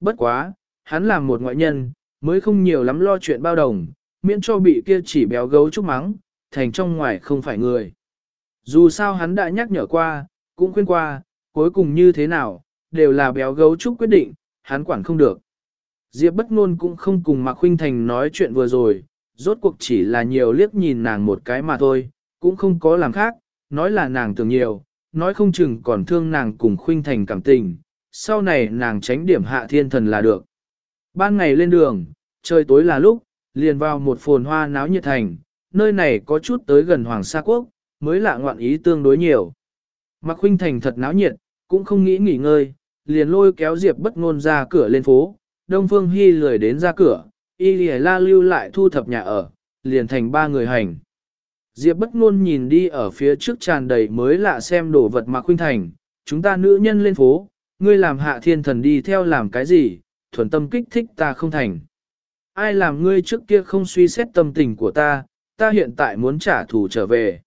bất quá, hắn làm một ngoại nhân, mới không nhiều lắm lo chuyện bao đồng, miễn cho bị kia chỉ béo gấu trúc mắng, thành trong ngoài không phải người. Dù sao hắn đã nhắc nhở qua, cũng khuyên qua, cuối cùng như thế nào, đều là béo gấu trúc quyết định, hắn quản không được. Diệp bất ngôn cũng không cùng Mạc Khuynh Thành nói chuyện vừa rồi, rốt cuộc chỉ là nhiều liếc nhìn nàng một cái mà thôi, cũng không có làm khác, nói là nàng tưởng nhiều, nói không chừng còn thương nàng cùng Khuynh Thành cảm tình, sau này nàng tránh điểm hạ thiên thần là được. Ban ngày lên đường, trời tối là lúc, liền vào một phồn hoa náo nhiệt thành, nơi này có chút tới gần Hoàng Sa Quốc, mới lạ ngoạn ý tương đối nhiều. Mạc Khuynh Thành thật náo nhiệt, cũng không nghĩ nghỉ ngơi, liền lôi kéo Diệp bất ngôn ra cửa lên phố, Đông Phương Hy lười đến ra cửa, y lìa la lưu lại thu thập nhà ở, liền thành ba người hành. Diệp bất ngôn nhìn đi ở phía trước tràn đầy mới lạ xem đồ vật Mạc Khuynh Thành, chúng ta nữ nhân lên phố, ngươi làm hạ thiên thần đi theo làm cái gì, thuần tâm kích thích ta không thành. Ai làm ngươi trước kia không suy xét tâm tình của ta, ta hiện tại muốn trả thù trở về.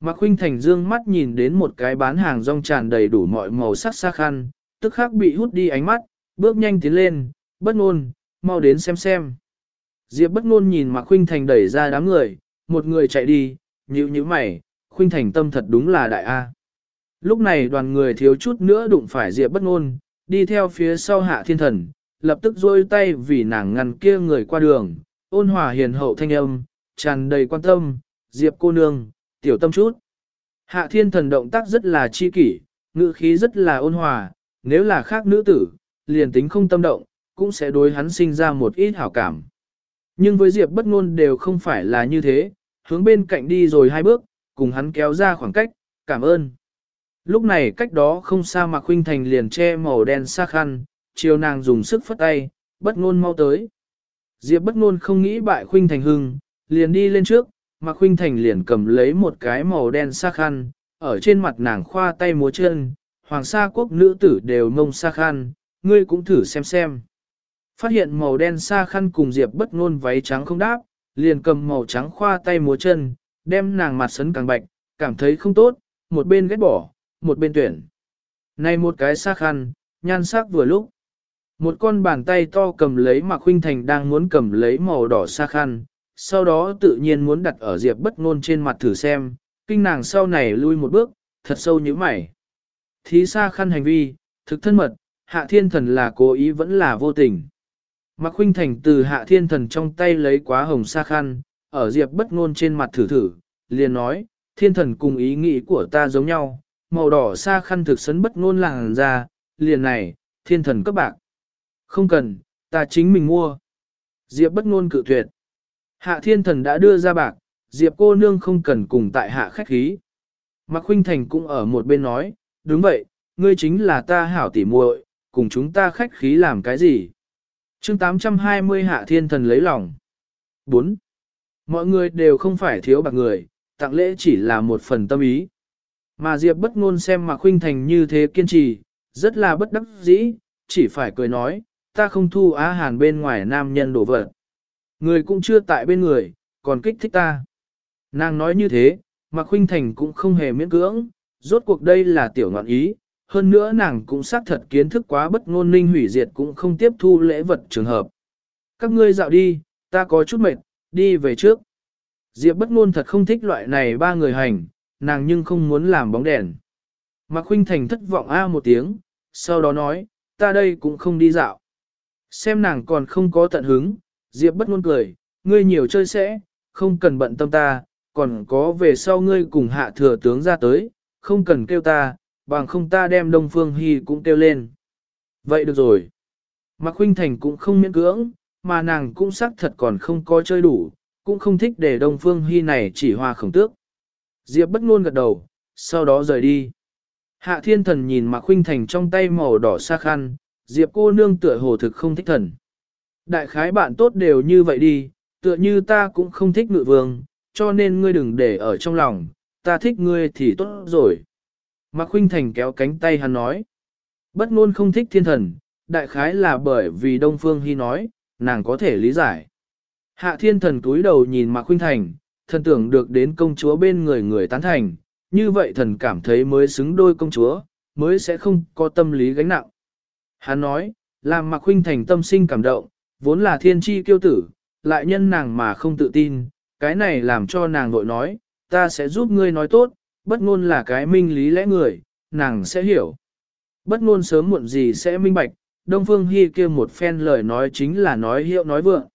Mạc Khuynh Thành dương mắt nhìn đến một cái bán hàng rong tràn đầy đủ mọi màu sắc xa khăn, tức khắc bị hút đi ánh mắt, bước nhanh tiến lên, bất ngôn, mau đến xem xem. Diệp bất ngôn nhìn Mạc Khuynh Thành đẩy ra đám người, một người chạy đi, nhíu nhíu mày, Khuynh Thành tâm thật đúng là đại A. Lúc này đoàn người thiếu chút nữa đụng phải Diệp bất ngôn, đi theo phía sau hạ thiên thần, lập tức rôi tay vì nàng ngăn kia người qua đường, ôn hòa hiền hậu thanh âm, tràn đầy quan tâm, Diệp cô nương, tiểu tâm chút. Hạ thiên thần động tác rất là chi kỷ, ngữ khí rất là ôn hòa, nếu là khác nữ tử, liền tính không tâm động, cũng sẽ đối hắn sinh ra một ít hảo cảm. Nhưng với Diệp bất ngôn đều không phải là như thế, hướng bên cạnh đi rồi hai bước, cùng hắn kéo ra khoảng cách, cảm ơn. Lúc này cách đó không xa Mạc Khuynh Thành liền che màu đen xa khăn, chiều nàng dùng sức phất tay, bất ngôn mau tới. Diệp bất ngôn không nghĩ bại Khuynh Thành hưng, liền đi lên trước, Mạc Khuynh Thành liền cầm lấy một cái màu đen xa khăn, ở trên mặt nàng khoa tay múa chân, hoàng sa quốc nữ tử đều mông xa khăn, ngươi cũng thử xem xem. Phát hiện màu đen xa khăn cùng Diệp bất ngôn váy trắng không đáp, liền cầm màu trắng khoa tay múa chân, đem nàng mặt sấn càng bạch, cảm thấy không tốt, một bên ghét bỏ, một bên tuyển. Này một cái xác khăn, nhan sắc vừa lúc. Một con bàn tay to cầm lấy mà Khuynh Thành đang muốn cầm lấy màu đỏ xa khăn, sau đó tự nhiên muốn đặt ở Diệp bất ngôn trên mặt thử xem, kinh nàng sau này lui một bước, thật sâu như mày. Thí xa khăn hành vi, thực thân mật, hạ thiên thần là cố ý vẫn là vô tình. Mạc Khuynh Thành từ hạ thiên thần trong tay lấy quá hồng sa khăn, ở Diệp bất ngôn trên mặt thử thử, liền nói, thiên thần cùng ý nghĩ của ta giống nhau, màu đỏ xa khăn thực sấn bất ngôn làng ra, liền này, thiên thần cấp bạc. Không cần, ta chính mình mua. Diệp bất ngôn cự tuyệt. Hạ thiên thần đã đưa ra bạc, Diệp cô nương không cần cùng tại hạ khách khí. Mạc Khuynh Thành cũng ở một bên nói, đúng vậy, ngươi chính là ta hảo tỉ muội, cùng chúng ta khách khí làm cái gì? chương 820 hạ thiên thần lấy lòng. 4. Mọi người đều không phải thiếu bạc người, tặng lễ chỉ là một phần tâm ý. Mà Diệp bất ngôn xem mà khuynh thành như thế kiên trì, rất là bất đắc dĩ, chỉ phải cười nói, ta không thu á hàn bên ngoài nam nhân đổ vật. Người cũng chưa tại bên người, còn kích thích ta. Nàng nói như thế, mà khuynh thành cũng không hề miễn cưỡng, rốt cuộc đây là tiểu ngọn ý, hơn nữa nàng cũng xác thật kiến thức quá bất ngôn ninh hủy diệt cũng không tiếp thu lễ vật trường hợp. Các ngươi dạo đi, ta có chút mệt, đi về trước. Diệp bất ngôn thật không thích loại này ba người hành, nàng nhưng không muốn làm bóng đèn. Mạc Khuynh Thành thất vọng a một tiếng, sau đó nói, ta đây cũng không đi dạo. Xem nàng còn không có tận hứng, Diệp bất ngôn cười, ngươi nhiều chơi sẽ, không cần bận tâm ta, còn có về sau ngươi cùng hạ thừa tướng ra tới, không cần kêu ta, bằng không ta đem Đông Phương Hy cũng kêu lên. Vậy được rồi. Mạc Khuynh Thành cũng không miễn cưỡng, mà nàng cũng xác thật còn không có chơi đủ, cũng không thích để Đông Phương Hy này chỉ hoa khổng tước. Diệp bất ngôn gật đầu, sau đó rời đi. Hạ thiên thần nhìn Mạc Khuynh Thành trong tay màu đỏ sa khăn, Diệp cô nương tựa hồ thực không thích thần. Đại khái bạn tốt đều như vậy đi, tựa như ta cũng không thích ngự vương, cho nên ngươi đừng để ở trong lòng, ta thích ngươi thì tốt rồi. Mạc Khuynh Thành kéo cánh tay hắn nói. Bất ngôn không thích thiên thần, đại khái là bởi vì Đông Phương Hy nói, nàng có thể lý giải. Hạ thiên thần túi đầu nhìn Mạc Khuynh Thành, thần tưởng được đến công chúa bên người người tán thành, như vậy thần cảm thấy mới xứng đôi công chúa, mới sẽ không có tâm lý gánh nặng. Hắn nói, làm Mạc huynh Thành tâm sinh cảm động, vốn là thiên chi kiêu tử, lại nhân nàng mà không tự tin, cái này làm cho nàng vội nói, ta sẽ giúp ngươi nói tốt, bất ngôn là cái minh lý lẽ người, nàng sẽ hiểu. Bất ngôn sớm muộn gì sẽ minh bạch, Đông Phương Hi kia một phen lời nói chính là nói hiệu nói vượng.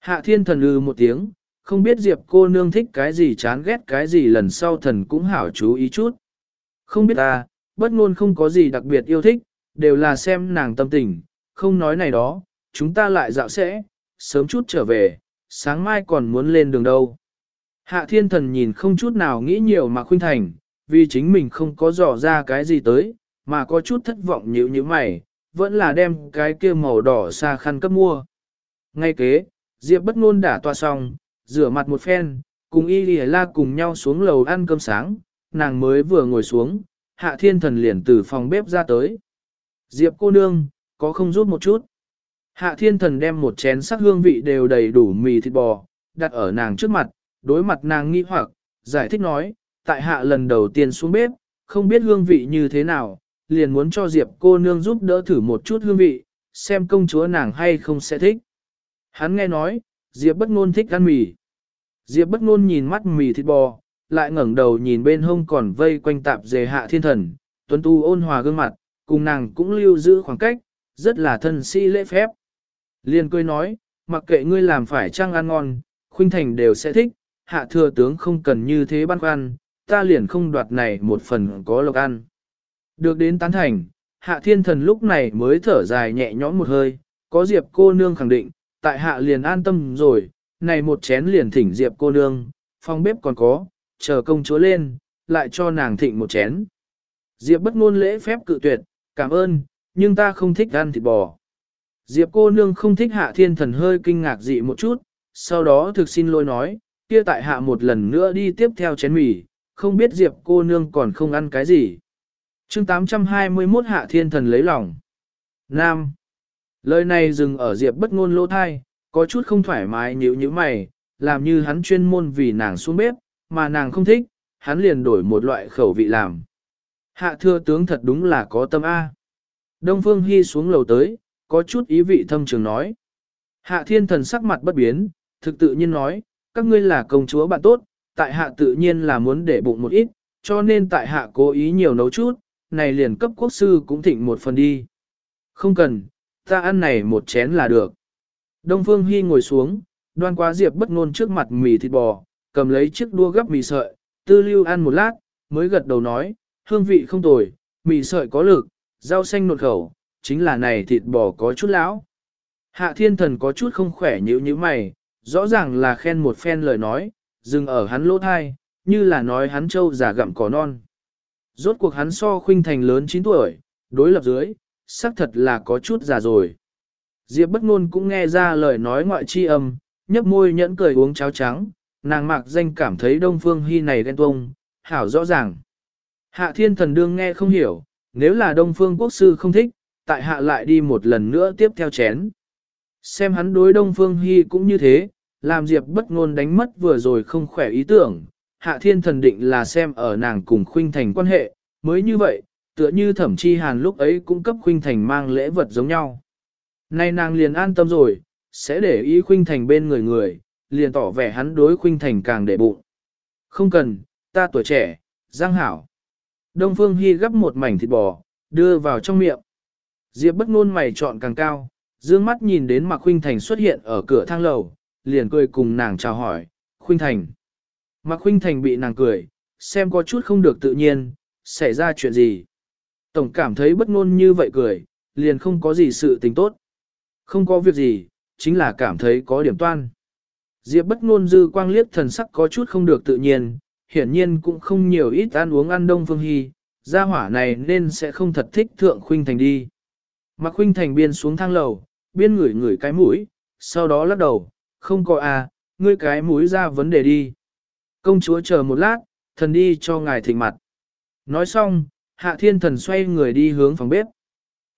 Hạ thiên thần lư một tiếng, không biết Diệp cô nương thích cái gì chán ghét cái gì lần sau thần cũng hảo chú ý chút. Không biết ta, bất ngôn không có gì đặc biệt yêu thích, đều là xem nàng tâm tình, không nói này đó, chúng ta lại dạo sẽ, sớm chút trở về, sáng mai còn muốn lên đường đâu. Hạ thiên thần nhìn không chút nào nghĩ nhiều mà khuyên thành, vì chính mình không có dò ra cái gì tới, mà có chút thất vọng nhíu như mày, vẫn là đem cái kia màu đỏ xa khăn cấp mua. Ngay kế, Diệp bất ngôn đã toa xong, rửa mặt một phen, cùng y lìa la cùng nhau xuống lầu ăn cơm sáng, nàng mới vừa ngồi xuống, hạ thiên thần liền từ phòng bếp ra tới. Diệp cô nương, có không giúp một chút? Hạ thiên thần đem một chén sắc hương vị đều đầy đủ mì thịt bò, đặt ở nàng trước mặt, đối mặt nàng nghi hoặc, giải thích nói, tại hạ lần đầu tiên xuống bếp, không biết hương vị như thế nào, liền muốn cho Diệp cô nương giúp đỡ thử một chút hương vị, xem công chúa nàng hay không sẽ thích. Hắn nghe nói, Diệp bất ngôn thích ăn mì. Diệp bất ngôn nhìn mắt mì thịt bò, lại ngẩng đầu nhìn bên hông còn vây quanh tạp dề hạ thiên thần, tuấn tu ôn hòa gương mặt, cùng nàng cũng lưu giữ khoảng cách, rất là thân si lễ phép. Liên cười nói, mặc kệ ngươi làm phải trang ăn ngon, khuynh thành đều sẽ thích, hạ thừa tướng không cần như thế băn khoăn, ta liền không đoạt này một phần có lộc ăn. Được đến tán thành, hạ thiên thần lúc này mới thở dài nhẹ nhõm một hơi, có diệp cô nương khẳng định, tại hạ liền an tâm rồi, này một chén liền thỉnh diệp cô nương, phòng bếp còn có, chờ công chúa lên, lại cho nàng thịnh một chén. Diệp bất ngôn lễ phép cự tuyệt, cảm ơn, nhưng ta không thích ăn thịt bò. Diệp cô nương không thích hạ thiên thần hơi kinh ngạc dị một chút, sau đó thực xin lỗi nói, kia tại hạ một lần nữa đi tiếp theo chén mì, không biết Diệp cô nương còn không ăn cái gì. chương 821 hạ thiên thần lấy lòng. Nam. Lời này dừng ở Diệp bất ngôn lỗ thai, có chút không thoải mái nhíu nhíu mày, làm như hắn chuyên môn vì nàng xuống bếp, mà nàng không thích, hắn liền đổi một loại khẩu vị làm. Hạ thưa tướng thật đúng là có tâm A. Đông Phương Hy xuống lầu tới, có chút ý vị thâm trường nói. Hạ thiên thần sắc mặt bất biến, thực tự nhiên nói, các ngươi là công chúa bạn tốt, tại hạ tự nhiên là muốn để bụng một ít, cho nên tại hạ cố ý nhiều nấu chút, này liền cấp quốc sư cũng thịnh một phần đi. Không cần, ta ăn này một chén là được. Đông Phương Hy ngồi xuống, đoan Quá diệp bất ngôn trước mặt mì thịt bò, cầm lấy chiếc đua gấp mì sợi, tư lưu ăn một lát, mới gật đầu nói, hương vị không tồi, mì sợi có lực, rau xanh nột khẩu, chính là này thịt bò có chút lão. Hạ thiên thần có chút không khỏe như như mày, rõ ràng là khen một phen lời nói, dừng ở hắn lỗ thai, như là nói hắn trâu giả gặm cỏ non. Rốt cuộc hắn so khuynh thành lớn 9 tuổi, đối lập dưới, xác thật là có chút già rồi. Diệp bất ngôn cũng nghe ra lời nói ngoại chi âm, nhấp môi nhẫn cười uống cháo trắng, nàng mạc danh cảm thấy đông phương hy này ghen tuông, hảo rõ ràng. Hạ thiên thần đương nghe không hiểu, nếu là đông phương quốc sư không thích, tại hạ lại đi một lần nữa tiếp theo chén. Xem hắn đối đông phương hy cũng như thế, làm diệp bất ngôn đánh mất vừa rồi không khỏe ý tưởng, hạ thiên thần định là xem ở nàng cùng khuynh thành quan hệ, mới như vậy, tựa như thẩm chi hàn lúc ấy cũng cấp khuynh thành mang lễ vật giống nhau. Nay nàng liền an tâm rồi, sẽ để ý khuynh thành bên người người, liền tỏ vẻ hắn đối khuynh thành càng để bụng. Không cần, ta tuổi trẻ, giang hảo. Đông Phương Hy gấp một mảnh thịt bò, đưa vào trong miệng. Diệp bất ngôn mày chọn càng cao, dương mắt nhìn đến Mạc Khuynh Thành xuất hiện ở cửa thang lầu, liền cười cùng nàng chào hỏi, Khuynh Thành. Mạc Khuynh Thành bị nàng cười, xem có chút không được tự nhiên, xảy ra chuyện gì. Tổng cảm thấy bất ngôn như vậy cười, liền không có gì sự tình tốt. Không có việc gì, chính là cảm thấy có điểm toan. Diệp bất ngôn dư quang liếc thần sắc có chút không được tự nhiên, hiển nhiên cũng không nhiều ít ăn uống ăn đông phương hy, gia hỏa này nên sẽ không thật thích thượng khuynh thành đi. Mạc khuynh thành biên xuống thang lầu, biên ngửi ngửi cái mũi, sau đó lắc đầu, không có à, ngươi cái mũi ra vấn đề đi. Công chúa chờ một lát, thần đi cho ngài thịnh mặt. Nói xong, hạ thiên thần xoay người đi hướng phòng bếp.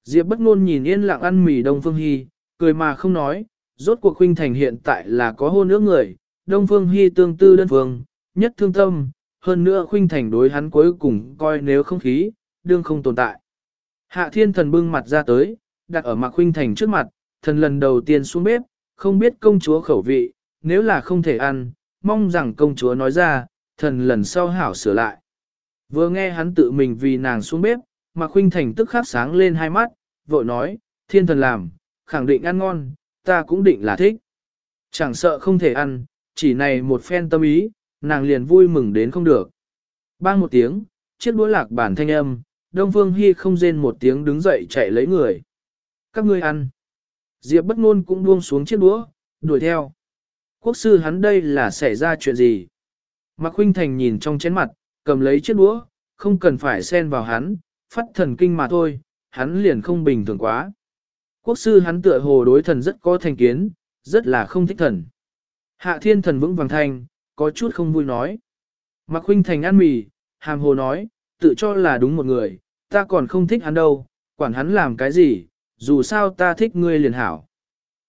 Diệp bất ngôn nhìn yên lặng ăn mì đông phương hy, cười mà không nói, rốt cuộc huynh thành hiện tại là có hôn ước người, đông phương hy tương tư đơn phương, nhất thương tâm, hơn nữa khuynh thành đối hắn cuối cùng coi nếu không khí, đương không tồn tại. Hạ thiên thần bưng mặt ra tới, đặt ở mặt Khuynh Thành trước mặt, thần lần đầu tiên xuống bếp, không biết công chúa khẩu vị, nếu là không thể ăn, mong rằng công chúa nói ra, thần lần sau hảo sửa lại. Vừa nghe hắn tự mình vì nàng xuống bếp, mà Khuynh Thành tức khắc sáng lên hai mắt, vội nói, thiên thần làm, khẳng định ăn ngon, ta cũng định là thích. Chẳng sợ không thể ăn, chỉ này một phen tâm ý, nàng liền vui mừng đến không được. Bang một tiếng, chiếc đũa lạc bản thanh âm, Đông Phương Hy không rên một tiếng đứng dậy chạy lấy người. Các ngươi ăn. Diệp bất ngôn cũng buông xuống chiếc đũa, đuổi theo. Quốc sư hắn đây là xảy ra chuyện gì? Mạc Khuynh Thành nhìn trong chén mặt, cầm lấy chiếc đũa, không cần phải xen vào hắn, phát thần kinh mà thôi, hắn liền không bình thường quá. Quốc sư hắn tựa hồ đối thần rất có thành kiến, rất là không thích thần. Hạ thiên thần vững vàng thanh, có chút không vui nói. Mạc huynh Thành ăn mì, hàm hồ nói, tự cho là đúng một người, ta còn không thích hắn đâu, quản hắn làm cái gì, dù sao ta thích ngươi liền hảo.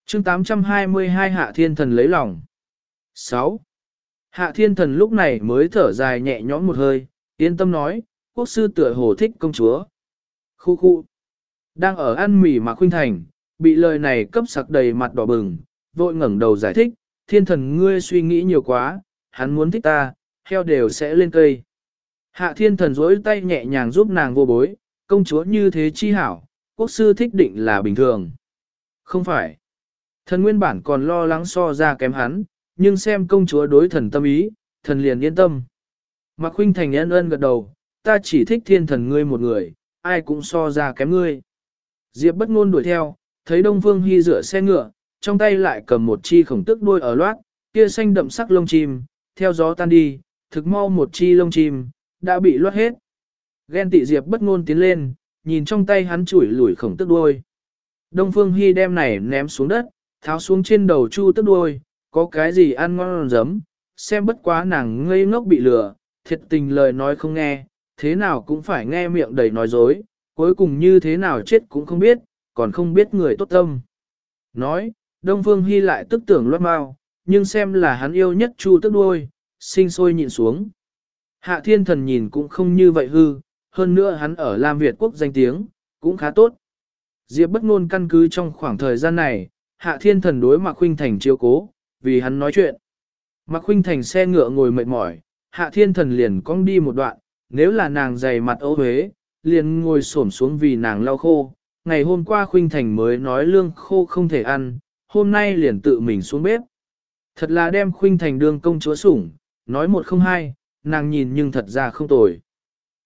chương 822 Hạ Thiên Thần lấy lòng. 6. Hạ Thiên Thần lúc này mới thở dài nhẹ nhõm một hơi, yên tâm nói, quốc sư tựa hồ thích công chúa. Khu khu. Đang ở ăn mì mà khuynh thành, bị lời này cấp sặc đầy mặt đỏ bừng, vội ngẩng đầu giải thích, thiên thần ngươi suy nghĩ nhiều quá, hắn muốn thích ta, heo đều sẽ lên cây. Hạ thiên thần dối tay nhẹ nhàng giúp nàng vô bối, công chúa như thế chi hảo, quốc sư thích định là bình thường. Không phải. Thần nguyên bản còn lo lắng so ra kém hắn, nhưng xem công chúa đối thần tâm ý, thần liền yên tâm. Mạc huynh Thành ân ân gật đầu, ta chỉ thích thiên thần ngươi một người, ai cũng so ra kém ngươi. Diệp bất ngôn đuổi theo, thấy Đông Phương Hi rửa xe ngựa, trong tay lại cầm một chi khổng tức đuôi ở loát, kia xanh đậm sắc lông chim, theo gió tan đi, thực mau một chi lông chim, đã bị loát hết. Ghen tị Diệp bất ngôn tiến lên, nhìn trong tay hắn chủi lủi khổng tức đuôi. Đông Phương Hi đem này ném xuống đất, tháo xuống trên đầu chu tức đuôi, có cái gì ăn ngon giấm, xem bất quá nàng ngây ngốc bị lừa, thiệt tình lời nói không nghe, thế nào cũng phải nghe miệng đầy nói dối, cuối cùng như thế nào chết cũng không biết, còn không biết người tốt tâm. Nói, Đông Phương Hy lại tức tưởng loát mau, nhưng xem là hắn yêu nhất chu tức đuôi, sinh sôi nhịn xuống. Hạ thiên thần nhìn cũng không như vậy hư, hơn nữa hắn ở Lam Việt quốc danh tiếng, cũng khá tốt. Diệp bất ngôn căn cứ trong khoảng thời gian này, Hạ thiên thần đối Mạc Khuynh Thành chiếu cố, vì hắn nói chuyện. Mạc Khuynh Thành xe ngựa ngồi mệt mỏi, Hạ thiên thần liền cong đi một đoạn, nếu là nàng dày mặt ấu huế, liền ngồi xổm xuống vì nàng lau khô. Ngày hôm qua Khuynh Thành mới nói lương khô không thể ăn, hôm nay liền tự mình xuống bếp. Thật là đem Khuynh Thành đương công chúa sủng, nói một không hai, nàng nhìn nhưng thật ra không tồi.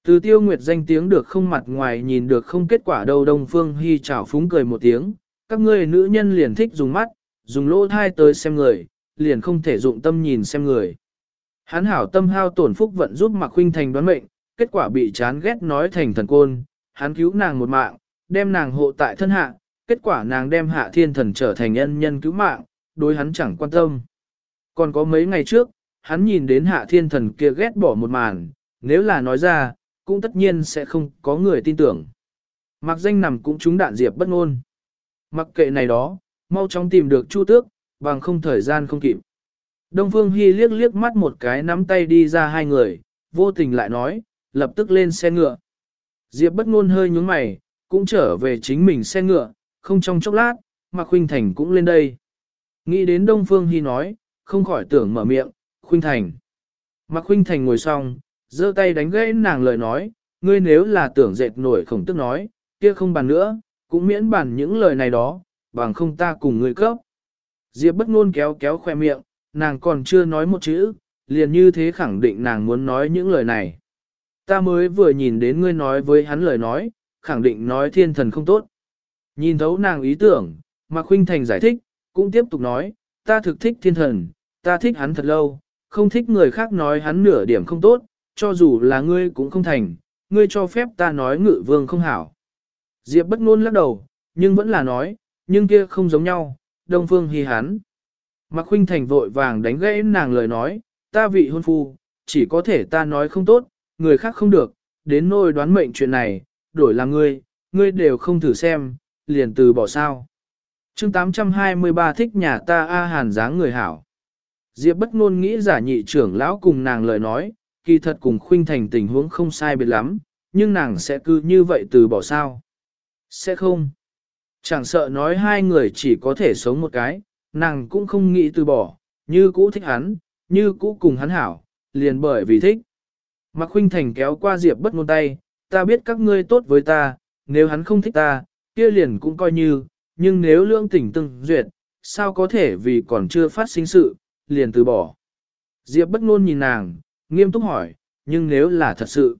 Từ tiêu nguyệt danh tiếng được không mặt ngoài nhìn được không kết quả đâu Đông Phương Hy chào phúng cười một tiếng, các ngươi nữ nhân liền thích dùng mắt, dùng lỗ thai tới xem người, liền không thể dụng tâm nhìn xem người. Hắn hảo tâm hao tổn phúc vận giúp Mạc Khuynh Thành đoán mệnh, kết quả bị chán ghét nói thành thần côn, hắn cứu nàng một mạng, đem nàng hộ tại thân hạ, kết quả nàng đem hạ thiên thần trở thành nhân nhân cứu mạng, đối hắn chẳng quan tâm. Còn có mấy ngày trước, hắn nhìn đến hạ thiên thần kia ghét bỏ một màn, nếu là nói ra, cũng tất nhiên sẽ không có người tin tưởng. Mặc danh nằm cũng trúng đạn diệp bất ngôn. Mặc kệ này đó, mau chóng tìm được Chu Tước, bằng không thời gian không kịp. Đông Phương Hi liếc liếc mắt một cái nắm tay đi ra hai người, vô tình lại nói, lập tức lên xe ngựa. Diệp bất ngôn hơi nhướng mày, cũng trở về chính mình xe ngựa, không trong chốc lát, Mạc Khuynh Thành cũng lên đây. Nghĩ đến Đông Phương Hi nói, không khỏi tưởng mở miệng, Khuynh Thành. Mạc Khuynh Thành ngồi xong, giơ tay đánh gãy nàng lời nói, ngươi nếu là tưởng dệt nổi khổng tức nói, kia không bàn nữa, cũng miễn bàn những lời này đó, bằng không ta cùng ngươi cấp. Diệp bất ngôn kéo kéo khoe miệng, nàng còn chưa nói một chữ, liền như thế khẳng định nàng muốn nói những lời này. Ta mới vừa nhìn đến ngươi nói với hắn lời nói, khẳng định nói thiên thần không tốt. Nhìn thấu nàng ý tưởng, Mạc Khuynh Thành giải thích, cũng tiếp tục nói, ta thực thích thiên thần, ta thích hắn thật lâu, không thích người khác nói hắn nửa điểm không tốt, cho dù là ngươi cũng không thành, ngươi cho phép ta nói ngự vương không hảo. Diệp bất ngôn lắc đầu, nhưng vẫn là nói, nhưng kia không giống nhau, đông phương hy hắn. Mạc Khuynh Thành vội vàng đánh gãy nàng lời nói, ta vị hôn phu, chỉ có thể ta nói không tốt, người khác không được, đến nôi đoán mệnh chuyện này, đổi là ngươi, ngươi đều không thử xem, liền từ bỏ sao. chương 823 thích nhà ta A Hàn dáng người hảo. Diệp bất ngôn nghĩ giả nhị trưởng lão cùng nàng lời nói, kỳ thật cùng khuynh thành tình huống không sai biệt lắm, nhưng nàng sẽ cứ như vậy từ bỏ sao. Sẽ không. Chẳng sợ nói hai người chỉ có thể sống một cái, nàng cũng không nghĩ từ bỏ, như cũ thích hắn, như cũ cùng hắn hảo, liền bởi vì thích. Mạc Khuynh Thành kéo qua Diệp bất ngôn tay, ta biết các ngươi tốt với ta, nếu hắn không thích ta, kia liền cũng coi như, nhưng nếu lương Tỉnh từng duyệt, sao có thể vì còn chưa phát sinh sự, liền từ bỏ. Diệp bất ngôn nhìn nàng, nghiêm túc hỏi, nhưng nếu là thật sự,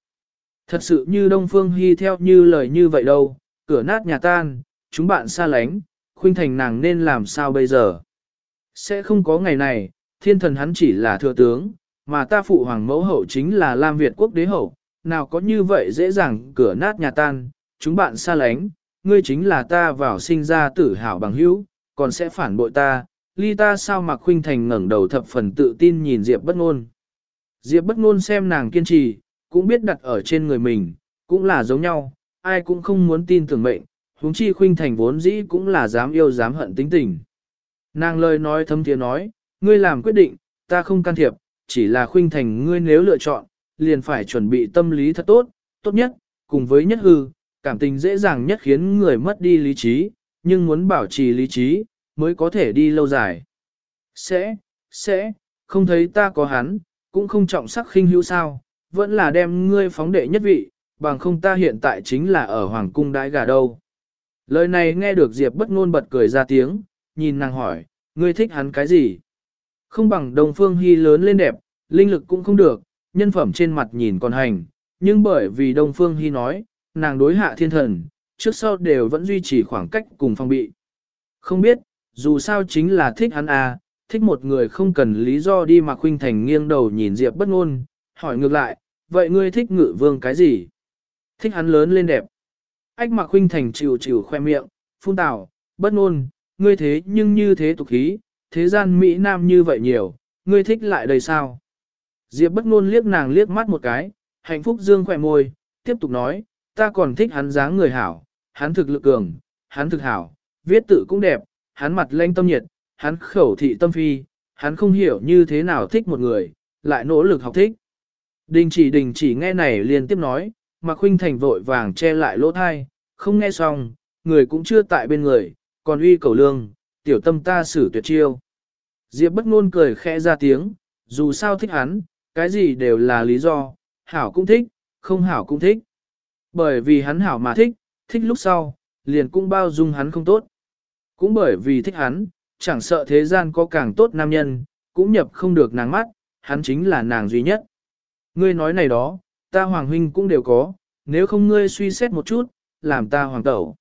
thật sự như Đông Phương Hy theo như lời như vậy đâu, cửa nát nhà tan, chúng bạn xa lánh, khuynh thành nàng nên làm sao bây giờ? Sẽ không có ngày này, thiên thần hắn chỉ là thừa tướng, mà ta phụ hoàng mẫu hậu chính là Lam Việt quốc đế hậu, nào có như vậy dễ dàng cửa nát nhà tan, chúng bạn xa lánh, ngươi chính là ta vào sinh ra tử hảo bằng hữu, còn sẽ phản bội ta, ly ta sao mà khuynh thành ngẩng đầu thập phần tự tin nhìn Diệp bất ngôn. Diệp bất ngôn xem nàng kiên trì, cũng biết đặt ở trên người mình, cũng là giống nhau, ai cũng không muốn tin tưởng mệnh, huống chi khuynh thành vốn dĩ cũng là dám yêu dám hận tính tình. Nàng lời nói thâm tiếng nói, ngươi làm quyết định, ta không can thiệp, chỉ là khuynh thành ngươi nếu lựa chọn, liền phải chuẩn bị tâm lý thật tốt, tốt nhất, cùng với nhất hư, cảm tình dễ dàng nhất khiến người mất đi lý trí, nhưng muốn bảo trì lý trí, mới có thể đi lâu dài. Sẽ, sẽ, không thấy ta có hắn, cũng không trọng sắc khinh hữu sao, vẫn là đem ngươi phóng đệ nhất vị, bằng không ta hiện tại chính là ở Hoàng cung đãi gà đâu. Lời này nghe được Diệp bất ngôn bật cười ra tiếng, nhìn nàng hỏi, ngươi thích hắn cái gì? Không bằng Đông phương hy lớn lên đẹp, linh lực cũng không được, nhân phẩm trên mặt nhìn còn hành, nhưng bởi vì Đông Phương Hy nói, nàng đối hạ thiên thần, trước sau đều vẫn duy trì khoảng cách cùng phong bị. Không biết, dù sao chính là thích hắn à, thích một người không cần lý do đi mà khuynh thành nghiêng đầu nhìn Diệp bất ngôn, hỏi ngược lại, vậy ngươi thích ngự vương cái gì? Thích hắn lớn lên đẹp. Ách mạc khuynh thành chịu chịu khoe miệng, phun tào, bất ngôn, ngươi thế nhưng như thế tục khí, thế gian Mỹ Nam như vậy nhiều, ngươi thích lại đây sao? Diệp bất ngôn liếc nàng liếc mắt một cái, hạnh phúc dương khỏe môi, tiếp tục nói, ta còn thích hắn dáng người hảo, hắn thực lực cường, hắn thực hảo, viết tự cũng đẹp, hắn mặt lanh tâm nhiệt, hắn khẩu thị tâm phi, hắn không hiểu như thế nào thích một người, lại nỗ lực học thích. Đình chỉ đình chỉ nghe này liên tiếp nói, mà khuynh thành vội vàng che lại lỗ thai, không nghe xong, người cũng chưa tại bên người, còn uy cầu lương, tiểu tâm ta xử tuyệt chiêu. Diệp bất ngôn cười khẽ ra tiếng, dù sao thích hắn, cái gì đều là lý do, hảo cũng thích, không hảo cũng thích. Bởi vì hắn hảo mà thích, thích lúc sau, liền cũng bao dung hắn không tốt. Cũng bởi vì thích hắn, chẳng sợ thế gian có càng tốt nam nhân, cũng nhập không được nàng mắt, hắn chính là nàng duy nhất. Ngươi nói này đó, ta hoàng huynh cũng đều có, nếu không ngươi suy xét một chút, làm ta hoàng tẩu.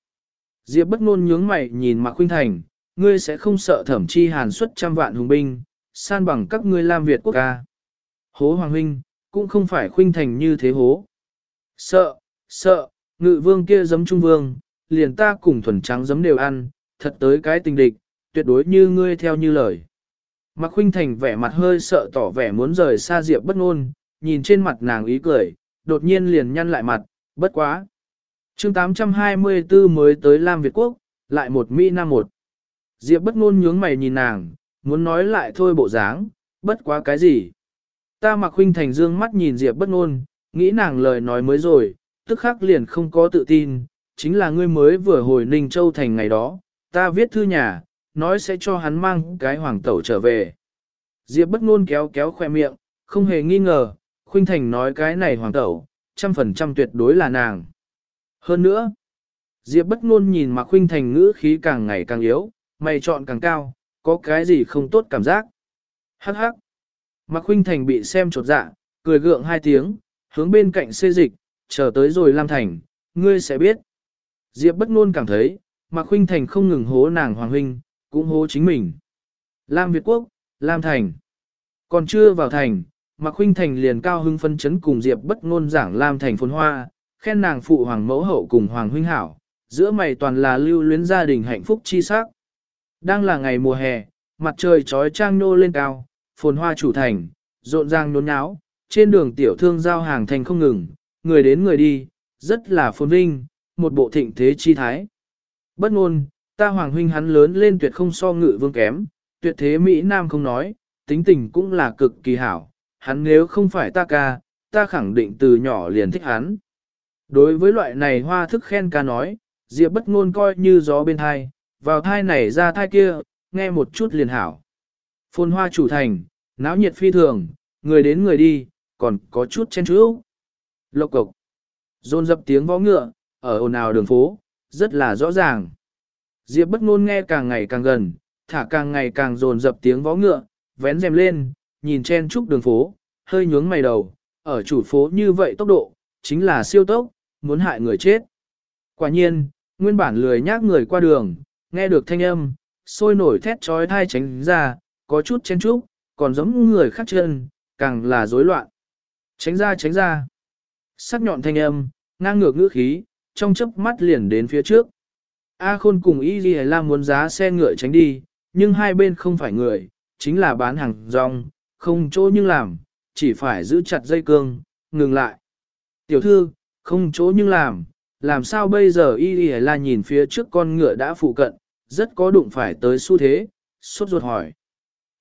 Diệp bất ngôn nhướng mày nhìn Mạc Khuynh Thành, ngươi sẽ không sợ thẩm chi hàn xuất trăm vạn hùng binh, san bằng các ngươi Lam Việt quốc ca. Hố hoàng huynh, cũng không phải Khuynh Thành như thế hố. Sợ, sợ, ngự vương kia giấm trung vương, liền ta cùng thuần trắng giấm đều ăn, thật tới cái tình địch, tuyệt đối như ngươi theo như lời. Mạc Khuynh Thành vẻ mặt hơi sợ tỏ vẻ muốn rời xa Diệp bất ngôn, nhìn trên mặt nàng ý cười, đột nhiên liền nhăn lại mặt, bất quá. chương 824 mới tới Lam Việt Quốc, lại một Mỹ Nam một. Diệp bất ngôn nhướng mày nhìn nàng, muốn nói lại thôi bộ dáng, bất quá cái gì. Ta mặc huynh thành dương mắt nhìn Diệp bất ngôn, nghĩ nàng lời nói mới rồi, tức khắc liền không có tự tin, chính là ngươi mới vừa hồi Ninh Châu thành ngày đó, ta viết thư nhà, nói sẽ cho hắn mang cái hoàng tẩu trở về. Diệp bất ngôn kéo kéo khoe miệng, không hề nghi ngờ, Khuynh Thành nói cái này hoàng tẩu, trăm phần trăm tuyệt đối là nàng. Hơn nữa, Diệp bất ngôn nhìn mà Khuynh Thành ngữ khí càng ngày càng yếu, mày chọn càng cao, có cái gì không tốt cảm giác. Hắc hắc. Mạc Khuynh Thành bị xem trột dạ, cười gượng hai tiếng, hướng bên cạnh xê dịch, chờ tới rồi Lam Thành, ngươi sẽ biết. Diệp bất ngôn cảm thấy, Mạc Khuynh Thành không ngừng hố nàng Hoàng Huynh, cũng hố chính mình. Lam Việt Quốc, Lam Thành. Còn chưa vào thành, Mạc Khuynh Thành liền cao hưng phân chấn cùng Diệp bất ngôn giảng Lam Thành phồn hoa, khen nàng phụ hoàng mẫu hậu cùng Hoàng Huynh hảo, giữa mày toàn là lưu luyến gia đình hạnh phúc chi sắc. Đang là ngày mùa hè, mặt trời trói trang nô lên cao, phồn hoa chủ thành, rộn ràng nôn nháo, trên đường tiểu thương giao hàng thành không ngừng, người đến người đi, rất là phồn vinh, một bộ thịnh thế chi thái. Bất ngôn, ta hoàng huynh hắn lớn lên tuyệt không so ngự vương kém, tuyệt thế Mỹ Nam không nói, tính tình cũng là cực kỳ hảo, hắn nếu không phải ta ca, ta khẳng định từ nhỏ liền thích hắn. Đối với loại này hoa thức khen ca nói, Diệp bất ngôn coi như gió bên hai, vào thai này ra thai kia, nghe một chút liền hảo. Phôn hoa chủ thành, náo nhiệt phi thường, người đến người đi, còn có chút chen chúc. Lộc cộc. Rôn dập tiếng võ ngựa, ở ồn ào đường phố, rất là rõ ràng. Diệp bất ngôn nghe càng ngày càng gần, thả càng ngày càng dồn dập tiếng võ ngựa, vén rèm lên, nhìn chen chúc đường phố, hơi nhướng mày đầu, ở chủ phố như vậy tốc độ, chính là siêu tốc, muốn hại người chết. Quả nhiên, nguyên bản lười nhác người qua đường, nghe được thanh âm, sôi nổi thét trói thai tránh ra, có chút chen chúc, còn giống người khác chân, càng là rối loạn. Tránh ra tránh ra. Sắc nhọn thanh âm, ngang ngược ngữ khí, trong chớp mắt liền đến phía trước. A Khôn cùng Y Ghi Lam muốn giá xe ngựa tránh đi, nhưng hai bên không phải người, chính là bán hàng rong, không chỗ nhưng làm, chỉ phải giữ chặt dây cương, ngừng lại. Tiểu thư, không chỗ nhưng làm, làm sao bây giờ Y y La nhìn phía trước con ngựa đã phụ cận, rất có đụng phải tới xu thế, sốt ruột hỏi.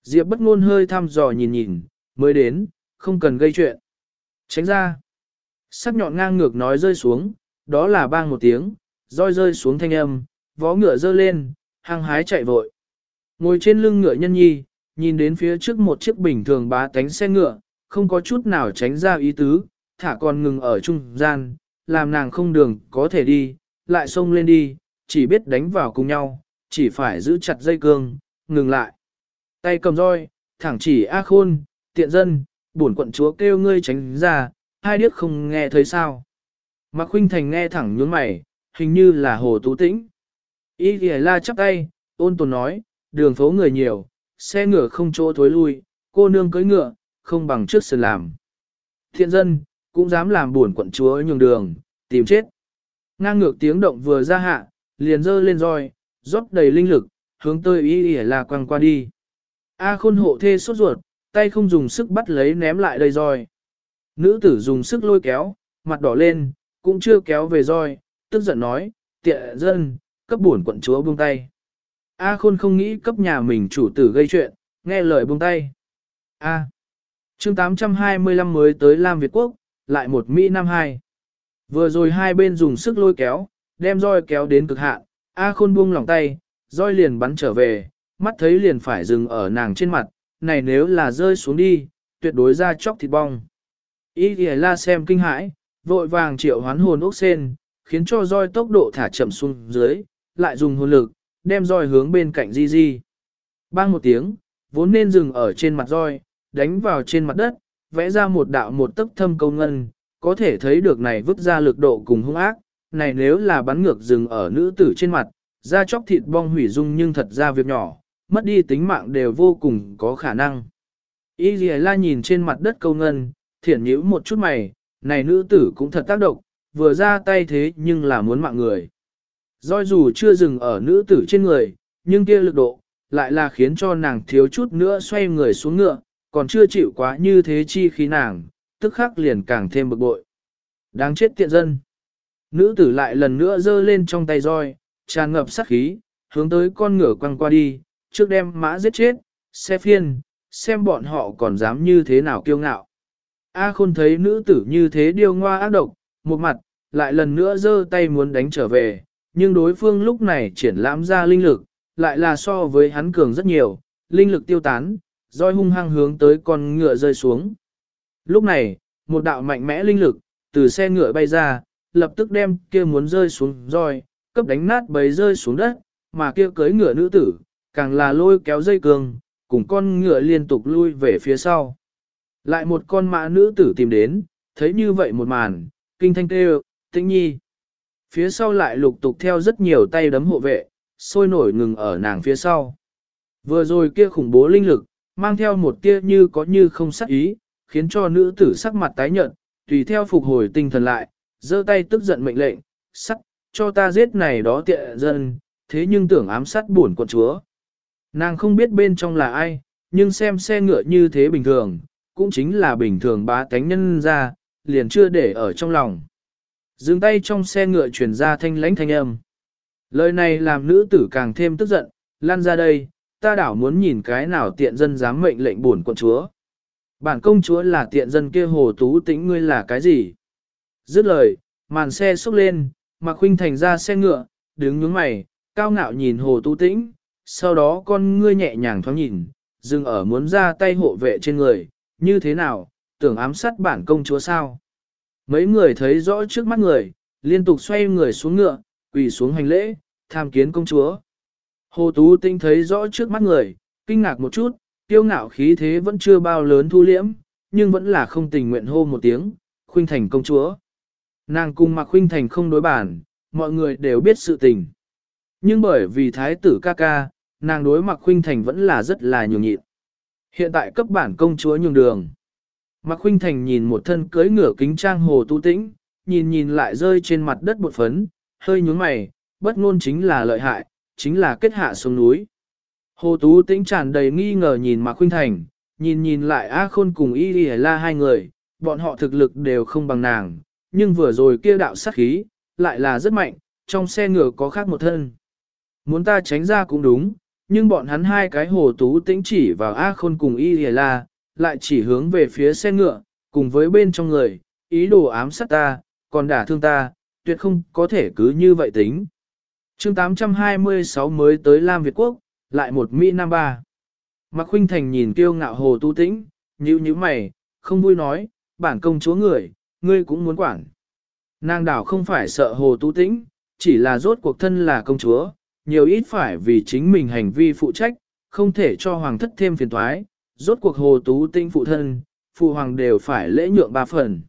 Diệp bất ngôn hơi thăm dò nhìn nhìn, mới đến, không cần gây chuyện. Tránh ra. Sắc nhọn ngang ngược nói rơi xuống, đó là bang một tiếng, roi rơi xuống thanh âm, vó ngựa dơ lên, hăng hái chạy vội. Ngồi trên lưng ngựa nhân nhi, nhìn đến phía trước một chiếc bình thường bá tánh xe ngựa, không có chút nào tránh ra ý tứ, thả còn ngừng ở trung gian, làm nàng không đường có thể đi, lại xông lên đi, chỉ biết đánh vào cùng nhau, chỉ phải giữ chặt dây cương, ngừng lại. Tay cầm roi, thẳng chỉ A Khôn, tiện dân, bổn quận chúa kêu ngươi tránh ra, hai điếc không nghe thấy sao. Mạc Khuynh Thành nghe thẳng nhướng mày, hình như là hồ tú tĩnh. Y Ghi La chắp tay, ôn tồn nói, đường phố người nhiều, xe ngựa không chỗ thối lui, cô nương cưỡi ngựa, không bằng trước sườn làm. Thiện dân, cũng dám làm buồn quận chúa nhường đường, tìm chết. Ngang ngược tiếng động vừa ra hạ, liền dơ lên roi, rót đầy linh lực, hướng tới Y Ghi là quăng qua đi. A khôn hộ thê sốt ruột, tay không dùng sức bắt lấy ném lại đây roi. Nữ tử dùng sức lôi kéo, mặt đỏ lên, cũng chưa kéo về roi, tức giận nói, tiện dân, cấp buồn quận chúa buông tay. A khôn không nghĩ cấp nhà mình chủ tử gây chuyện, nghe lời buông tay. A. chương 825 mới tới Lam Việt Quốc, lại một Mỹ Nam hai. Vừa rồi hai bên dùng sức lôi kéo, đem roi kéo đến cực hạn, A khôn buông lòng tay, roi liền bắn trở về, mắt thấy liền phải dừng ở nàng trên mặt, này nếu là rơi xuống đi, tuyệt đối ra chóc thịt bong. Ý kìa la xem kinh hãi, vội vàng triệu hoán hồn ốc sen, khiến cho roi tốc độ thả chậm xuống dưới, lại dùng hồn lực, đem roi hướng bên cạnh di di. Bang một tiếng, vốn nên dừng ở trên mặt roi, đánh vào trên mặt đất, vẽ ra một đạo một tấc thâm câu ngân, có thể thấy được này vứt ra lực độ cùng hung ác, này nếu là bắn ngược dừng ở nữ tử trên mặt, da chóc thịt bong hủy dung nhưng thật ra việc nhỏ, mất đi tính mạng đều vô cùng có khả năng. Y Lì La nhìn trên mặt đất câu ngân, thiển nhíu một chút mày, này nữ tử cũng thật tác động, vừa ra tay thế nhưng là muốn mạng người. Doi dù chưa dừng ở nữ tử trên người, nhưng kia lực độ, lại là khiến cho nàng thiếu chút nữa xoay người xuống ngựa, còn chưa chịu quá như thế chi khí nàng, tức khắc liền càng thêm bực bội. Đáng chết tiện dân. Nữ tử lại lần nữa giơ lên trong tay roi, tràn ngập sát khí, hướng tới con ngựa quăng qua đi, trước đem mã giết chết, xe phiên, xem bọn họ còn dám như thế nào kiêu ngạo. A khôn thấy nữ tử như thế điêu ngoa ác độc, một mặt, lại lần nữa giơ tay muốn đánh trở về, nhưng đối phương lúc này triển lãm ra linh lực, lại là so với hắn cường rất nhiều, linh lực tiêu tán, roi hung hăng hướng tới con ngựa rơi xuống. Lúc này, một đạo mạnh mẽ linh lực, từ xe ngựa bay ra, lập tức đem kia muốn rơi xuống roi, cấp đánh nát bấy rơi xuống đất, mà kia cưới ngựa nữ tử, càng là lôi kéo dây cường, cùng con ngựa liên tục lui về phía sau. Lại một con mã nữ tử tìm đến, thấy như vậy một màn, kinh thanh kêu, tĩnh nhi. Phía sau lại lục tục theo rất nhiều tay đấm hộ vệ, sôi nổi ngừng ở nàng phía sau. Vừa rồi kia khủng bố linh lực, mang theo một tia như có như không sắc ý, khiến cho nữ tử sắc mặt tái nhợt, tùy theo phục hồi tinh thần lại, giơ tay tức giận mệnh lệnh, sắc, cho ta giết này đó tiện dân, thế nhưng tưởng ám sát buồn quận chúa. Nàng không biết bên trong là ai, nhưng xem xe ngựa như thế bình thường, cũng chính là bình thường bá tánh nhân ra, liền chưa để ở trong lòng. Dừng tay trong xe ngựa truyền ra thanh lãnh thanh âm. Lời này làm nữ tử càng thêm tức giận, lan ra đây, ta đảo muốn nhìn cái nào tiện dân dám mệnh lệnh bổn quận chúa. Bản công chúa là tiện dân kia hồ tú tĩnh ngươi là cái gì? Dứt lời, màn xe xúc lên, mà khuynh thành ra xe ngựa, đứng nhướng mày, cao ngạo nhìn hồ tú tĩnh, sau đó con ngươi nhẹ nhàng thoáng nhìn, dừng ở muốn ra tay hộ vệ trên người, như thế nào, tưởng ám sát bản công chúa sao. Mấy người thấy rõ trước mắt người, liên tục xoay người xuống ngựa, quỳ xuống hành lễ, tham kiến công chúa. Hồ Tú Tinh thấy rõ trước mắt người, kinh ngạc một chút, tiêu ngạo khí thế vẫn chưa bao lớn thu liễm, nhưng vẫn là không tình nguyện hô một tiếng, khuynh thành công chúa. Nàng cùng mặc khuynh thành không đối bản, mọi người đều biết sự tình. Nhưng bởi vì thái tử ca ca, nàng đối mặc khuynh thành vẫn là rất là nhường nhịn. Hiện tại cấp bản công chúa nhường đường. Mặc khuynh thành nhìn một thân cưới ngửa kính trang hồ tu tĩnh, nhìn nhìn lại rơi trên mặt đất bột phấn, hơi nhướng mày, bất ngôn chính là lợi hại, chính là kết hạ xuống núi. Hồ Tú Tĩnh tràn đầy nghi ngờ nhìn Mạc Khuynh Thành, nhìn nhìn lại A Khôn cùng Y Y La hai người, bọn họ thực lực đều không bằng nàng, nhưng vừa rồi kia đạo sát khí, lại là rất mạnh, trong xe ngựa có khác một thân. Muốn ta tránh ra cũng đúng, nhưng bọn hắn hai cái Hồ Tú Tĩnh chỉ vào A Khôn cùng Y Y La, lại chỉ hướng về phía xe ngựa, cùng với bên trong người, ý đồ ám sát ta, còn đả thương ta, tuyệt không có thể cứ như vậy tính chương 826 mới tới Lam Việt Quốc, lại một Mỹ Nam Ba. Mạc Khuynh Thành nhìn kiêu ngạo hồ tu tĩnh, nhíu nhíu mày, không vui nói, bản công chúa người, ngươi cũng muốn quản. Nàng đảo không phải sợ hồ tu tĩnh, chỉ là rốt cuộc thân là công chúa, nhiều ít phải vì chính mình hành vi phụ trách, không thể cho hoàng thất thêm phiền toái, rốt cuộc hồ tú tĩnh phụ thân, phụ hoàng đều phải lễ nhượng ba phần.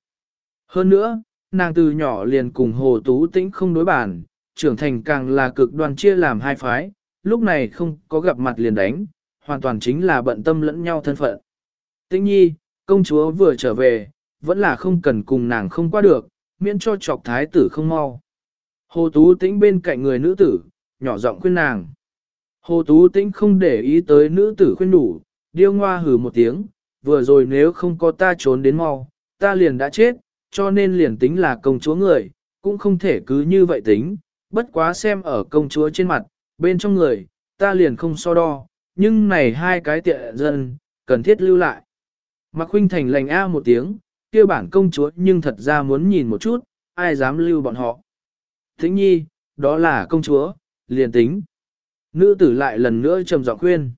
Hơn nữa, nàng từ nhỏ liền cùng hồ tú tĩnh không đối bản, trưởng thành càng là cực đoan chia làm hai phái, lúc này không có gặp mặt liền đánh, hoàn toàn chính là bận tâm lẫn nhau thân phận. Tĩnh nhi, công chúa vừa trở về, vẫn là không cần cùng nàng không qua được, miễn cho chọc thái tử không mau. Hồ Tú Tĩnh bên cạnh người nữ tử, nhỏ giọng khuyên nàng. Hồ Tú Tĩnh không để ý tới nữ tử khuyên đủ, điêu ngoa hừ một tiếng, vừa rồi nếu không có ta trốn đến mau, ta liền đã chết, cho nên liền tính là công chúa người, cũng không thể cứ như vậy tính, bất quá xem ở công chúa trên mặt, bên trong người, ta liền không so đo, nhưng này hai cái tiện dân, cần thiết lưu lại. Mạc huynh Thành lành a một tiếng, kia bản công chúa nhưng thật ra muốn nhìn một chút, ai dám lưu bọn họ. Thính nhi, đó là công chúa, liền tính. Nữ tử lại lần nữa trầm giọng khuyên.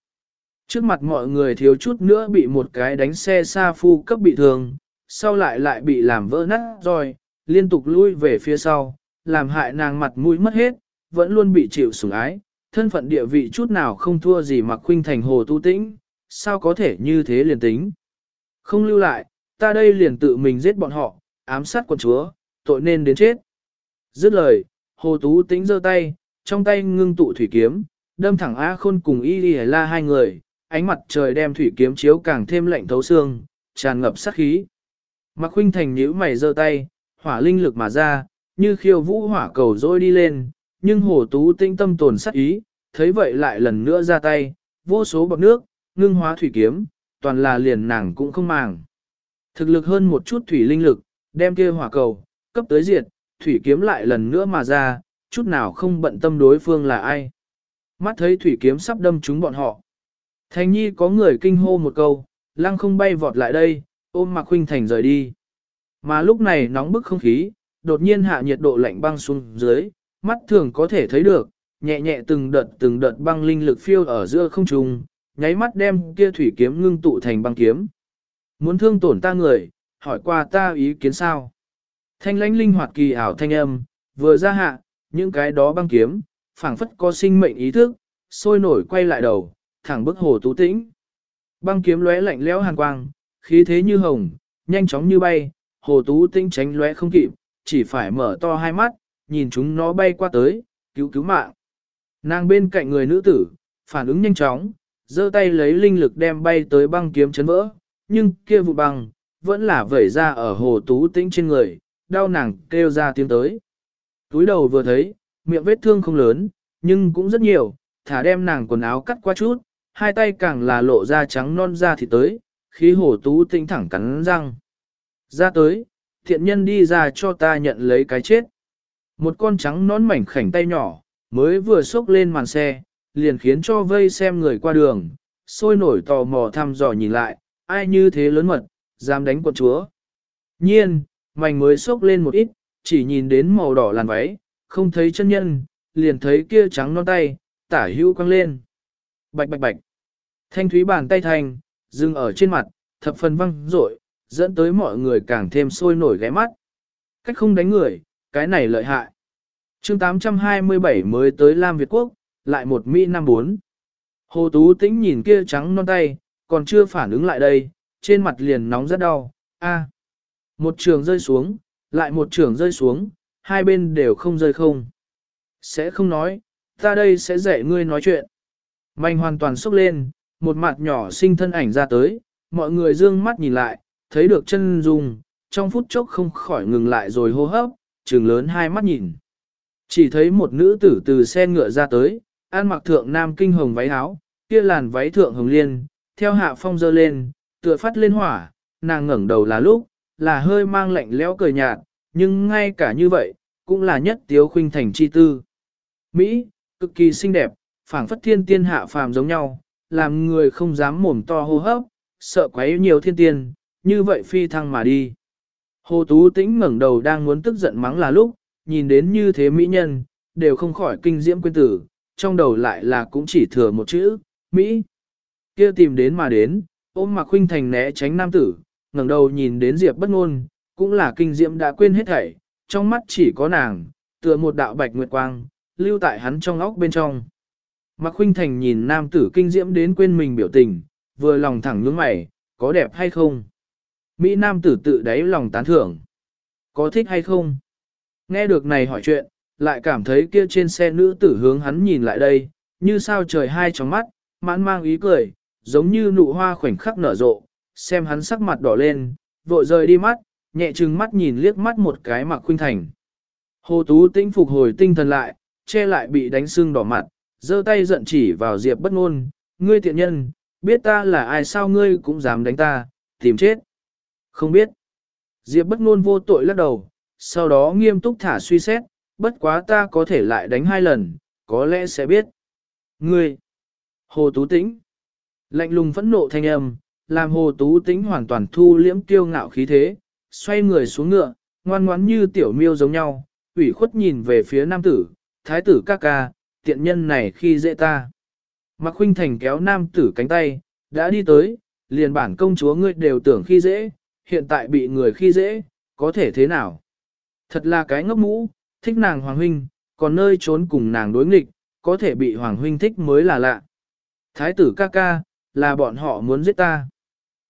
Trước mặt mọi người thiếu chút nữa bị một cái đánh xe xa phu cấp bị thương, sau lại lại bị làm vỡ nát rồi, liên tục lui về phía sau, làm hại nàng mặt mũi mất hết, vẫn luôn bị chịu sủng ái, thân phận địa vị chút nào không thua gì mặc khuynh thành hồ tu tĩnh, sao có thể như thế liền tính. Không lưu lại, ta đây liền tự mình giết bọn họ, ám sát quân chúa, tội nên đến chết. Dứt lời, hồ tú tĩnh giơ tay, trong tay ngưng tụ thủy kiếm, đâm thẳng A khôn cùng Y Đi La hai người, ánh mặt trời đem thủy kiếm chiếu càng thêm lạnh thấu xương, tràn ngập sát khí. Mạc Khuynh Thành nhíu mày giơ tay, hỏa linh lực mà ra, như khiêu vũ hỏa cầu dôi đi lên, nhưng hồ tú tinh tâm tồn sát ý, thấy vậy lại lần nữa ra tay, vô số bọc nước, ngưng hóa thủy kiếm, toàn là liền nàng cũng không màng. Thực lực hơn một chút thủy linh lực, đem kia hỏa cầu, cấp tới diệt, thủy kiếm lại lần nữa mà ra, chút nào không bận tâm đối phương là ai. Mắt thấy thủy kiếm sắp đâm trúng bọn họ. Thành nhi có người kinh hô một câu, lăng không bay vọt lại đây, ôm mặc huynh Thành rời đi. Mà lúc này nóng bức không khí, đột nhiên hạ nhiệt độ lạnh băng xuống dưới, mắt thường có thể thấy được, nhẹ nhẹ từng đợt từng đợt băng linh lực phiêu ở giữa không trung, nháy mắt đem kia thủy kiếm ngưng tụ thành băng kiếm. Muốn thương tổn ta người, hỏi qua ta ý kiến sao? Thanh lãnh linh hoạt kỳ ảo thanh âm, vừa ra hạ, những cái đó băng kiếm, phảng phất có sinh mệnh ý thức, sôi nổi quay lại đầu, thẳng bức hồ tú tĩnh. Băng kiếm lóe lạnh lẽo hàn quang, khí thế như hồng, nhanh chóng như bay, hồ tú tĩnh tránh lóe không kịp, chỉ phải mở to hai mắt, nhìn chúng nó bay qua tới, cứu cứu mạng. Nàng bên cạnh người nữ tử, phản ứng nhanh chóng, giơ tay lấy linh lực đem bay tới băng kiếm chấn vỡ, nhưng kia vụ băng, vẫn là vẩy ra ở hồ tú tĩnh trên người, đau nàng kêu ra tiếng tới. Túi đầu vừa thấy, miệng vết thương không lớn, nhưng cũng rất nhiều, thả đem nàng quần áo cắt qua chút, hai tay càng là lộ ra trắng non da thì tới, khí hồ tú tĩnh thẳng cắn răng. Ra tới, thiện nhân đi ra cho ta nhận lấy cái chết. Một con trắng nón mảnh khảnh tay nhỏ, mới vừa xốc lên màn xe, liền khiến cho vây xem người qua đường, sôi nổi tò mò thăm dò nhìn lại, ai như thế lớn mật, dám đánh quận chúa. Nhiên, mảnh mới xốc lên một ít, chỉ nhìn đến màu đỏ làn váy, không thấy chân nhân, liền thấy kia trắng non tay, tả hữu quăng lên. Bạch bạch bạch. Thanh thúy bàn tay thành, dừng ở trên mặt, thập phần văng rội, dẫn tới mọi người càng thêm sôi nổi ghé mắt. Cách không đánh người, cái này lợi hại. chương 827 mới tới Lam Việt Quốc, lại một Mỹ năm bốn. Hồ Tú Tĩnh nhìn kia trắng non tay, còn chưa phản ứng lại đây, trên mặt liền nóng rất đau, a Một trường rơi xuống, lại một trường rơi xuống, hai bên đều không rơi không. Sẽ không nói, ta đây sẽ dạy ngươi nói chuyện. Mạnh hoàn toàn sốc lên, một mặt nhỏ sinh thân ảnh ra tới, mọi người dương mắt nhìn lại, thấy được chân dung, trong phút chốc không khỏi ngừng lại rồi hô hấp, trừng lớn hai mắt nhìn. Chỉ thấy một nữ tử từ xe ngựa ra tới, ăn mặc thượng nam kinh hồng váy áo, kia làn váy thượng hồng liên, theo hạ phong dơ lên, tựa phát lên hỏa, nàng ngẩng đầu là lúc, là hơi mang lạnh lẽo cười nhạt, nhưng ngay cả như vậy, cũng là nhất tiếu khuynh thành chi tư. Mỹ, cực kỳ xinh đẹp, phảng phất thiên tiên hạ phàm giống nhau, làm người không dám mồm to hô hấp, sợ quấy nhiều thiên tiên, như vậy phi thăng mà đi. Hồ Tú Tĩnh ngẩng đầu đang muốn tức giận mắng là lúc, nhìn đến như thế mỹ nhân, đều không khỏi kinh diễm quên tử, trong đầu lại là cũng chỉ thừa một chữ, Mỹ. kia tìm đến mà đến, ôm mặc huynh thành né tránh nam tử, ngẩng đầu nhìn đến Diệp bất ngôn, cũng là kinh diễm đã quên hết thảy, trong mắt chỉ có nàng, tựa một đạo bạch nguyệt quang, lưu tại hắn trong óc bên trong. Mạc Khuynh Thành nhìn nam tử kinh diễm đến quên mình biểu tình, vừa lòng thẳng nhướng mày, có đẹp hay không? Mỹ nam tử tự đáy lòng tán thưởng. Có thích hay không? Nghe được này hỏi chuyện, lại cảm thấy kia trên xe nữ tử hướng hắn nhìn lại đây, như sao trời hai tróng mắt, mãn mang ý cười, giống như nụ hoa khoảnh khắc nở rộ, xem hắn sắc mặt đỏ lên, vội rời đi mắt, nhẹ trừng mắt nhìn liếc mắt một cái mặc Khuynh Thành. Hồ Tú tĩnh phục hồi tinh thần lại, che lại bị đánh sưng đỏ mặt, giơ tay giận chỉ vào Diệp bất ngôn, ngươi tiện nhân, biết ta là ai sao ngươi cũng dám đánh ta, tìm chết. Không biết. Diệp bất ngôn vô tội lắc đầu, sau đó nghiêm túc thả suy xét, bất quá ta có thể lại đánh hai lần, có lẽ sẽ biết. Ngươi. Hồ Tú Tĩnh. Lạnh lùng phẫn nộ thanh âm, làm Hồ Tú Tĩnh hoàn toàn thu liễm kiêu ngạo khí thế, xoay người xuống ngựa, ngoan ngoãn như tiểu miêu giống nhau, ủy khuất nhìn về phía nam tử, thái tử ca ca, tiện nhân này khi dễ ta. Mạc Khuynh Thành kéo nam tử cánh tay, đã đi tới, liền bản công chúa ngươi đều tưởng khi dễ, hiện tại bị người khi dễ, có thể thế nào? Thật là cái ngốc mũ, thích nàng Hoàng Huynh, còn nơi trốn cùng nàng đối nghịch, có thể bị Hoàng Huynh thích mới là lạ. Thái tử ca ca, là bọn họ muốn giết ta.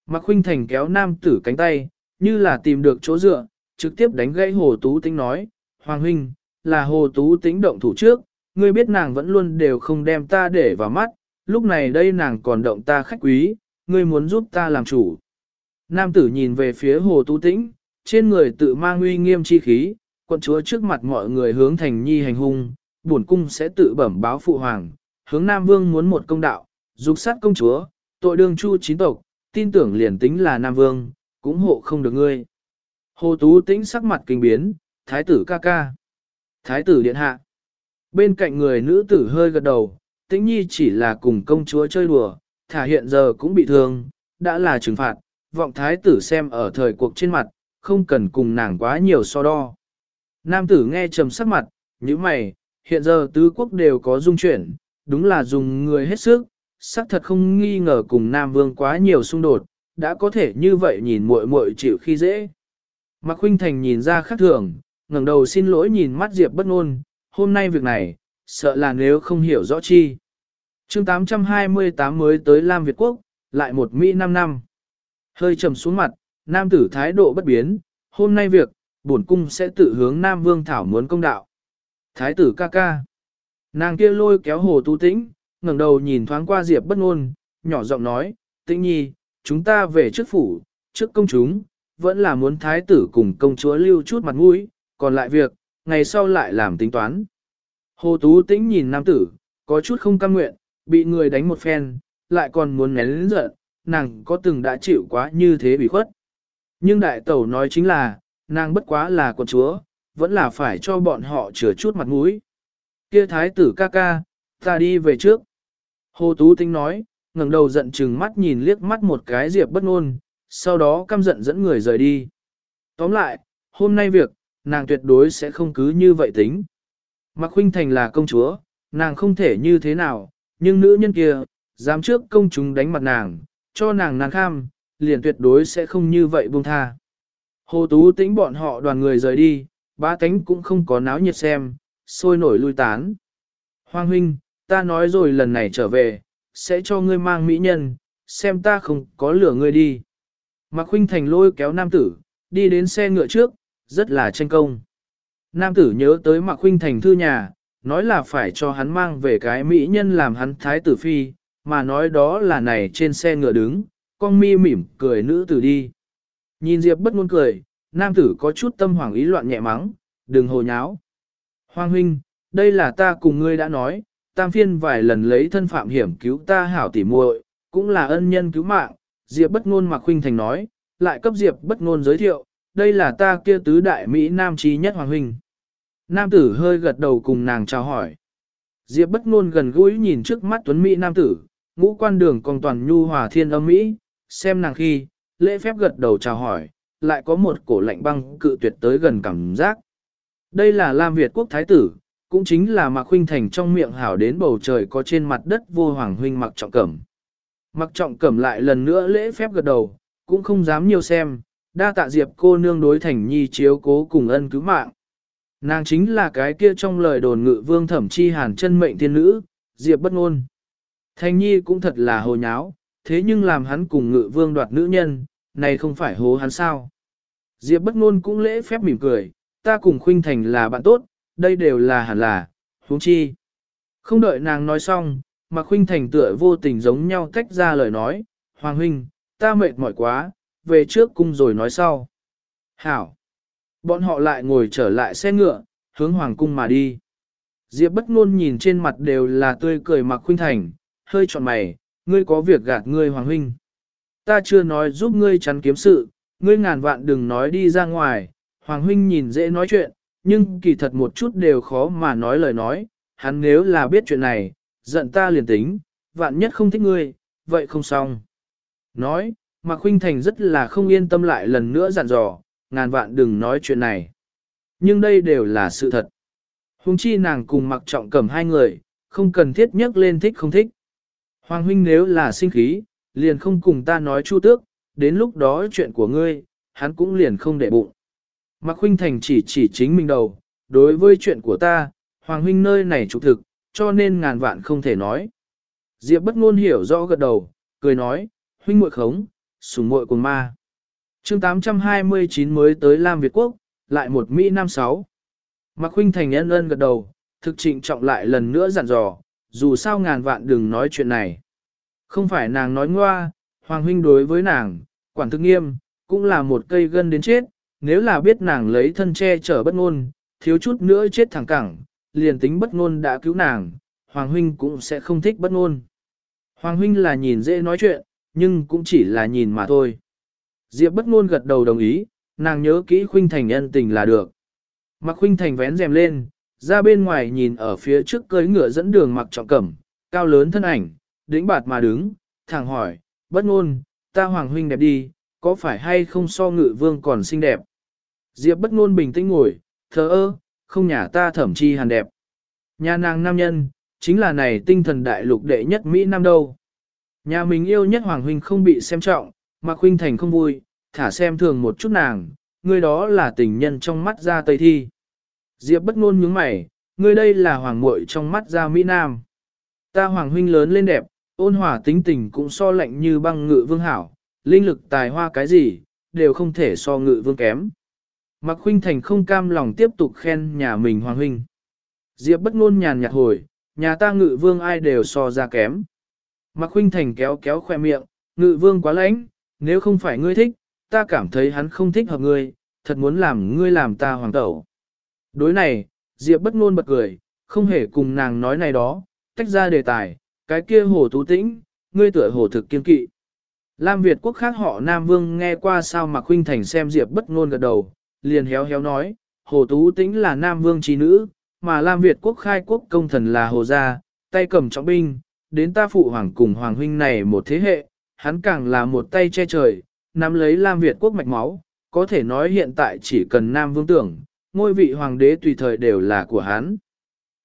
Mạc huynh Thành kéo nam tử cánh tay, như là tìm được chỗ dựa, trực tiếp đánh gãy Hồ Tú Tĩnh nói, Hoàng Huynh, là Hồ Tú Tĩnh động thủ trước, ngươi biết nàng vẫn luôn đều không đem ta để vào mắt, lúc này đây nàng còn động ta khách quý, ngươi muốn giúp ta làm chủ. Nam tử nhìn về phía Hồ Tú Tĩnh, trên người tự mang uy nghiêm chi khí, quận chúa trước mặt mọi người hướng thành nhi hành hung, bổn cung sẽ tự bẩm báo phụ hoàng, hướng Nam Vương muốn một công đạo, dục sát công chúa, tội đương chu chín tộc, tin tưởng liền tính là Nam Vương, cũng hộ không được ngươi. Hồ Tú Tĩnh sắc mặt kinh biến, thái tử ca ca. Thái tử điện hạ. Bên cạnh người nữ tử hơi gật đầu, tĩnh nhi chỉ là cùng công chúa chơi đùa, thả hiện giờ cũng bị thương, đã là trừng phạt, vọng thái tử xem ở thời cuộc trên mặt, không cần cùng nàng quá nhiều so đo. Nam tử nghe trầm sắc mặt, như mày, hiện giờ tứ quốc đều có dung chuyển, đúng là dùng người hết sức, xác thật không nghi ngờ cùng Nam Vương quá nhiều xung đột, đã có thể như vậy nhìn muội muội chịu khi dễ. Mạc Huynh Thành nhìn ra khác thường, ngẩng đầu xin lỗi nhìn mắt Diệp bất ngôn, hôm nay việc này, sợ là nếu không hiểu rõ chi. chương 828 mới tới Lam Việt Quốc, lại một Mỹ 5 năm. Hơi trầm xuống mặt, nam tử thái độ bất biến, hôm nay việc, bổn cung sẽ tự hướng Nam Vương Thảo muốn công đạo. Thái tử ca ca. Nàng kia lôi kéo hồ tú tĩnh, ngẩng đầu nhìn thoáng qua Diệp bất ngôn, nhỏ giọng nói, tĩnh nhi, chúng ta về trước phủ, trước công chúng, vẫn là muốn thái tử cùng công chúa lưu chút mặt mũi, còn lại việc, ngày sau lại làm tính toán. Hồ Tú Tĩnh nhìn nam tử, có chút không cam nguyện, bị người đánh một phen, lại còn muốn nén lĩnh giận, nàng có từng đã chịu quá như thế bị khuất. Nhưng đại tẩu nói chính là, nàng bất quá là con chúa, vẫn là phải cho bọn họ chừa chút mặt mũi. Kia thái tử ca ca, ta đi về trước. Hồ Tú tinh nói, ngẩng đầu giận chừng mắt nhìn liếc mắt một cái diệp bất ngôn, sau đó căm giận dẫn người rời đi. Tóm lại, hôm nay việc, nàng tuyệt đối sẽ không cứ như vậy tính. Mạc Khuynh Thành là công chúa, nàng không thể như thế nào, nhưng nữ nhân kia, dám trước công chúng đánh mặt nàng, cho nàng nàng kham, liền tuyệt đối sẽ không như vậy buông tha. Hồ Tú tĩnh bọn họ đoàn người rời đi, ba tánh cũng không có náo nhiệt xem, sôi nổi lui tán. Hoàng huynh, ta nói rồi lần này trở về, sẽ cho ngươi mang mỹ nhân, xem ta không có lửa ngươi đi. Mạc huynh thành lôi kéo nam tử, đi đến xe ngựa trước, rất là tranh công. Nam tử nhớ tới Mạc huynh thành thư nhà, nói là phải cho hắn mang về cái mỹ nhân làm hắn thái tử phi, mà nói đó là này trên xe ngựa đứng, con mi mỉm cười nữ tử đi. Nhìn Diệp bất ngôn cười, nam tử có chút tâm hoàng ý loạn nhẹ mắng, đừng hồ nháo. Hoàng huynh, đây là ta cùng ngươi đã nói, tam phiên vài lần lấy thân phạm hiểm cứu ta hảo tỉ muội, cũng là ân nhân cứu mạng, Diệp bất ngôn mặc huynh thành nói, lại cấp Diệp bất ngôn giới thiệu, đây là ta kia tứ đại Mỹ Nam trí nhất Hoàng huynh. Nam tử hơi gật đầu cùng nàng chào hỏi. Diệp bất ngôn gần gũi nhìn trước mắt tuấn Mỹ Nam tử, ngũ quan đường còn toàn nhu hòa thiên âm Mỹ, xem nàng khi, lễ phép gật đầu chào hỏi, lại có một cổ lạnh băng cự tuyệt tới gần cảm giác. Đây là Lam Việt quốc thái tử, cũng chính là Mạc Huynh Thành trong miệng hảo đến bầu trời có trên mặt đất vô hoàng huynh mặc trọng cẩm. Mặc trọng cẩm lại lần nữa lễ phép gật đầu, cũng không dám nhiều xem, đa tạ diệp cô nương đối thành nhi chiếu cố cùng ân cứu mạng. Nàng chính là cái kia trong lời đồn ngự vương thẩm chi hàn chân mệnh tiên nữ, diệp bất ngôn. Thanh nhi cũng thật là hồ nháo, thế nhưng làm hắn cùng ngự vương đoạt nữ nhân, này không phải hố hắn sao. Diệp bất ngôn cũng lễ phép mỉm cười, ta cùng khuynh thành là bạn tốt, đây đều là hẳn là, huống chi. Không đợi nàng nói xong, mà khuynh thành tựa vô tình giống nhau tách ra lời nói, Hoàng huynh, ta mệt mỏi quá, về trước cung rồi nói sau. Hảo. Bọn họ lại ngồi trở lại xe ngựa, hướng Hoàng cung mà đi. Diệp bất ngôn nhìn trên mặt đều là tươi cười mặc khuynh thành, hơi trọn mày, ngươi có việc gạt ngươi Hoàng huynh. Ta chưa nói giúp ngươi chắn kiếm sự, ngươi ngàn vạn đừng nói đi ra ngoài, Hoàng huynh nhìn dễ nói chuyện, nhưng kỳ thật một chút đều khó mà nói lời nói, hắn nếu là biết chuyện này, giận ta liền tính, vạn nhất không thích ngươi, vậy không xong. Nói, Mạc Khuynh Thành rất là không yên tâm lại lần nữa dặn dò, ngàn vạn đừng nói chuyện này. Nhưng đây đều là sự thật. Hùng chi nàng cùng mặc trọng cầm hai người, không cần thiết nhắc lên thích không thích. Hoàng huynh nếu là sinh khí, liền không cùng ta nói chu tước, đến lúc đó chuyện của ngươi, hắn cũng liền không để bụng. Mạc Huynh Thành chỉ chỉ chính mình đầu, đối với chuyện của ta, Hoàng Huynh nơi này trục thực, cho nên ngàn vạn không thể nói. Diệp bất ngôn hiểu rõ gật đầu, cười nói, Huynh muội khống, sùng muội cùng ma. chương 829 mới tới Lam Việt Quốc, lại một Mỹ Nam sáu. Mạc Huynh Thành ân ân gật đầu, thực trịnh trọng lại lần nữa dặn dò, dù sao ngàn vạn đừng nói chuyện này. Không phải nàng nói ngoa, Hoàng Huynh đối với nàng, quản thức nghiêm, cũng là một cây gân đến chết, nếu là biết nàng lấy thân che chở bất ngôn, thiếu chút nữa chết thẳng cẳng, liền tính bất ngôn đã cứu nàng, Hoàng Huynh cũng sẽ không thích bất ngôn. Hoàng Huynh là nhìn dễ nói chuyện, nhưng cũng chỉ là nhìn mà thôi. Diệp bất ngôn gật đầu đồng ý, nàng nhớ kỹ Khuynh Thành ân tình là được. Mặc Khuynh Thành vén rèm lên, ra bên ngoài nhìn ở phía trước cưới ngựa dẫn đường mặc trọng cẩm, cao lớn thân ảnh, đĩnh bạt mà đứng, thẳng hỏi, bất ngôn, ta Hoàng Huynh đẹp đi, có phải hay không so ngự vương còn xinh đẹp? Diệp bất ngôn bình tĩnh ngồi, thờ ơ, không nhà ta thẩm chi hàn đẹp. Nhà nàng nam nhân, chính là này tinh thần đại lục đệ nhất Mỹ Nam đâu. Nhà mình yêu nhất Hoàng Huynh không bị xem trọng, mà Huynh thành không vui, thả xem thường một chút nàng, người đó là tình nhân trong mắt ra Tây Thi. Diệp bất ngôn nhướng mày, ngươi đây là Hoàng muội trong mắt ra Mỹ Nam. Ta Hoàng Huynh lớn lên đẹp, ôn hòa tính tình cũng so lạnh như băng ngự vương hảo, linh lực tài hoa cái gì, đều không thể so ngự vương kém. Mạc Huynh Thành không cam lòng tiếp tục khen nhà mình Hoàng Huynh. Diệp bất ngôn nhàn nhạt hồi, nhà ta ngự vương ai đều so ra kém. Mạc Huynh Thành kéo kéo khoe miệng, ngự vương quá lãnh, nếu không phải ngươi thích, ta cảm thấy hắn không thích hợp ngươi, thật muốn làm ngươi làm ta hoàng tẩu. Đối này, Diệp bất ngôn bật cười, không hề cùng nàng nói này đó, tách ra đề tài, cái kia hồ tú tĩnh, ngươi tựa hồ thực kiên kỵ. Lam Việt quốc khác họ Nam Vương nghe qua sao mà Khuynh Thành xem Diệp bất ngôn gật đầu, liền héo héo nói, Hồ Tú Tĩnh là Nam Vương trí nữ, mà Lam Việt quốc khai quốc công thần là Hồ Gia, tay cầm trọng binh, đến ta phụ hoàng cùng hoàng huynh này một thế hệ, hắn càng là một tay che trời, nắm lấy Lam Việt quốc mạch máu, có thể nói hiện tại chỉ cần Nam Vương tưởng, ngôi vị hoàng đế tùy thời đều là của hắn.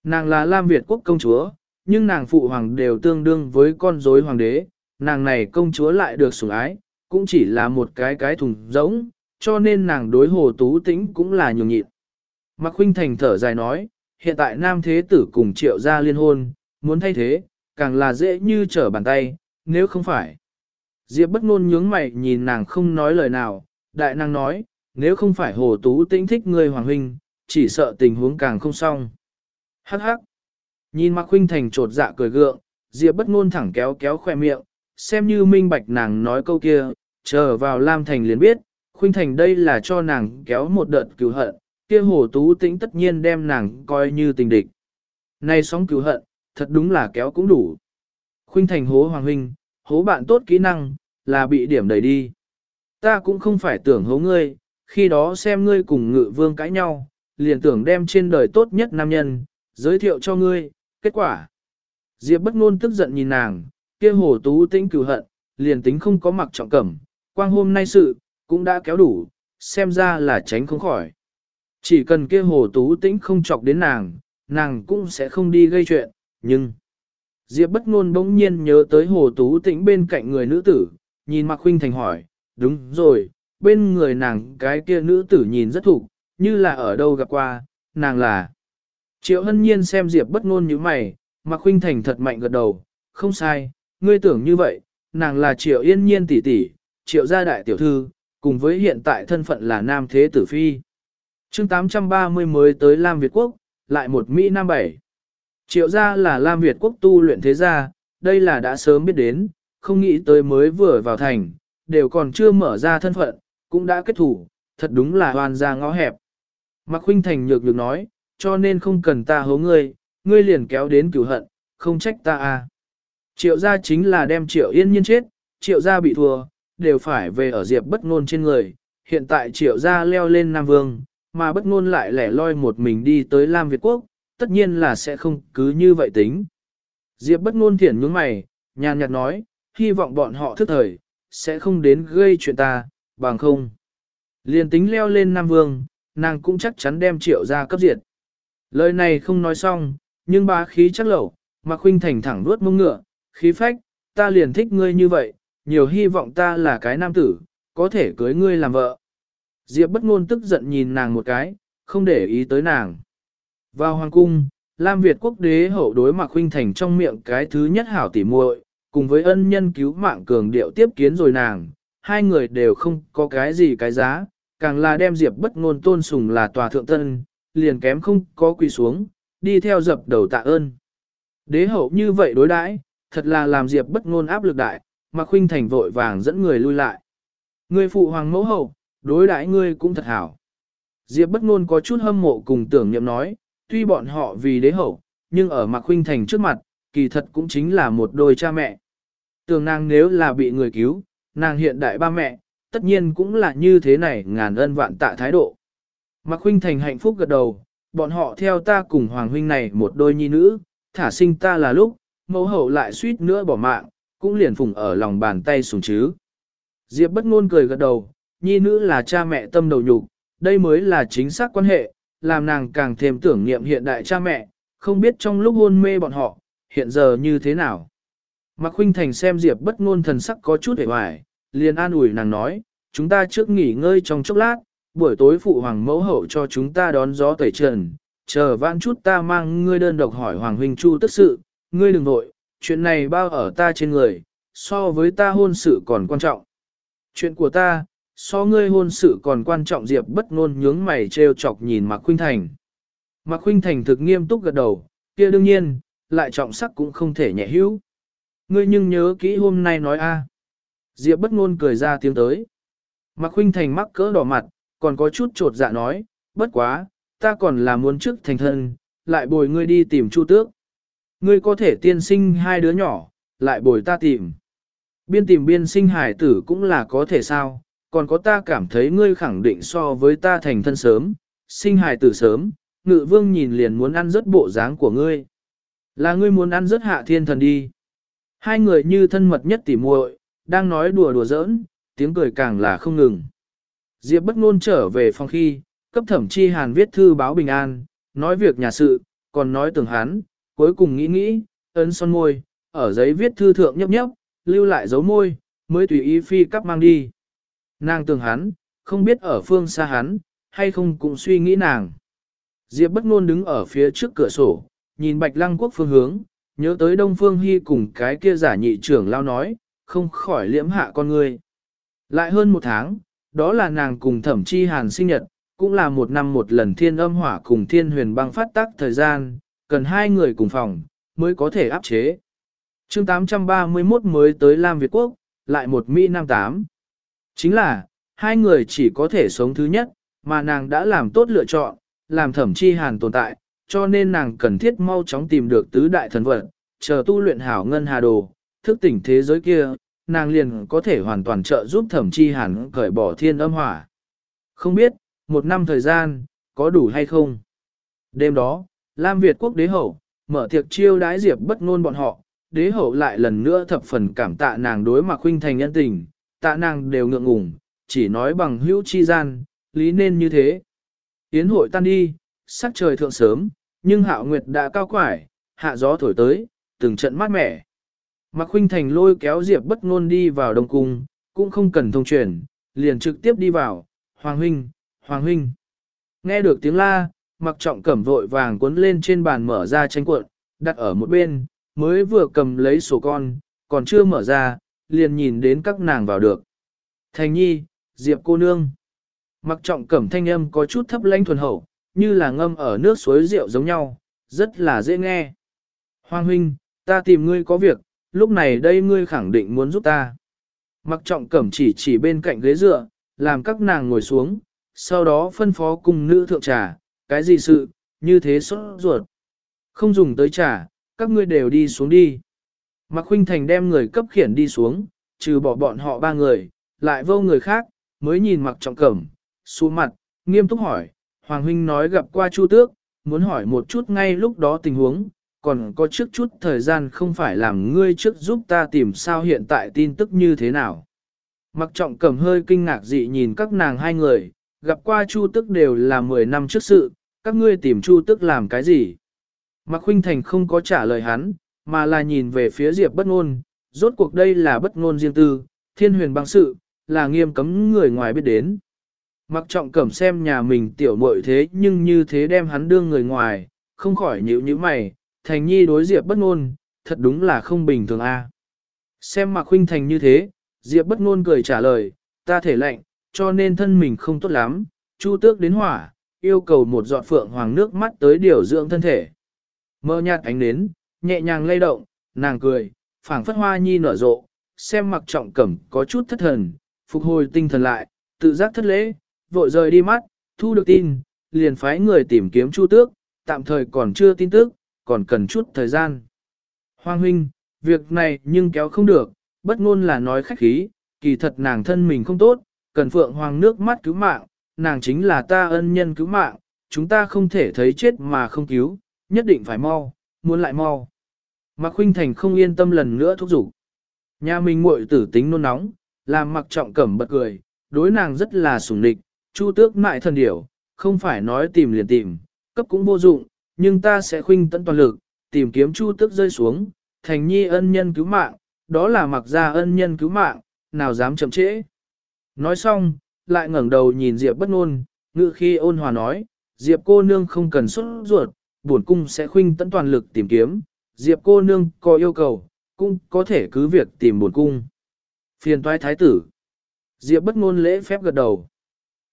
Nàng là Lam Việt quốc công chúa, nhưng nàng phụ hoàng đều tương đương với con rối hoàng đế, nàng này công chúa lại được sủng ái, cũng chỉ là một cái cái thùng rỗng, cho nên nàng đối hồ tú tĩnh cũng là nhường nhịn. Mạc Khuynh Thành thở dài nói, hiện tại nam thế tử cùng triệu gia liên hôn, muốn thay thế, càng là dễ như trở bàn tay, nếu không phải. Diệp bất ngôn nhướng mày nhìn nàng không nói lời nào, đại năng nói, nếu không phải hồ tú tĩnh thích người hoàng huynh, chỉ sợ tình huống càng không xong. Hắc hắc. Nhìn Mạc Huynh Thành trột dạ cười gượng, Diệp bất ngôn thẳng kéo kéo khoe miệng, xem như minh bạch nàng nói câu kia, chờ vào Lam Thành liền biết, Khuynh Thành đây là cho nàng kéo một đợt cứu hận, kia hồ tú tĩnh tất nhiên đem nàng coi như tình địch. nay sóng cứu hận, thật đúng là kéo cũng đủ. Khuynh Thành hố Hoàng Huynh, hố bạn tốt kỹ năng, là bị điểm đẩy đi. Ta cũng không phải tưởng hố ngươi, khi đó xem ngươi cùng ngự vương cãi nhau, liền tưởng đem trên đời tốt nhất nam nhân, giới thiệu cho ngươi, kết quả. Diệp bất ngôn tức giận nhìn nàng, kia hồ tú tĩnh cửu hận, liền tính không có mặc trọng cẩm, quang hôm nay sự, cũng đã kéo đủ, xem ra là tránh không khỏi. Chỉ cần kia hồ tú tĩnh không chọc đến nàng, nàng cũng sẽ không đi gây chuyện, nhưng... Diệp bất ngôn bỗng nhiên nhớ tới hồ tú tĩnh bên cạnh người nữ tử, nhìn Mạc Khuynh Thành hỏi, đúng rồi, bên người nàng cái kia nữ tử nhìn rất thục, như là ở đâu gặp qua, nàng là... Triệu hân nhiên xem Diệp bất ngôn như mày, mà Khuynh Thành thật mạnh gật đầu, không sai, ngươi tưởng như vậy, nàng là Triệu yên nhiên tỷ tỷ, Triệu gia đại tiểu thư, cùng với hiện tại thân phận là Nam Thế Tử Phi. chương 830 mới tới Lam Việt Quốc, lại một Mỹ Nam Bảy. Triệu gia là Lam Việt Quốc tu luyện thế gia, đây là đã sớm biết đến, không nghĩ tới mới vừa vào thành, đều còn chưa mở ra thân phận, cũng đã kết thủ, thật đúng là hoàn ra ngõ hẹp. Mạc Khuynh Thành nhược nhược nói, cho nên không cần ta hố ngươi, ngươi liền kéo đến cửu hận, không trách ta à. Triệu gia chính là đem triệu yên nhiên chết, triệu gia bị thua, đều phải về ở diệp bất ngôn trên người. Hiện tại triệu gia leo lên Nam Vương, mà bất ngôn lại lẻ loi một mình đi tới Lam Việt Quốc, tất nhiên là sẽ không cứ như vậy tính. Diệp bất ngôn thiển nhướng mày, nhàn nhạt nói, hy vọng bọn họ thức thời, sẽ không đến gây chuyện ta, bằng không. Liên tính leo lên Nam Vương, nàng cũng chắc chắn đem triệu gia cấp diệt. Lời này không nói xong, nhưng bá khí chắc lẩu, mà khuynh thành thẳng vuốt mông ngựa, khí phách, ta liền thích ngươi như vậy, nhiều hy vọng ta là cái nam tử, có thể cưới ngươi làm vợ. Diệp bất ngôn tức giận nhìn nàng một cái, không để ý tới nàng. Vào hoàng cung, Lam Việt quốc đế hậu đối Mạc Khuynh thành trong miệng cái thứ nhất hảo tỉ muội, cùng với ân nhân cứu mạng cường điệu tiếp kiến rồi nàng, hai người đều không có cái gì cái giá, càng là đem Diệp bất ngôn tôn sùng là tòa thượng tân, liền kém không có quỳ xuống, đi theo dập đầu tạ ơn. Đế hậu như vậy đối đãi, thật là làm Diệp bất ngôn áp lực đại, mà khuynh thành vội vàng dẫn người lui lại. Người phụ hoàng mẫu hậu, đối đãi ngươi cũng thật hảo. Diệp bất ngôn có chút hâm mộ cùng tưởng niệm nói, tuy bọn họ vì đế hậu, nhưng ở Mạc Khuynh Thành trước mặt, kỳ thật cũng chính là một đôi cha mẹ. Tưởng nàng nếu là bị người cứu, nàng hiện đại ba mẹ, tất nhiên cũng là như thế này ngàn ân vạn tạ thái độ. Mạc huynh Thành hạnh phúc gật đầu, bọn họ theo ta cùng Hoàng Huynh này một đôi nhi nữ, thả sinh ta là lúc, mẫu hậu lại suýt nữa bỏ mạng, cũng liền phùng ở lòng bàn tay sùng chứ. Diệp bất ngôn cười gật đầu, nhi nữ là cha mẹ tâm đầu nhục, đây mới là chính xác quan hệ, làm nàng càng thêm tưởng niệm hiện đại cha mẹ, không biết trong lúc hôn mê bọn họ, hiện giờ như thế nào. Mạc Khuynh Thành xem Diệp bất ngôn thần sắc có chút hề hoài, liền an ủi nàng nói, chúng ta trước nghỉ ngơi trong chốc lát, buổi tối phụ hoàng mẫu hậu cho chúng ta đón gió tẩy trần, chờ vãn chút ta mang ngươi đơn độc hỏi hoàng huynh chu tức sự, ngươi đừng nội, chuyện này bao ở ta trên người, so với ta hôn sự còn quan trọng. Chuyện của ta, so ngươi hôn sự còn quan trọng Diệp bất ngôn nhướng mày trêu chọc nhìn Mạc Khuynh Thành. Mạc Khuynh Thành thực nghiêm túc gật đầu, kia đương nhiên, lại trọng sắc cũng không thể nhẹ hữu. Ngươi nhưng nhớ kỹ hôm nay nói a. Diệp bất ngôn cười ra tiếng tới. Mạc Khuynh Thành mắc cỡ đỏ mặt, còn có chút trột dạ nói, bất quá, ta còn là muốn trước thành thân, lại bồi ngươi đi tìm Chu Tước. Ngươi có thể tiên sinh hai đứa nhỏ, lại bồi ta tìm. Biên tìm biên sinh hải tử cũng là có thể sao, còn có ta cảm thấy ngươi khẳng định so với ta thành thân sớm, sinh hải tử sớm, ngự vương nhìn liền muốn ăn rớt bộ dáng của ngươi. Là ngươi muốn ăn rớt hạ thiên thần đi. Hai người như thân mật nhất tỉ muội, đang nói đùa đùa giỡn, tiếng cười càng là không ngừng. Diệp bất ngôn trở về phòng khi, cấp thẩm chi hàn viết thư báo bình an, nói việc nhà sự, còn nói tưởng hắn, cuối cùng nghĩ nghĩ, ấn son môi, ở giấy viết thư thượng nhấp nhấp, lưu lại dấu môi, mới tùy ý phi cắp mang đi. Nàng tưởng hắn, không biết ở phương xa hắn, hay không cũng suy nghĩ nàng. Diệp bất ngôn đứng ở phía trước cửa sổ, nhìn bạch lăng quốc phương hướng, nhớ tới Đông Phương Hy cùng cái kia giả nhị trưởng lao nói, không khỏi liễm hạ con người. Lại hơn một tháng, đó là nàng cùng thẩm chi hàn sinh nhật, cũng là một năm một lần thiên âm hỏa cùng thiên huyền băng phát tác thời gian, cần hai người cùng phòng, mới có thể áp chế. chương 831 mới tới Lam Việt Quốc, lại một Mỹ Nam Tám. Chính là, hai người chỉ có thể sống thứ nhất, mà nàng đã làm tốt lựa chọn, làm thẩm chi hàn tồn tại, cho nên nàng cần thiết mau chóng tìm được tứ đại thần vật, chờ tu luyện hảo ngân hà đồ, thức tỉnh thế giới kia, nàng liền có thể hoàn toàn trợ giúp thẩm chi hàn cởi bỏ thiên âm hỏa. Không biết, một năm thời gian, có đủ hay không? Đêm đó, Lam Việt quốc đế hậu, mở tiệc chiêu đái diệp bất ngôn bọn họ, đế hậu lại lần nữa thập phần cảm tạ nàng đối mặt huynh thành nhân tình, tạ nàng đều ngượng ngùng, chỉ nói bằng hữu chi gian, lý nên như thế. Yến hội tan đi, sắc trời thượng sớm, nhưng hạo nguyệt đã cao quải, hạ gió thổi tới, từng trận mát mẻ. Mạc Khuynh Thành lôi kéo Diệp bất ngôn đi vào đông cung, cũng không cần thông truyền, liền trực tiếp đi vào, Hoàng Huynh, Hoàng Huynh. Nghe được tiếng la, Mạc Trọng Cẩm vội vàng cuốn lên trên bàn mở ra tranh cuộn, đặt ở một bên, mới vừa cầm lấy sổ con, còn chưa mở ra, liền nhìn đến các nàng vào được. Thành Nhi, Diệp cô nương. Mặc trọng cẩm thanh âm có chút thấp lãnh thuần hậu, như là ngâm ở nước suối rượu giống nhau, rất là dễ nghe. Hoàng huynh, ta tìm ngươi có việc, lúc này đây ngươi khẳng định muốn giúp ta. Mặc trọng cẩm chỉ chỉ bên cạnh ghế dựa, làm các nàng ngồi xuống, sau đó phân phó cùng nữ thượng trà, cái gì sự, như thế sốt ruột. Không dùng tới trà, các ngươi đều đi xuống đi. Mạc Huynh Thành đem người cấp khiển đi xuống, trừ bỏ bọn họ ba người, lại vô người khác, mới nhìn mặc trọng cẩm, xuống mặt, nghiêm túc hỏi, Hoàng Huynh nói gặp qua Chu Tước, muốn hỏi một chút ngay lúc đó tình huống, còn có trước chút thời gian không phải làm ngươi trước giúp ta tìm sao hiện tại tin tức như thế nào. Mặc trọng cầm hơi kinh ngạc dị nhìn các nàng hai người, gặp qua Chu Tước đều là 10 năm trước sự, các ngươi tìm Chu Tước làm cái gì? Mặc Huynh Thành không có trả lời hắn, mà là nhìn về phía Diệp bất ngôn, rốt cuộc đây là bất ngôn riêng tư, thiên huyền băng sự, là nghiêm cấm người ngoài biết đến. Mặc trọng cẩm xem nhà mình tiểu muội thế nhưng như thế đem hắn đương người ngoài, không khỏi nhíu như mày, thành nhi đối diệp bất ngôn, thật đúng là không bình thường a. À. Xem mặc huynh thành như thế, diệp bất ngôn cười trả lời, ta thể lạnh, cho nên thân mình không tốt lắm, chu tước đến hỏa, yêu cầu một giọt phượng hoàng nước mắt tới điều dưỡng thân thể. Mơ nhạt ánh nến, nhẹ nhàng lay động, nàng cười, phảng phất hoa nhi nở rộ, xem mặc trọng cẩm có chút thất thần, phục hồi tinh thần lại, tự giác thất lễ, vội rời đi mắt, thu được tin, liền phái người tìm kiếm Chu Tước, tạm thời còn chưa tin tức, còn cần chút thời gian. Hoàng huynh, việc này nhưng kéo không được, bất ngôn là nói khách khí, kỳ thật nàng thân mình không tốt, cần phượng hoàng nước mắt cứu mạng, nàng chính là ta ân nhân cứu mạng, chúng ta không thể thấy chết mà không cứu, nhất định phải mau, muốn lại mau. Mạc Khuynh Thành không yên tâm lần nữa thúc giục. Nhà mình muội tử tính nôn nóng, làm mặc trọng cẩm bật cười, đối nàng rất là sủng địch, chu tước mại thần điểu, không phải nói tìm liền tìm, cấp cũng vô dụng, nhưng ta sẽ khuynh tận toàn lực, tìm kiếm chu tước rơi xuống, thành nhi ân nhân cứu mạng, đó là mặc ra ân nhân cứu mạng, nào dám chậm trễ. Nói xong, lại ngẩng đầu nhìn Diệp bất ngôn, ngự khi ôn hòa nói, Diệp cô nương không cần xuất ruột, bổn cung sẽ khuynh tận toàn lực tìm kiếm, Diệp cô nương có yêu cầu, cũng có thể cứ việc tìm bổn cung. Phiền toái thái tử. Diệp bất ngôn lễ phép gật đầu.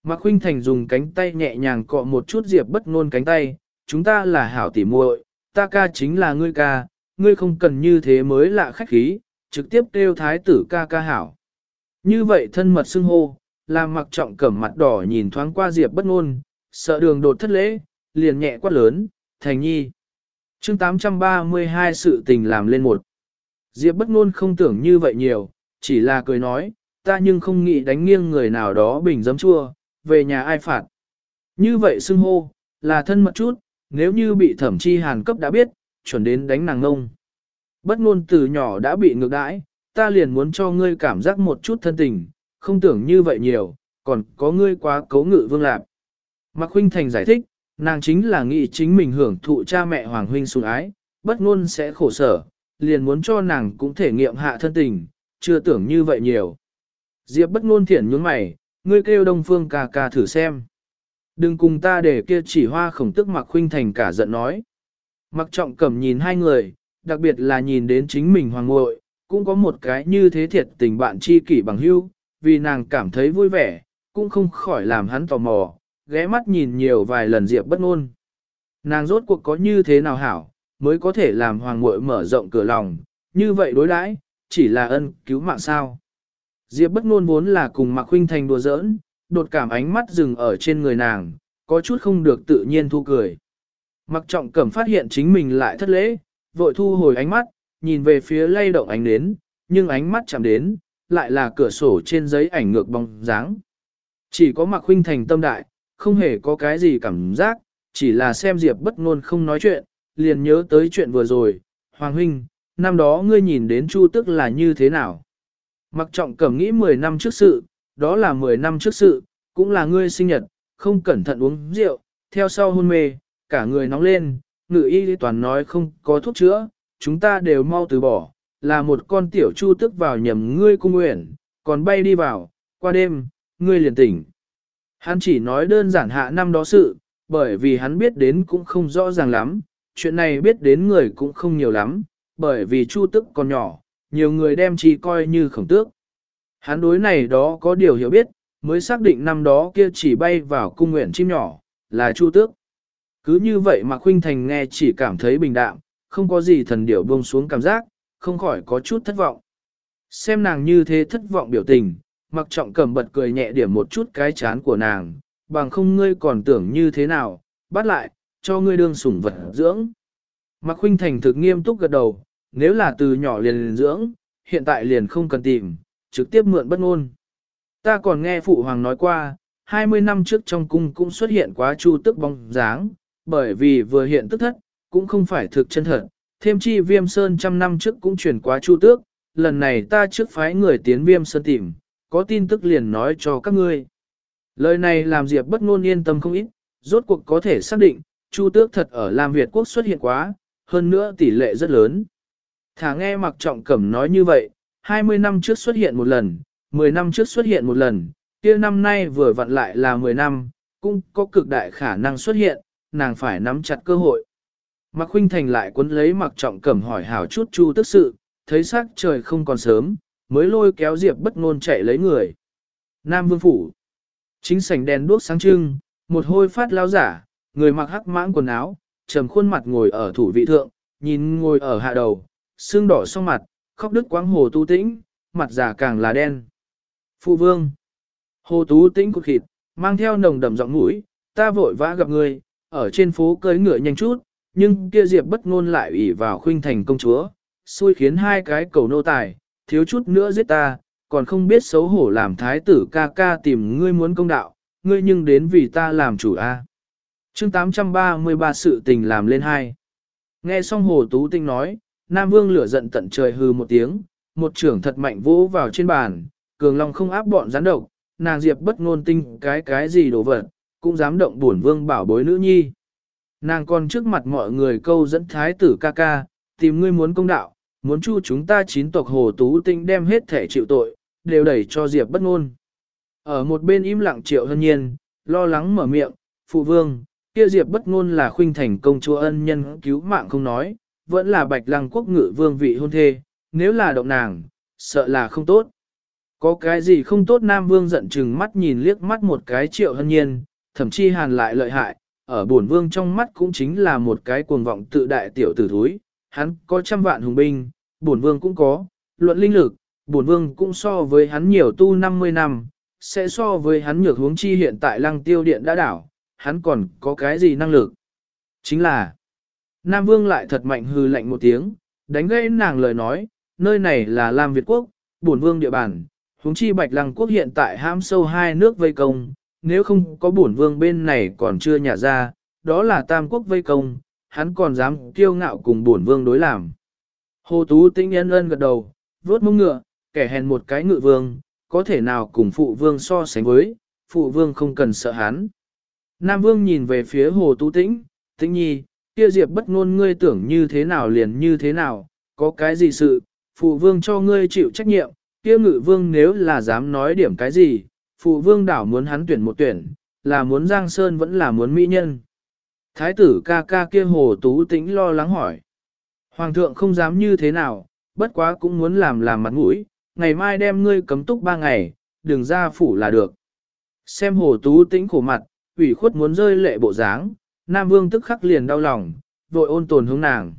Mạc Khuynh Thành dùng cánh tay nhẹ nhàng cọ một chút Diệp bất ngôn cánh tay, chúng ta là hảo tỉ muội, ta ca chính là ngươi ca, ngươi không cần như thế mới lạ khách khí, trực tiếp kêu thái tử ca ca hảo. Như vậy thân mật xưng hô, làm mặc trọng cẩm mặt đỏ nhìn thoáng qua Diệp bất ngôn, sợ đường đột thất lễ, liền nhẹ quát lớn, thành nhi. chương 832 sự tình làm lên một. Diệp bất ngôn không tưởng như vậy nhiều, chỉ là cười nói, ta nhưng không nghĩ đánh nghiêng người nào đó bình giấm chua, về nhà ai phạt. Như vậy xưng hô, là thân mật chút, nếu như bị thẩm chi hàn cấp đã biết, chuẩn đến đánh nàng ngông. Bất ngôn từ nhỏ đã bị ngược đãi, ta liền muốn cho ngươi cảm giác một chút thân tình, không tưởng như vậy nhiều, còn có ngươi quá cấu ngự vương lạc. Mạc Huynh Thành giải thích, Nàng chính là nghĩ chính mình hưởng thụ cha mẹ Hoàng Huynh sủng ái, bất ngôn sẽ khổ sở, liền muốn cho nàng cũng thể nghiệm hạ thân tình, chưa tưởng như vậy nhiều. Diệp bất ngôn thiển nhướng mày, ngươi kêu Đông Phương ca ca thử xem. Đừng cùng ta để kia chỉ hoa khổng tức mặc khuynh thành cả giận nói. Mặc trọng cẩm nhìn hai người, đặc biệt là nhìn đến chính mình hoàng ngội, cũng có một cái như thế thiệt tình bạn chi kỷ bằng hữu, vì nàng cảm thấy vui vẻ, cũng không khỏi làm hắn tò mò, ghé mắt nhìn nhiều vài lần Diệp bất ngôn. Nàng rốt cuộc có như thế nào hảo, mới có thể làm hoàng Ngội mở rộng cửa lòng, như vậy đối đãi, chỉ là ân cứu mạng sao. Diệp bất ngôn vốn là cùng Mạc Huynh Thành đùa giỡn, đột cảm ánh mắt dừng ở trên người nàng, có chút không được tự nhiên thu cười. Mặc trọng cẩm phát hiện chính mình lại thất lễ, vội thu hồi ánh mắt, nhìn về phía lay động ánh đến, nhưng ánh mắt chạm đến, lại là cửa sổ trên giấy ảnh ngược bóng dáng. Chỉ có Mạc Huynh Thành tâm đại, không hề có cái gì cảm giác, chỉ là xem Diệp bất ngôn không nói chuyện, liền nhớ tới chuyện vừa rồi. Hoàng Huynh, năm đó ngươi nhìn đến Chu tức là như thế nào? Mặc trọng cẩm nghĩ 10 năm trước sự, đó là 10 năm trước sự, cũng là ngươi sinh nhật, không cẩn thận uống rượu, theo sau hôn mê, cả người nóng lên, ngự y toàn nói không có thuốc chữa, chúng ta đều mau từ bỏ, là một con tiểu chu tức vào nhầm ngươi cung nguyện, còn bay đi vào, qua đêm, ngươi liền tỉnh. Hắn chỉ nói đơn giản hạ năm đó sự, bởi vì hắn biết đến cũng không rõ ràng lắm, chuyện này biết đến người cũng không nhiều lắm, bởi vì chu tức còn nhỏ, nhiều người đem chi coi như khổng tước. Hắn đối này đó có điều hiểu biết, mới xác định năm đó kia chỉ bay vào cung nguyện chim nhỏ, là chu tước. Cứ như vậy mà Khuynh Thành nghe chỉ cảm thấy bình đạm, không có gì thần điểu buông xuống cảm giác, không khỏi có chút thất vọng. Xem nàng như thế thất vọng biểu tình, mặc trọng cầm bật cười nhẹ điểm một chút cái chán của nàng, bằng không ngươi còn tưởng như thế nào, bắt lại, cho ngươi đương sủng vật dưỡng. Mạc Khuynh Thành thực nghiêm túc gật đầu, nếu là từ nhỏ liền, liền dưỡng, hiện tại liền không cần tìm, trực tiếp mượn bất ngôn. Ta còn nghe Phụ Hoàng nói qua, 20 năm trước trong cung cũng xuất hiện quá chu tức bóng dáng, bởi vì vừa hiện tức thất, cũng không phải thực chân thật, thêm chi viêm sơn trăm năm trước cũng chuyển quá chu tước, lần này ta trước phái người tiến viêm sơn tìm, có tin tức liền nói cho các ngươi. Lời này làm Diệp bất ngôn yên tâm không ít, rốt cuộc có thể xác định, chu tước thật ở Lam Việt quốc xuất hiện quá, hơn nữa tỷ lệ rất lớn. Thả nghe mặc trọng cẩm nói như vậy, 20 năm trước xuất hiện một lần, 10 năm trước xuất hiện một lần, kia năm nay vừa vặn lại là 10 năm, cũng có cực đại khả năng xuất hiện, nàng phải nắm chặt cơ hội. Mạc Khuynh Thành lại cuốn lấy Mạc Trọng Cẩm hỏi hảo chút chu tức sự, thấy sắc trời không còn sớm, mới lôi kéo Diệp bất ngôn chạy lấy người. Nam Vương Phủ Chính sảnh đèn đuốc sáng trưng, một hôi phát lao giả, người mặc hắc mãng quần áo, trầm khuôn mặt ngồi ở thủ vị thượng, nhìn ngồi ở hạ đầu, xương đỏ sau mặt, khóc đứt quáng hồ tu tĩnh, mặt già càng là đen. Phụ vương. Hồ tú tĩnh cục khịt, mang theo nồng đậm giọng mũi, ta vội vã gặp người, ở trên phố cưới ngựa nhanh chút, nhưng kia diệp bất ngôn lại ủy vào khuynh thành công chúa, xui khiến hai cái cầu nô tài, thiếu chút nữa giết ta, còn không biết xấu hổ làm thái tử ca ca tìm ngươi muốn công đạo, ngươi nhưng đến vì ta làm chủ a. À. Chương 833 sự tình làm lên hai. Nghe xong Hồ Tú Tinh nói, Nam Vương lửa giận tận trời hư một tiếng, một trưởng thật mạnh vỗ vào trên bàn, cường long không áp bọn gián độc, nàng diệp bất ngôn tinh cái cái gì đổ vật, cũng dám động bổn vương bảo bối nữ nhi. Nàng còn trước mặt mọi người câu dẫn thái tử ca ca, tìm ngươi muốn công đạo, muốn chu chúng ta chín tộc hồ tú tinh đem hết thể chịu tội, đều đẩy cho diệp bất ngôn. Ở một bên im lặng triệu hân nhiên, lo lắng mở miệng, phụ vương, kia diệp bất ngôn là khuynh thành công chúa ân nhân cứu mạng không nói, vẫn là bạch lăng quốc ngự vương vị hôn thê, nếu là động nàng, sợ là không tốt. Có cái gì không tốt Nam Vương giận chừng mắt nhìn liếc mắt một cái triệu hân nhiên, thậm chí hàn lại lợi hại, ở bổn vương trong mắt cũng chính là một cái cuồng vọng tự đại tiểu tử thúi, hắn có trăm vạn hùng binh, bổn vương cũng có, luận linh lực, bổn vương cũng so với hắn nhiều tu 50 năm, sẽ so với hắn nhược hướng chi hiện tại lăng tiêu điện đã đảo, hắn còn có cái gì năng lực. Chính là, Nam Vương lại thật mạnh hư lạnh một tiếng, đánh gãy nàng lời nói, nơi này là Lam Việt Quốc, bổn vương địa bàn, huống chi Bạch Lăng Quốc hiện tại ham sâu hai nước vây công, nếu không có bổn vương bên này còn chưa nhả ra, đó là Tam Quốc vây công, hắn còn dám kiêu ngạo cùng bổn vương đối làm. Hồ Tú Tĩnh yên ân gật đầu, vuốt mông ngựa, kẻ hèn một cái ngự vương, có thể nào cùng phụ vương so sánh với, phụ vương không cần sợ hắn. Nam Vương nhìn về phía Hồ Tú Tĩnh, Tĩnh Nhi, kia Diệp bất ngôn ngươi tưởng như thế nào liền như thế nào, có cái gì sự, phụ vương cho ngươi chịu trách nhiệm, kia ngự vương nếu là dám nói điểm cái gì, phụ vương đảo muốn hắn tuyển một tuyển, là muốn Giang Sơn vẫn là muốn mỹ nhân. Thái tử ca ca kia Hồ Tú Tĩnh lo lắng hỏi. Hoàng thượng không dám như thế nào, bất quá cũng muốn làm làm mặt mũi, ngày mai đem ngươi cấm túc ba ngày, đừng ra phủ là được. Xem Hồ Tú Tĩnh khổ mặt, ủy khuất muốn rơi lệ bộ dáng, Nam Vương tức khắc liền đau lòng, vội ôn tồn hướng nàng.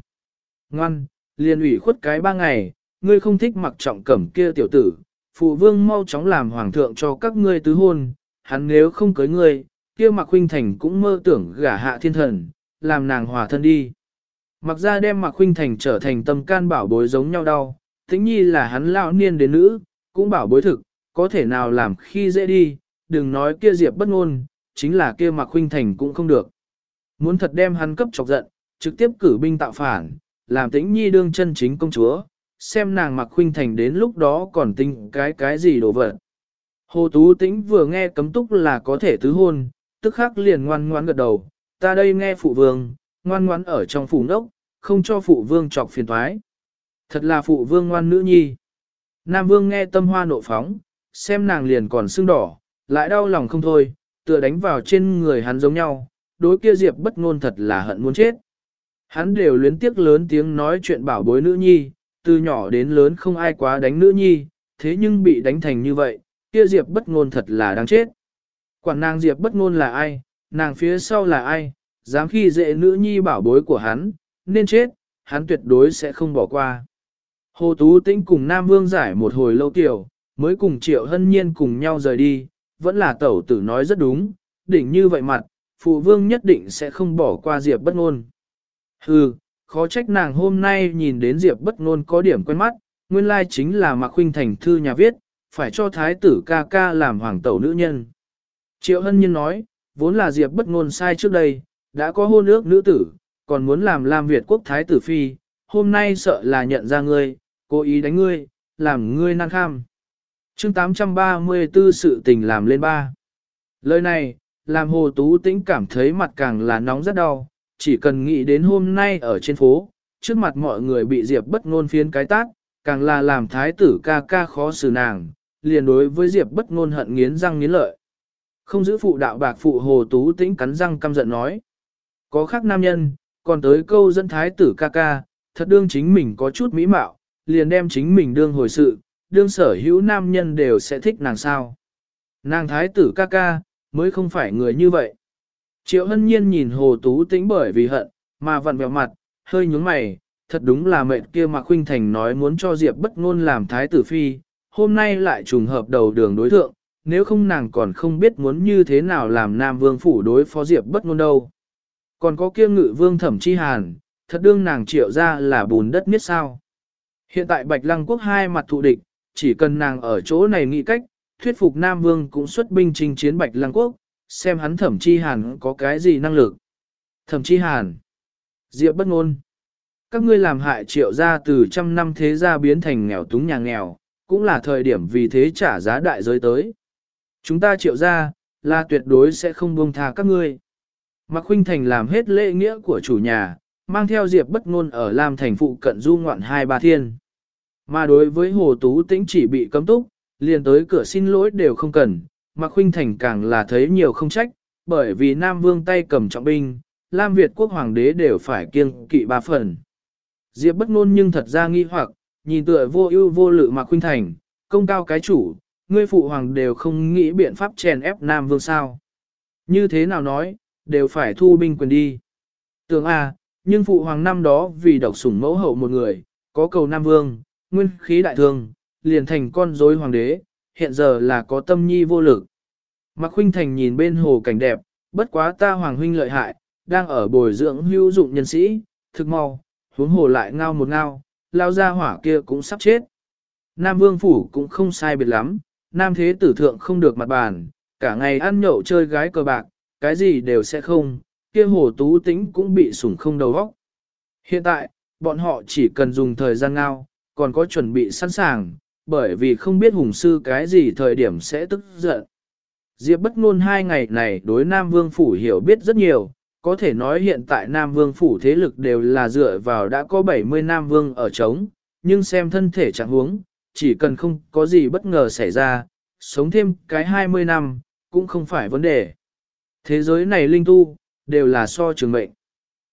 Ngoan, liền ủy khuất cái ba ngày, ngươi không thích mặc trọng cẩm kia tiểu tử, phụ vương mau chóng làm hoàng thượng cho các ngươi tứ hôn, hắn nếu không cưới ngươi, kia mặc huynh thành cũng mơ tưởng gả hạ thiên thần, làm nàng hòa thân đi. Mặc ra đem mặc huynh thành trở thành tâm can bảo bối giống nhau đau, Tính nhi là hắn lão niên đến nữ, cũng bảo bối thực, có thể nào làm khi dễ đi, đừng nói kia diệp bất ngôn, chính là kia mặc huynh thành cũng không được. Muốn thật đem hắn cấp chọc giận, trực tiếp cử binh tạo phản, làm tĩnh nhi đương chân chính công chúa, xem nàng mặc khuynh thành đến lúc đó còn tinh cái cái gì đồ vật. Hồ Tú Tĩnh vừa nghe cấm túc là có thể tứ hôn, tức khắc liền ngoan ngoãn gật đầu, ta đây nghe phụ vương, ngoan ngoãn ở trong phủ nốc, không cho phụ vương chọc phiền thoái. Thật là phụ vương ngoan nữ nhi. Nam vương nghe tâm hoa nộ phóng, xem nàng liền còn sưng đỏ, lại đau lòng không thôi, tựa đánh vào trên người hắn giống nhau, đối kia Diệp bất ngôn thật là hận muốn chết. Hắn đều luyến tiếc lớn tiếng nói chuyện bảo bối nữ nhi, từ nhỏ đến lớn không ai quá đánh nữ nhi, thế nhưng bị đánh thành như vậy, kia Diệp bất ngôn thật là đáng chết. Quản nàng Diệp bất ngôn là ai, nàng phía sau là ai, dám khi dễ nữ nhi bảo bối của hắn, nên chết, hắn tuyệt đối sẽ không bỏ qua. Hồ Tú Tĩnh cùng Nam Vương giải một hồi lâu tiểu, mới cùng Triệu Hân Nhiên cùng nhau rời đi, vẫn là tẩu tử nói rất đúng, đỉnh như vậy mặt, phụ vương nhất định sẽ không bỏ qua Diệp bất ngôn. Hừ, khó trách nàng hôm nay nhìn đến Diệp bất ngôn có điểm quen mắt, nguyên lai chính là Mạc Khuynh Thành thư nhà viết, phải cho thái tử ca ca làm hoàng tẩu nữ nhân. Triệu Hân Nhiên nói, vốn là Diệp bất ngôn sai trước đây, đã có hôn ước nữ tử, còn muốn làm Lam Việt quốc thái tử phi, hôm nay sợ là nhận ra ngươi, cố ý đánh ngươi, làm ngươi năng kham. Chương 834 sự tình làm lên ba. Lời này, làm Hồ Tú Tĩnh cảm thấy mặt càng là nóng rất đau, chỉ cần nghĩ đến hôm nay ở trên phố, trước mặt mọi người bị Diệp bất ngôn phiến cái tát, càng là làm thái tử ca ca khó xử nàng, liền đối với Diệp bất ngôn hận nghiến răng nghiến lợi. Không giữ phụ đạo bạc phụ Hồ Tú Tĩnh cắn răng căm giận nói. Có khác nam nhân, còn tới câu dẫn thái tử ca ca, thật đương chính mình có chút mỹ mạo, liền đem chính mình đương hồi sự, đương sở hữu nam nhân đều sẽ thích nàng sao. Nàng thái tử ca ca, mới không phải người như vậy. Triệu hân nhiên nhìn hồ tú tĩnh bởi vì hận, mà vặn vẹo mặt, hơi nhướng mày, thật đúng là mệnh kia mà Khuynh Thành nói muốn cho Diệp bất ngôn làm thái tử phi, hôm nay lại trùng hợp đầu đường đối thượng, nếu không nàng còn không biết muốn như thế nào làm Nam Vương phủ đối phó Diệp bất ngôn đâu. Còn có kia ngự vương thẩm chi hàn, thật đương nàng triệu ra là bùn đất miết sao. Hiện tại Bạch Lăng quốc hai mặt thụ địch, chỉ cần nàng ở chỗ này nghĩ cách, thuyết phục Nam Vương cũng xuất binh chinh chiến Bạch Lăng quốc, xem hắn thẩm chi hàn có cái gì năng lực. Thẩm chi hàn, diệp bất ngôn. Các ngươi làm hại triệu gia từ trăm năm thế gia biến thành nghèo túng nhà nghèo, cũng là thời điểm vì thế trả giá đại giới tới. Chúng ta triệu gia, là tuyệt đối sẽ không buông tha các ngươi. Mạc Khuynh Thành làm hết lễ nghĩa của chủ nhà, mang theo Diệp bất ngôn ở Lam Thành phụ cận du ngoạn hai ba thiên. Mà đối với Hồ Tú Tĩnh chỉ bị cấm túc, liền tới cửa xin lỗi đều không cần, Mạc Khuynh Thành càng là thấy nhiều không trách, bởi vì Nam Vương tay cầm trọng binh, Lam Việt quốc hoàng đế đều phải kiêng kỵ ba phần. Diệp bất ngôn nhưng thật ra nghi hoặc, nhìn tựa vô ưu vô lự Mạc Khuynh Thành, công cao cái chủ, ngươi phụ hoàng đều không nghĩ biện pháp chèn ép Nam Vương sao. Như thế nào nói, đều phải thu binh quyền đi. Tưởng à, nhưng phụ hoàng năm đó vì độc sủng mẫu hậu một người, có cầu Nam Vương, nguyên khí đại thương, liền thành con rối hoàng đế, hiện giờ là có tâm nhi vô lực. Mạc Huynh Thành nhìn bên hồ cảnh đẹp, bất quá ta hoàng huynh lợi hại, đang ở bồi dưỡng hữu dụng nhân sĩ, thực mau, huống hồ lại ngao một ngao, lao ra hỏa kia cũng sắp chết. Nam Vương Phủ cũng không sai biệt lắm, Nam Thế Tử Thượng không được mặt bàn, cả ngày ăn nhậu chơi gái cờ bạc, cái gì đều sẽ không, kia hồ tú tính cũng bị sủng không đầu óc. Hiện tại, bọn họ chỉ cần dùng thời gian ngao, còn có chuẩn bị sẵn sàng, bởi vì không biết hùng sư cái gì thời điểm sẽ tức giận. Diệp bất ngôn hai ngày này đối Nam Vương Phủ hiểu biết rất nhiều, có thể nói hiện tại Nam Vương Phủ thế lực đều là dựa vào đã có 70 Nam Vương ở trống nhưng xem thân thể trạng huống, chỉ cần không có gì bất ngờ xảy ra, sống thêm cái 20 năm, cũng không phải vấn đề. Thế giới này linh tu, đều là so trường mệnh.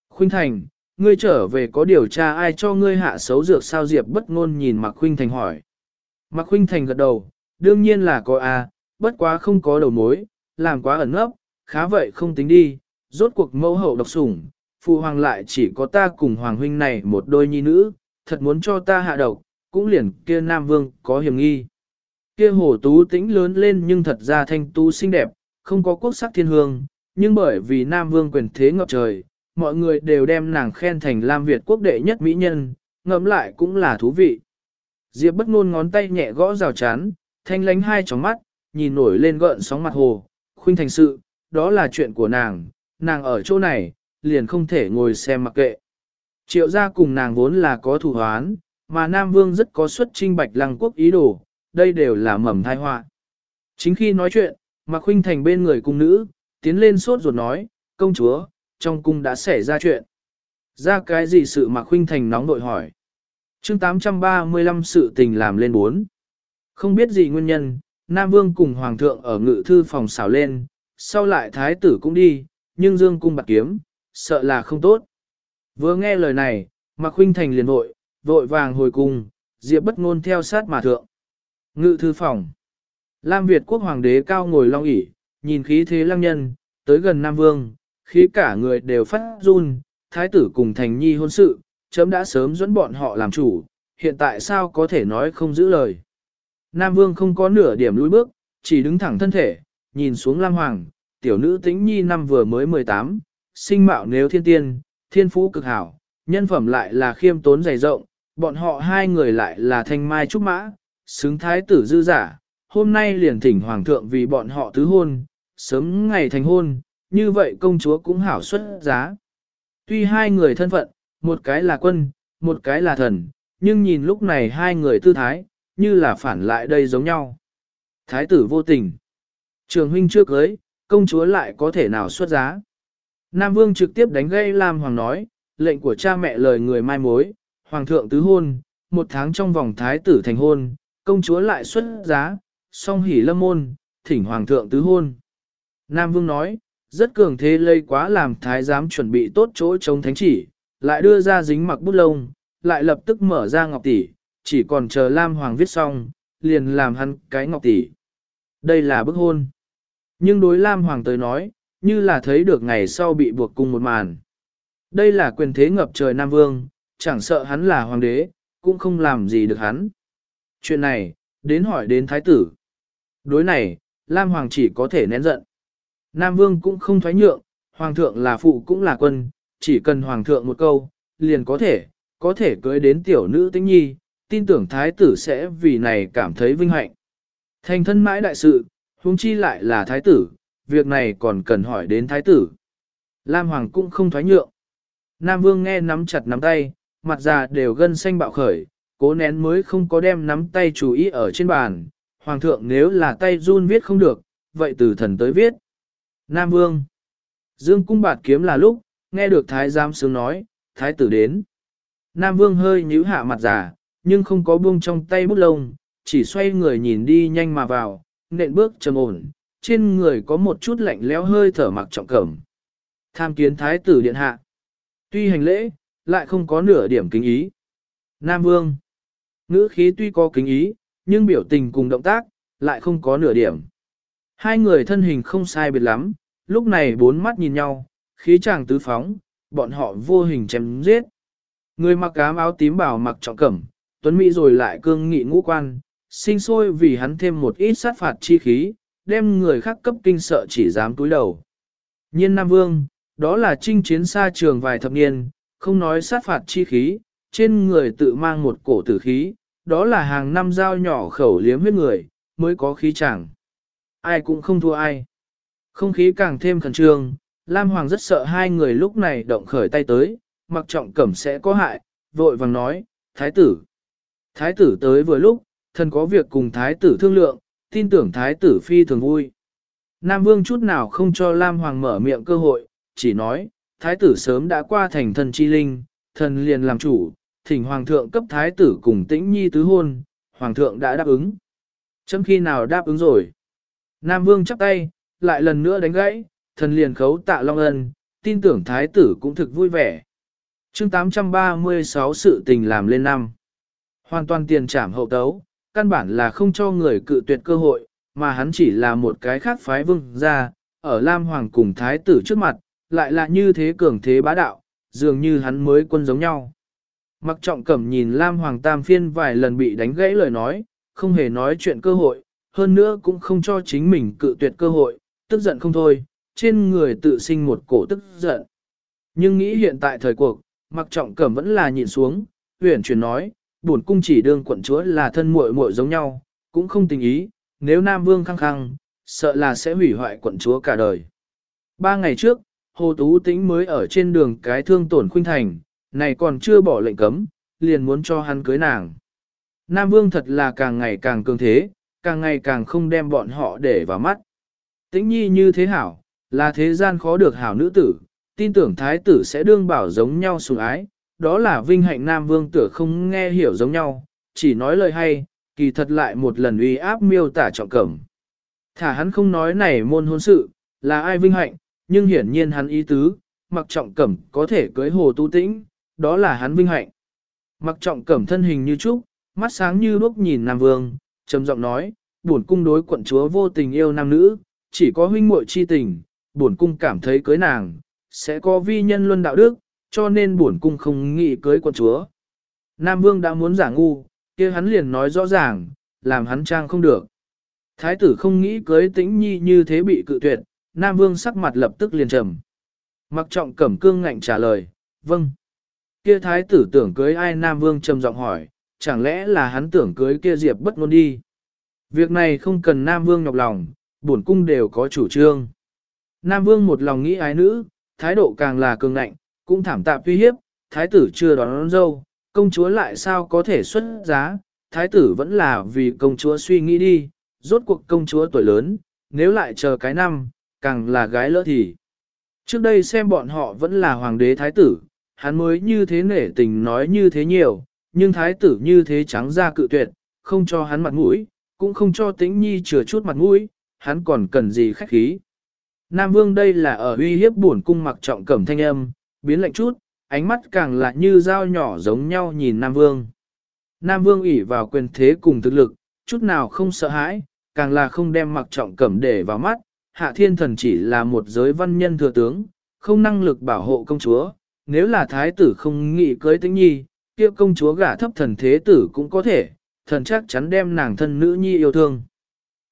Khuynh Thành, ngươi trở về có điều tra ai cho ngươi hạ xấu dược sao Diệp bất ngôn nhìn mặc Khuynh Thành hỏi. Mạc Khuynh Thành gật đầu, đương nhiên là có à, bất quá không có đầu mối, làm quá ẩn ấp, khá vậy không tính đi, rốt cuộc mẫu hậu độc sủng, phụ hoàng lại chỉ có ta cùng hoàng huynh này một đôi nhi nữ, thật muốn cho ta hạ độc, cũng liền kia Nam Vương có hiểm nghi. Kia hồ tú tĩnh lớn lên nhưng thật ra thanh tú xinh đẹp, không có quốc sắc thiên hương, nhưng bởi vì Nam Vương quyền thế ngập trời, mọi người đều đem nàng khen thành Lam Việt quốc đệ nhất mỹ nhân, ngẫm lại cũng là thú vị. Diệp bất ngôn ngón tay nhẹ gõ rào chán, thanh lánh hai tròng mắt, nhìn nổi lên gợn sóng mặt hồ, khuynh thành sự, đó là chuyện của nàng, nàng ở chỗ này, liền không thể ngồi xem mặc kệ. Triệu gia cùng nàng vốn là có thủ hoán, mà Nam Vương rất có xuất trinh bạch lăng quốc ý đồ, đây đều là mầm thai họa. Chính khi nói chuyện, Mạc Khuynh Thành bên người cung nữ, tiến lên sốt ruột nói, công chúa, trong cung đã xảy ra chuyện. Ra cái gì sự Mạc Khuynh Thành nóng nội hỏi chương 835 sự tình làm lên bốn. Không biết gì nguyên nhân, Nam Vương cùng Hoàng thượng ở ngự thư phòng xảo lên, sau lại Thái tử cũng đi, nhưng Dương cung bạc kiếm, sợ là không tốt. Vừa nghe lời này, Mạc Huynh Thành liền vội, vội vàng hồi cung, Diệp bất ngôn theo sát mà thượng. Ngự thư phòng. Lam Việt quốc hoàng đế cao ngồi long ỷ, nhìn khí thế lăng nhân, tới gần Nam Vương, khí cả người đều phát run, thái tử cùng thành nhi hôn sự, chấm đã sớm dẫn bọn họ làm chủ, hiện tại sao có thể nói không giữ lời. Nam Vương không có nửa điểm lùi bước, chỉ đứng thẳng thân thể, nhìn xuống Lam Hoàng, tiểu nữ tĩnh nhi năm vừa mới 18, sinh mạo nếu thiên tiên, thiên phú cực hảo, nhân phẩm lại là khiêm tốn dày rộng, bọn họ hai người lại là thanh mai trúc mã, xứng thái tử dư giả, hôm nay liền thỉnh hoàng thượng vì bọn họ tứ hôn, sớm ngày thành hôn, như vậy công chúa cũng hảo xuất giá. Tuy hai người thân phận, một cái là quân, một cái là thần, nhưng nhìn lúc này hai người tư thái, như là phản lại đây giống nhau. Thái tử vô tình. Trường huynh chưa cưới, công chúa lại có thể nào xuất giá. Nam vương trực tiếp đánh gây Lam Hoàng nói, lệnh của cha mẹ lời người mai mối, Hoàng thượng tứ hôn, một tháng trong vòng thái tử thành hôn, công chúa lại xuất giá, song hỉ lâm môn, thỉnh Hoàng thượng tứ hôn. Nam vương nói, rất cường thế lây quá làm thái giám chuẩn bị tốt chỗ chống thánh chỉ, lại đưa ra dính mặc bút lông, lại lập tức mở ra ngọc tỷ, chỉ còn chờ Lam Hoàng viết xong, liền làm hắn cái ngọc tỷ. Đây là bức hôn. Nhưng đối Lam Hoàng tới nói, như là thấy được ngày sau bị buộc cùng một màn. Đây là quyền thế ngập trời Nam Vương, chẳng sợ hắn là hoàng đế, cũng không làm gì được hắn. Chuyện này, đến hỏi đến thái tử. Đối này, Lam Hoàng chỉ có thể nén giận. Nam Vương cũng không thoái nhượng, Hoàng thượng là phụ cũng là quân, chỉ cần Hoàng thượng một câu, liền có thể, có thể cưới đến tiểu nữ tĩnh nhi, tin tưởng thái tử sẽ vì này cảm thấy vinh hạnh. Thành thân mãi đại sự, huống chi lại là thái tử, việc này còn cần hỏi đến thái tử. Lam Hoàng cũng không thoái nhượng. Nam Vương nghe nắm chặt nắm tay, mặt già đều gân xanh bạo khởi, cố nén mới không có đem nắm tay chú ý ở trên bàn. Hoàng thượng nếu là tay run viết không được, vậy từ thần tới viết. Nam Vương Dương cung bạt kiếm là lúc, nghe được thái giám sướng nói, thái tử đến. Nam Vương hơi nhíu hạ mặt giả, nhưng không có buông trong tay bút lông, chỉ xoay người nhìn đi nhanh mà vào, nện bước trầm ổn, trên người có một chút lạnh lẽo hơi thở mặc trọng cẩm. Tham kiến thái tử điện hạ. Tuy hành lễ, lại không có nửa điểm kính ý. Nam Vương. Ngữ khí tuy có kính ý, nhưng biểu tình cùng động tác, lại không có nửa điểm. Hai người thân hình không sai biệt lắm, lúc này bốn mắt nhìn nhau, khí chàng tứ phóng, bọn họ vô hình chém giết. Người mặc ám áo tím bảo mặc trọng cẩm, tuấn mỹ rồi lại cương nghị ngũ quan, sinh sôi vì hắn thêm một ít sát phạt chi khí, đem người khác cấp kinh sợ chỉ dám túi đầu. Nhiên Nam Vương, đó là chinh chiến xa trường vài thập niên, không nói sát phạt chi khí, trên người tự mang một cổ tử khí, đó là hàng năm dao nhỏ khẩu liếm huyết người, mới có khí chẳng. Ai cũng không thua ai. Không khí càng thêm khẩn trương, Lam Hoàng rất sợ hai người lúc này động khởi tay tới, mặc trọng cẩm sẽ có hại, vội vàng nói, Thái tử. Thái tử tới vừa lúc, thần có việc cùng Thái tử thương lượng, tin tưởng Thái tử phi thường vui. Nam Vương chút nào không cho Lam Hoàng mở miệng cơ hội, chỉ nói, thái tử sớm đã qua thành thần chi linh, thần liền làm chủ, thỉnh Hoàng thượng cấp thái tử cùng tĩnh nhi tứ hôn, Hoàng thượng đã đáp ứng. Chấm khi nào đáp ứng rồi? Nam Vương chắp tay, lại lần nữa đánh gãy, thần liền khấu tạ Long Ân, tin tưởng thái tử cũng thực vui vẻ. chương 836 sự tình làm lên năm. Hoàn toàn tiền trảm hậu tấu, căn bản là không cho người cự tuyệt cơ hội, mà hắn chỉ là một cái khác phái vương ra, ở Lam Hoàng cùng thái tử trước mặt, lại là như thế cường thế bá đạo, dường như hắn mới quân giống nhau. Mặc trọng cẩm nhìn Lam Hoàng Tam Phiên vài lần bị đánh gãy lời nói, không hề nói chuyện cơ hội, hơn nữa cũng không cho chính mình cự tuyệt cơ hội, tức giận không thôi, trên người tự sinh một cổ tức giận. Nhưng nghĩ hiện tại thời cuộc, mặc trọng cẩm vẫn là nhìn xuống, huyền chuyển nói, buồn cung chỉ đương quận chúa là thân muội muội giống nhau, cũng không tình ý, nếu Nam Vương khăng khăng, sợ là sẽ hủy hoại quận chúa cả đời. Ba ngày trước, Hồ Tú Tĩnh mới ở trên đường cái thương tổn khuynh thành, này còn chưa bỏ lệnh cấm, liền muốn cho hắn cưới nàng. Nam Vương thật là càng ngày càng cường thế, càng ngày càng không đem bọn họ để vào mắt. Tĩnh nhi như thế hảo, là thế gian khó được hảo nữ tử, tin tưởng thái tử sẽ đương bảo giống nhau sủng ái, đó là vinh hạnh Nam Vương tử không nghe hiểu giống nhau, chỉ nói lời hay, kỳ thật lại một lần uy áp miêu tả trọng cẩm. Thả hắn không nói này môn hôn sự, là ai vinh hạnh, nhưng hiển nhiên hắn ý tứ, mặc trọng cẩm có thể cưới hồ tu tĩnh, đó là hắn vinh hạnh. Mặc trọng cẩm thân hình như trúc, mắt sáng như đuốc nhìn Nam Vương, trầm giọng nói, buồn cung đối quận chúa vô tình yêu nam nữ, chỉ có huynh muội chi tình, buồn cung cảm thấy cưới nàng, sẽ có vi nhân luân đạo đức, cho nên buồn cung không nghĩ cưới quận chúa. Nam Vương đã muốn giả ngu, kia hắn liền nói rõ ràng, làm hắn trang không được. Thái tử không nghĩ cưới tĩnh nhi như thế bị cự tuyệt, Nam Vương sắc mặt lập tức liền trầm. Mặc trọng cẩm cương ngạnh trả lời, vâng. Kia thái tử tưởng cưới ai Nam Vương trầm giọng hỏi, chẳng lẽ là hắn tưởng cưới kia Diệp bất ngôn đi. Việc này không cần Nam Vương nhọc lòng, bổn cung đều có chủ trương. Nam Vương một lòng nghĩ ái nữ, thái độ càng là cường ngạnh, cũng thảm tạp uy hiếp, thái tử chưa đón, đón dâu, công chúa lại sao có thể xuất giá, thái tử vẫn là vì công chúa suy nghĩ đi, rốt cuộc công chúa tuổi lớn, nếu lại chờ cái năm, càng là gái lỡ thì. Trước đây xem bọn họ vẫn là hoàng đế thái tử, hắn mới như thế nể tình nói như thế nhiều, nhưng thái tử như thế trắng ra cự tuyệt, không cho hắn mặt mũi, cũng không cho tĩnh nhi chừa chút mặt mũi, hắn còn cần gì khách khí. Nam vương đây là ở uy hiếp buồn cung mặc trọng cẩm thanh âm, biến lạnh chút, ánh mắt càng là như dao nhỏ giống nhau nhìn Nam vương. Nam vương ủy vào quyền thế cùng thực lực, chút nào không sợ hãi, càng là không đem mặc trọng cẩm để vào mắt, hạ thiên thần chỉ là một giới văn nhân thừa tướng, không năng lực bảo hộ công chúa, nếu là thái tử không nghĩ cưới tĩnh nhi, kia công chúa gả thấp thần thế tử cũng có thể, thần chắc chắn đem nàng thân nữ nhi yêu thương.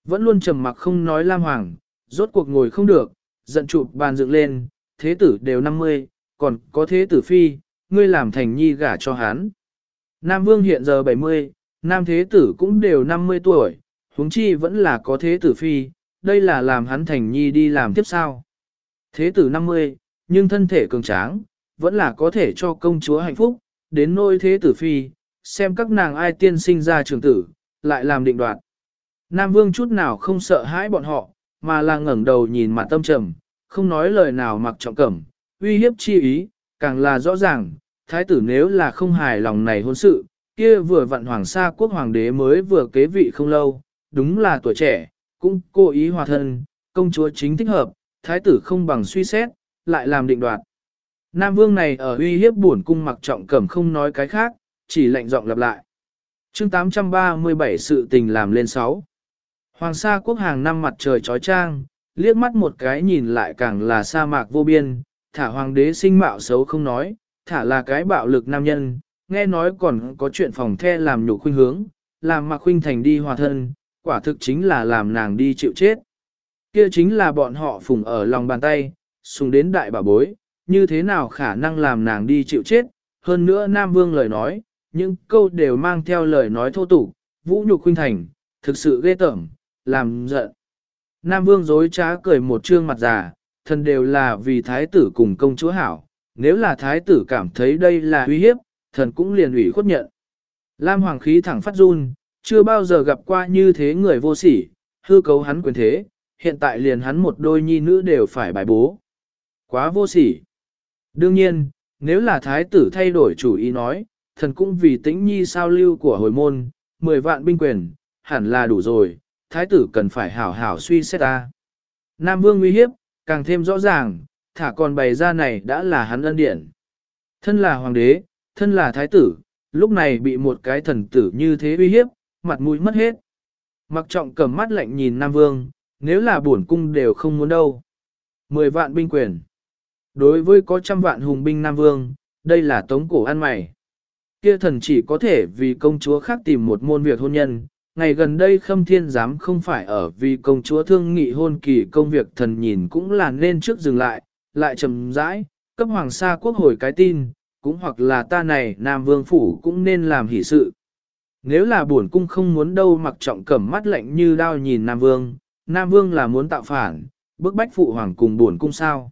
Vẫn luôn trầm mặc không nói Lam Hoàng, rốt cuộc ngồi không được, giận chụp bàn dựng lên, thế tử đều 50, còn có thế tử phi, ngươi làm thành nhi gả cho hắn. Nam Vương hiện giờ 70, Nam Thế Tử cũng đều 50 tuổi, huống chi vẫn là có Thế Tử Phi, đây là làm hắn thành nhi đi làm tiếp sao. Thế Tử 50, nhưng thân thể cường tráng, vẫn là có thể cho công chúa hạnh phúc, đến nôi Thế Tử Phi, xem các nàng ai tiên sinh ra trường tử, lại làm định đoạt. Nam Vương chút nào không sợ hãi bọn họ, mà là ngẩng đầu nhìn mặt tâm trầm, không nói lời nào mặc trọng cẩm, uy hiếp chi ý, càng là rõ ràng, thái tử nếu là không hài lòng này hôn sự, kia vừa vặn hoàng sa quốc hoàng đế mới vừa kế vị không lâu, đúng là tuổi trẻ, cũng cố ý hòa thân, công chúa chính thích hợp, thái tử không bằng suy xét, lại làm định đoạt. Nam vương này ở uy hiếp buồn cung mặc trọng cẩm không nói cái khác, chỉ lệnh giọng lặp lại. chương 837 sự tình làm lên 6. Hoàng sa quốc hàng năm mặt trời trói trang, liếc mắt một cái nhìn lại càng là sa mạc vô biên, thả hoàng đế sinh mạo xấu không nói, thả là cái bạo lực nam nhân, nghe nói còn có chuyện phòng the làm nhục khuynh hướng, làm mặc khuynh thành đi hòa thân, quả thực chính là làm nàng đi chịu chết. Kia chính là bọn họ phùng ở lòng bàn tay, sùng đến đại bà bối, như thế nào khả năng làm nàng đi chịu chết, hơn nữa Nam Vương lời nói, những câu đều mang theo lời nói thô tục, vũ nhục khuynh thành, thực sự ghê tởm, làm giận. Nam Vương dối trá cười một trương mặt già, thân đều là vì thái tử cùng công chúa hảo, nếu là thái tử cảm thấy đây là uy hiếp, thần cũng liền ủy khuất nhận. Lam Hoàng khí thẳng phát run, chưa bao giờ gặp qua như thế người vô sỉ, hư cấu hắn quyền thế, hiện tại liền hắn một đôi nhi nữ đều phải bài bố. Quá vô sỉ. Đương nhiên, nếu là thái tử thay đổi chủ ý nói, thần cũng vì tĩnh nhi sao lưu của hồi môn, 10 vạn binh quyền, hẳn là đủ rồi, thái tử cần phải hảo hảo suy xét ta. Nam vương uy hiếp, càng thêm rõ ràng, thả còn bày ra này đã là hắn ân điện. Thân là hoàng đế, thân là thái tử, lúc này bị một cái thần tử như thế uy hiếp, mặt mũi mất hết. Mặc trọng cầm mắt lạnh nhìn Nam Vương, nếu là bổn cung đều không muốn đâu. Mười vạn binh quyền. Đối với có trăm vạn hùng binh Nam Vương, đây là tống cổ ăn mày. Kia thần chỉ có thể vì công chúa khác tìm một môn việc hôn nhân. Ngày gần đây khâm thiên giám không phải ở vì công chúa thương nghị hôn kỳ công việc thần nhìn cũng là nên trước dừng lại, lại chậm rãi, cấp hoàng sa quốc hồi cái tin, cũng hoặc là ta này Nam Vương Phủ cũng nên làm hỷ sự. Nếu là buồn cung không muốn đâu mặc trọng cẩm mắt lạnh như đao nhìn Nam Vương, Nam Vương là muốn tạo phản, bức bách phụ hoàng cùng buồn cung sao.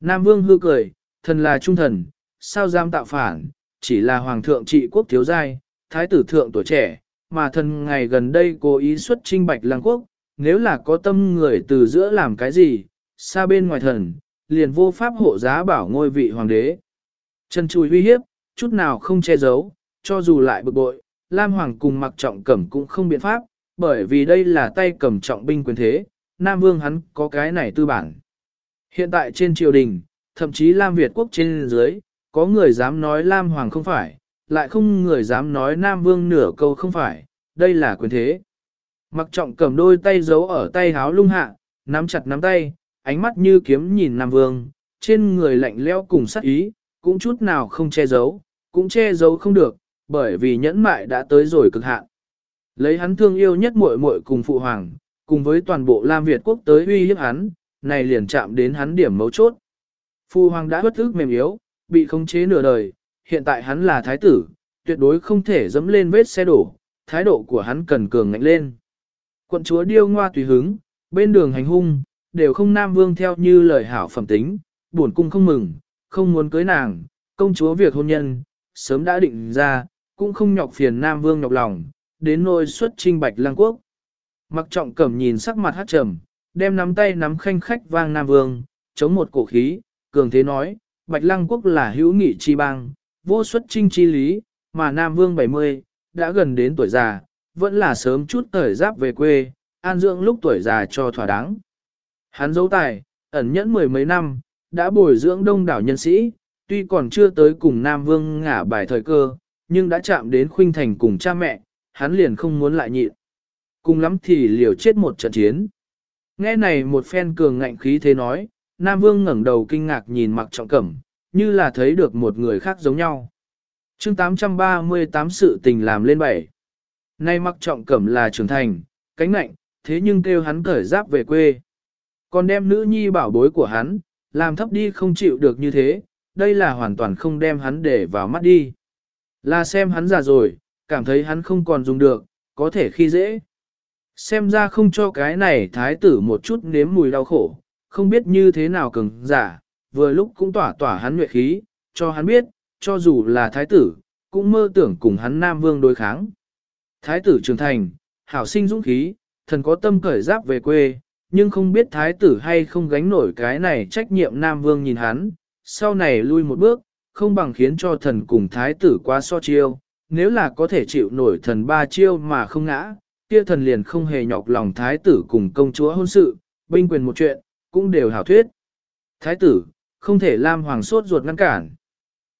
Nam Vương hư cười, thần là trung thần, sao dám tạo phản, chỉ là hoàng thượng trị quốc thiếu giai, thái tử thượng tuổi trẻ, mà thần ngày gần đây cố ý xuất trinh bạch lăng quốc, nếu là có tâm người từ giữa làm cái gì, xa bên ngoài thần, liền vô pháp hộ giá bảo ngôi vị hoàng đế. Chân chùi uy hiếp, chút nào không che giấu, cho dù lại bực bội, Lam Hoàng cùng mặc trọng cẩm cũng không biện pháp, bởi vì đây là tay cầm trọng binh quyền thế, Nam Vương hắn có cái này tư bản. Hiện tại trên triều đình, thậm chí Lam Việt quốc trên dưới, có người dám nói Lam Hoàng không phải, lại không người dám nói Nam Vương nửa câu không phải, đây là quyền thế. Mặc trọng cầm đôi tay giấu ở tay háo lung hạ, nắm chặt nắm tay, ánh mắt như kiếm nhìn Nam Vương, trên người lạnh lẽo cùng sắc ý, cũng chút nào không che giấu, cũng che giấu không được, bởi vì nhẫn mại đã tới rồi cực hạn. Lấy hắn thương yêu nhất muội muội cùng phụ hoàng, cùng với toàn bộ Lam Việt quốc tới uy hiếp hắn, này liền chạm đến hắn điểm mấu chốt. Phụ hoàng đã bất ức mềm yếu, bị khống chế nửa đời, hiện tại hắn là thái tử, tuyệt đối không thể dẫm lên vết xe đổ, thái độ của hắn cần cường ngạnh lên. Quận chúa điêu ngoa tùy hứng, bên đường hành hung, đều không nam vương theo như lời hảo phẩm tính, buồn cung không mừng, không muốn cưới nàng, công chúa việc hôn nhân, sớm đã định ra, cũng không nhọc phiền Nam Vương nhọc lòng, đến nôi xuất trinh bạch lăng quốc. Mặc trọng cẩm nhìn sắc mặt hát trầm, đem nắm tay nắm khanh khách vang Nam Vương, chống một cổ khí, cường thế nói, bạch lăng quốc là hữu nghị chi bang, vô xuất trinh chi lý, mà Nam Vương 70, đã gần đến tuổi già, vẫn là sớm chút thời giáp về quê, an dưỡng lúc tuổi già cho thỏa đáng. Hắn dấu tài, ẩn nhẫn mười mấy năm, đã bồi dưỡng đông đảo nhân sĩ, tuy còn chưa tới cùng Nam Vương ngả bài thời cơ, nhưng đã chạm đến khuynh thành cùng cha mẹ, hắn liền không muốn lại nhịn. Cùng lắm thì liều chết một trận chiến. Nghe này một phen cường ngạnh khí thế nói, Nam Vương ngẩng đầu kinh ngạc nhìn mặc trọng cẩm, như là thấy được một người khác giống nhau. chương 838 sự tình làm lên bảy. Nay mặc trọng cẩm là trưởng thành, cánh nạnh, thế nhưng kêu hắn cởi giáp về quê. Còn đem nữ nhi bảo bối của hắn, làm thấp đi không chịu được như thế, đây là hoàn toàn không đem hắn để vào mắt đi. Là xem hắn già rồi, cảm thấy hắn không còn dùng được, có thể khi dễ. Xem ra không cho cái này thái tử một chút nếm mùi đau khổ, không biết như thế nào cứng giả, vừa lúc cũng tỏa tỏa hắn nguyệt khí, cho hắn biết, cho dù là thái tử, cũng mơ tưởng cùng hắn Nam Vương đối kháng. Thái tử trưởng thành, hảo sinh dũng khí, thần có tâm cởi giáp về quê, nhưng không biết thái tử hay không gánh nổi cái này trách nhiệm Nam Vương nhìn hắn, sau này lui một bước, không bằng khiến cho thần cùng thái tử quá so chiêu, nếu là có thể chịu nổi thần ba chiêu mà không ngã, kia thần liền không hề nhọc lòng thái tử cùng công chúa hôn sự, binh quyền một chuyện, cũng đều hảo thuyết. Thái tử, không thể lam hoàng sốt ruột ngăn cản.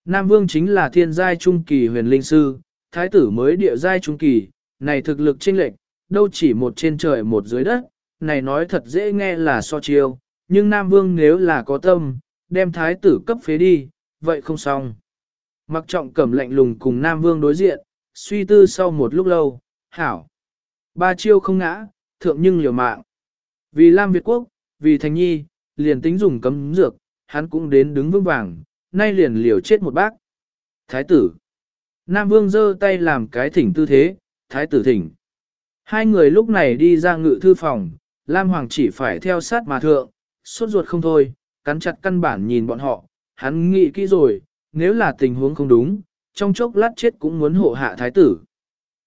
Nam vương chính là thiên giai trung kỳ huyền linh sư, thái tử mới địa giai trung kỳ, này thực lực chênh lệch, đâu chỉ một trên trời một dưới đất, này nói thật dễ nghe là so chiêu, nhưng Nam Vương nếu là có tâm, đem thái tử cấp phế đi, vậy không xong. Mặc trọng cẩm lạnh lùng cùng Nam Vương đối diện, suy tư sau một lúc lâu, hảo. Ba chiêu không ngã, thượng nhưng liều mạng. Vì Lam Việt Quốc, vì Thành Nhi, liền tính dùng cấm dược, hắn cũng đến đứng vững vàng, nay liền liều chết một bác. Thái tử. Nam Vương giơ tay làm cái thỉnh tư thế, thái tử thỉnh. Hai người lúc này đi ra ngự thư phòng, Lam Hoàng chỉ phải theo sát mà thượng, suốt ruột không thôi, cắn chặt căn bản nhìn bọn họ, hắn nghĩ kỹ rồi, nếu là tình huống không đúng, trong chốc lát chết cũng muốn hộ hạ thái tử.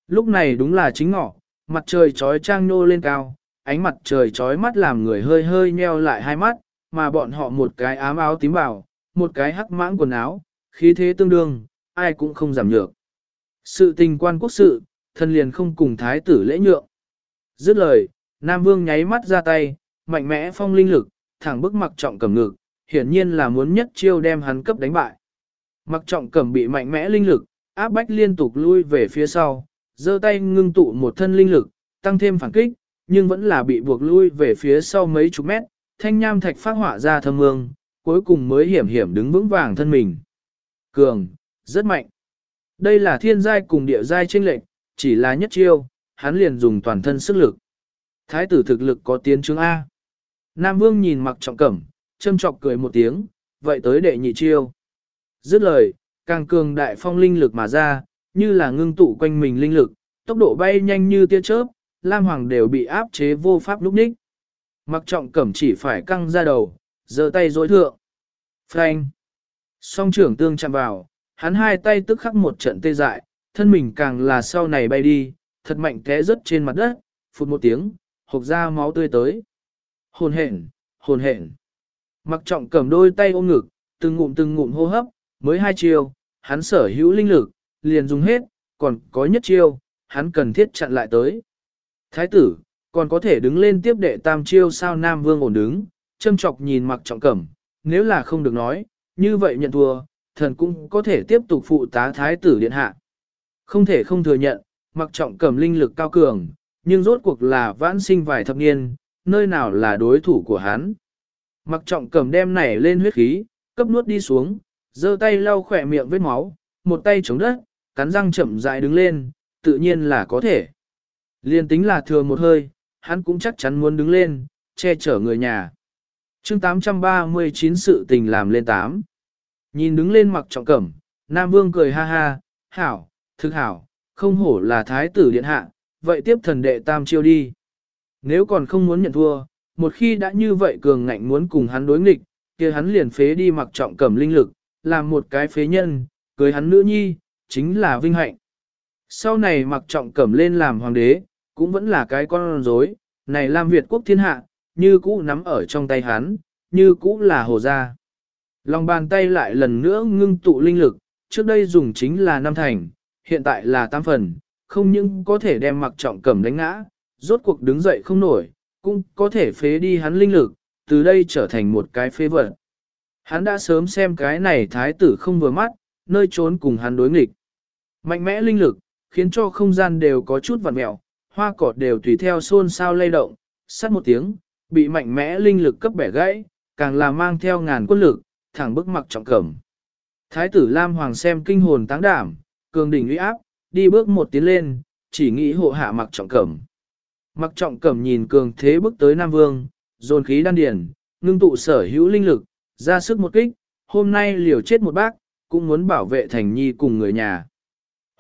Lúc này đúng là chính ngọ, mặt trời trói trang nô lên cao, ánh mặt trời trói mắt làm người hơi hơi nheo lại hai mắt, mà bọn họ một cái ám áo tím bảo, một cái hắc mãng quần áo, khí thế tương đương, ai cũng không giảm nhược. Sự tình quan quốc sự, thân liền không cùng thái tử lễ nhượng. Dứt lời, Nam Vương nháy mắt ra tay, mạnh mẽ phong linh lực, thẳng bức mặc trọng cầm ngực, hiển nhiên là muốn nhất chiêu đem hắn cấp đánh bại. Mặc trọng cầm bị mạnh mẽ linh lực, áp bách liên tục lui về phía sau, giơ tay ngưng tụ một thân linh lực, tăng thêm phản kích, nhưng vẫn là bị buộc lui về phía sau mấy chục mét, thanh nham thạch phát họa ra thâm mương, cuối cùng mới hiểm hiểm đứng vững vàng thân mình. Cường, rất mạnh. Đây là thiên giai cùng địa giai tranh lệnh, chỉ là nhất chiêu, hắn liền dùng toàn thân sức lực. Thái tử thực lực có tiến chứng A. Nam Vương nhìn mặc trọng cẩm, châm trọc cười một tiếng, vậy tới đệ nhị chiêu. Dứt lời, càng cường đại phong linh lực mà ra, như là ngưng tụ quanh mình linh lực, tốc độ bay nhanh như tia chớp, Lam Hoàng đều bị áp chế vô pháp lúc ních. Mặc trọng cẩm chỉ phải căng ra đầu, giơ tay dối thượng. Phanh. Song trưởng tương chạm vào, hắn hai tay tức khắc một trận tê dại, thân mình càng là sau này bay đi, thật mạnh té rớt trên mặt đất, phụt một tiếng, hộc ra máu tươi tới. Hồn hển, hồn hển. Mặc trọng cầm đôi tay ôm ngực, từng ngụm từng ngụm hô hấp, mới hai chiêu, hắn sở hữu linh lực, liền dùng hết, còn có nhất chiêu, hắn cần thiết chặn lại tới. Thái tử, còn có thể đứng lên tiếp đệ tam chiêu sao Nam Vương ổn đứng, châm chọc nhìn mặc trọng cẩm, nếu là không được nói, như vậy nhận thua, thần cũng có thể tiếp tục phụ tá thái tử điện hạ. Không thể không thừa nhận, mặc trọng cẩm linh lực cao cường, nhưng rốt cuộc là vãn sinh vài thập niên, nơi nào là đối thủ của hắn. Mặc trọng cẩm đem nảy lên huyết khí, cấp nuốt đi xuống, giơ tay lau khỏe miệng vết máu, một tay chống đất, cắn răng chậm rãi đứng lên, tự nhiên là có thể. Liên tính là thừa một hơi, hắn cũng chắc chắn muốn đứng lên, che chở người nhà. chương 839 sự tình làm lên 8. Nhìn đứng lên mặc trọng cẩm, Nam Vương cười ha ha, hảo, thực hảo, không hổ là thái tử điện hạ, vậy tiếp thần đệ tam chiêu đi. Nếu còn không muốn nhận thua, một khi đã như vậy cường ngạnh muốn cùng hắn đối nghịch, kia hắn liền phế đi mặc trọng cẩm linh lực, làm một cái phế nhân, cưới hắn nữ nhi, chính là vinh hạnh. Sau này mặc trọng cẩm lên làm hoàng đế, cũng vẫn là cái con rối, này Lam Việt quốc thiên hạ, như cũ nắm ở trong tay hắn, như cũ là hồ gia. Lòng bàn tay lại lần nữa ngưng tụ linh lực, trước đây dùng chính là năm thành, hiện tại là tam phần, không những có thể đem mặc trọng cẩm đánh ngã, rốt cuộc đứng dậy không nổi, cũng có thể phế đi hắn linh lực, từ đây trở thành một cái phế vật. Hắn đã sớm xem cái này thái tử không vừa mắt, nơi trốn cùng hắn đối nghịch. Mạnh mẽ linh lực, khiến cho không gian đều có chút vặn mẹo, hoa cỏ đều tùy theo xôn xao lay động, sát một tiếng, bị mạnh mẽ linh lực cấp bẻ gãy, càng là mang theo ngàn quân lực, thẳng bức mặc trọng cẩm. Thái tử Lam Hoàng xem kinh hồn táng đảm, cường đỉnh uy áp, đi bước một tiến lên, chỉ nghĩ hộ hạ mặc trọng cẩm. Mặc trọng cẩm nhìn cường thế bước tới Nam Vương, dồn khí đan điển, ngưng tụ sở hữu linh lực, ra sức một kích, hôm nay liều chết một bác, cũng muốn bảo vệ thành nhi cùng người nhà.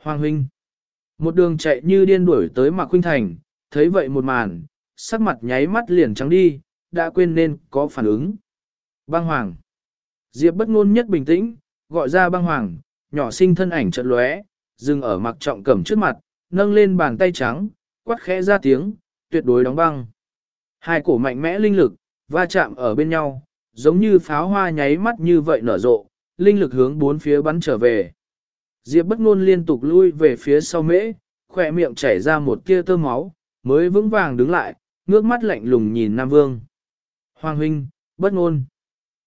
Hoàng huynh, một đường chạy như điên đuổi tới Mạc khuynh Thành, thấy vậy một màn, sắc mặt nháy mắt liền trắng đi, đã quên nên có phản ứng. Băng Hoàng, Diệp bất ngôn nhất bình tĩnh, gọi ra băng Hoàng, nhỏ sinh thân ảnh chợt lóe, dừng ở Mạc Trọng Cẩm trước mặt, nâng lên bàn tay trắng, quát khẽ ra tiếng, tuyệt đối đóng băng. Hai cổ mạnh mẽ linh lực, va chạm ở bên nhau, giống như pháo hoa nháy mắt như vậy nở rộ, linh lực hướng bốn phía bắn trở về. Diệp bất ngôn liên tục lui về phía sau mễ, khỏe miệng chảy ra một tia tơ máu, mới vững vàng đứng lại, ngước mắt lạnh lùng nhìn Nam Vương. Hoàng huynh, bất ngôn.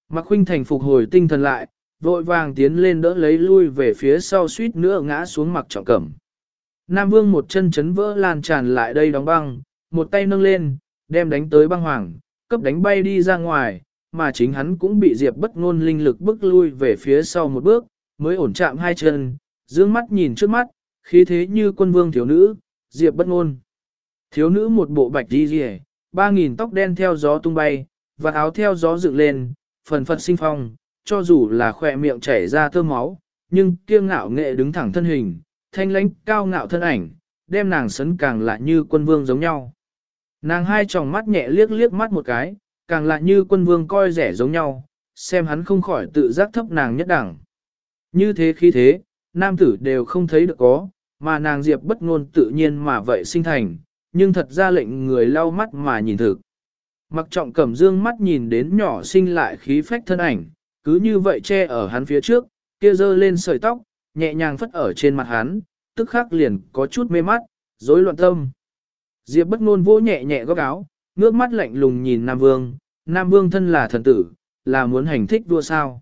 Mạc huynh thành phục hồi tinh thần lại, vội vàng tiến lên đỡ lấy lui về phía sau suýt nữa ngã xuống mặc trọng cẩm. Nam Vương một chân chấn vỡ lan tràn lại đây đóng băng, một tay nâng lên, đem đánh tới băng hoàng, cấp đánh bay đi ra ngoài, mà chính hắn cũng bị Diệp bất ngôn linh lực bức lui về phía sau một bước, mới ổn chạm hai chân, dương mắt nhìn trước mắt, khí thế như quân vương thiếu nữ, Diệp bất ngôn. Thiếu nữ một bộ bạch đi rìa, ba nghìn tóc đen theo gió tung bay, và áo theo gió dựng lên, phần phật sinh phong, cho dù là khỏe miệng chảy ra thơm máu, nhưng kiêng ngạo nghệ đứng thẳng thân hình, thanh lãnh cao ngạo thân ảnh, đem nàng sấn càng lại như quân vương giống nhau. Nàng hai tròng mắt nhẹ liếc liếc mắt một cái, càng lại như quân vương coi rẻ giống nhau, xem hắn không khỏi tự giác thấp nàng nhất đẳng. Như thế khí thế, nam tử đều không thấy được có, mà nàng diệp bất ngôn tự nhiên mà vậy sinh thành, nhưng thật ra lệnh người lau mắt mà nhìn thực. Mặc trọng cẩm dương mắt nhìn đến nhỏ sinh lại khí phách thân ảnh, cứ như vậy che ở hắn phía trước, kia dơ lên sợi tóc, nhẹ nhàng phất ở trên mặt hắn, tức khắc liền có chút mê mắt, rối loạn tâm. Diệp bất ngôn vỗ nhẹ nhẹ góc áo, ngước mắt lạnh lùng nhìn Nam Vương, Nam Vương thân là thần tử, là muốn hành thích vua sao.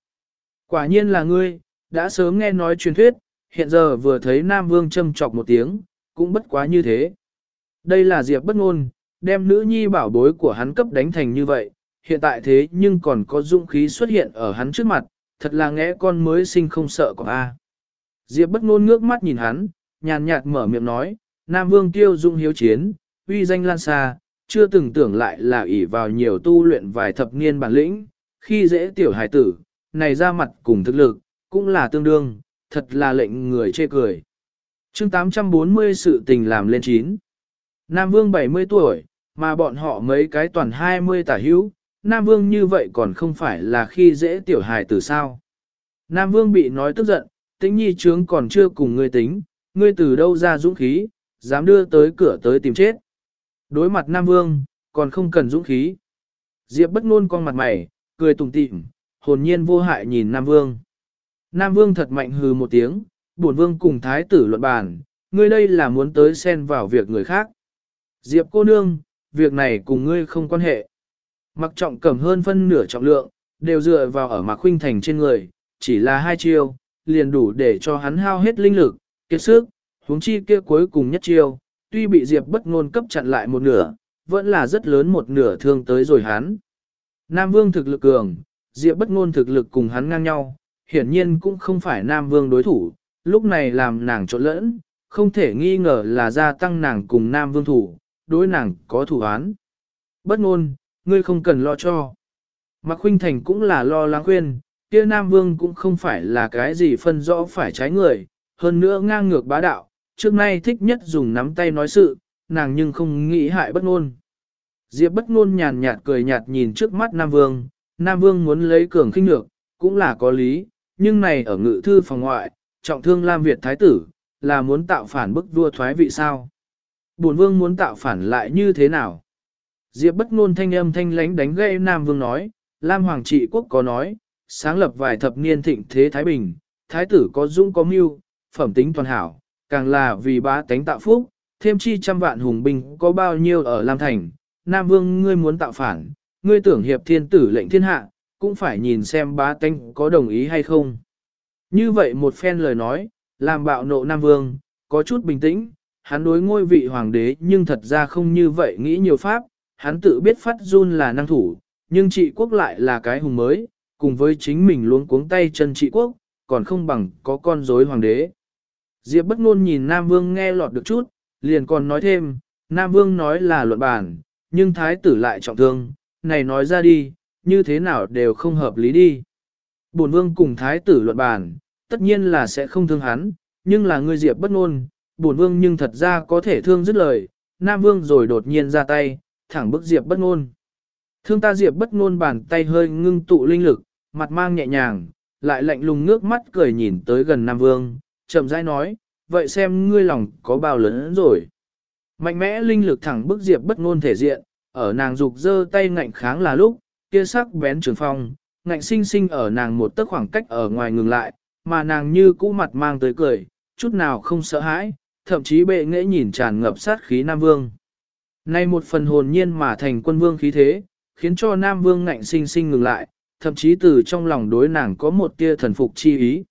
Quả nhiên là ngươi, đã sớm nghe nói truyền thuyết, hiện giờ vừa thấy Nam Vương châm chọc một tiếng, cũng bất quá như thế. Đây là Diệp bất ngôn, đem nữ nhi bảo bối của hắn cấp đánh thành như vậy, hiện tại thế nhưng còn có dũng khí xuất hiện ở hắn trước mặt, thật là ngẽ con mới sinh không sợ của A. Diệp bất ngôn ngước mắt nhìn hắn, nhàn nhạt mở miệng nói, Nam Vương tiêu dung hiếu chiến, uy danh lan xa, chưa từng tưởng lại là ỷ vào nhiều tu luyện vài thập niên bản lĩnh, khi dễ tiểu hải tử, này ra mặt cùng thực lực, cũng là tương đương, thật là lệnh người chê cười. chương 840 sự tình làm lên chín. Nam Vương 70 tuổi, mà bọn họ mấy cái toàn 20 tả hữu, Nam Vương như vậy còn không phải là khi dễ tiểu hài tử sao. Nam Vương bị nói tức giận, tĩnh nhi trướng còn chưa cùng ngươi tính, ngươi từ đâu ra dũng khí, dám đưa tới cửa tới tìm chết. Đối mặt Nam Vương, còn không cần dũng khí. Diệp bất ngôn con mặt mày, cười tùng tịm, hồn nhiên vô hại nhìn Nam Vương. Nam Vương thật mạnh hừ một tiếng, bổn Vương cùng Thái tử luận bàn, ngươi đây là muốn tới xen vào việc người khác. Diệp cô nương, việc này cùng ngươi không quan hệ. Mặc trọng cầm hơn phân nửa trọng lượng, đều dựa vào ở Mạc Khuynh Thành trên người, chỉ là hai chiêu, liền đủ để cho hắn hao hết linh lực, kiệt sức, huống chi kia cuối cùng nhất chiêu, tuy bị Diệp bất ngôn cấp chặn lại một nửa, vẫn là rất lớn một nửa thương tới rồi hắn. Nam Vương thực lực cường, Diệp bất ngôn thực lực cùng hắn ngang nhau, hiển nhiên cũng không phải Nam Vương đối thủ, lúc này làm nàng trộn lẫn, không thể nghi ngờ là gia tăng nàng cùng Nam Vương thủ, đối nàng có thủ án. Bất ngôn, ngươi không cần lo cho. Mạc Khuynh Thành cũng là lo lắng khuyên, kia Nam Vương cũng không phải là cái gì phân rõ phải trái người, hơn nữa ngang ngược bá đạo, trước nay thích nhất dùng nắm tay nói sự, nàng nhưng không nghĩ hại bất ngôn. Diệp bất ngôn nhàn nhạt cười nhạt nhìn trước mắt Nam Vương, Nam Vương muốn lấy cường khinh lược, cũng là có lý, nhưng này ở ngự thư phòng ngoại, trọng thương Lam Việt Thái tử, là muốn tạo phản bức vua thoái vị sao. Bổn Vương muốn tạo phản lại như thế nào? Diệp bất ngôn thanh âm thanh lánh đánh gây Nam Vương nói, Lam Hoàng trị quốc có nói, sáng lập vài thập niên thịnh thế Thái Bình, Thái tử có dũng có mưu, phẩm tính toàn hảo, càng là vì bá tánh tạo phúc, thêm chi trăm vạn hùng binh có bao nhiêu ở Lam Thành, Nam Vương ngươi muốn tạo phản, ngươi tưởng hiệp thiên tử lệnh thiên hạ, cũng phải nhìn xem bá tánh có đồng ý hay không. Như vậy một phen lời nói, làm bạo nộ Nam Vương, có chút bình tĩnh, hắn đối ngôi vị hoàng đế nhưng thật ra không như vậy nghĩ nhiều pháp, hắn tự biết phát run là năng thủ, nhưng trị quốc lại là cái hùng mới, cùng với chính mình luôn cuống tay chân trị quốc, còn không bằng có con rối hoàng đế. Diệp bất ngôn nhìn Nam Vương nghe lọt được chút, liền còn nói thêm, Nam Vương nói là luận bản, nhưng thái tử lại trọng thương, này nói ra đi, như thế nào đều không hợp lý đi. Bổn Vương cùng thái tử luận bàn, tất nhiên là sẽ không thương hắn, nhưng là ngươi Diệp bất ngôn, bổn Vương nhưng thật ra có thể thương dứt lời, Nam Vương rồi đột nhiên ra tay, thẳng bức Diệp bất ngôn. Thương ta Diệp bất ngôn bàn tay hơi ngưng tụ linh lực, mặt mang nhẹ nhàng, lại lạnh lùng ngước mắt cười nhìn tới gần Nam Vương, chậm rãi nói, vậy xem ngươi lòng có bao lớn rồi. Mạnh mẽ linh lực thẳng bức Diệp bất ngôn thể diện, ở nàng dục dơ tay ngạnh kháng là lúc, kia sắc bén trường phong, ngạnh sinh sinh ở nàng một tấc khoảng cách ở ngoài ngừng lại, mà nàng như cũ mặt mang tới cười, chút nào không sợ hãi, thậm chí bệ nghệ nhìn tràn ngập sát khí Nam Vương. Nay một phần hồn nhiên mà thành quân vương khí thế, khiến cho Nam Vương ngạnh sinh sinh ngừng lại, thậm chí từ trong lòng đối nàng có một tia thần phục chi ý.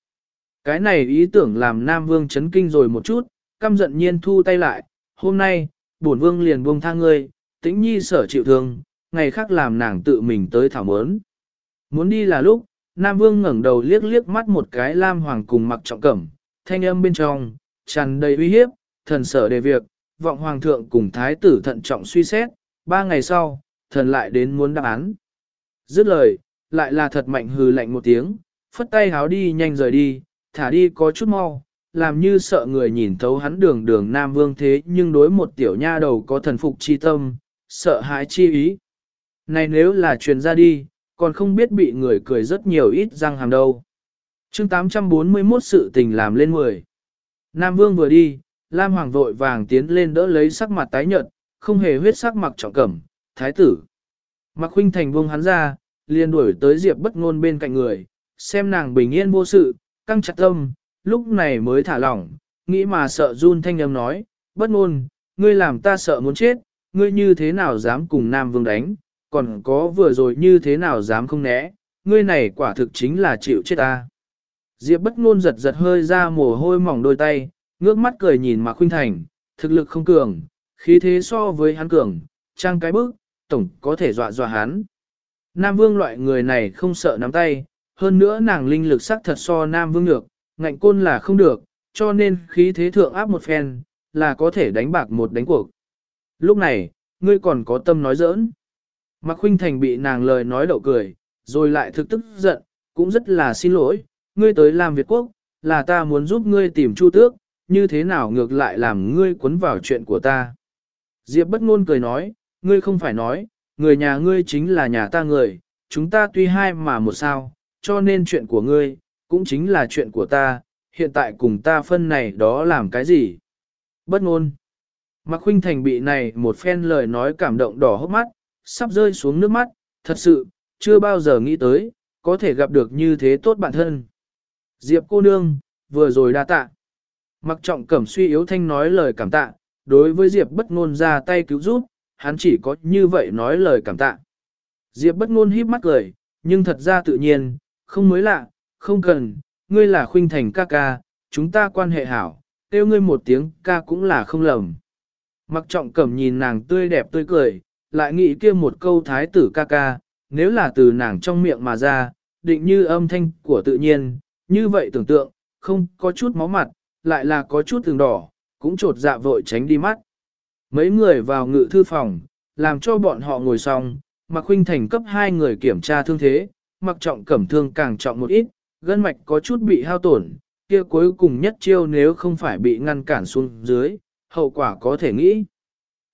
Cái này ý tưởng làm Nam Vương chấn kinh rồi một chút, căm giận nhiên thu tay lại, hôm nay, bổn Vương liền buông tha ngươi, tĩnh nhi sở chịu thương, ngày khác làm nàng tự mình tới thảo mớn. Muốn đi là lúc, Nam Vương ngẩng đầu liếc liếc mắt một cái Lam Hoàng cùng mặc trọng cẩm, thanh âm bên trong, tràn đầy uy hiếp, thần sở đề việc, vọng Hoàng thượng cùng Thái tử thận trọng suy xét, ba ngày sau, thần lại đến muốn đáp án. Dứt lời, lại là thật mạnh hừ lạnh một tiếng, phất tay háo đi nhanh rời đi, thả đi có chút mau, làm như sợ người nhìn thấu hắn đường đường Nam Vương thế nhưng đối một tiểu nha đầu có thần phục chi tâm, sợ hãi chi ý. Này nếu là truyền ra đi, còn không biết bị người cười rất nhiều ít răng hàm đâu. chương 841 sự tình làm lên 10. Nam Vương vừa đi, Lam Hoàng vội vàng tiến lên đỡ lấy sắc mặt tái nhợt, không hề huyết sắc mặc trọng cẩm, thái tử. Mặc huynh thành vương hắn ra, liền đuổi tới Diệp bất ngôn bên cạnh người, xem nàng bình yên vô sự, căng chặt tâm, lúc này mới thả lỏng, nghĩ mà sợ run thanh âm nói, bất ngôn, ngươi làm ta sợ muốn chết, ngươi như thế nào dám cùng Nam Vương đánh, còn có vừa rồi như thế nào dám không né, ngươi này quả thực chính là chịu chết ta. Diệp bất ngôn giật giật hơi ra mồ hôi mỏng đôi tay, ngước mắt cười nhìn Mạc Khuynh Thành, thực lực không cường, khí thế so với hắn cường, trang cái bước, tổng có thể dọa dọa hắn. Nam Vương loại người này không sợ nắm tay, hơn nữa nàng linh lực sắc thật so Nam Vương được, ngạnh côn là không được, cho nên khí thế thượng áp một phen, là có thể đánh bạc một đánh cuộc. Lúc này, ngươi còn có tâm nói giỡn. Mạc Khuynh Thành bị nàng lời nói đậu cười, rồi lại thực tức giận, cũng rất là xin lỗi, ngươi tới làm Việt Quốc, là ta muốn giúp ngươi tìm Chu Tước, như thế nào ngược lại làm ngươi cuốn vào chuyện của ta. Diệp bất ngôn cười nói, ngươi không phải nói, người nhà ngươi chính là nhà ta người, chúng ta tuy hai mà một sao, cho nên chuyện của ngươi, cũng chính là chuyện của ta, hiện tại cùng ta phân này đó làm cái gì. Bất ngôn. Mạc Khuynh Thành bị này một phen lời nói cảm động đỏ hốc mắt, sắp rơi xuống nước mắt, thật sự, chưa bao giờ nghĩ tới, có thể gặp được như thế tốt bản thân. Diệp cô nương, vừa rồi đa tạ. Mặc trọng cẩm suy yếu thanh nói lời cảm tạ, đối với Diệp bất ngôn ra tay cứu giúp, hắn chỉ có như vậy nói lời cảm tạ. Diệp bất ngôn híp mắt cười, nhưng thật ra tự nhiên, không mới lạ, không cần, ngươi là khuynh thành ca ca, chúng ta quan hệ hảo, kêu ngươi một tiếng ca cũng là không lầm. Mặc trọng cẩm nhìn nàng tươi đẹp tươi cười, lại nghĩ kia một câu thái tử ca ca, nếu là từ nàng trong miệng mà ra, định như âm thanh của tự nhiên, như vậy tưởng tượng, không có chút máu mặt, lại là có chút từng đỏ, cũng trột dạ vội tránh đi mắt. Mấy người vào ngự thư phòng, làm cho bọn họ ngồi xong, mặc huynh thành cấp hai người kiểm tra thương thế, mặc trọng cẩm thương càng trọng một ít, gân mạch có chút bị hao tổn, kia cuối cùng nhất chiêu nếu không phải bị ngăn cản xuống dưới, hậu quả có thể nghĩ.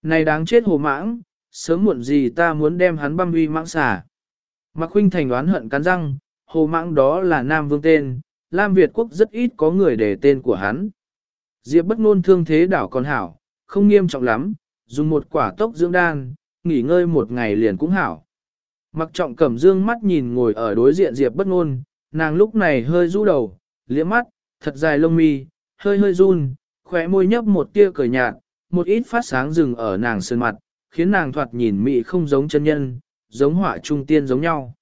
Này đáng chết hồ mãng, sớm muộn gì ta muốn đem hắn băm uy mãng xà. Mạc Khuynh Thành đoán hận cắn răng, hồ mãng đó là Nam Vương tên, Lam Việt quốc rất ít có người để tên của hắn. Diệp bất nôn thương thế đảo còn hảo, không nghiêm trọng lắm, dùng một quả tốc dưỡng đan, nghỉ ngơi một ngày liền cũng hảo. Mặc trọng cẩm dương mắt nhìn ngồi ở đối diện Diệp bất nôn, nàng lúc này hơi rũ đầu, liễm mắt, thật dài lông mi, hơi hơi run, khóe môi nhấp một tia cười nhạt, một ít phát sáng rừng ở nàng sơn mặt, khiến nàng thoạt nhìn mị không giống chân nhân, giống họa trung tiên giống nhau.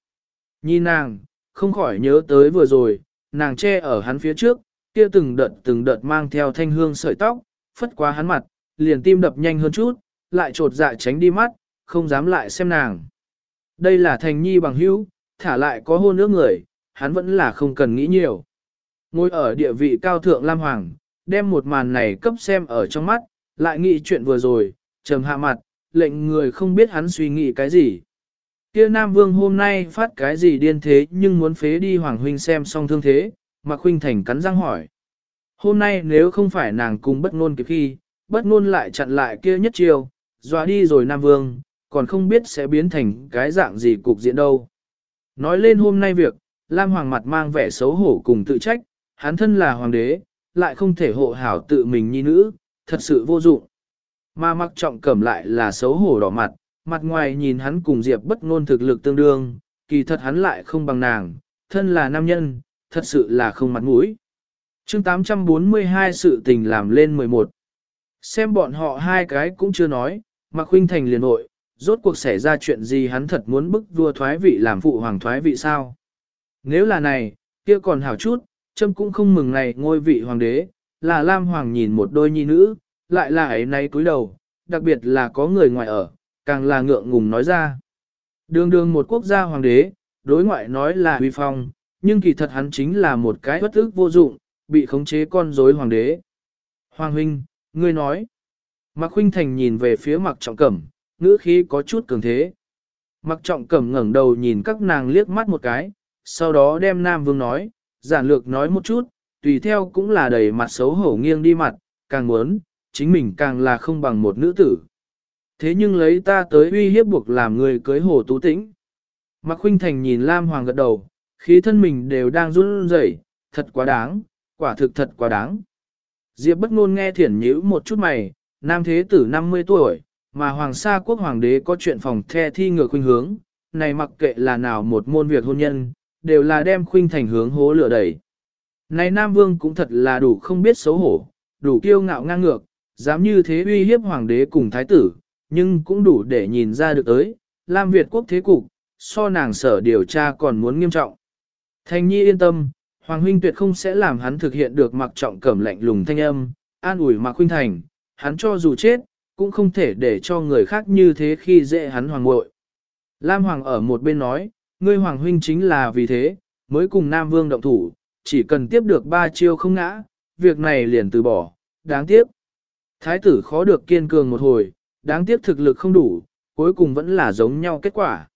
Nhìn nàng, không khỏi nhớ tới vừa rồi, nàng che ở hắn phía trước, kia từng đợt từng đợt mang theo thanh hương sợi tóc, phất qua hắn mặt, liền tim đập nhanh hơn chút, lại trột dạ tránh đi mắt, không dám lại xem nàng. Đây là thành nhi bằng hữu, thả lại có hôn ước người, hắn vẫn là không cần nghĩ nhiều. Ngồi ở địa vị cao thượng Lam Hoàng, đem một màn này cấp xem ở trong mắt, lại nghĩ chuyện vừa rồi, trầm hạ mặt, lệnh người không biết hắn suy nghĩ cái gì. Kia Nam Vương hôm nay phát cái gì điên thế nhưng muốn phế đi Hoàng Huynh xem xong thương thế, mà Huynh Thành cắn răng hỏi. Hôm nay nếu không phải nàng cùng bất ngôn kịp khi, bất ngôn lại chặn lại kia nhất chiều, dọa đi rồi Nam Vương, còn không biết sẽ biến thành cái dạng gì cục diện đâu. Nói lên hôm nay việc, Lam Hoàng mặt mang vẻ xấu hổ cùng tự trách, hắn thân là hoàng đế, lại không thể hộ hảo tự mình nhi nữ, thật sự vô dụng. Mà mặc trọng cẩm lại là xấu hổ đỏ mặt, mặt ngoài nhìn hắn cùng Diệp bất ngôn thực lực tương đương, kỳ thật hắn lại không bằng nàng, thân là nam nhân, thật sự là không mặt mũi. Chương 842 sự tình làm lên 11. Xem bọn họ hai cái cũng chưa nói, mà Khuynh Thành liền hội, rốt cuộc xảy ra chuyện gì hắn thật muốn bức vua thoái vị làm phụ hoàng thoái vị sao? Nếu là này, kia còn hảo chút, châm cũng không mừng này ngôi vị hoàng đế, là Lam Hoàng nhìn một đôi nhi nữ, lại là ấy nay cúi đầu, đặc biệt là có người ngoài ở, càng là ngượng ngùng nói ra. Đường đường một quốc gia hoàng đế, đối ngoại nói là huy phong, nhưng kỳ thật hắn chính là một cái bất ức vô dụng, bị khống chế con rối hoàng đế. Hoàng huynh, ngươi nói. Mạc huynh thành nhìn về phía mặc trọng cẩm, ngữ khí có chút cường thế. Mặc trọng cẩm ngẩng đầu nhìn các nàng liếc mắt một cái, sau đó đem Nam Vương nói, giản lược nói một chút, tùy theo cũng là đầy mặt xấu hổ nghiêng đi mặt, càng muốn, chính mình càng là không bằng một nữ tử. Thế nhưng lấy ta tới uy hiếp buộc làm người cưới hồ tú tĩnh. Mạc Khuynh Thành nhìn Lam Hoàng gật đầu, khí thân mình đều đang run rẩy, thật quá đáng, quả thực thật quá đáng. Diệp bất ngôn nghe thiển nhíu một chút mày, nam thế tử 50 tuổi, mà Hoàng Sa quốc hoàng đế có chuyện phòng the thi ngược khuynh hướng, này mặc kệ là nào một môn việc hôn nhân, đều là đem khuynh thành hướng hố lửa đẩy. Này Nam Vương cũng thật là đủ không biết xấu hổ, đủ kiêu ngạo ngang ngược, dám như thế uy hiếp hoàng đế cùng thái tử, nhưng cũng đủ để nhìn ra được tới, Lam Việt quốc thế cục, so nàng sở điều tra còn muốn nghiêm trọng. Thanh nhi yên tâm, Hoàng huynh tuyệt không sẽ làm hắn thực hiện được mặc trọng cẩm lạnh lùng thanh âm, an ủi mặc huynh thành, hắn cho dù chết, cũng không thể để cho người khác như thế khi dễ hắn hoàng muội. Lam Hoàng ở một bên nói, ngươi Hoàng huynh chính là vì thế, mới cùng Nam Vương động thủ, chỉ cần tiếp được ba chiêu không ngã, việc này liền từ bỏ, đáng tiếc. Thái tử khó được kiên cường một hồi, đáng tiếc thực lực không đủ, cuối cùng vẫn là giống nhau kết quả.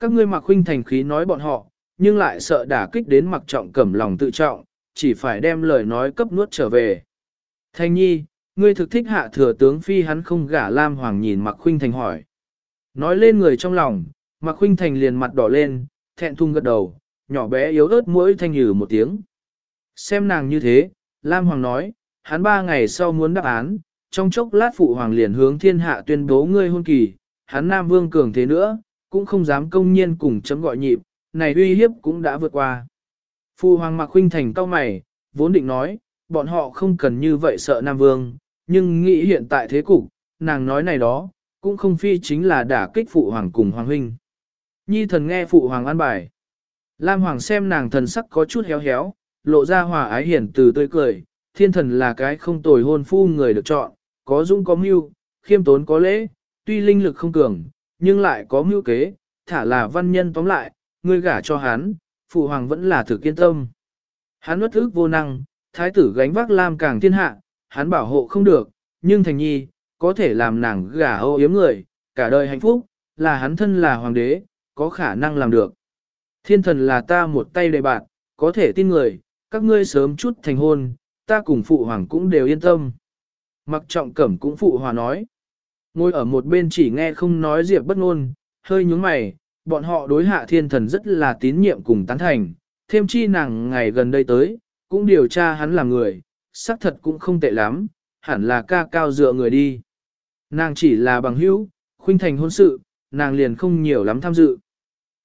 Các ngươi mặc huynh thành khí nói bọn họ, nhưng lại sợ đả kích đến mặc trọng cẩm lòng tự trọng, chỉ phải đem lời nói cấp nuốt trở về. Thanh nhi, ngươi thực thích hạ thừa tướng phi hắn không gả Lam Hoàng nhìn mặc huynh thành hỏi. Nói lên người trong lòng, mặc huynh thành liền mặt đỏ lên, thẹn thùng gật đầu, nhỏ bé yếu ớt mũi thanh nhừ một tiếng. Xem nàng như thế, Lam Hoàng nói, hắn ba ngày sau muốn đáp án, trong chốc lát phụ hoàng liền hướng thiên hạ tuyên bố ngươi hôn kỳ, hắn Nam Vương cường thế nữa, cũng không dám công nhiên cùng chấm gọi nhịp, này uy hiếp cũng đã vượt qua. Phụ hoàng mặc Huynh Thành cao mày, vốn định nói, bọn họ không cần như vậy sợ Nam Vương, nhưng nghĩ hiện tại thế cục, nàng nói này đó, cũng không phi chính là đả kích phụ hoàng cùng hoàng huynh. Nhi thần nghe phụ hoàng an bài. Lam hoàng xem nàng thần sắc có chút héo héo, lộ ra hòa ái hiển từ tươi cười, thiên thần là cái không tồi hôn phu người được chọn, có dũng có mưu, khiêm tốn có lễ, tuy linh lực không cường, nhưng lại có mưu kế, thả là văn nhân tóm lại, ngươi gả cho hắn, phụ hoàng vẫn là thực kiên tâm. Hắn nuốt ức vô năng, thái tử gánh vác lam càng thiên hạ, hắn bảo hộ không được, nhưng thành nhi, có thể làm nàng gả ô yếm người, cả đời hạnh phúc, là hắn thân là hoàng đế, có khả năng làm được. Thiên thần là ta một tay đầy bạn, có thể tin người, các ngươi sớm chút thành hôn, ta cùng phụ hoàng cũng đều yên tâm. Mặc trọng cẩm cũng phụ hòa nói. Ngồi ở một bên chỉ nghe không nói diệp bất ngôn, hơi nhướng mày, bọn họ đối hạ thiên thần rất là tín nhiệm cùng tán thành, thêm chi nàng ngày gần đây tới, cũng điều tra hắn là người, xác thật cũng không tệ lắm, hẳn là ca cao dựa người đi. Nàng chỉ là bằng hữu, khuynh thành hôn sự, nàng liền không nhiều lắm tham dự.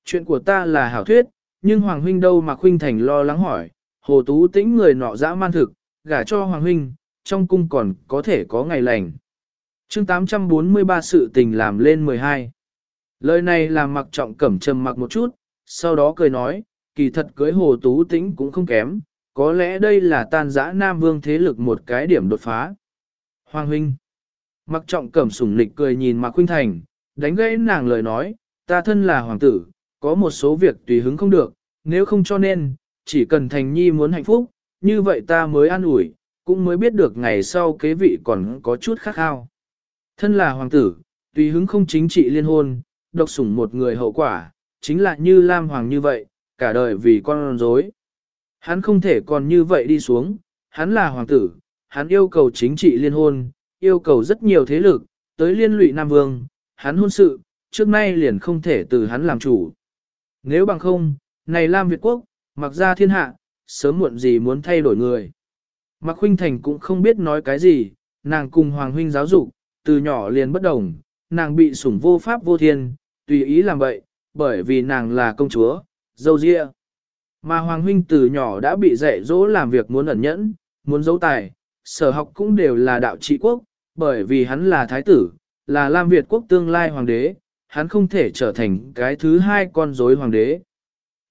Chuyện của ta là hảo thuyết, nhưng Hoàng Huynh đâu mà khuynh thành lo lắng hỏi, hồ tú tĩnh người nọ dã man thực, gả cho Hoàng Huynh, trong cung còn có thể có ngày lành. chương 843 sự tình làm lên 12. Lời này làm mặc trọng cẩm trầm mặc một chút, sau đó cười nói, kỳ thật cưới hồ tú tĩnh cũng không kém, có lẽ đây là tan giã Nam Vương thế lực một cái điểm đột phá. Hoàng huynh. Mặc trọng cẩm sủng nịch cười nhìn Mạc Khuynh Thành, đánh gãy nàng lời nói, ta thân là hoàng tử, có một số việc tùy hứng không được, nếu không cho nên, chỉ cần Thành Nhi muốn hạnh phúc, như vậy ta mới an ủi, cũng mới biết được ngày sau kế vị còn có chút khác khao. Thân là hoàng tử, tùy hứng không chính trị liên hôn, độc sủng một người hậu quả, chính là như Lam Hoàng như vậy, cả đời vì con rối. Hắn không thể còn như vậy đi xuống, hắn là hoàng tử, hắn yêu cầu chính trị liên hôn, yêu cầu rất nhiều thế lực, tới liên lụy Nam Vương, hắn hôn sự, trước nay liền không thể từ hắn làm chủ. Nếu bằng không, này Lam Việt Quốc, mặc ra thiên hạ, sớm muộn gì muốn thay đổi người. Mạc Huynh Thành cũng không biết nói cái gì, nàng cùng Hoàng Huynh giáo dục, từ nhỏ liền bất đồng, nàng bị sủng vô pháp vô thiên, tùy ý làm vậy, bởi vì nàng là công chúa, dâu dịa. Mà Hoàng Huynh từ nhỏ đã bị dạy dỗ làm việc muốn ẩn nhẫn, muốn giấu tài, sở học cũng đều là đạo trị quốc, bởi vì hắn là thái tử, là Lam Việt quốc tương lai hoàng đế, hắn không thể trở thành cái thứ hai con rối hoàng đế.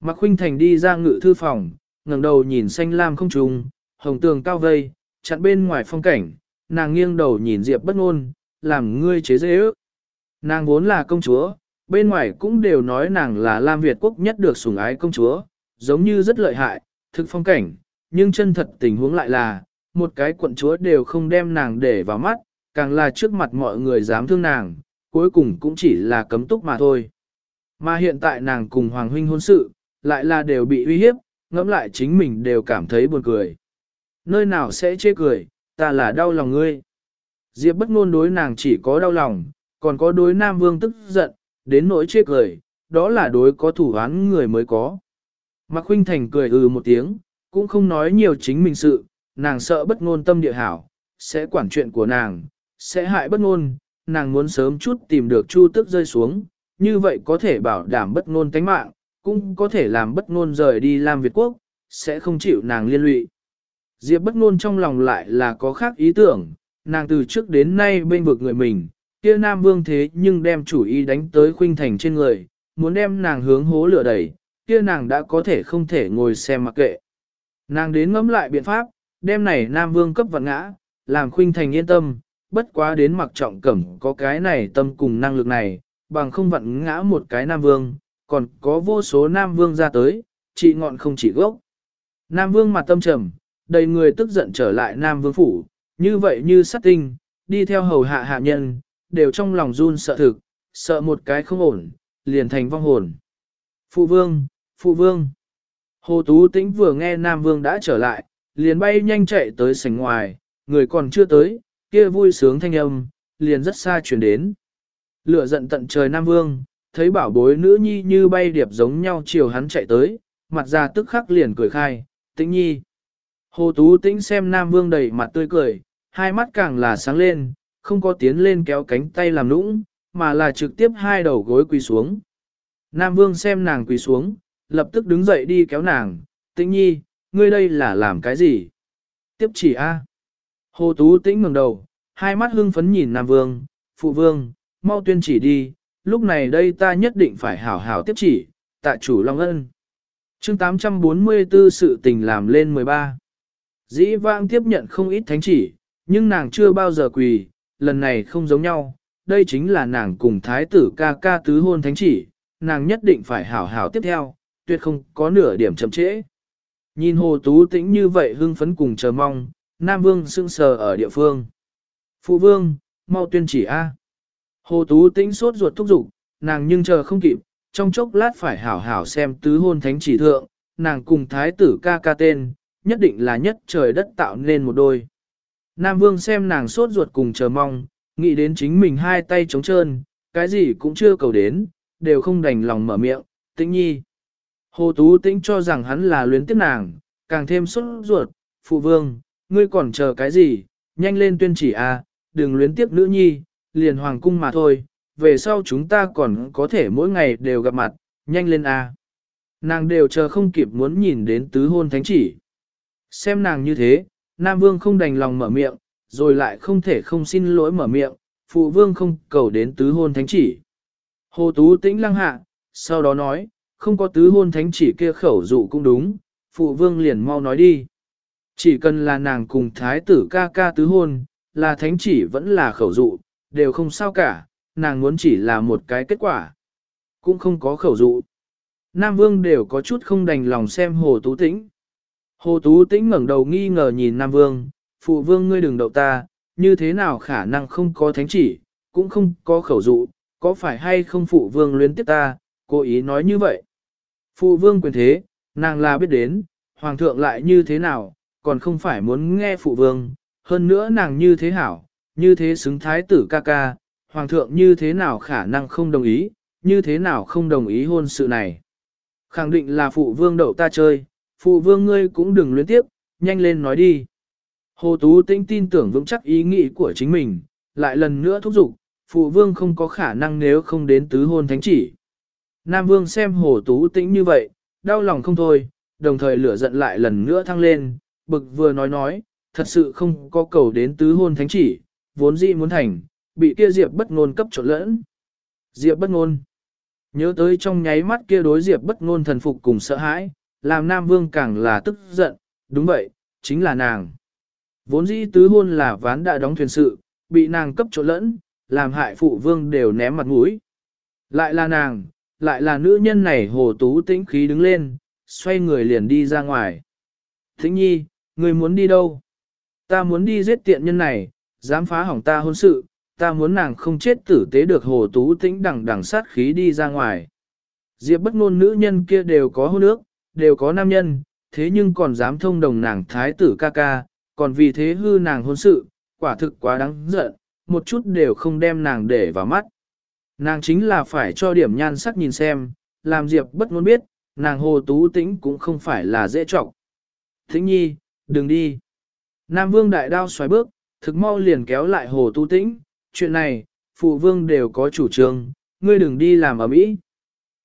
Mạc Huynh Thành đi ra ngự thư phòng, ngẩng đầu nhìn xanh lam không trùng, hồng tường cao vây, chặn bên ngoài phong cảnh, nàng nghiêng đầu nhìn Diệp bất ngôn, làm ngươi chế dễ ước. Nàng vốn là công chúa, bên ngoài cũng đều nói nàng là Lam Việt quốc nhất được sủng ái công chúa, giống như rất lợi hại, thực phong cảnh, nhưng chân thật tình huống lại là, một cái quận chúa đều không đem nàng để vào mắt, càng là trước mặt mọi người dám thương nàng, cuối cùng cũng chỉ là cấm túc mà thôi. Mà hiện tại nàng cùng Hoàng Huynh hôn sự, lại là đều bị uy hiếp, ngẫm lại chính mình đều cảm thấy buồn cười. Nơi nào sẽ chê cười, ta là đau lòng ngươi. Diệp bất ngôn đối nàng chỉ có đau lòng, còn có đối Nam Vương tức giận, đến nỗi chê cười, đó là đối có thủ án người mới có. Mạc Khuynh Thành cười ừ một tiếng, cũng không nói nhiều chính mình sự, nàng sợ bất ngôn tâm địa hảo, sẽ quản chuyện của nàng, sẽ hại bất ngôn, nàng muốn sớm chút tìm được chu tức rơi xuống, như vậy có thể bảo đảm bất ngôn tánh mạng, cũng có thể làm bất ngôn rời đi làm Việt Quốc, sẽ không chịu nàng liên lụy. Diệp bất ngôn trong lòng lại là có khác ý tưởng, nàng từ trước đến nay bên vực người mình, kia Nam Vương thế nhưng đem chủ ý đánh tới khuynh thành trên người, muốn đem nàng hướng hố lửa đẩy, kia nàng đã có thể không thể ngồi xem mặc kệ. Nàng đến ngẫm lại biện pháp, đem này Nam Vương cấp vận ngã, làm khuynh thành yên tâm, bất quá đến mặc trọng cẩm có cái này tâm cùng năng lực này, bằng không vận ngã một cái Nam Vương, còn có vô số Nam Vương ra tới, trị ngọn không chỉ gốc. Nam Vương mặt tâm trầm, đầy người tức giận trở lại Nam Vương phủ, như vậy như sát tinh, đi theo hầu hạ hạ nhân, đều trong lòng run sợ thực, sợ một cái không ổn, liền thành vong hồn. Phụ vương, phụ vương. Hồ Tú Tĩnh vừa nghe Nam Vương đã trở lại, liền bay nhanh chạy tới sảnh ngoài, người còn chưa tới, kia vui sướng thanh âm, liền rất xa chuyển đến. Lửa giận tận trời Nam Vương, thấy bảo bối nữ nhi như bay điệp giống nhau chiều hắn chạy tới, mặt ra tức khắc liền cười khai, tĩnh nhi. Hồ Tú Tĩnh xem Nam Vương đầy mặt tươi cười, hai mắt càng là sáng lên, không có tiến lên kéo cánh tay làm nũng, mà là trực tiếp hai đầu gối quỳ xuống. Nam Vương xem nàng quỳ xuống, lập tức đứng dậy đi kéo nàng, tĩnh nhi, ngươi đây là làm cái gì? Tiếp chỉ A. Hồ Tú Tĩnh ngẩng đầu, hai mắt hưng phấn nhìn Nam Vương, Phụ Vương, mau tuyên chỉ đi, lúc này đây ta nhất định phải hảo hảo tiếp chỉ, tạ chủ Long Ân. chương 844 sự tình làm lên 13. Dĩ vãng tiếp nhận không ít thánh chỉ, nhưng nàng chưa bao giờ quỳ, lần này không giống nhau, đây chính là nàng cùng thái tử ca ca tứ hôn thánh chỉ, nàng nhất định phải hảo hảo tiếp theo, tuyệt không có nửa điểm chậm trễ. Nhìn hồ tú tĩnh như vậy hưng phấn cùng chờ mong, Nam Vương sững sờ ở địa phương. Phụ Vương, mau tuyên chỉ A. Hồ tú tĩnh sốt ruột thúc giục, nàng nhưng chờ không kịp, trong chốc lát phải hảo hảo xem tứ hôn thánh chỉ thượng, nàng cùng thái tử ca ca tên, nhất định là nhất trời đất tạo nên một đôi. Nam Vương xem nàng sốt ruột cùng chờ mong, nghĩ đến chính mình hai tay trống trơn, cái gì cũng chưa cầu đến, đều không đành lòng mở miệng, tĩnh nhi. Hồ Tú Tĩnh cho rằng hắn là luyến tiếp nàng, càng thêm sốt ruột, phụ vương, ngươi còn chờ cái gì, nhanh lên tuyên chỉ a, à, đừng luyến tiếp nữ nhi, liền hoàng cung mà thôi, về sau chúng ta còn có thể mỗi ngày đều gặp mặt, nhanh lên a. À. Nàng đều chờ không kịp muốn nhìn đến tứ hôn thánh chỉ. Xem nàng như thế, Nam Vương không đành lòng mở miệng, rồi lại không thể không xin lỗi mở miệng, phụ vương không cầu đến tứ hôn thánh chỉ. Hồ Tú tĩnh lăng hạ, sau đó nói, không có tứ hôn thánh chỉ kia khẩu dụ cũng đúng, phụ vương liền mau nói đi. Chỉ cần là nàng cùng thái tử ca ca tứ hôn, là thánh chỉ vẫn là khẩu dụ, đều không sao cả, nàng muốn chỉ là một cái kết quả. Cũng không có khẩu dụ. Nam vương đều có chút không đành lòng xem hồ tú tĩnh. Hồ tú tĩnh ngẩng đầu nghi ngờ nhìn Nam vương, phụ vương ngươi đừng đậu ta, như thế nào khả năng không có thánh chỉ, cũng không có khẩu dụ, có phải hay không phụ vương luyến tiếp ta, cố ý nói như vậy. Phụ vương quyền thế, nàng là biết đến, hoàng thượng lại như thế nào, còn không phải muốn nghe phụ vương, hơn nữa nàng như thế hảo, như thế xứng thái tử ca ca, hoàng thượng như thế nào khả năng không đồng ý, như thế nào không đồng ý hôn sự này. Khẳng định là phụ vương đậu ta chơi, phụ vương ngươi cũng đừng luyến tiếp, nhanh lên nói đi. Hồ Tú Tĩnh tin tưởng vững chắc ý nghĩ của chính mình, lại lần nữa thúc giục, phụ vương không có khả năng nếu không đến tứ hôn thánh chỉ. Nam vương xem Hồ Tú Tĩnh như vậy, đau lòng không thôi, đồng thời lửa giận lại lần nữa thăng lên, bực vừa nói nói, thật sự không có cầu đến tứ hôn thánh chỉ, vốn dĩ muốn thành, bị kia Diệp bất ngôn cấp trộn lẫn. Diệp bất ngôn. Nhớ tới trong nháy mắt kia đối Diệp bất ngôn thần phục cùng sợ hãi, làm Nam Vương càng là tức giận, đúng vậy, chính là nàng. Vốn dĩ tứ hôn là ván đã đóng thuyền sự, bị nàng cấp trộn lẫn, làm hại phụ vương đều ném mặt mũi. Lại là nàng, lại là nữ nhân này hồ tú tĩnh khí đứng lên, xoay người liền đi ra ngoài. Thính nhi, người muốn đi đâu? Ta muốn đi giết tiện nhân này, dám phá hỏng ta hôn sự, ta muốn nàng không chết tử tế được hồ tú tĩnh đằng đằng sát khí đi ra ngoài. Diệp bất ngôn nữ nhân kia đều có hôn ước, đều có nam nhân, thế nhưng còn dám thông đồng nàng thái tử ca ca, còn vì thế hư nàng hôn sự, quả thực quá đáng giận, một chút đều không đem nàng để vào mắt. Nàng chính là phải cho điểm nhan sắc nhìn xem, làm Diệp bất muốn biết, nàng hồ tú tĩnh cũng không phải là dễ trọng. Thính nhi, đừng đi. Nam vương đại đao xoay bước, thực mau liền kéo lại hồ tú tĩnh, chuyện này, phụ vương đều có chủ trương, ngươi đừng đi làm ở mỹ.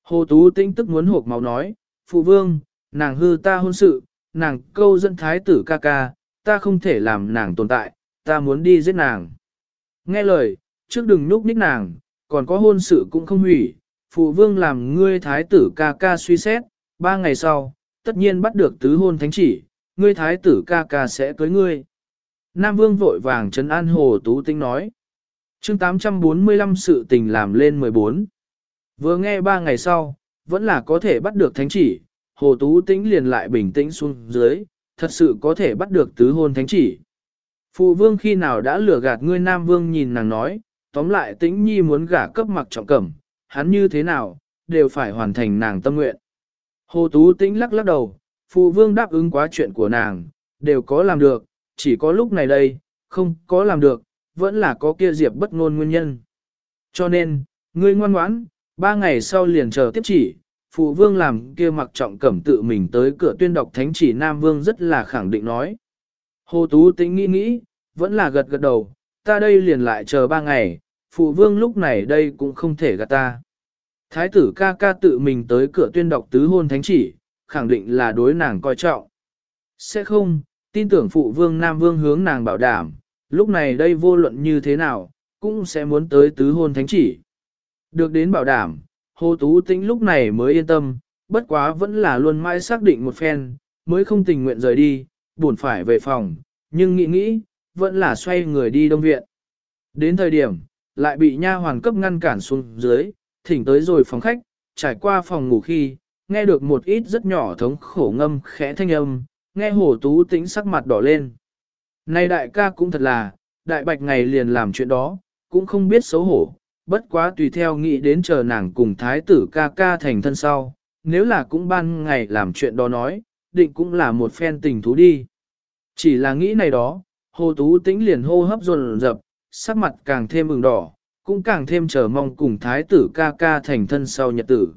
Hồ Tú Tĩnh tức muốn hộp máu nói, phụ vương, nàng hư ta hôn sự, nàng câu dẫn thái tử ca ca, ta không thể làm nàng tồn tại, ta muốn đi giết nàng. Nghe lời, trước đừng núp ních nàng, còn có hôn sự cũng không hủy, phụ vương làm ngươi thái tử ca ca suy xét, ba ngày sau, tất nhiên bắt được tứ hôn thánh chỉ, ngươi thái tử ca ca sẽ cưới ngươi. Nam vương vội vàng trấn an hồ tú tinh nói. chương 845 sự tình làm lên 14. Vừa nghe ba ngày sau, vẫn là có thể bắt được thánh chỉ, hồ tú tĩnh liền lại bình tĩnh xuống dưới, thật sự có thể bắt được tứ hôn thánh chỉ. Phụ vương khi nào đã lừa gạt ngươi Nam vương nhìn nàng nói, tóm lại tĩnh nhi muốn gả cấp mặc trọng cẩm, hắn như thế nào, đều phải hoàn thành nàng tâm nguyện. Hồ Tú Tĩnh lắc lắc đầu, phụ vương đáp ứng quá chuyện của nàng, đều có làm được, chỉ có lúc này đây, không có làm được, vẫn là có kia diệp bất ngôn nguyên nhân. Cho nên, ngươi ngoan ngoãn, ba ngày sau liền chờ tiếp chỉ, phụ vương làm kia mặc trọng cẩm tự mình tới cửa tuyên đọc thánh chỉ Nam Vương rất là khẳng định nói. Hồ Tú tính nghĩ nghĩ, vẫn là gật gật đầu, ta đây liền lại chờ ba ngày, phụ vương lúc này đây cũng không thể gạt ta. Thái tử ca ca tự mình tới cửa tuyên đọc tứ hôn thánh chỉ, khẳng định là đối nàng coi trọng. Sẽ không, tin tưởng phụ vương Nam Vương hướng nàng bảo đảm, lúc này đây vô luận như thế nào, cũng sẽ muốn tới tứ hôn thánh chỉ. Được đến bảo đảm, Hồ Tú Tĩnh lúc này mới yên tâm, bất quá vẫn là luôn mãi xác định một phen, mới không tình nguyện rời đi, buồn phải về phòng, nhưng nghĩ nghĩ, vẫn là xoay người đi đông viện. Đến thời điểm, lại bị nha hoàn cấp ngăn cản xuống dưới, thỉnh tới rồi phòng khách, trải qua phòng ngủ khi, nghe được một ít rất nhỏ thống khổ ngâm khẽ thanh âm, nghe hồ tú tĩnh sắc mặt đỏ lên. Này đại ca cũng thật là, đại bạch ngày liền làm chuyện đó, cũng không biết xấu hổ, bất quá tùy theo nghĩ đến chờ nàng cùng thái tử ca ca thành thân sau, nếu là cũng ban ngày làm chuyện đó nói, định cũng là một phen tình thú đi. Chỉ là nghĩ này đó, hồ tú tĩnh liền hô hấp dồn dập, sắc mặt càng thêm ửng đỏ, cũng càng thêm chờ mong cùng thái tử ca ca thành thân sau nhật tử.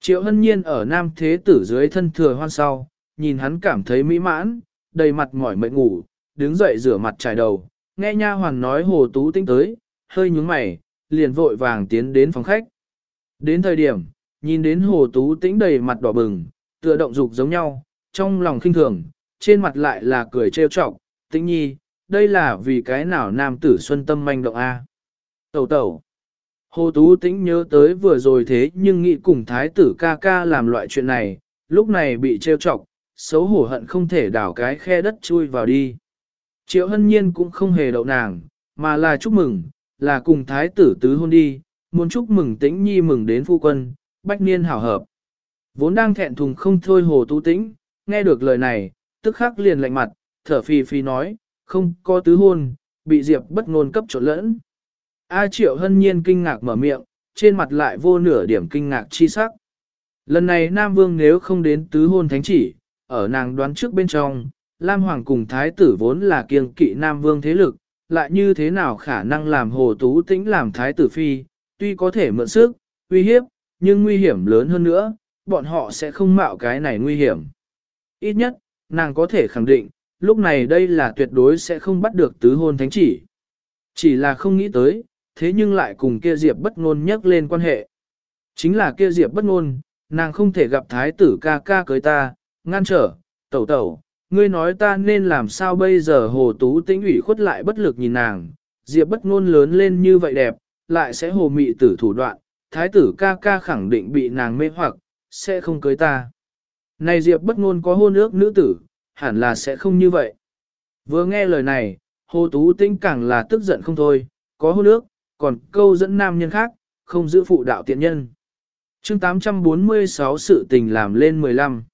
Triệu hân nhiên ở nam thế tử dưới thân thừa hoan sau, nhìn hắn cảm thấy mỹ mãn, đầy mặt mỏi mệt ngủ, đứng dậy rửa mặt trải đầu, nghe nha hoàn nói hồ tú tinh tới, hơi nhúng mày, liền vội vàng tiến đến phòng khách. Đến thời điểm, nhìn đến hồ tú tĩnh đầy mặt đỏ bừng, tựa động dục giống nhau, trong lòng khinh thường, trên mặt lại là cười trêu chọc, tĩnh nhi, đây là vì cái nào nam tử xuân tâm manh động A. Tẩu tẩu. Hồ Tú Tĩnh nhớ tới vừa rồi thế nhưng nghĩ cùng thái tử ca ca làm loại chuyện này, lúc này bị trêu chọc, xấu hổ hận không thể đảo cái khe đất chui vào đi. Triệu hân nhiên cũng không hề đậu nàng, mà là chúc mừng, là cùng thái tử tứ hôn đi, muốn chúc mừng tĩnh nhi mừng đến phu quân, bách niên hảo hợp. Vốn đang thẹn thùng không thôi hồ tú tĩnh, nghe được lời này, tức khắc liền lạnh mặt, thở phì phì nói, không có tứ hôn, bị diệp bất ngôn cấp trộn lẫn. A triệu hân nhiên kinh ngạc mở miệng, trên mặt lại vô nửa điểm kinh ngạc chi sắc. Lần này Nam Vương nếu không đến tứ hôn thánh chỉ, ở nàng đoán trước bên trong, Lam Hoàng cùng Thái tử vốn là kiêng kỵ Nam Vương thế lực, lại như thế nào khả năng làm Hồ Tú Tĩnh làm Thái tử Phi, tuy có thể mượn sức, uy hiếp, nhưng nguy hiểm lớn hơn nữa, bọn họ sẽ không mạo cái này nguy hiểm. Ít nhất, nàng có thể khẳng định, lúc này đây là tuyệt đối sẽ không bắt được tứ hôn thánh chỉ. Chỉ là không nghĩ tới, thế nhưng lại cùng kia Diệp bất ngôn nhắc lên quan hệ. Chính là kia Diệp bất ngôn, nàng không thể gặp thái tử ca ca cưới ta, ngăn trở, tẩu tẩu, ngươi nói ta nên làm sao bây giờ hồ tú tĩnh ủy khuất lại bất lực nhìn nàng, Diệp bất ngôn lớn lên như vậy đẹp, lại sẽ hồ mị tử thủ đoạn, thái tử ca ca khẳng định bị nàng mê hoặc, sẽ không cưới ta. Này Diệp bất ngôn có hôn ước nữ tử, hẳn là sẽ không như vậy. Vừa nghe lời này, hồ tú tĩnh càng là tức giận không thôi, có hôn ước, còn câu dẫn nam nhân khác, không giữ phụ đạo tiện nhân. chương 846 sự tình làm lên 15.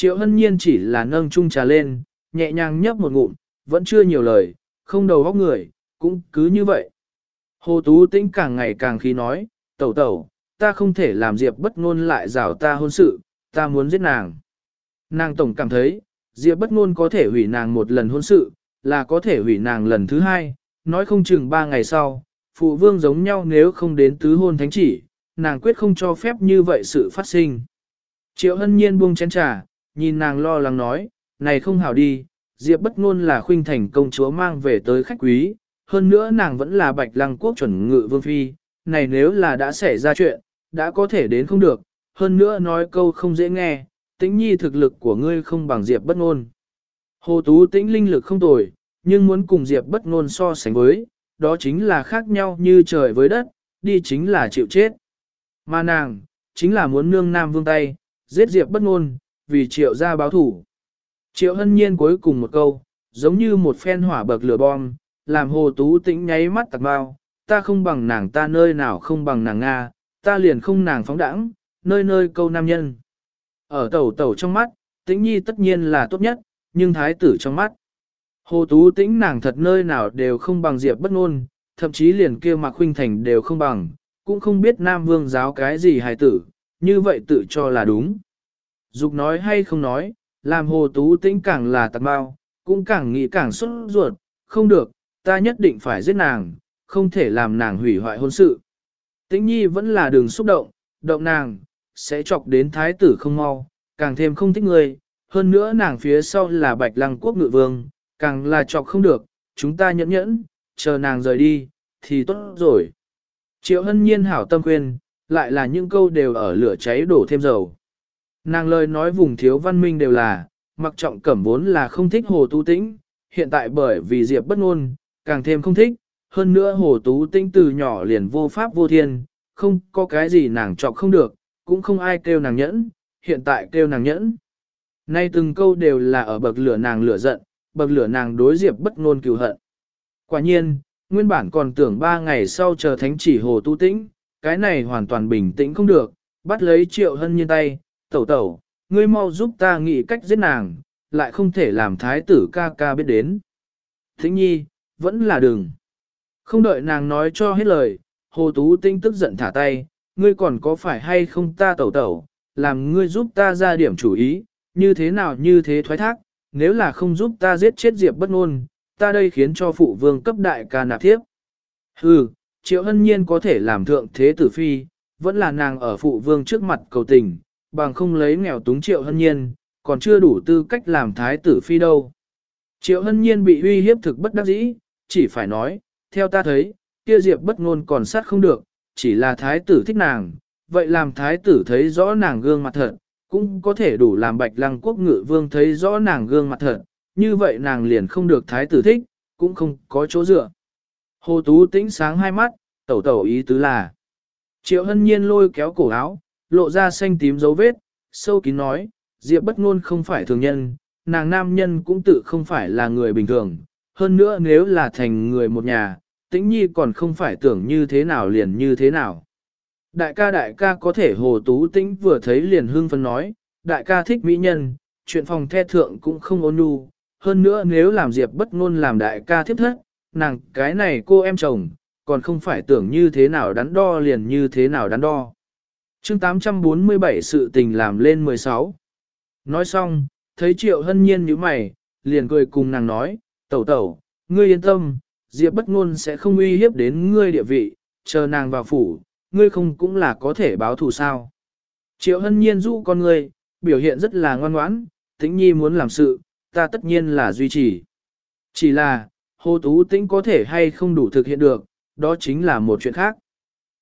Triệu hân nhiên chỉ là nâng chung trà lên, nhẹ nhàng nhấp một ngụm, vẫn chưa nhiều lời, không đầu góc người, cũng cứ như vậy. Hồ Tú Tĩnh càng ngày càng khí nói, tẩu tẩu, ta không thể làm Diệp bất ngôn lại rào ta hôn sự, ta muốn giết nàng. Nàng tổng cảm thấy, Diệp bất ngôn có thể hủy nàng một lần hôn sự, là có thể hủy nàng lần thứ hai, nói không chừng ba ngày sau, phụ vương giống nhau nếu không đến tứ hôn thánh chỉ, nàng quyết không cho phép như vậy sự phát sinh. Triệu hân nhiên buông chén trà, nhìn nàng lo lắng nói, này không hảo đi, Diệp bất ngôn là khuynh thành công chúa mang về tới khách quý, hơn nữa nàng vẫn là bạch lăng quốc chuẩn ngự vương phi, này nếu là đã xảy ra chuyện, đã có thể đến không được, hơn nữa nói câu không dễ nghe, tĩnh nhi thực lực của ngươi không bằng diệp bất ngôn. Hồ Tú tĩnh linh lực không tồi, nhưng muốn cùng diệp bất ngôn so sánh với, đó chính là khác nhau như trời với đất, đi chính là chịu chết. Mà nàng, chính là muốn nương nam vương tay, giết diệp bất ngôn, vì triệu gia báo thủ. Triệu hân nhiên cuối cùng một câu, giống như một phen hỏa bậc lửa bom, làm hồ tú tĩnh nháy mắt tạc bao, ta không bằng nàng ta nơi nào không bằng nàng Nga, ta liền không nàng phóng đẳng, nơi nơi câu nam nhân. Ở tẩu tẩu trong mắt, tĩnh nhi tất nhiên là tốt nhất, nhưng thái tử trong mắt. Hồ tú tĩnh nàng thật nơi nào đều không bằng diệp bất ngôn, thậm chí liền kia mạc huynh thành đều không bằng, cũng không biết nam vương giáo cái gì hài tử, như vậy tự cho là đúng. Dục nói hay không nói, làm hồ tú tĩnh càng là tạc bao, cũng càng nghĩ càng xuất ruột, không được, ta nhất định phải giết nàng, không thể làm nàng hủy hoại hôn sự. Tĩnh nhi vẫn là đường xúc động, động nàng, sẽ chọc đến thái tử không mau, càng thêm không thích người, hơn nữa nàng phía sau là bạch lăng quốc ngự vương, càng là chọc không được, chúng ta nhẫn nhẫn, chờ nàng rời đi, thì tốt rồi. Triệu hân nhiên hảo tâm khuyên, lại là những câu đều ở lửa cháy đổ thêm dầu. Nàng lời nói vùng thiếu văn minh đều là, mặc trọng cẩm vốn là không thích hồ tu tĩnh, hiện tại bởi vì diệp bất ngôn, càng thêm không thích, hơn nữa hồ tú tĩnh từ nhỏ liền vô pháp vô thiên, không có cái gì nàng chọc không được, cũng không ai kêu nàng nhẫn, hiện tại kêu nàng nhẫn. Nay từng câu đều là ở bậc lửa nàng lửa giận, bậc lửa nàng đối diệp bất ngôn cừu hận. Quả nhiên, nguyên bản còn tưởng ba ngày sau chờ thánh chỉ hồ tu tĩnh, cái này hoàn toàn bình tĩnh không được, bắt lấy triệu hân nhiên tay, tẩu tẩu, ngươi mau giúp ta nghĩ cách giết nàng, lại không thể làm thái tử ca ca biết đến. Thính nhi, vẫn là đừng. Không đợi nàng nói cho hết lời, hồ tú tinh tức giận thả tay, ngươi còn có phải hay không ta tẩu tẩu, làm ngươi giúp ta ra điểm chủ ý, như thế nào như thế thoái thác, nếu là không giúp ta giết chết diệp bất ngôn, ta đây khiến cho phụ vương cấp đại ca nạp thiếp. Hừ, triệu hân nhiên có thể làm thượng thế tử phi, vẫn là nàng ở phụ vương trước mặt cầu tình, bằng không lấy nghèo túng triệu hân nhiên, còn chưa đủ tư cách làm thái tử phi đâu. Triệu hân nhiên bị uy hiếp thực bất đắc dĩ, chỉ phải nói, theo ta thấy, kia diệp bất ngôn còn sát không được, chỉ là thái tử thích nàng, vậy làm thái tử thấy rõ nàng gương mặt thật, cũng có thể đủ làm bạch lăng quốc ngự vương thấy rõ nàng gương mặt thật, như vậy nàng liền không được thái tử thích, cũng không có chỗ dựa. Hồ Tú tĩnh sáng hai mắt, tẩu tẩu ý tứ là. Triệu hân nhiên lôi kéo cổ áo, lộ ra xanh tím dấu vết, sâu kín nói, Diệp bất ngôn không phải thường nhân, nàng nam nhân cũng tự không phải là người bình thường, hơn nữa nếu là thành người một nhà, tĩnh nhi còn không phải tưởng như thế nào liền như thế nào. Đại ca đại ca có thể hồ tú tĩnh vừa thấy liền hương phân nói, đại ca thích mỹ nhân, chuyện phòng the thượng cũng không ôn nhu, hơn nữa nếu làm Diệp bất ngôn làm đại ca thiếp thất, nàng cái này cô em chồng, còn không phải tưởng như thế nào đắn đo liền như thế nào đắn đo. Chương 847 sự tình làm lên 16. Nói xong, thấy triệu hân nhiên như mày, liền cười cùng nàng nói, tẩu tẩu, ngươi yên tâm, Diệp bất ngôn sẽ không uy hiếp đến ngươi địa vị, chờ nàng vào phủ, ngươi không cũng là có thể báo thù sao. Triệu hân nhiên dụ con ngươi, biểu hiện rất là ngoan ngoãn, tĩnh nhi muốn làm sự, ta tất nhiên là duy trì. Chỉ là, hồ tú tĩnh có thể hay không đủ thực hiện được, đó chính là một chuyện khác.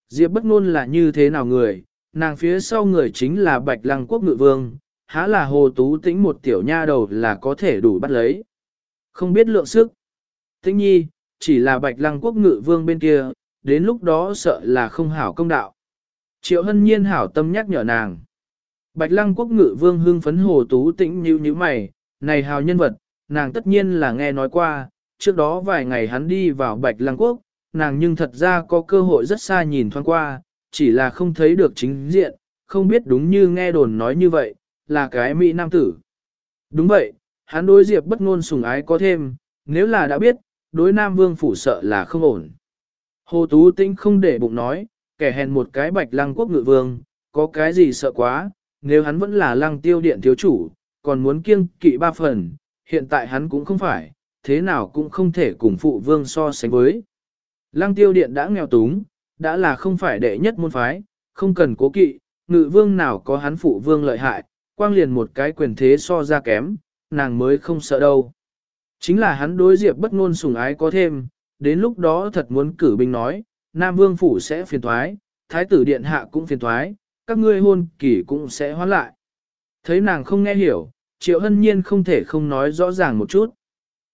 Diệp bất ngôn là như thế nào người, nàng phía sau người chính là bạch lăng quốc ngự vương, há là hồ tú tĩnh một tiểu nha đầu là có thể đủ bắt lấy. Không biết lượng sức. Tĩnh nhi, chỉ là bạch lăng quốc ngự vương bên kia, đến lúc đó sợ là không hảo công đạo. Triệu hân nhiên hảo tâm nhắc nhở nàng. Bạch lăng quốc ngự vương hưng phấn hồ tú tĩnh như như mày, này hào nhân vật, nàng tất nhiên là nghe nói qua, trước đó vài ngày hắn đi vào bạch lăng quốc, nàng nhưng thật ra có cơ hội rất xa nhìn thoáng qua, chỉ là không thấy được chính diện, không biết đúng như nghe đồn nói như vậy, là cái Mỹ Nam tử. Đúng vậy, hắn đối Diệp bất ngôn sùng ái có thêm, nếu là đã biết, đối Nam Vương phủ sợ là không ổn. Hồ Tú Tinh không để bụng nói, kẻ hèn một cái bạch lăng quốc ngự vương, có cái gì sợ quá, nếu hắn vẫn là lăng tiêu điện thiếu chủ, còn muốn kiêng kỵ ba phần, hiện tại hắn cũng không phải, thế nào cũng không thể cùng phụ vương so sánh với. Lăng tiêu điện đã nghèo túng, đã là không phải đệ nhất môn phái, không cần cố kỵ, ngự vương nào có hắn phụ vương lợi hại, quang liền một cái quyền thế so ra kém, nàng mới không sợ đâu. Chính là hắn đối diệp bất ngôn sủng ái có thêm, đến lúc đó thật muốn cử binh nói, Nam Vương Phủ sẽ phiền thoái, Thái tử Điện Hạ cũng phiền thoái, các ngươi hôn kỳ cũng sẽ hoán lại. Thấy nàng không nghe hiểu, Triệu Hân Nhiên không thể không nói rõ ràng một chút.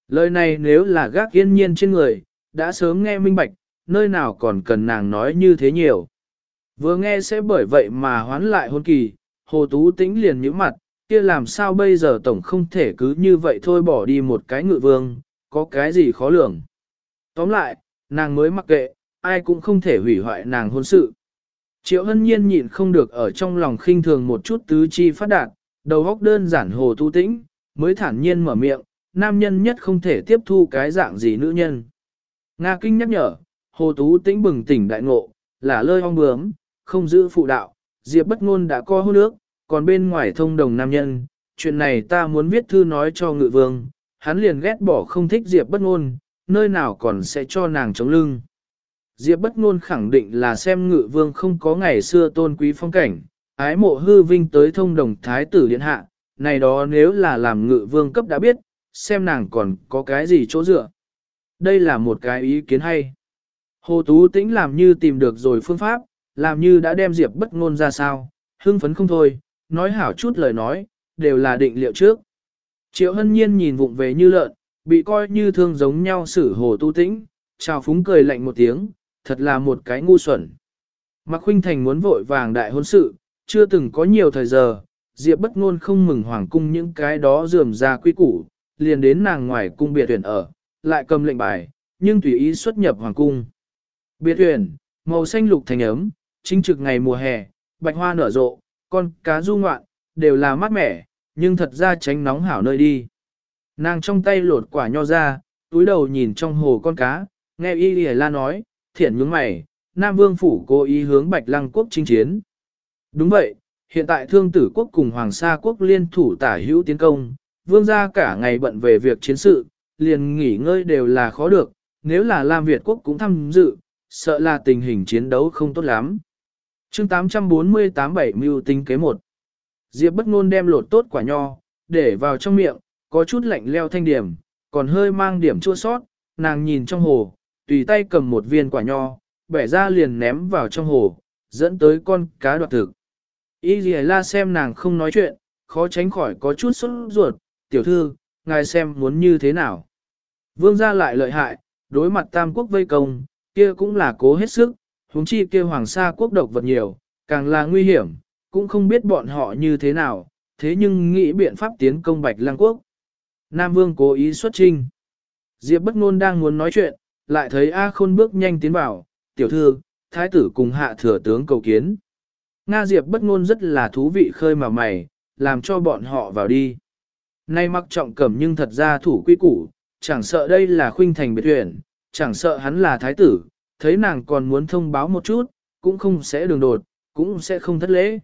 Lời này nếu là gác yên nhiên trên người, đã sớm nghe minh bạch, nơi nào còn cần nàng nói như thế nhiều. Vừa nghe sẽ bởi vậy mà hoán lại hôn kỳ, Hồ Tú Tĩnh liền nhíu mặt, kia làm sao bây giờ tổng không thể cứ như vậy thôi bỏ đi một cái ngự vương, có cái gì khó lường. Tóm lại, nàng mới mặc kệ, ai cũng không thể hủy hoại nàng hôn sự. Triệu hân nhiên nhịn không được ở trong lòng khinh thường một chút tứ chi phát đạt, đầu góc đơn giản hồ tu tĩnh, mới thản nhiên mở miệng, nam nhân nhất không thể tiếp thu cái dạng gì nữ nhân. Nga kinh nhắc nhở, hồ tú tĩnh bừng tỉnh đại ngộ, là lơi ong bướm, không giữ phụ đạo, diệp bất ngôn đã co hôn nước, còn bên ngoài thông đồng nam nhân, chuyện này ta muốn viết thư nói cho ngự vương, hắn liền ghét bỏ không thích diệp bất ngôn, nơi nào còn sẽ cho nàng chống lưng. Diệp bất ngôn khẳng định là xem ngự vương không có ngày xưa tôn quý phong cảnh, ái mộ hư vinh tới thông đồng thái tử điện hạ, này đó nếu là làm ngự vương cấp đã biết, xem nàng còn có cái gì chỗ dựa. Đây là một cái ý kiến hay. Hồ Tú Tĩnh làm như tìm được rồi phương pháp, làm như đã đem Diệp bất ngôn ra sao, hưng phấn không thôi, nói hảo chút lời nói, đều là định liệu trước. Triệu hân nhiên nhìn vụng về như lợn, bị coi như thương giống nhau xử Hồ Tú Tĩnh, chào phúng cười lạnh một tiếng, thật là một cái ngu xuẩn. Mạc Khuynh Thành muốn vội vàng đại hôn sự, chưa từng có nhiều thời giờ, Diệp bất ngôn không mừng hoàng cung những cái đó dườm ra quy củ, liền đến nàng ngoài cung biệt tuyển ở, lại cầm lệnh bài, nhưng tùy ý xuất nhập hoàng cung. Biệt huyền, màu xanh lục thành ấm, chính trực ngày mùa hè, bạch hoa nở rộ, con cá du ngoạn, đều là mát mẻ, nhưng thật ra tránh nóng hảo nơi đi. Nàng trong tay lột quả nho ra, túi đầu nhìn trong hồ con cá, nghe Y lìa La nói, thiện nhướng mày, Nam Vương Phủ cố ý hướng Bạch Lăng Quốc chinh chiến. Đúng vậy, hiện tại thương tử quốc cùng Hoàng Sa Quốc liên thủ tả hữu tiến công, vương gia cả ngày bận về việc chiến sự, liền nghỉ ngơi đều là khó được, nếu là Lam Việt Quốc cũng tham dự, sợ là tình hình chiến đấu không tốt lắm. chương 848 bảy mưu tính kế một Diệp bất ngôn đem lột tốt quả nho, để vào trong miệng, có chút lạnh leo thanh điểm, còn hơi mang điểm chua sót, nàng nhìn trong hồ, tùy tay cầm một viên quả nho, bẻ ra liền ném vào trong hồ, dẫn tới con cá đoạt thực. Y dì la xem nàng không nói chuyện, khó tránh khỏi có chút sốt ruột, tiểu thư, ngài xem muốn như thế nào. Vương gia lại lợi hại, đối mặt tam quốc vây công, kia cũng là cố hết sức, huống chi kia hoàng sa quốc độc vật nhiều, càng là nguy hiểm, cũng không biết bọn họ như thế nào, thế nhưng nghĩ biện pháp tiến công bạch lang quốc. Nam Vương cố ý xuất trinh. Diệp bất ngôn đang muốn nói chuyện, lại thấy A Khôn bước nhanh tiến vào, tiểu thư, thái tử cùng hạ thừa tướng cầu kiến. Nga Diệp bất ngôn rất là thú vị khơi mà mày, làm cho bọn họ vào đi. Nay mặc trọng cẩm nhưng thật ra thủ quy củ, chẳng sợ đây là khuynh thành biệt huyện, chẳng sợ hắn là thái tử, thấy nàng còn muốn thông báo một chút, cũng không sẽ đường đột, cũng sẽ không thất lễ.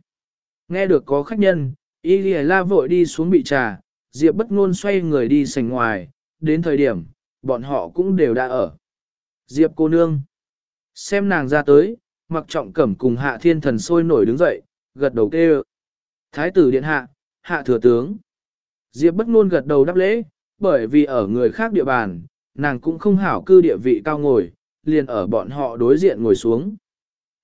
Nghe được có khách nhân, Y Lì La vội đi xuống bị trà, Diệp bất ngôn xoay người đi sành ngoài, đến thời điểm, bọn họ cũng đều đã ở. Diệp cô nương. Xem nàng ra tới, mặc trọng cẩm cùng hạ thiên thần sôi nổi đứng dậy, gật đầu kêu. Thái tử điện hạ, hạ thừa tướng. Diệp bất ngôn gật đầu đáp lễ, bởi vì ở người khác địa bàn, nàng cũng không hảo cư địa vị cao ngồi, liền ở bọn họ đối diện ngồi xuống.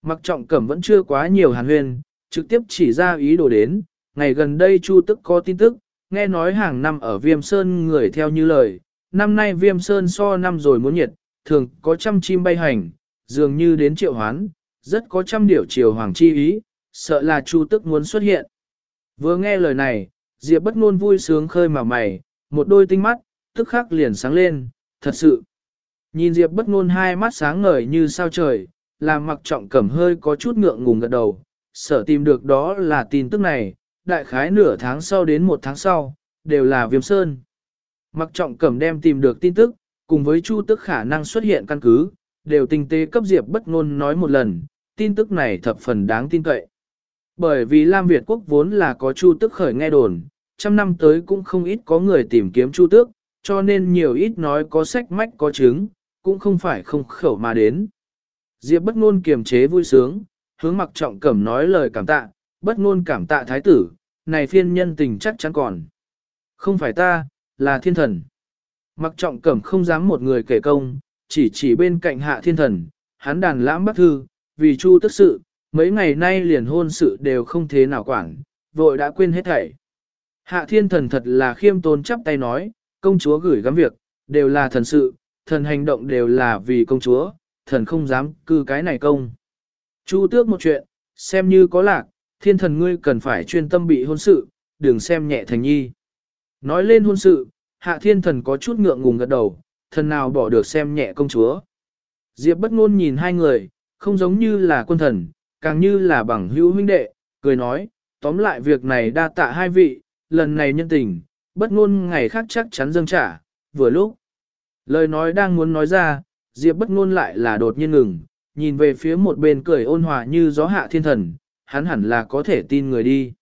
Mặc trọng cẩm vẫn chưa quá nhiều hàn huyên, trực tiếp chỉ ra ý đồ đến, ngày gần đây Chu tức có tin tức, nghe nói hàng năm ở Viêm Sơn người theo như lời, năm nay Viêm Sơn so năm rồi muốn nhiệt, thường có trăm chim bay hành, dường như đến triệu hoán, rất có trăm điểu triều hoàng chi ý, sợ là Chu tức muốn xuất hiện. Vừa nghe lời này, Diệp bất ngôn vui sướng khơi mà mày, một đôi tinh mắt, tức khắc liền sáng lên, thật sự. Nhìn Diệp bất ngôn hai mắt sáng ngời như sao trời, làm mặc trọng cẩm hơi có chút ngượng ngùng gật đầu, sợ tìm được đó là tin tức này, đại khái nửa tháng sau đến một tháng sau, đều là viêm sơn. Mặc trọng cẩm đem tìm được tin tức, cùng với chu tức khả năng xuất hiện căn cứ, đều tinh tế cấp Diệp bất ngôn nói một lần, tin tức này thập phần đáng tin cậy. Bởi vì Lam Việt quốc vốn là có chu tức khởi nghe đồn, trăm năm tới cũng không ít có người tìm kiếm chu tước, cho nên nhiều ít nói có sách mách có chứng, cũng không phải không khẩu mà đến. Diệp bất ngôn kiềm chế vui sướng, hướng mặc trọng cẩm nói lời cảm tạ, bất ngôn cảm tạ thái tử, này phiên nhân tình chắc chắn còn. Không phải ta, là thiên thần. Mặc trọng cẩm không dám một người kể công, chỉ chỉ bên cạnh hạ thiên thần, hắn đàn lãm bác thư, vì chu tức sự, mấy ngày nay liền hôn sự đều không thế nào quản, vội đã quên hết thảy. Hạ thiên thần thật là khiêm tôn chắp tay nói, công chúa gửi gắm việc, đều là thần sự, thần hành động đều là vì công chúa, thần không dám cư cái này công. Chu tước một chuyện, xem như có lạc, thiên thần ngươi cần phải chuyên tâm bị hôn sự, đừng xem nhẹ thành nhi. Nói lên hôn sự, hạ thiên thần có chút ngượng ngùng gật đầu, thần nào bỏ được xem nhẹ công chúa. Diệp bất ngôn nhìn hai người, không giống như là quân thần, càng như là bằng hữu huynh đệ, cười nói, tóm lại việc này đa tạ hai vị, lần này nhân tình, bất ngôn ngày khác chắc chắn dâng trả, vừa lúc. Lời nói đang muốn nói ra, Diệp bất ngôn lại là đột nhiên ngừng, nhìn về phía một bên cười ôn hòa như gió hạ thiên thần, hắn hẳn là có thể tin người đi.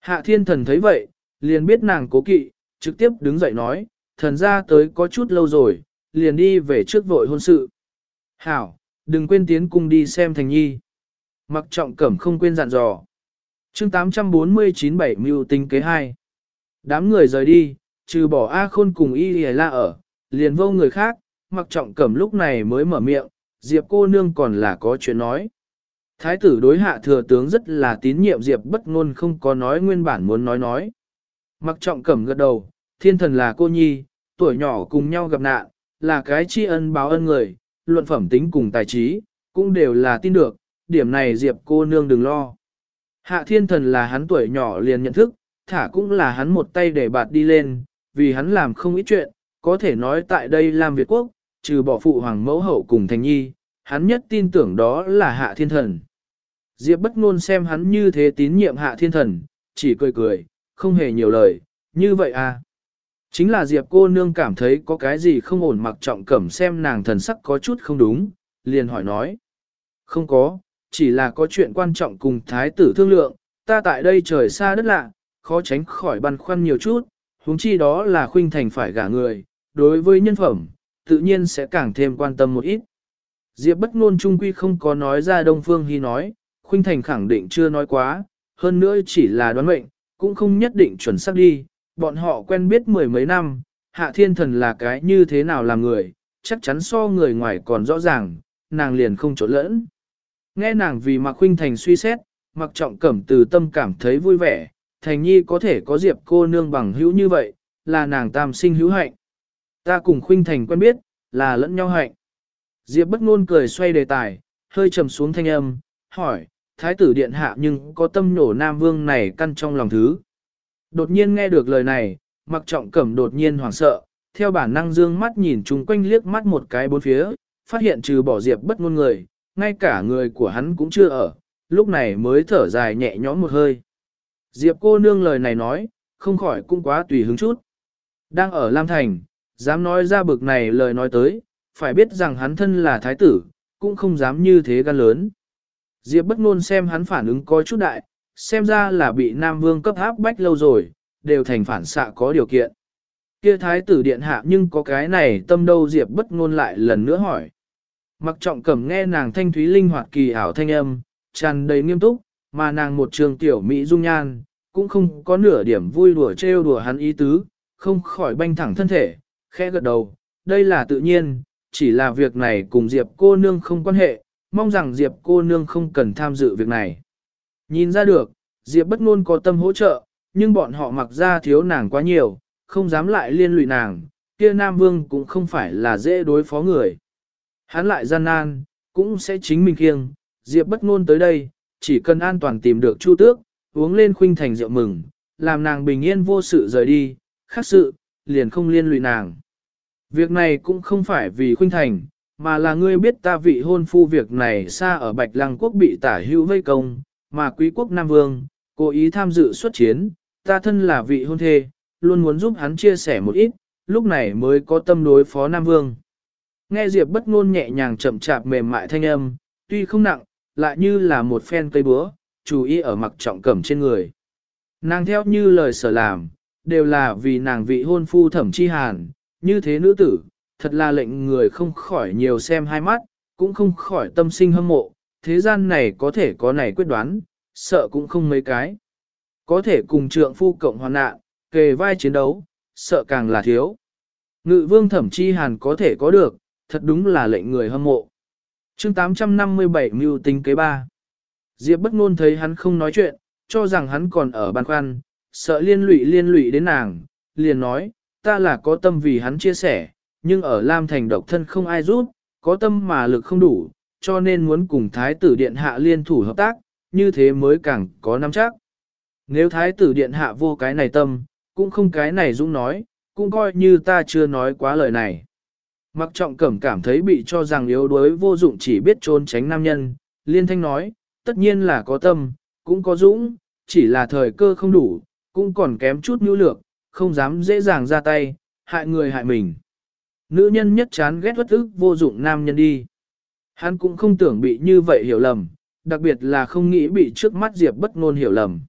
Hạ thiên thần thấy vậy, liền biết nàng cố kỵ, trực tiếp đứng dậy nói, thần ra tới có chút lâu rồi, liền đi về trước vội hôn sự. Hảo, đừng quên tiến cung đi xem thành nhi. Mặc trọng cẩm không quên dặn dò. chương 849 bảy mưu tính kế 2. Đám người rời đi, trừ bỏ A khôn cùng y hề la ở, liền vô người khác, mặc trọng cẩm lúc này mới mở miệng, Diệp cô nương còn là có chuyện nói. Thái tử đối hạ thừa tướng rất là tín nhiệm Diệp bất ngôn không có nói nguyên bản muốn nói nói. Mặc trọng cẩm gật đầu, thiên thần là cô nhi, tuổi nhỏ cùng nhau gặp nạn, là cái tri ân báo ân người, luận phẩm tính cùng tài trí, cũng đều là tin được, điểm này Diệp cô nương đừng lo. Hạ thiên thần là hắn tuổi nhỏ liền nhận thức, thả cũng là hắn một tay để bạt đi lên, vì hắn làm không ít chuyện, có thể nói tại đây làm Việt quốc, trừ bỏ phụ hoàng mẫu hậu cùng thành nhi, hắn nhất tin tưởng đó là hạ thiên thần. Diệp bất ngôn xem hắn như thế tín nhiệm hạ thiên thần, chỉ cười cười, không hề nhiều lời, như vậy à. Chính là Diệp cô nương cảm thấy có cái gì không ổn mặc trọng cẩm xem nàng thần sắc có chút không đúng, liền hỏi nói. Không có, chỉ là có chuyện quan trọng cùng thái tử thương lượng, ta tại đây trời xa đất lạ, khó tránh khỏi băn khoăn nhiều chút, huống chi đó là khuynh thành phải gả người, đối với nhân phẩm, tự nhiên sẽ càng thêm quan tâm một ít. Diệp bất ngôn trung quy không có nói ra Đông Phương Hy nói, khuynh thành khẳng định chưa nói quá, hơn nữa chỉ là đoán mệnh, cũng không nhất định chuẩn xác đi, bọn họ quen biết mười mấy năm, hạ thiên thần là cái như thế nào làm người, chắc chắn so người ngoài còn rõ ràng, nàng liền không trộn lẫn. Nghe nàng vì Mạc Khuynh Thành suy xét, Mạc Trọng Cẩm từ tâm cảm thấy vui vẻ, Thành Nhi có thể có Diệp cô nương bằng hữu như vậy, là nàng tam sinh hữu hạnh. Ta cùng Khuynh Thành quen biết, là lẫn nhau hạnh. Diệp bất ngôn cười xoay đề tài, hơi trầm xuống thanh âm, hỏi, Thái tử điện hạ nhưng có tâm nổ Nam Vương này căn trong lòng thứ. Đột nhiên nghe được lời này, Mặc Trọng Cẩm đột nhiên hoảng sợ, theo bản năng dương mắt nhìn chung quanh liếc mắt một cái bốn phía, phát hiện trừ bỏ Diệp bất ngôn người, ngay cả người của hắn cũng chưa ở, lúc này mới thở dài nhẹ nhõm một hơi. Diệp cô nương lời này nói, không khỏi cũng quá tùy hứng chút. Đang ở Lam Thành, dám nói ra bực này lời nói tới, phải biết rằng hắn thân là thái tử, cũng không dám như thế gan lớn. Diệp bất ngôn xem hắn phản ứng có chút đại, xem ra là bị Nam Vương cấp áp bách lâu rồi, đều thành phản xạ có điều kiện. Kia thái tử điện hạ nhưng có cái này tâm đâu Diệp bất ngôn lại lần nữa hỏi. Mặc trọng cẩm nghe nàng thanh thúy linh hoạt kỳ ảo thanh âm, tràn đầy nghiêm túc, mà nàng một trường tiểu Mỹ dung nhan, cũng không có nửa điểm vui đùa trêu đùa hắn ý tứ, không khỏi banh thẳng thân thể, khẽ gật đầu, đây là tự nhiên, chỉ là việc này cùng Diệp cô nương không quan hệ, mong rằng Diệp cô nương không cần tham dự việc này. Nhìn ra được, Diệp bất ngôn có tâm hỗ trợ, nhưng bọn họ mặc ra thiếu nàng quá nhiều, không dám lại liên lụy nàng, kia Nam Vương cũng không phải là dễ đối phó người. Hắn lại gian nan, cũng sẽ chính mình kiêng Diệp bất ngôn tới đây, chỉ cần an toàn tìm được Chu Tước, uống lên khuynh thành rượu mừng, làm nàng bình yên vô sự rời đi, khác sự, liền không liên lụy nàng. Việc này cũng không phải vì khuynh thành, mà là ngươi biết ta vị hôn phu việc này xa ở Bạch Lăng Quốc bị tả hữu vây công, mà quý quốc Nam Vương, cố ý tham dự xuất chiến, ta thân là vị hôn thê, luôn muốn giúp hắn chia sẻ một ít, lúc này mới có tâm đối phó Nam Vương. Nghe Diệp bất ngôn nhẹ nhàng chậm chạp mềm mại thanh âm, tuy không nặng, lại như là một phen cây búa, chú ý ở mặc trọng cẩm trên người. Nàng theo như lời sở làm, đều là vì nàng vị hôn phu thẩm chi hàn, như thế nữ tử, thật là lệnh người không khỏi nhiều xem hai mắt, cũng không khỏi tâm sinh hâm mộ, thế gian này có thể có này quyết đoán, sợ cũng không mấy cái. Có thể cùng trượng phu cộng hoàn nạn, kề vai chiến đấu, sợ càng là thiếu. Ngự vương thẩm chi hàn có thể có được, thật đúng là lệnh người hâm mộ chương 857 mưu tính kế ba. Diệp bất ngôn thấy hắn không nói chuyện, cho rằng hắn còn ở bàn khoăn, sợ liên lụy liên lụy đến nàng, liền nói, ta là có tâm vì hắn chia sẻ, nhưng ở Lam Thành độc thân không ai giúp, có tâm mà lực không đủ, cho nên muốn cùng Thái tử Điện Hạ liên thủ hợp tác, như thế mới càng có nắm chắc. Nếu Thái tử Điện Hạ vô cái này tâm, cũng không cái này dũng nói, cũng coi như ta chưa nói quá lời này. Mặc trọng cẩm cảm thấy bị cho rằng yếu đuối vô dụng chỉ biết trốn tránh nam nhân, liên thanh nói, tất nhiên là có tâm, cũng có dũng, chỉ là thời cơ không đủ, cũng còn kém chút nhu lược, không dám dễ dàng ra tay, hại người hại mình. Nữ nhân nhất chán ghét bất ức vô dụng nam nhân đi. Hắn cũng không tưởng bị như vậy hiểu lầm, đặc biệt là không nghĩ bị trước mắt Diệp bất ngôn hiểu lầm.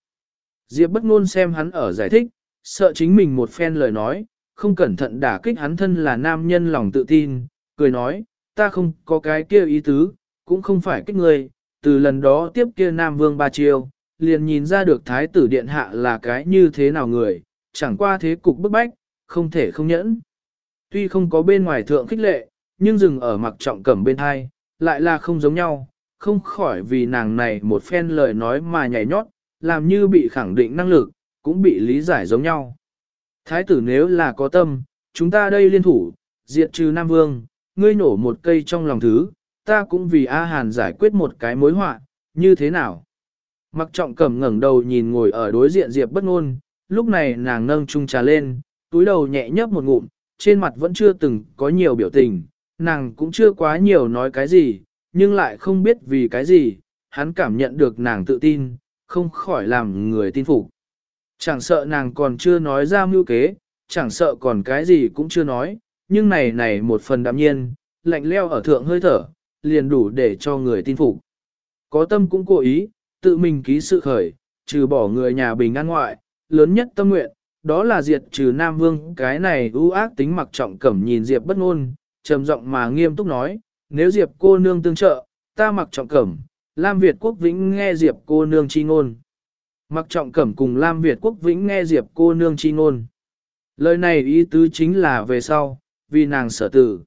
Diệp bất ngôn xem hắn ở giải thích, sợ chính mình một phen lời nói, không cẩn thận đả kích hắn thân là nam nhân lòng tự tin, cười nói, ta không có cái kia ý tứ, cũng không phải kích người, từ lần đó tiếp kia nam vương ba chiêu, liền nhìn ra được thái tử điện hạ là cái như thế nào người, chẳng qua thế cục bức bách, không thể không nhẫn. Tuy không có bên ngoài thượng khích lệ, nhưng dừng ở mặc trọng cẩm bên hai, lại là không giống nhau, không khỏi vì nàng này một phen lời nói mà nhảy nhót, làm như bị khẳng định năng lực, cũng bị lý giải giống nhau. Thái tử nếu là có tâm, chúng ta đây liên thủ, diệt trừ Nam Vương, ngươi nổ một cây trong lòng thứ, ta cũng vì A Hàn giải quyết một cái mối họa, như thế nào? Mặc trọng cẩm ngẩng đầu nhìn ngồi ở đối diện Diệp bất ngôn, lúc này nàng nâng chung trà lên, túi đầu nhẹ nhấp một ngụm, trên mặt vẫn chưa từng có nhiều biểu tình, nàng cũng chưa quá nhiều nói cái gì, nhưng lại không biết vì cái gì, hắn cảm nhận được nàng tự tin, không khỏi làm người tin phục. Chẳng sợ nàng còn chưa nói ra mưu kế, chẳng sợ còn cái gì cũng chưa nói, nhưng này này một phần đạm nhiên, lạnh leo ở thượng hơi thở, liền đủ để cho người tin phục. Có tâm cũng cố ý, tự mình ký sự khởi, trừ bỏ người nhà bình an ngoại, lớn nhất tâm nguyện, đó là diệt trừ Nam Vương cái này ưu ác tính mặc trọng cẩm nhìn Diệp bất ngôn, trầm giọng mà nghiêm túc nói, nếu Diệp cô nương tương trợ, ta mặc trọng cẩm, Lam Việt quốc vĩnh nghe Diệp cô nương chi ngôn. Mặc trọng cẩm cùng Lam Việt quốc vĩnh nghe Diệp cô nương chi ngôn. Lời này ý tứ chính là về sau, vì nàng sở tử.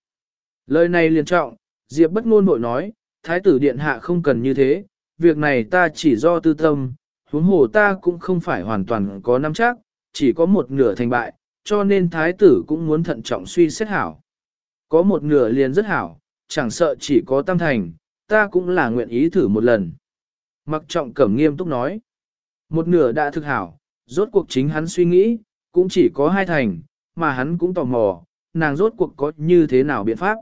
Lời này liền trọng, Diệp bất ngôn bội nói, Thái tử Điện Hạ không cần như thế, việc này ta chỉ do tư tâm, huống hồ ta cũng không phải hoàn toàn có nắm chắc, chỉ có một nửa thành bại, cho nên Thái tử cũng muốn thận trọng suy xét hảo. Có một nửa liền rất hảo, chẳng sợ chỉ có tam thành, ta cũng là nguyện ý thử một lần. Mặc trọng cẩm nghiêm túc nói. Một nửa đã thực hảo, rốt cuộc chính hắn suy nghĩ, cũng chỉ có hai thành, mà hắn cũng tò mò, nàng rốt cuộc có như thế nào biện pháp.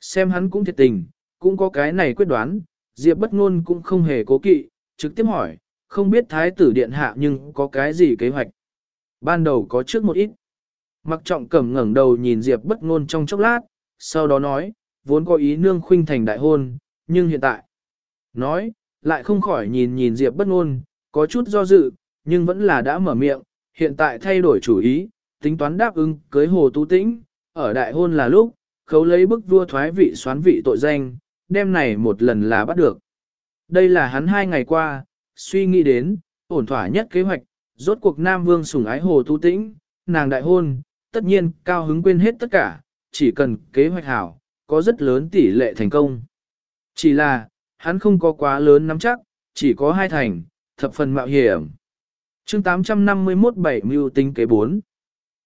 Xem hắn cũng thiệt tình, cũng có cái này quyết đoán, Diệp bất ngôn cũng không hề cố kỵ, trực tiếp hỏi, không biết thái tử điện hạ nhưng có cái gì kế hoạch. Ban đầu có trước một ít. Mặc trọng cẩm ngẩng đầu nhìn Diệp bất ngôn trong chốc lát, sau đó nói, vốn có ý nương khuynh thành đại hôn, nhưng hiện tại. Nói, lại không khỏi nhìn nhìn Diệp bất ngôn, có chút do dự, nhưng vẫn là đã mở miệng, hiện tại thay đổi chủ ý, tính toán đáp ứng cưới hồ tú tĩnh, ở đại hôn là lúc, khấu lấy bức vua thoái vị xoán vị tội danh, đêm này một lần là bắt được. Đây là hắn hai ngày qua, suy nghĩ đến, ổn thỏa nhất kế hoạch, rốt cuộc Nam Vương sủng ái hồ tú tĩnh, nàng đại hôn, tất nhiên cao hứng quên hết tất cả, chỉ cần kế hoạch hảo, có rất lớn tỷ lệ thành công. Chỉ là, hắn không có quá lớn nắm chắc, chỉ có hai thành, thập phần mạo hiểm. chương 851 bảy mưu tính kế 4.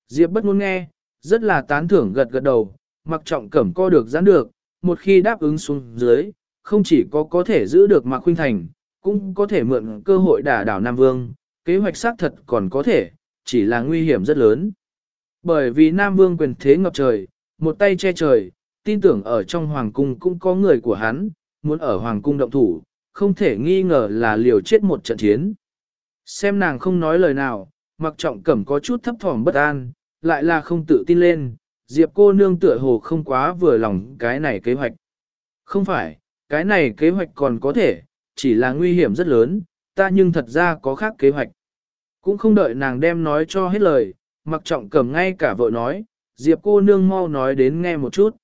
Diệp bất muốn nghe, rất là tán thưởng gật gật đầu, mặc trọng cẩm co được giãn được, một khi đáp ứng xuống dưới, không chỉ có có thể giữ được Mạc Khuynh Thành, cũng có thể mượn cơ hội đả đảo Nam Vương, kế hoạch xác thật còn có thể, chỉ là nguy hiểm rất lớn. Bởi vì Nam Vương quyền thế ngập trời, một tay che trời, tin tưởng ở trong Hoàng Cung cũng có người của hắn, muốn ở Hoàng Cung động thủ, không thể nghi ngờ là liều chết một trận chiến. Xem nàng không nói lời nào, mặc trọng cẩm có chút thấp thỏm bất an, lại là không tự tin lên, Diệp cô nương tựa hồ không quá vừa lòng cái này kế hoạch. Không phải, cái này kế hoạch còn có thể, chỉ là nguy hiểm rất lớn, ta nhưng thật ra có khác kế hoạch. Cũng không đợi nàng đem nói cho hết lời, mặc trọng cầm ngay cả vợ nói, Diệp cô nương mau nói đến nghe một chút.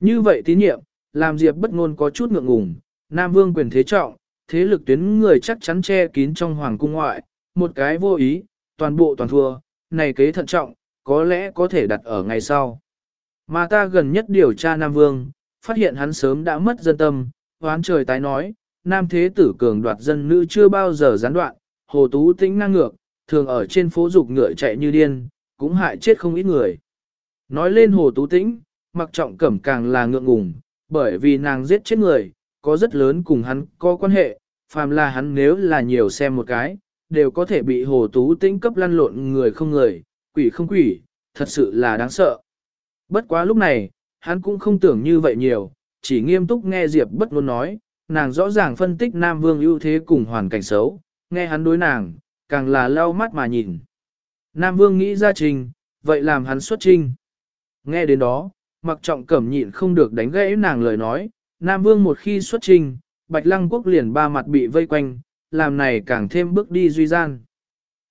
Như vậy tín nhiệm, làm Diệp bất ngôn có chút ngượng ngùng, Nam Vương quyền thế trọng, thế lực tuyến người chắc chắn che kín trong hoàng cung ngoại, một cái vô ý, toàn bộ toàn thua, này kế thận trọng, có lẽ có thể đặt ở ngày sau. Mà ta gần nhất điều tra Nam Vương, phát hiện hắn sớm đã mất dân tâm, hoán trời tái nói, Nam Thế Tử cường đoạt dân nữ chưa bao giờ gián đoạn, hồ tú tĩnh năng ngược, thường ở trên phố dục ngựa chạy như điên, cũng hại chết không ít người. Nói lên hồ tú tĩnh, mặc trọng cẩm càng là ngượng ngùng, bởi vì nàng giết chết người, có rất lớn cùng hắn có quan hệ, phàm là hắn nếu là nhiều xem một cái, đều có thể bị hồ tú tĩnh cấp lăn lộn người không người, quỷ không quỷ, thật sự là đáng sợ. Bất quá lúc này, hắn cũng không tưởng như vậy nhiều, chỉ nghiêm túc nghe Diệp bất ngôn nói, nàng rõ ràng phân tích Nam Vương ưu thế cùng hoàn cảnh xấu, nghe hắn đối nàng, càng là lau mắt mà nhìn. Nam Vương nghĩ ra trình, vậy làm hắn xuất trình. Nghe đến đó, mặc trọng cẩm nhịn không được đánh gãy nàng lời nói, Nam Vương một khi xuất trình, Bạch Lăng Quốc liền ba mặt bị vây quanh, làm này càng thêm bước đi duy gian.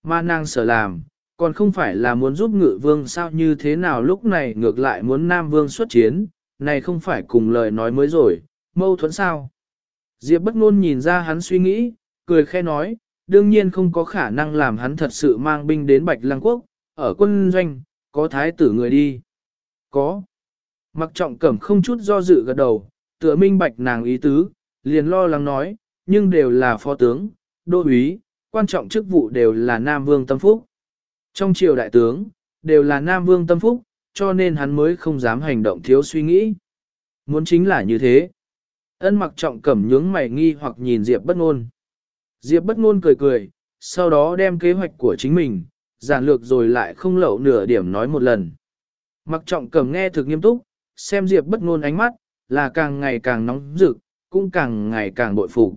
Mà nàng sở làm, còn không phải là muốn giúp ngự vương sao như thế nào lúc này ngược lại muốn Nam Vương xuất chiến, này không phải cùng lời nói mới rồi, mâu thuẫn sao. Diệp bất ngôn nhìn ra hắn suy nghĩ, cười khẽ nói, đương nhiên không có khả năng làm hắn thật sự mang binh đến Bạch Lăng Quốc, ở quân doanh, có thái tử người đi. Có. Mặc trọng cẩm không chút do dự gật đầu, tựa minh bạch nàng ý tứ, liền lo lắng nói, nhưng đều là phó tướng, đô úy, quan trọng chức vụ đều là Nam Vương Tâm Phúc. Trong triều đại tướng, đều là Nam Vương Tâm Phúc, cho nên hắn mới không dám hành động thiếu suy nghĩ. Muốn chính là như thế. Ân mặc trọng cẩm nhướng mày nghi hoặc nhìn Diệp bất ngôn. Diệp bất ngôn cười cười, sau đó đem kế hoạch của chính mình, giản lược rồi lại không lậu nửa điểm nói một lần. Mặc trọng cẩm nghe thực nghiêm túc, xem Diệp bất ngôn ánh mắt, là càng ngày càng nóng rực, cũng càng ngày càng bội phục.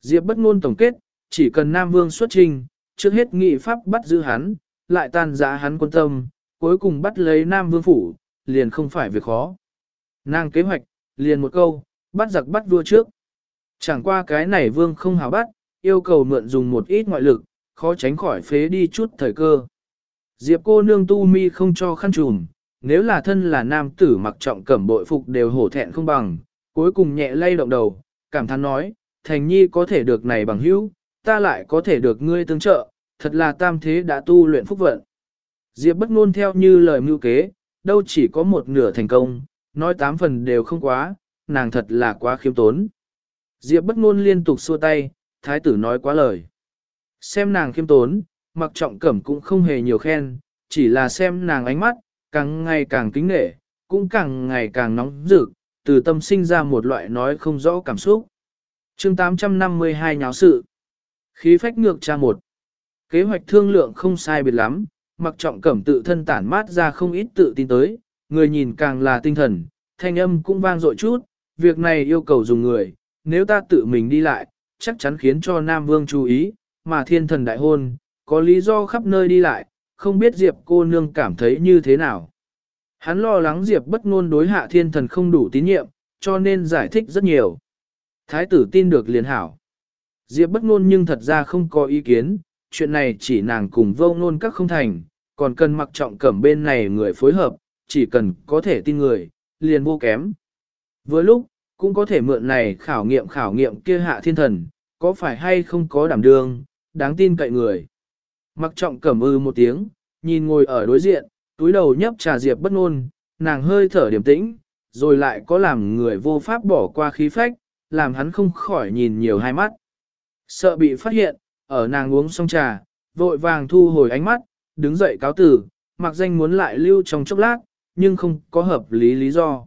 Diệp bất ngôn tổng kết, chỉ cần Nam Vương xuất trình, trước hết nghị pháp bắt giữ hắn, lại tan rã hắn quân tâm, cuối cùng bắt lấy Nam Vương phủ, liền không phải việc khó. Nàng kế hoạch, liền một câu, bắt giặc bắt vua trước. Chẳng qua cái này Vương không hào bắt, yêu cầu mượn dùng một ít ngoại lực, khó tránh khỏi phế đi chút thời cơ. Diệp cô nương tu mi không cho khăn trùm, nếu là thân là nam tử mặc trọng cẩm bội phục đều hổ thẹn không bằng, cuối cùng nhẹ lay động đầu, cảm thán nói, thành nhi có thể được này bằng hữu, ta lại có thể được ngươi tương trợ, thật là tam thế đã tu luyện phúc vận. Diệp bất ngôn theo như lời mưu kế, đâu chỉ có một nửa thành công, nói tám phần đều không quá, nàng thật là quá khiêm tốn. Diệp bất ngôn liên tục xua tay, thái tử nói quá lời. Xem nàng khiêm tốn, mặc trọng cẩm cũng không hề nhiều khen, chỉ là xem nàng ánh mắt, càng ngày càng kính nể, cũng càng ngày càng nóng rực, từ tâm sinh ra một loại nói không rõ cảm xúc. chương 852 nháo sự. Khí phách ngược cha một. Kế hoạch thương lượng không sai biệt lắm, mặc trọng cẩm tự thân tản mát ra không ít tự tin tới, người nhìn càng là tinh thần, thanh âm cũng vang dội chút, việc này yêu cầu dùng người, nếu ta tự mình đi lại, chắc chắn khiến cho Nam Vương chú ý, mà thiên thần đại hôn, có lý do khắp nơi đi lại, không biết Diệp cô nương cảm thấy như thế nào. Hắn lo lắng Diệp bất ngôn đối hạ thiên thần không đủ tín nhiệm, cho nên giải thích rất nhiều. Thái tử tin được liền hảo. Diệp bất ngôn nhưng thật ra không có ý kiến, chuyện này chỉ nàng cùng vô ngôn các không thành, còn cần mặc trọng cẩm bên này người phối hợp, chỉ cần có thể tin người, liền vô kém. Vừa lúc, cũng có thể mượn này khảo nghiệm khảo nghiệm kia hạ thiên thần, có phải hay không có đảm đương, đáng tin cậy người. Mặc trọng cẩm ư một tiếng, nhìn ngồi ở đối diện, túi đầu nhấp trà diệp bất ngôn, nàng hơi thở điềm tĩnh, rồi lại có làm người vô pháp bỏ qua khí phách, làm hắn không khỏi nhìn nhiều hai mắt. Sợ bị phát hiện, ở nàng uống xong trà, vội vàng thu hồi ánh mắt, đứng dậy cáo tử, mặc danh muốn lại lưu trong chốc lát, nhưng không có hợp lý lý do.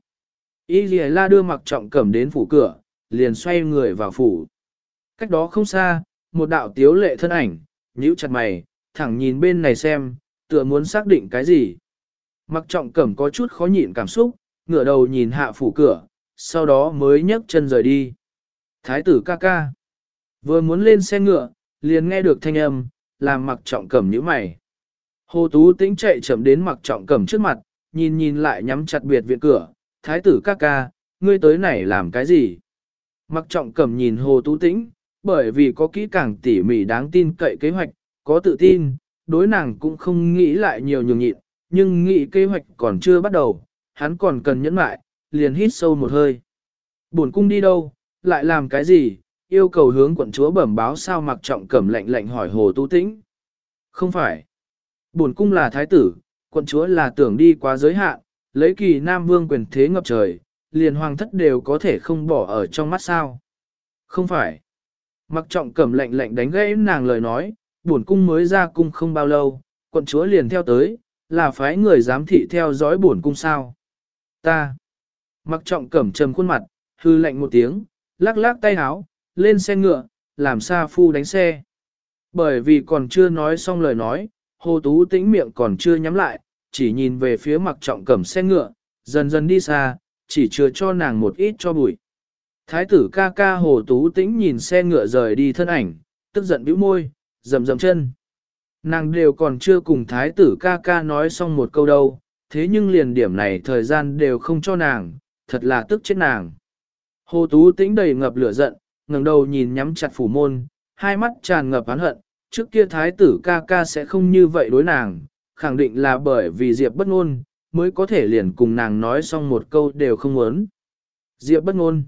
Y Lì La đưa mặc trọng cẩm đến phủ cửa, liền xoay người vào phủ. Cách đó không xa, một đạo tiếu lệ thân ảnh, nhíu chặt mày, thẳng nhìn bên này xem, tựa muốn xác định cái gì. Mặc trọng cẩm có chút khó nhịn cảm xúc, ngửa đầu nhìn hạ phủ cửa, sau đó mới nhấc chân rời đi. Thái tử ca ca. Vừa muốn lên xe ngựa, liền nghe được thanh âm, làm mặc trọng cẩm như mày. Hồ Tú tĩnh chạy chậm đến mặc trọng cẩm trước mặt, nhìn nhìn lại nhắm chặt biệt viện cửa, thái tử ca ca, ngươi tới này làm cái gì? Mặc trọng cẩm nhìn Hồ Tú tĩnh, bởi vì có kỹ càng tỉ mỉ đáng tin cậy kế hoạch, có tự tin, đối nàng cũng không nghĩ lại nhiều nhường nhịn, nhưng nghĩ kế hoạch còn chưa bắt đầu, hắn còn cần nhẫn mại, liền hít sâu một hơi. Buồn cung đi đâu, lại làm cái gì, yêu cầu hướng quận chúa bẩm báo sao mặc trọng cẩm lệnh lệnh hỏi hồ tu tĩnh. Không phải. Buồn cung là thái tử, quận chúa là tưởng đi quá giới hạn, lấy kỳ Nam Vương quyền thế ngập trời, liền hoàng thất đều có thể không bỏ ở trong mắt sao. Không phải. Mặc trọng cẩm lệnh lệnh đánh gãy nàng lời nói, buồn cung mới ra cung không bao lâu, quận chúa liền theo tới, là phái người giám thị theo dõi buồn cung sao. Ta. Mặc trọng cẩm trầm khuôn mặt, hư lạnh một tiếng, lắc lắc tay háo, lên xe ngựa, làm xa phu đánh xe. Bởi vì còn chưa nói xong lời nói, hồ tú tĩnh miệng còn chưa nhắm lại, chỉ nhìn về phía mặc trọng cẩm xe ngựa, dần dần đi xa, chỉ chưa cho nàng một ít cho bụi. Thái tử ca ca hồ tú tĩnh nhìn xe ngựa rời đi thân ảnh, tức giận bĩu môi, rầm rầm chân. Nàng đều còn chưa cùng thái tử ca ca nói xong một câu đâu, thế nhưng liền điểm này thời gian đều không cho nàng, thật là tức chết nàng. Hồ tú tĩnh đầy ngập lửa giận, ngẩng đầu nhìn nhắm chặt phủ môn, hai mắt tràn ngập oán hận, trước kia thái tử ca ca sẽ không như vậy đối nàng, khẳng định là bởi vì Diệp bất ngôn, mới có thể liền cùng nàng nói xong một câu đều không muốn. Diệp bất ngôn.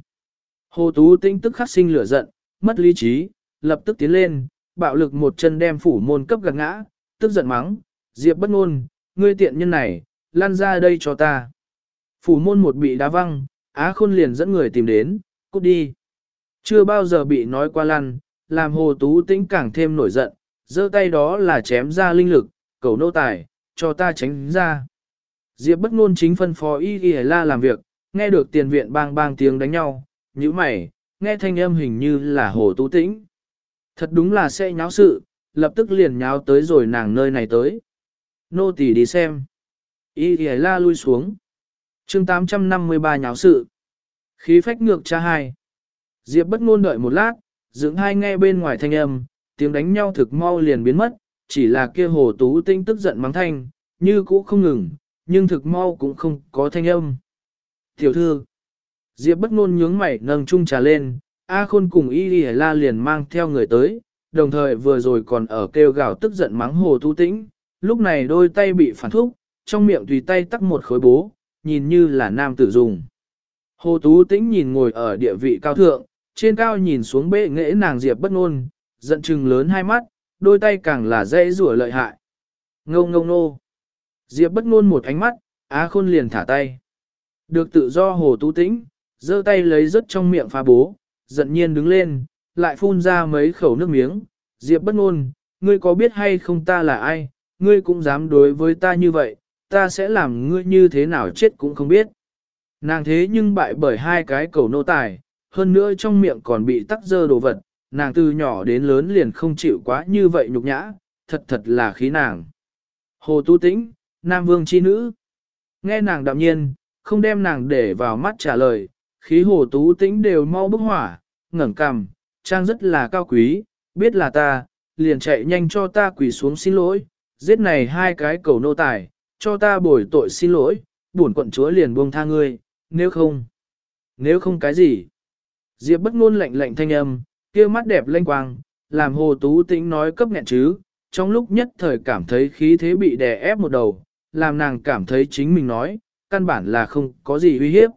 Hồ Tú Tĩnh tức khắc sinh lửa giận, mất lý trí, lập tức tiến lên, bạo lực một chân đem phủ môn cấp gạt ngã, tức giận mắng, Diệp bất ngôn, ngươi tiện nhân này, lan ra đây cho ta. Phủ môn một bị đá văng, Á Khôn liền dẫn người tìm đến, cút đi. Chưa bao giờ bị nói qua lăn, làm Hồ Tú Tĩnh càng thêm nổi giận, giơ tay đó là chém ra linh lực, cầu nô tài, cho ta tránh ra. Diệp bất ngôn chính phân phó Y Y La làm việc, nghe được tiền viện bang bang tiếng đánh nhau, như mày, nghe thanh âm hình như là Hồ Tú Tĩnh. Thật đúng là sẽ nháo sự, lập tức liền nháo tới rồi nàng nơi này tới. Nô tỳ đi xem. Y Y La lui xuống. Chương 853 nháo sự. Khí phách ngược cha hai. Diệp bất ngôn đợi một lát, dưỡng hai nghe bên ngoài thanh âm, tiếng đánh nhau thực mau liền biến mất, chỉ là kia hồ tú tinh tức giận mắng thanh, như cũ không ngừng, nhưng thực mau cũng không có thanh âm. Tiểu thư, Diệp bất ngôn nhướng mày nâng chung trà lên, A Khôn cùng Y Lì La liền mang theo người tới, đồng thời vừa rồi còn ở kêu gào tức giận mắng hồ Tu tĩnh, lúc này đôi tay bị phản thúc, trong miệng tùy tay tắc một khối bố, nhìn như là nam tử dùng. Hồ tú tĩnh nhìn ngồi ở địa vị cao thượng, trên cao nhìn xuống bệ nghệ nàng Diệp bất ngôn, giận chừng lớn hai mắt, đôi tay càng là dễ rủa lợi hại. Ngô Ngô nô. Diệp bất ngôn một ánh mắt, á khôn liền thả tay. Được tự do hồ tú tĩnh, giơ tay lấy rất trong miệng phá bố, giận nhiên đứng lên, lại phun ra mấy khẩu nước miếng. Diệp bất ngôn, ngươi có biết hay không ta là ai, ngươi cũng dám đối với ta như vậy, ta sẽ làm ngươi như thế nào chết cũng không biết. Nàng thế nhưng bại bởi hai cái cầu nô tài, hơn nữa trong miệng còn bị tắc dơ đồ vật, nàng từ nhỏ đến lớn liền không chịu quá như vậy nhục nhã, thật thật là khí nàng. Hồ Tu Tĩnh, Nam Vương chi nữ. Nghe nàng đạm nhiên, không đem nàng để vào mắt trả lời, khí Hồ Tú Tĩnh đều mau bức hỏa, ngẩng cằm, trang rất là cao quý, biết là ta, liền chạy nhanh cho ta quỳ xuống xin lỗi, giết này hai cái cầu nô tài, cho ta bồi tội xin lỗi, buồn quận chúa liền buông tha ngươi, nếu không, nếu không cái gì. Diệp bất ngôn lạnh lạnh thanh âm, kia mắt đẹp lanh quang, làm hồ tú tĩnh nói cấp nghẹn chứ, trong lúc nhất thời cảm thấy khí thế bị đè ép một đầu, làm nàng cảm thấy chính mình nói, căn bản là không có gì uy hiếp.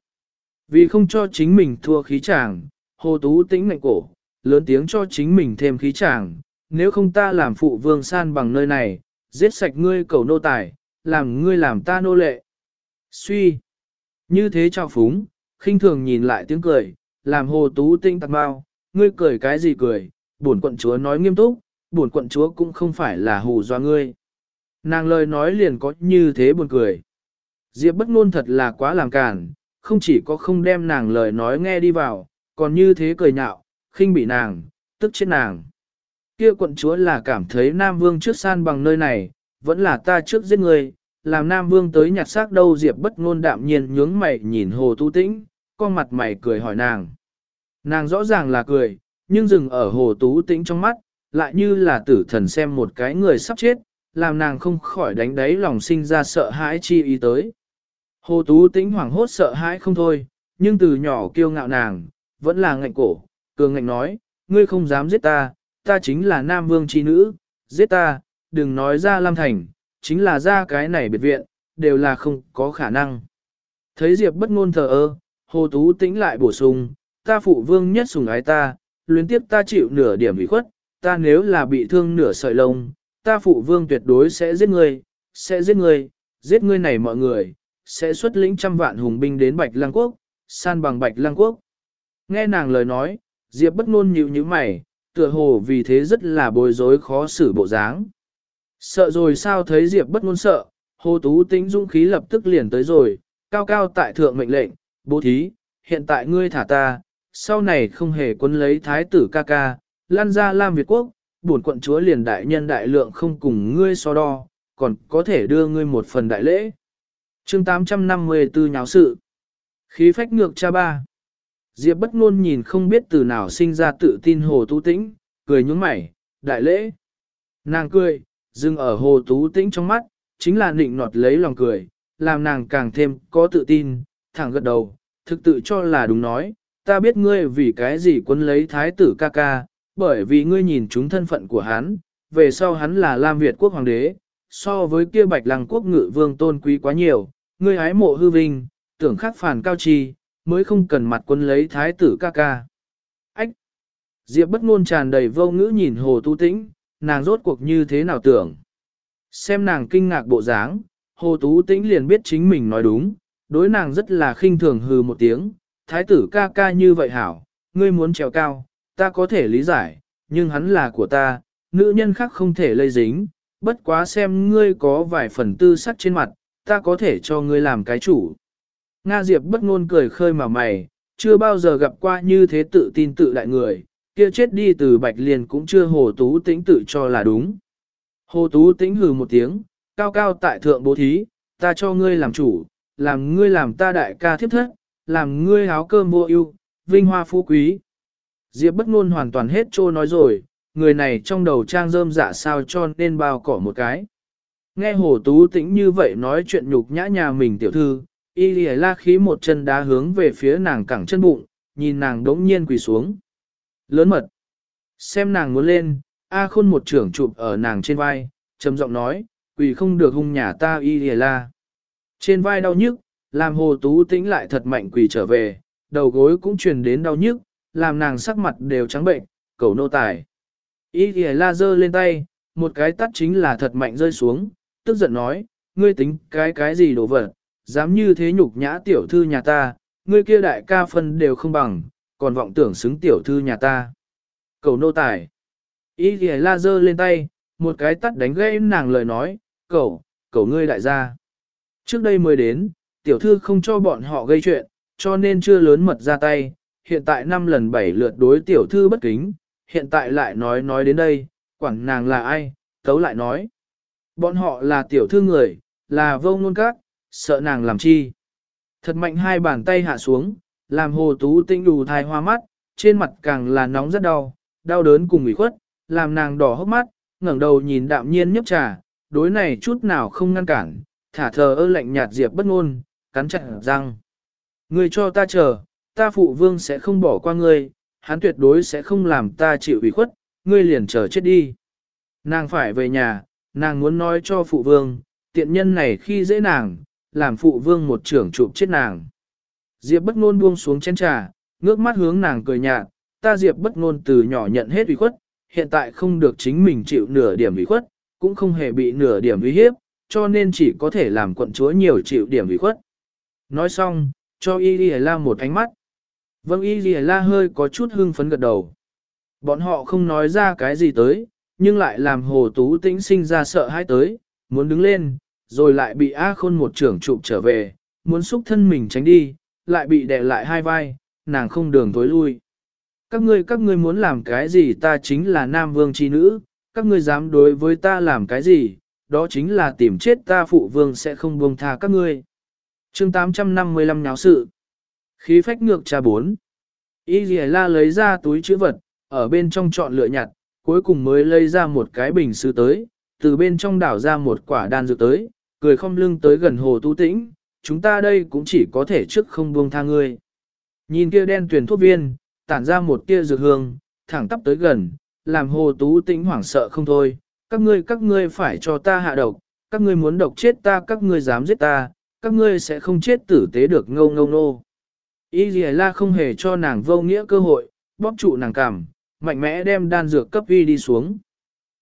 Vì không cho chính mình thua khí chàng, hồ tú tĩnh ngạnh cổ, lớn tiếng cho chính mình thêm khí chàng, nếu không ta làm phụ vương san bằng nơi này, giết sạch ngươi cầu nô tài, làm ngươi làm ta nô lệ. Suy. Như thế trao phúng, khinh thường nhìn lại tiếng cười, làm hồ tú tinh tạc mau, ngươi cười cái gì cười, bổn quận chúa nói nghiêm túc, bổn quận chúa cũng không phải là hù do ngươi. Nàng lời nói liền có như thế buồn cười. Diệp bất ngôn thật là quá làm cản, không chỉ có không đem nàng lời nói nghe đi vào, còn như thế cười nhạo, khinh bị nàng, tức chết nàng. Kia quận chúa là cảm thấy Nam Vương trước san bằng nơi này, vẫn là ta trước giết người, làm Nam Vương tới nhặt xác đâu Diệp bất ngôn đạm nhiên nhướng mày nhìn Hồ Tu Tĩnh, con mặt mày cười hỏi nàng. Nàng rõ ràng là cười, nhưng dừng ở Hồ Tú Tĩnh trong mắt, lại như là tử thần xem một cái người sắp chết, làm nàng không khỏi đánh đáy lòng sinh ra sợ hãi chi ý tới. Hồ Tú Tĩnh hoảng hốt sợ hãi không thôi, nhưng từ nhỏ kiêu ngạo nàng, vẫn là ngạnh cổ, cường ngạnh nói, ngươi không dám giết ta, ta chính là Nam Vương chi nữ, giết ta, đừng nói ra Lam Thành, chính là ra cái này biệt viện, đều là không có khả năng. Thấy Diệp bất ngôn thờ ơ, Hồ Tú Tĩnh lại bổ sung, ta phụ vương nhất sủng ái ta, luyến tiếp ta chịu nửa điểm ủy khuất, ta nếu là bị thương nửa sợi lông, ta phụ vương tuyệt đối sẽ giết ngươi, sẽ giết ngươi, giết ngươi này mọi người, sẽ xuất lĩnh trăm vạn hùng binh đến Bạch Lăng Quốc, san bằng Bạch Lăng Quốc. Nghe nàng lời nói, Diệp bất ngôn nhíu nhíu mày, tựa hồ vì thế rất là bối rối khó xử bộ dáng. Sợ rồi sao thấy Diệp bất ngôn sợ, Hồ Tú Tĩnh dũng khí lập tức liền tới rồi, cao cao tại thượng mệnh lệnh, bố thí, hiện tại ngươi thả ta, sau này không hề quân lấy thái tử ca ca, lan ra Lam Việt Quốc, bổn quận chúa liền đại nhân đại lượng không cùng ngươi so đo, còn có thể đưa ngươi một phần đại lễ chương 854 nháo sự. Khí phách ngược cha ba. Diệp bất ngôn nhìn không biết từ nào sinh ra tự tin hồ tú tĩnh, cười nhướng mày, đại lễ. Nàng cười, dừng ở hồ tú tĩnh trong mắt, chính là nịnh nọt lấy lòng cười, làm nàng càng thêm có tự tin, thẳng gật đầu, thực tự cho là đúng nói, ta biết ngươi vì cái gì quân lấy thái tử ca ca, bởi vì ngươi nhìn chúng thân phận của hắn, về sau hắn là Lam Việt quốc hoàng đế, so với kia bạch lăng quốc ngự vương tôn quý quá nhiều, ngươi hái mộ hư vinh, tưởng khắc phản cao trì, mới không cần mặt quân lấy thái tử ca ca. Ách! Diệp bất ngôn tràn đầy vô ngữ nhìn hồ tu tĩnh, nàng rốt cuộc như thế nào tưởng. Xem nàng kinh ngạc bộ dáng, hồ tú tĩnh liền biết chính mình nói đúng, đối nàng rất là khinh thường hừ một tiếng, thái tử ca ca như vậy hảo, ngươi muốn trèo cao, ta có thể lý giải, nhưng hắn là của ta, nữ nhân khác không thể lây dính, bất quá xem ngươi có vài phần tư sắc trên mặt, ta có thể cho ngươi làm cái chủ. Nga Diệp bất ngôn cười khơi mà mày, chưa bao giờ gặp qua như thế tự tin tự đại người, kia chết đi từ bạch liền cũng chưa hồ tú tĩnh tự cho là đúng. Hồ tú tĩnh hừ một tiếng, cao cao tại thượng bố thí, ta cho ngươi làm chủ, làm ngươi làm ta đại ca thiếp thất, làm ngươi áo cơm vô ưu, vinh hoa phú quý. Diệp bất ngôn hoàn toàn hết trô nói rồi, người này trong đầu trang rơm dạ sao cho nên bao cỏ một cái. Nghe hồ tú tĩnh như vậy nói chuyện nhục nhã nhà mình tiểu thư, y lìa la khí một chân đá hướng về phía nàng cẳng chân bụng, nhìn nàng đống nhiên quỳ xuống. Lớn mật. Xem nàng muốn lên, A khôn một trưởng chụp ở nàng trên vai, trầm giọng nói, quỳ không được hung nhà ta y lìa la. Trên vai đau nhức, làm hồ tú tĩnh lại thật mạnh quỳ trở về, đầu gối cũng truyền đến đau nhức, làm nàng sắc mặt đều trắng bệnh, cầu nô tài. Y thì la Dơ lên tay, một cái tắt chính là thật mạnh rơi xuống, tức giận nói, ngươi tính cái cái gì đổ vật, dám như thế nhục nhã tiểu thư nhà ta, ngươi kia đại ca phân đều không bằng, còn vọng tưởng xứng tiểu thư nhà ta. Cầu nô tài. Y thì la dơ lên tay, một cái tắt đánh gãy nàng lời nói, cầu, cầu ngươi đại gia. Trước đây mới đến, tiểu thư không cho bọn họ gây chuyện, cho nên chưa lớn mật ra tay, hiện tại năm lần bảy lượt đối tiểu thư bất kính, hiện tại lại nói nói đến đây, quản nàng là ai, tấu lại nói. Bọn họ là tiểu thư người, là vô ngôn các, sợ nàng làm chi. Thật mạnh hai bàn tay hạ xuống, làm hồ tú tinh đủ thai hoa mắt, trên mặt càng là nóng rất đau, đau đớn cùng ủy khuất, làm nàng đỏ hốc mắt, ngẩng đầu nhìn đạm nhiên nhấp trà, đối này chút nào không ngăn cản, thả thờ ơ lạnh nhạt diệp bất ngôn, cắn chặt răng. Ngươi cho ta chờ, ta phụ vương sẽ không bỏ qua ngươi, hắn tuyệt đối sẽ không làm ta chịu ủy khuất, ngươi liền chờ chết đi. Nàng phải về nhà, nàng muốn nói cho phụ vương, tiện nhân này khi dễ nàng, làm phụ vương một trưởng chụp chết nàng. Diệp bất ngôn buông xuống chén trà, ngước mắt hướng nàng cười nhạt, ta Diệp bất ngôn từ nhỏ nhận hết ủy khuất, hiện tại không được chính mình chịu nửa điểm ủy khuất, cũng không hề bị nửa điểm uy hiếp, cho nên chỉ có thể làm quận chúa nhiều chịu điểm ủy khuất. Nói xong, cho Y Y La một ánh mắt. Vâng Y Lì La hơi có chút hưng phấn gật đầu. Bọn họ không nói ra cái gì tới, nhưng lại làm hồ tú tĩnh sinh ra sợ hãi tới, muốn đứng lên, rồi lại bị A Khôn một trưởng chụp trở về, muốn xúc thân mình tránh đi, lại bị đè lại hai vai, nàng không đường tối lui. Các ngươi các ngươi muốn làm cái gì ta chính là nam vương chi nữ, các ngươi dám đối với ta làm cái gì, đó chính là tìm chết ta phụ vương sẽ không buông tha các ngươi. chương 855 nháo sự. Khí phách ngược trà bốn. Y Lì La lấy ra túi chữ vật, ở bên trong chọn lựa nhặt, cuối cùng mới lấy ra một cái bình sứ tới, từ bên trong đảo ra một quả đan dược tới, cười không lưng tới gần hồ tu tĩnh, chúng ta đây cũng chỉ có thể trước không buông tha ngươi. Nhìn kia đen tuyển thuốc viên, tản ra một tia dược hương, thẳng tắp tới gần, làm hồ tú tĩnh hoảng sợ không thôi, các ngươi các ngươi phải cho ta hạ độc, các ngươi muốn độc chết ta các ngươi dám giết ta, các ngươi sẽ không chết tử tế được ngâu ngâu nô. Y dì La không hề cho nàng vô nghĩa cơ hội, bóp trụ nàng cảm, mạnh mẽ đem đan dược cấp Y đi xuống.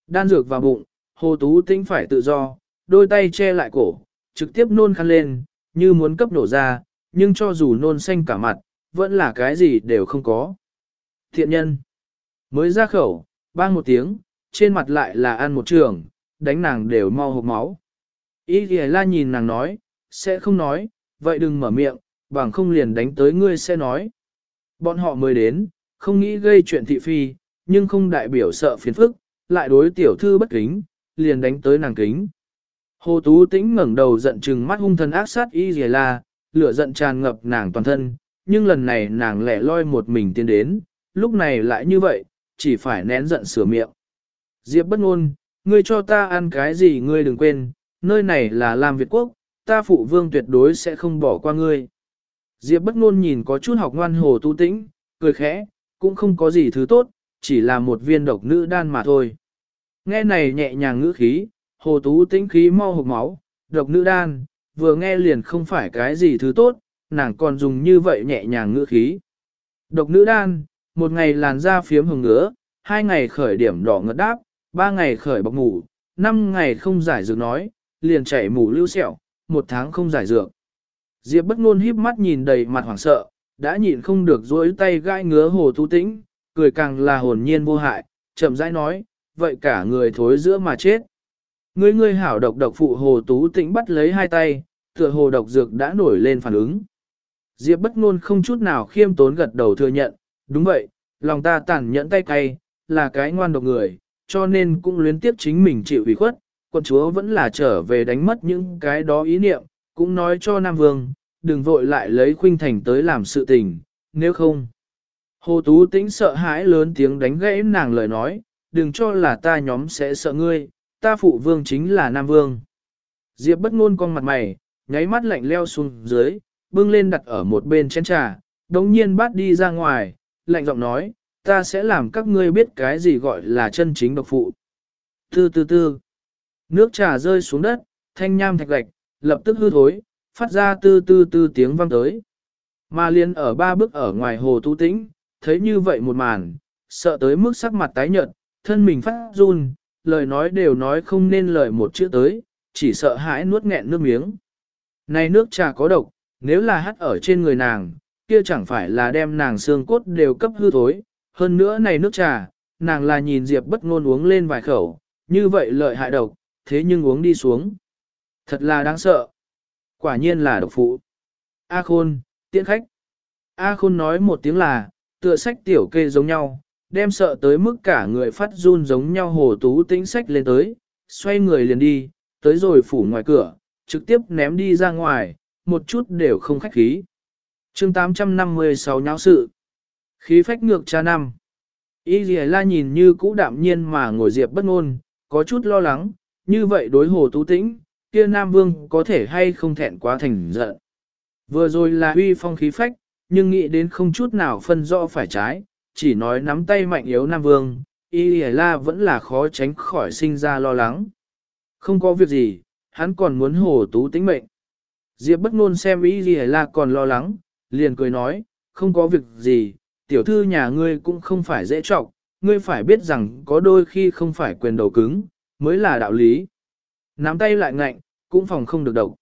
Đan dược vào bụng, hồ tú tĩnh phải tự do, đôi tay che lại cổ, trực tiếp nôn khăn lên, như muốn cấp nổ ra, nhưng cho dù nôn xanh cả mặt, vẫn là cái gì đều không có. Thiện nhân, mới ra khẩu, bang một tiếng, trên mặt lại là ăn một trường, đánh nàng đều mau hộp máu. Ý thì la nhìn nàng nói, sẽ không nói, vậy đừng mở miệng, bằng không liền đánh tới ngươi sẽ nói. Bọn họ mới đến, không nghĩ gây chuyện thị phi, nhưng không đại biểu sợ phiền phức, lại đối tiểu thư bất kính, liền đánh tới nàng kính. Hồ Tú Tĩnh ngẩng đầu giận chừng mắt hung thần ác sát y dì la, lửa giận tràn ngập nàng toàn thân, nhưng lần này nàng lẻ loi một mình tiến đến, lúc này lại như vậy, chỉ phải nén giận sửa miệng. Diệp bất ngôn, ngươi cho ta ăn cái gì ngươi đừng quên, nơi này là Lam Việt Quốc, ta phụ vương tuyệt đối sẽ không bỏ qua ngươi. Diệp bất ngôn nhìn có chút học ngoan hồ tu tĩnh, cười khẽ, cũng không có gì thứ tốt, chỉ là một viên độc nữ đan mà thôi. Nghe này nhẹ nhàng ngữ khí, hồ tú tĩnh khí mau hộp máu, độc nữ đan, vừa nghe liền không phải cái gì thứ tốt, nàng còn dùng như vậy nhẹ nhàng ngữ khí. Độc nữ đan, một ngày làn da phiếm hồng ngứa, hai ngày khởi điểm đỏ ngất đáp, ba ngày khởi bọc ngủ, năm ngày không giải dược nói, liền chảy mù lưu sẹo, một tháng không giải dược. Diệp bất ngôn híp mắt nhìn đầy mặt hoảng sợ, đã nhịn không được duỗi tay gãi ngứa hồ tú tĩnh, cười càng là hồn nhiên vô hại, chậm rãi nói, vậy cả người thối giữa mà chết. Ngươi ngươi hảo độc độc phụ hồ tú tĩnh bắt lấy hai tay, tựa hồ độc dược đã nổi lên phản ứng. Diệp bất ngôn không chút nào khiêm tốn gật đầu thừa nhận, đúng vậy, lòng ta tàn nhẫn tay cay, là cái ngoan độc người, cho nên cũng luyến tiếp chính mình chịu ủy khuất, quận chúa vẫn là trở về đánh mất những cái đó ý niệm, cũng nói cho Nam Vương, đừng vội lại lấy khuynh thành tới làm sự tình, nếu không. Hồ Tú Tĩnh sợ hãi lớn tiếng đánh gãy nàng lời nói, đừng cho là ta nhóm sẽ sợ ngươi, ta phụ vương chính là Nam Vương. Diệp bất ngôn con mặt mày, nháy mắt lạnh leo xuống dưới, bưng lên đặt ở một bên chén trà, đống nhiên bắt đi ra ngoài, lạnh giọng nói, ta sẽ làm các ngươi biết cái gì gọi là chân chính độc phụ. Tư tư tư, nước trà rơi xuống đất, thanh nham thạch lạch, lập tức hư thối, phát ra tư tư tư tiếng vang tới. Mà liên ở ba bước ở ngoài hồ tu tĩnh, thấy như vậy một màn, sợ tới mức sắc mặt tái nhợt, thân mình phát run, lời nói đều nói không nên lời một chữ tới, chỉ sợ hãi nuốt nghẹn nước miếng. Này nước trà có độc, nếu là hắt ở trên người nàng, kia chẳng phải là đem nàng xương cốt đều cấp hư thối, hơn nữa này nước trà, nàng là nhìn Diệp bất ngôn uống lên vài khẩu, như vậy lợi hại độc, thế nhưng uống đi xuống. Thật là đáng sợ. Quả nhiên là độc phụ. A Khôn, tiễn khách. A Khôn nói một tiếng là, tựa sách tiểu kê giống nhau, đem sợ tới mức cả người phát run giống nhau hồ tú tĩnh sách lên tới, xoay người liền đi, tới rồi phủ ngoài cửa, trực tiếp ném đi ra ngoài, một chút đều không khách khí. chương 856 nháo sự. Khí phách ngược cha năm. Y dì la nhìn như cũ đạm nhiên mà ngồi diệp bất ngôn, có chút lo lắng, như vậy đối hồ tú tĩnh, kia Nam Vương có thể hay không thẹn quá thành giận. Vừa rồi là huy phong khí phách, nhưng nghĩ đến không chút nào phân rõ phải trái, chỉ nói nắm tay mạnh yếu Nam Vương, Y La vẫn là khó tránh khỏi sinh ra lo lắng. Không có việc gì, hắn còn muốn hồ tú tính mệnh. Diệp bất ngôn xem Y La còn lo lắng, liền cười nói, không có việc gì, tiểu thư nhà ngươi cũng không phải dễ trọng, ngươi phải biết rằng có đôi khi không phải quyền đầu cứng, mới là đạo lý. Nắm tay lại ngạnh, cũng phòng không được độc.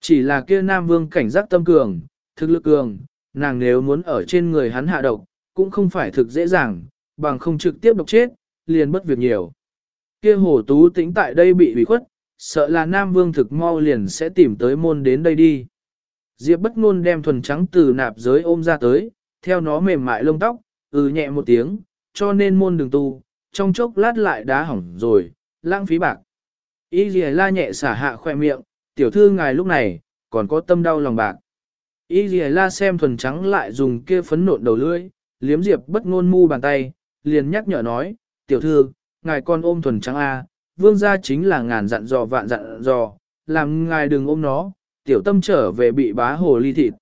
Chỉ là kia Nam Vương cảnh giác tâm cường, thực lực cường, nàng nếu muốn ở trên người hắn hạ độc, cũng không phải thực dễ dàng, bằng không trực tiếp độc chết, liền bất việc nhiều. Kia hồ tú tĩnh tại đây bị ủy khuất, sợ là Nam Vương thực mau liền sẽ tìm tới môn đến đây đi. Diệp bất ngôn đem thuần trắng từ nạp giới ôm ra tới, theo nó mềm mại lông tóc, ừ nhẹ một tiếng, cho nên môn đường tu, trong chốc lát lại đá hỏng rồi, lãng phí bạc. Y dì la nhẹ xả hạ khoe miệng, tiểu thư ngài lúc này, còn có tâm đau lòng bạc. Y dì la xem thuần trắng lại dùng kia phấn nộn đầu lưỡi, liếm diệp bất ngôn mu bàn tay, liền nhắc nhở nói, tiểu thư, ngài con ôm thuần trắng A, vương gia chính là ngàn dặn dò vạn dặn dò, làm ngài đừng ôm nó, tiểu tâm trở về bị bá hồ ly thịt.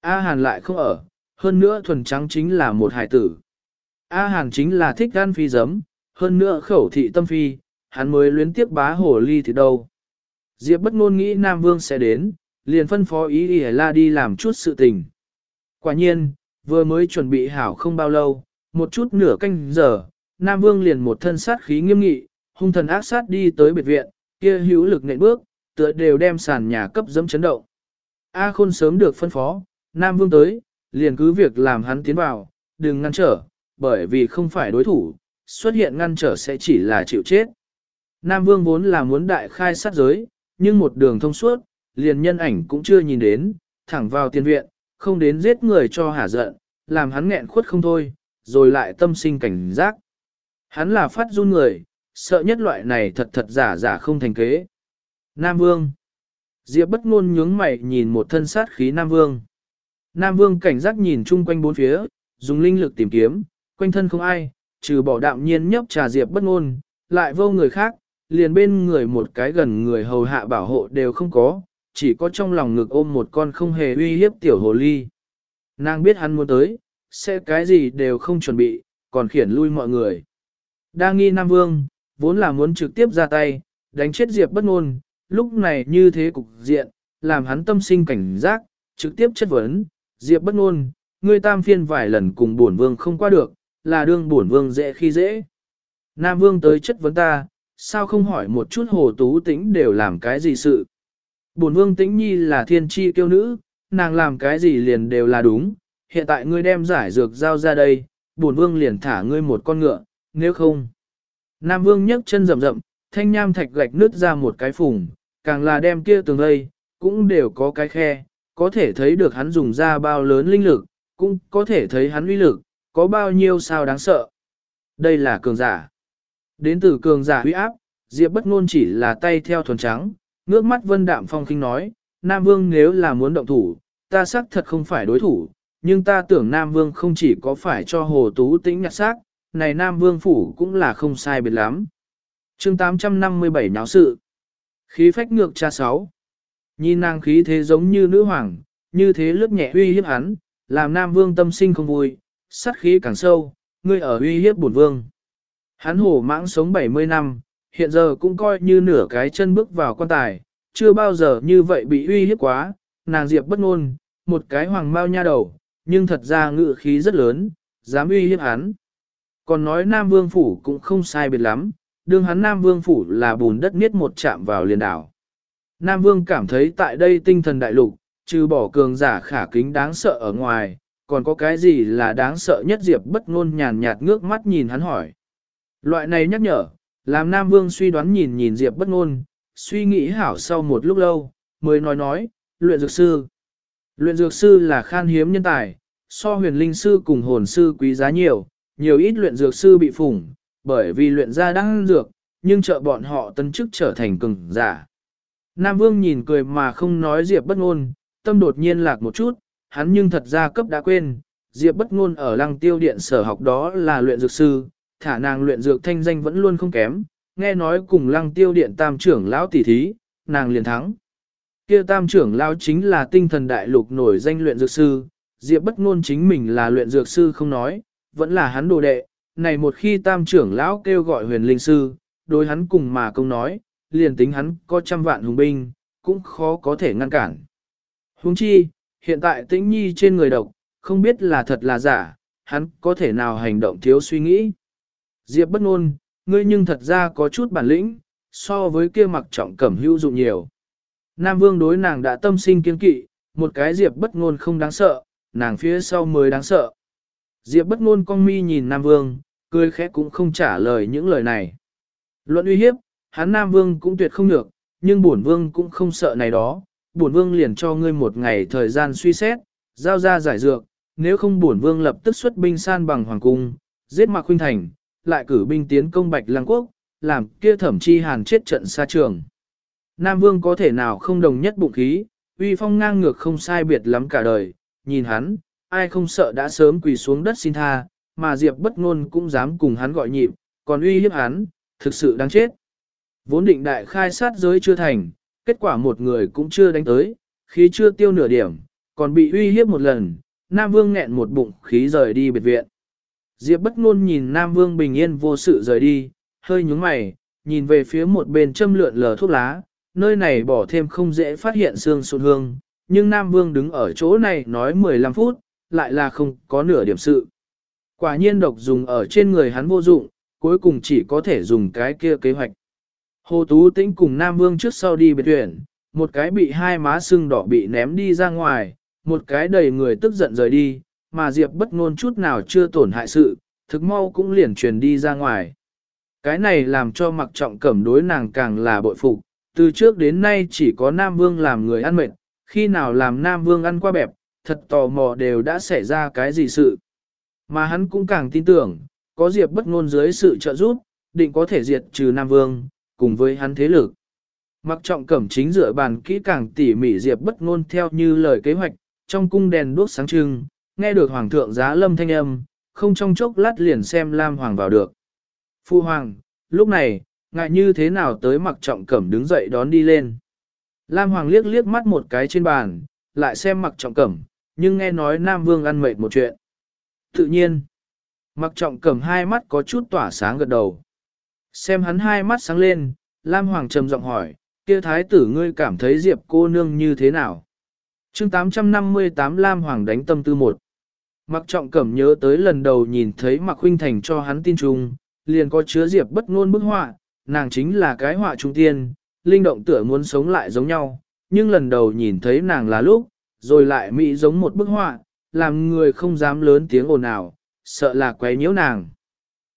A hàn lại không ở, hơn nữa thuần trắng chính là một hải tử. A hàn chính là thích gan phi giấm, hơn nữa khẩu thị tâm phi, hắn mới luyến tiếc bá hồ ly thì đâu. Diệp bất ngôn nghĩ Nam Vương sẽ đến, liền phân phó ý ý la đi làm chút sự tình. Quả nhiên, vừa mới chuẩn bị hảo không bao lâu, một chút nửa canh giờ, Nam Vương liền một thân sát khí nghiêm nghị, hung thần ác sát đi tới biệt viện, kia hữu lực nện bước, tựa đều đem sàn nhà cấp dẫm chấn động. A Khôn sớm được phân phó, Nam Vương tới, liền cứ việc làm hắn tiến vào, đừng ngăn trở, bởi vì không phải đối thủ, xuất hiện ngăn trở sẽ chỉ là chịu chết. Nam Vương vốn là muốn đại khai sát giới, nhưng một đường thông suốt, liền nhân ảnh cũng chưa nhìn đến, thẳng vào tiền viện, không đến giết người cho hả giận, làm hắn nghẹn khuất không thôi, rồi lại tâm sinh cảnh giác. Hắn là phát run người, sợ nhất loại này thật thật giả giả không thành kế. Nam Vương Diệp bất ngôn nhướng mày nhìn một thân sát khí Nam Vương. Nam Vương cảnh giác nhìn chung quanh bốn phía, dùng linh lực tìm kiếm, quanh thân không ai, trừ bỏ đạm nhiên nhấp trà Diệp bất ngôn, lại vô người khác, liền bên người một cái gần người hầu hạ bảo hộ đều không có, chỉ có trong lòng ngực ôm một con không hề uy hiếp tiểu hồ ly. Nàng biết hắn muốn tới, sẽ cái gì đều không chuẩn bị, còn khiển lui mọi người. Đa nghi Nam Vương, vốn là muốn trực tiếp ra tay, đánh chết Diệp bất ngôn, lúc này như thế cục diện, làm hắn tâm sinh cảnh giác, trực tiếp chất vấn, Diệp bất ngôn, ngươi tam phiên vài lần cùng bổn vương không qua được, là đương bổn vương dễ khi dễ. Nam Vương tới chất vấn ta, sao không hỏi một chút hồ tú tĩnh đều làm cái gì sự. Bổn vương tĩnh nhi là thiên tri kiêu nữ, nàng làm cái gì liền đều là đúng, hiện tại ngươi đem giải dược giao ra đây, bổn vương liền thả ngươi một con ngựa, nếu không. Nam vương nhấc chân rậm rậm, thanh nham thạch gạch nứt ra một cái phùng, càng là đem kia tường đây, cũng đều có cái khe, có thể thấy được hắn dùng ra bao lớn linh lực, cũng có thể thấy hắn uy lực, có bao nhiêu sao đáng sợ. Đây là cường giả. Đến từ cường giả uy áp, Diệp bất ngôn chỉ là tay theo thuần trắng, ngước mắt vân đạm phong kinh nói, Nam Vương nếu là muốn động thủ, ta xác thật không phải đối thủ, nhưng ta tưởng Nam Vương không chỉ có phải cho Hồ Tú tĩnh nhặt xác, này Nam Vương phủ cũng là không sai biệt lắm. chương 857 nháo sự. Khí phách ngược cha sáu. Nhìn nàng khí thế giống như nữ hoàng, như thế lướt nhẹ uy hiếp hắn, làm Nam Vương tâm sinh không vui, sát khí càng sâu, ngươi ở uy hiếp bổn vương. Hắn hổ mãng sống 70 năm, hiện giờ cũng coi như nửa cái chân bước vào quan tài, chưa bao giờ như vậy bị uy hiếp quá, nàng diệp bất ngôn, một cái hoàng mao nha đầu, nhưng thật ra ngự khí rất lớn, dám uy hiếp hắn. Còn nói Nam Vương Phủ cũng không sai biệt lắm, đương hắn Nam Vương Phủ là bùn đất niết một chạm vào liền đảo. Nam Vương cảm thấy tại đây tinh thần đại lục, trừ bỏ cường giả khả kính đáng sợ ở ngoài, còn có cái gì là đáng sợ nhất Diệp bất ngôn nhàn nhạt ngước mắt nhìn hắn hỏi. Loại này nhắc nhở, làm Nam Vương suy đoán nhìn nhìn Diệp bất ngôn, suy nghĩ hảo sau một lúc lâu, mới nói nói, luyện dược sư. Luyện dược sư là khan hiếm nhân tài, so huyền linh sư cùng hồn sư quý giá nhiều, nhiều ít luyện dược sư bị phủng, bởi vì luyện ra đang dược, nhưng trợ bọn họ tân chức trở thành cường giả. Nam Vương nhìn cười mà không nói Diệp bất ngôn, tâm đột nhiên lạc một chút, hắn nhưng thật ra cấp đã quên, Diệp bất ngôn ở lăng tiêu điện sở học đó là luyện dược sư, thả nàng luyện dược thanh danh vẫn luôn không kém, nghe nói cùng lăng tiêu điện tam trưởng lão tỷ thí, nàng liền thắng. Kia tam trưởng lão chính là tinh thần đại lục nổi danh luyện dược sư, Diệp bất ngôn chính mình là luyện dược sư không nói, vẫn là hắn đồ đệ, này một khi tam trưởng lão kêu gọi huyền linh sư, đối hắn cùng mà công nói, liền tính hắn có trăm vạn hùng binh, cũng khó có thể ngăn cản. Huống chi, hiện tại tĩnh nhi trên người độc, không biết là thật là giả, hắn có thể nào hành động thiếu suy nghĩ. Diệp bất ngôn, ngươi nhưng thật ra có chút bản lĩnh, so với kia mặc trọng cẩm hữu dụng nhiều. Nam Vương đối nàng đã tâm sinh kiên kỵ, một cái Diệp bất ngôn không đáng sợ, nàng phía sau mới đáng sợ. Diệp bất ngôn cong mi nhìn Nam Vương, cười khẽ cũng không trả lời những lời này. Luận uy hiếp, hắn Nam Vương cũng tuyệt không được, nhưng bổn Vương cũng không sợ này đó, bổn Vương liền cho ngươi một ngày thời gian suy xét, giao ra giải dược, nếu không bổn Vương lập tức xuất binh san bằng hoàng cung, giết Mạc Khuynh Thành, lại cử binh tiến công Bạch Lăng Quốc, làm kia thẩm chi hàn chết trận xa trường. Nam Vương có thể nào không đồng nhất bụng khí, uy phong ngang ngược không sai biệt lắm cả đời, nhìn hắn, ai không sợ đã sớm quỳ xuống đất xin tha, mà Diệp bất ngôn cũng dám cùng hắn gọi nhịp, còn uy hiếp hắn, thực sự đáng chết. Vốn định đại khai sát giới chưa thành, kết quả một người cũng chưa đánh tới, khí chưa tiêu nửa điểm, còn bị uy hiếp một lần, Nam Vương nghẹn một bụng khí rời đi biệt viện. Diệp bất ngôn nhìn Nam Vương bình yên vô sự rời đi, hơi nhướng mày, nhìn về phía một bên châm lượn lờ thuốc lá, nơi này bỏ thêm không dễ phát hiện xương sụn hương, nhưng Nam Vương đứng ở chỗ này nói 15 phút, lại là không có nửa điểm sự. Quả nhiên độc dùng ở trên người hắn vô dụng, cuối cùng chỉ có thể dùng cái kia kế hoạch. Hồ Tú Tĩnh cùng Nam Vương trước sau đi biệt tuyển, một cái bị hai má sưng đỏ bị ném đi ra ngoài, một cái đầy người tức giận rời đi, mà Diệp bất ngôn chút nào chưa tổn hại sự, thực mau cũng liền truyền đi ra ngoài. Cái này làm cho mặc trọng cẩm đối nàng càng là bội phục, từ trước đến nay chỉ có Nam Vương làm người ăn mệt, khi nào làm Nam Vương ăn qua bẹp, thật tò mò đều đã xảy ra cái gì sự. Mà hắn cũng càng tin tưởng, có Diệp bất ngôn dưới sự trợ giúp, định có thể diệt trừ Nam Vương, cùng với hắn thế lực. Mặc trọng cẩm chính dựa bàn kỹ càng tỉ mỉ Diệp bất ngôn theo như lời kế hoạch, trong cung đèn đuốc sáng trưng, nghe được Hoàng thượng giá lâm thanh âm, không trong chốc lát liền xem Lam Hoàng vào được. Phu Hoàng, lúc này, ngại như thế nào tới mặc trọng cẩm đứng dậy đón đi lên. Lam Hoàng liếc liếc mắt một cái trên bàn, lại xem mặc trọng cẩm, nhưng nghe nói Nam Vương ăn mệt một chuyện. Tự nhiên, mặc trọng cẩm hai mắt có chút tỏa sáng gật đầu. Xem hắn hai mắt sáng lên, Lam Hoàng trầm giọng hỏi, kia thái tử ngươi cảm thấy Diệp cô nương như thế nào? chương 858 Lam Hoàng đánh tâm tư một. Mặc trọng cẩm nhớ tới lần đầu nhìn thấy Mặc Huynh Thành cho hắn tin trùng, liền có chứa Diệp bất ngôn bức họa, nàng chính là cái họa trung tiên, linh động tựa muốn sống lại giống nhau, nhưng lần đầu nhìn thấy nàng là lúc, rồi lại mỹ giống một bức họa, làm người không dám lớn tiếng ồn ào, sợ là quấy nhiễu nàng.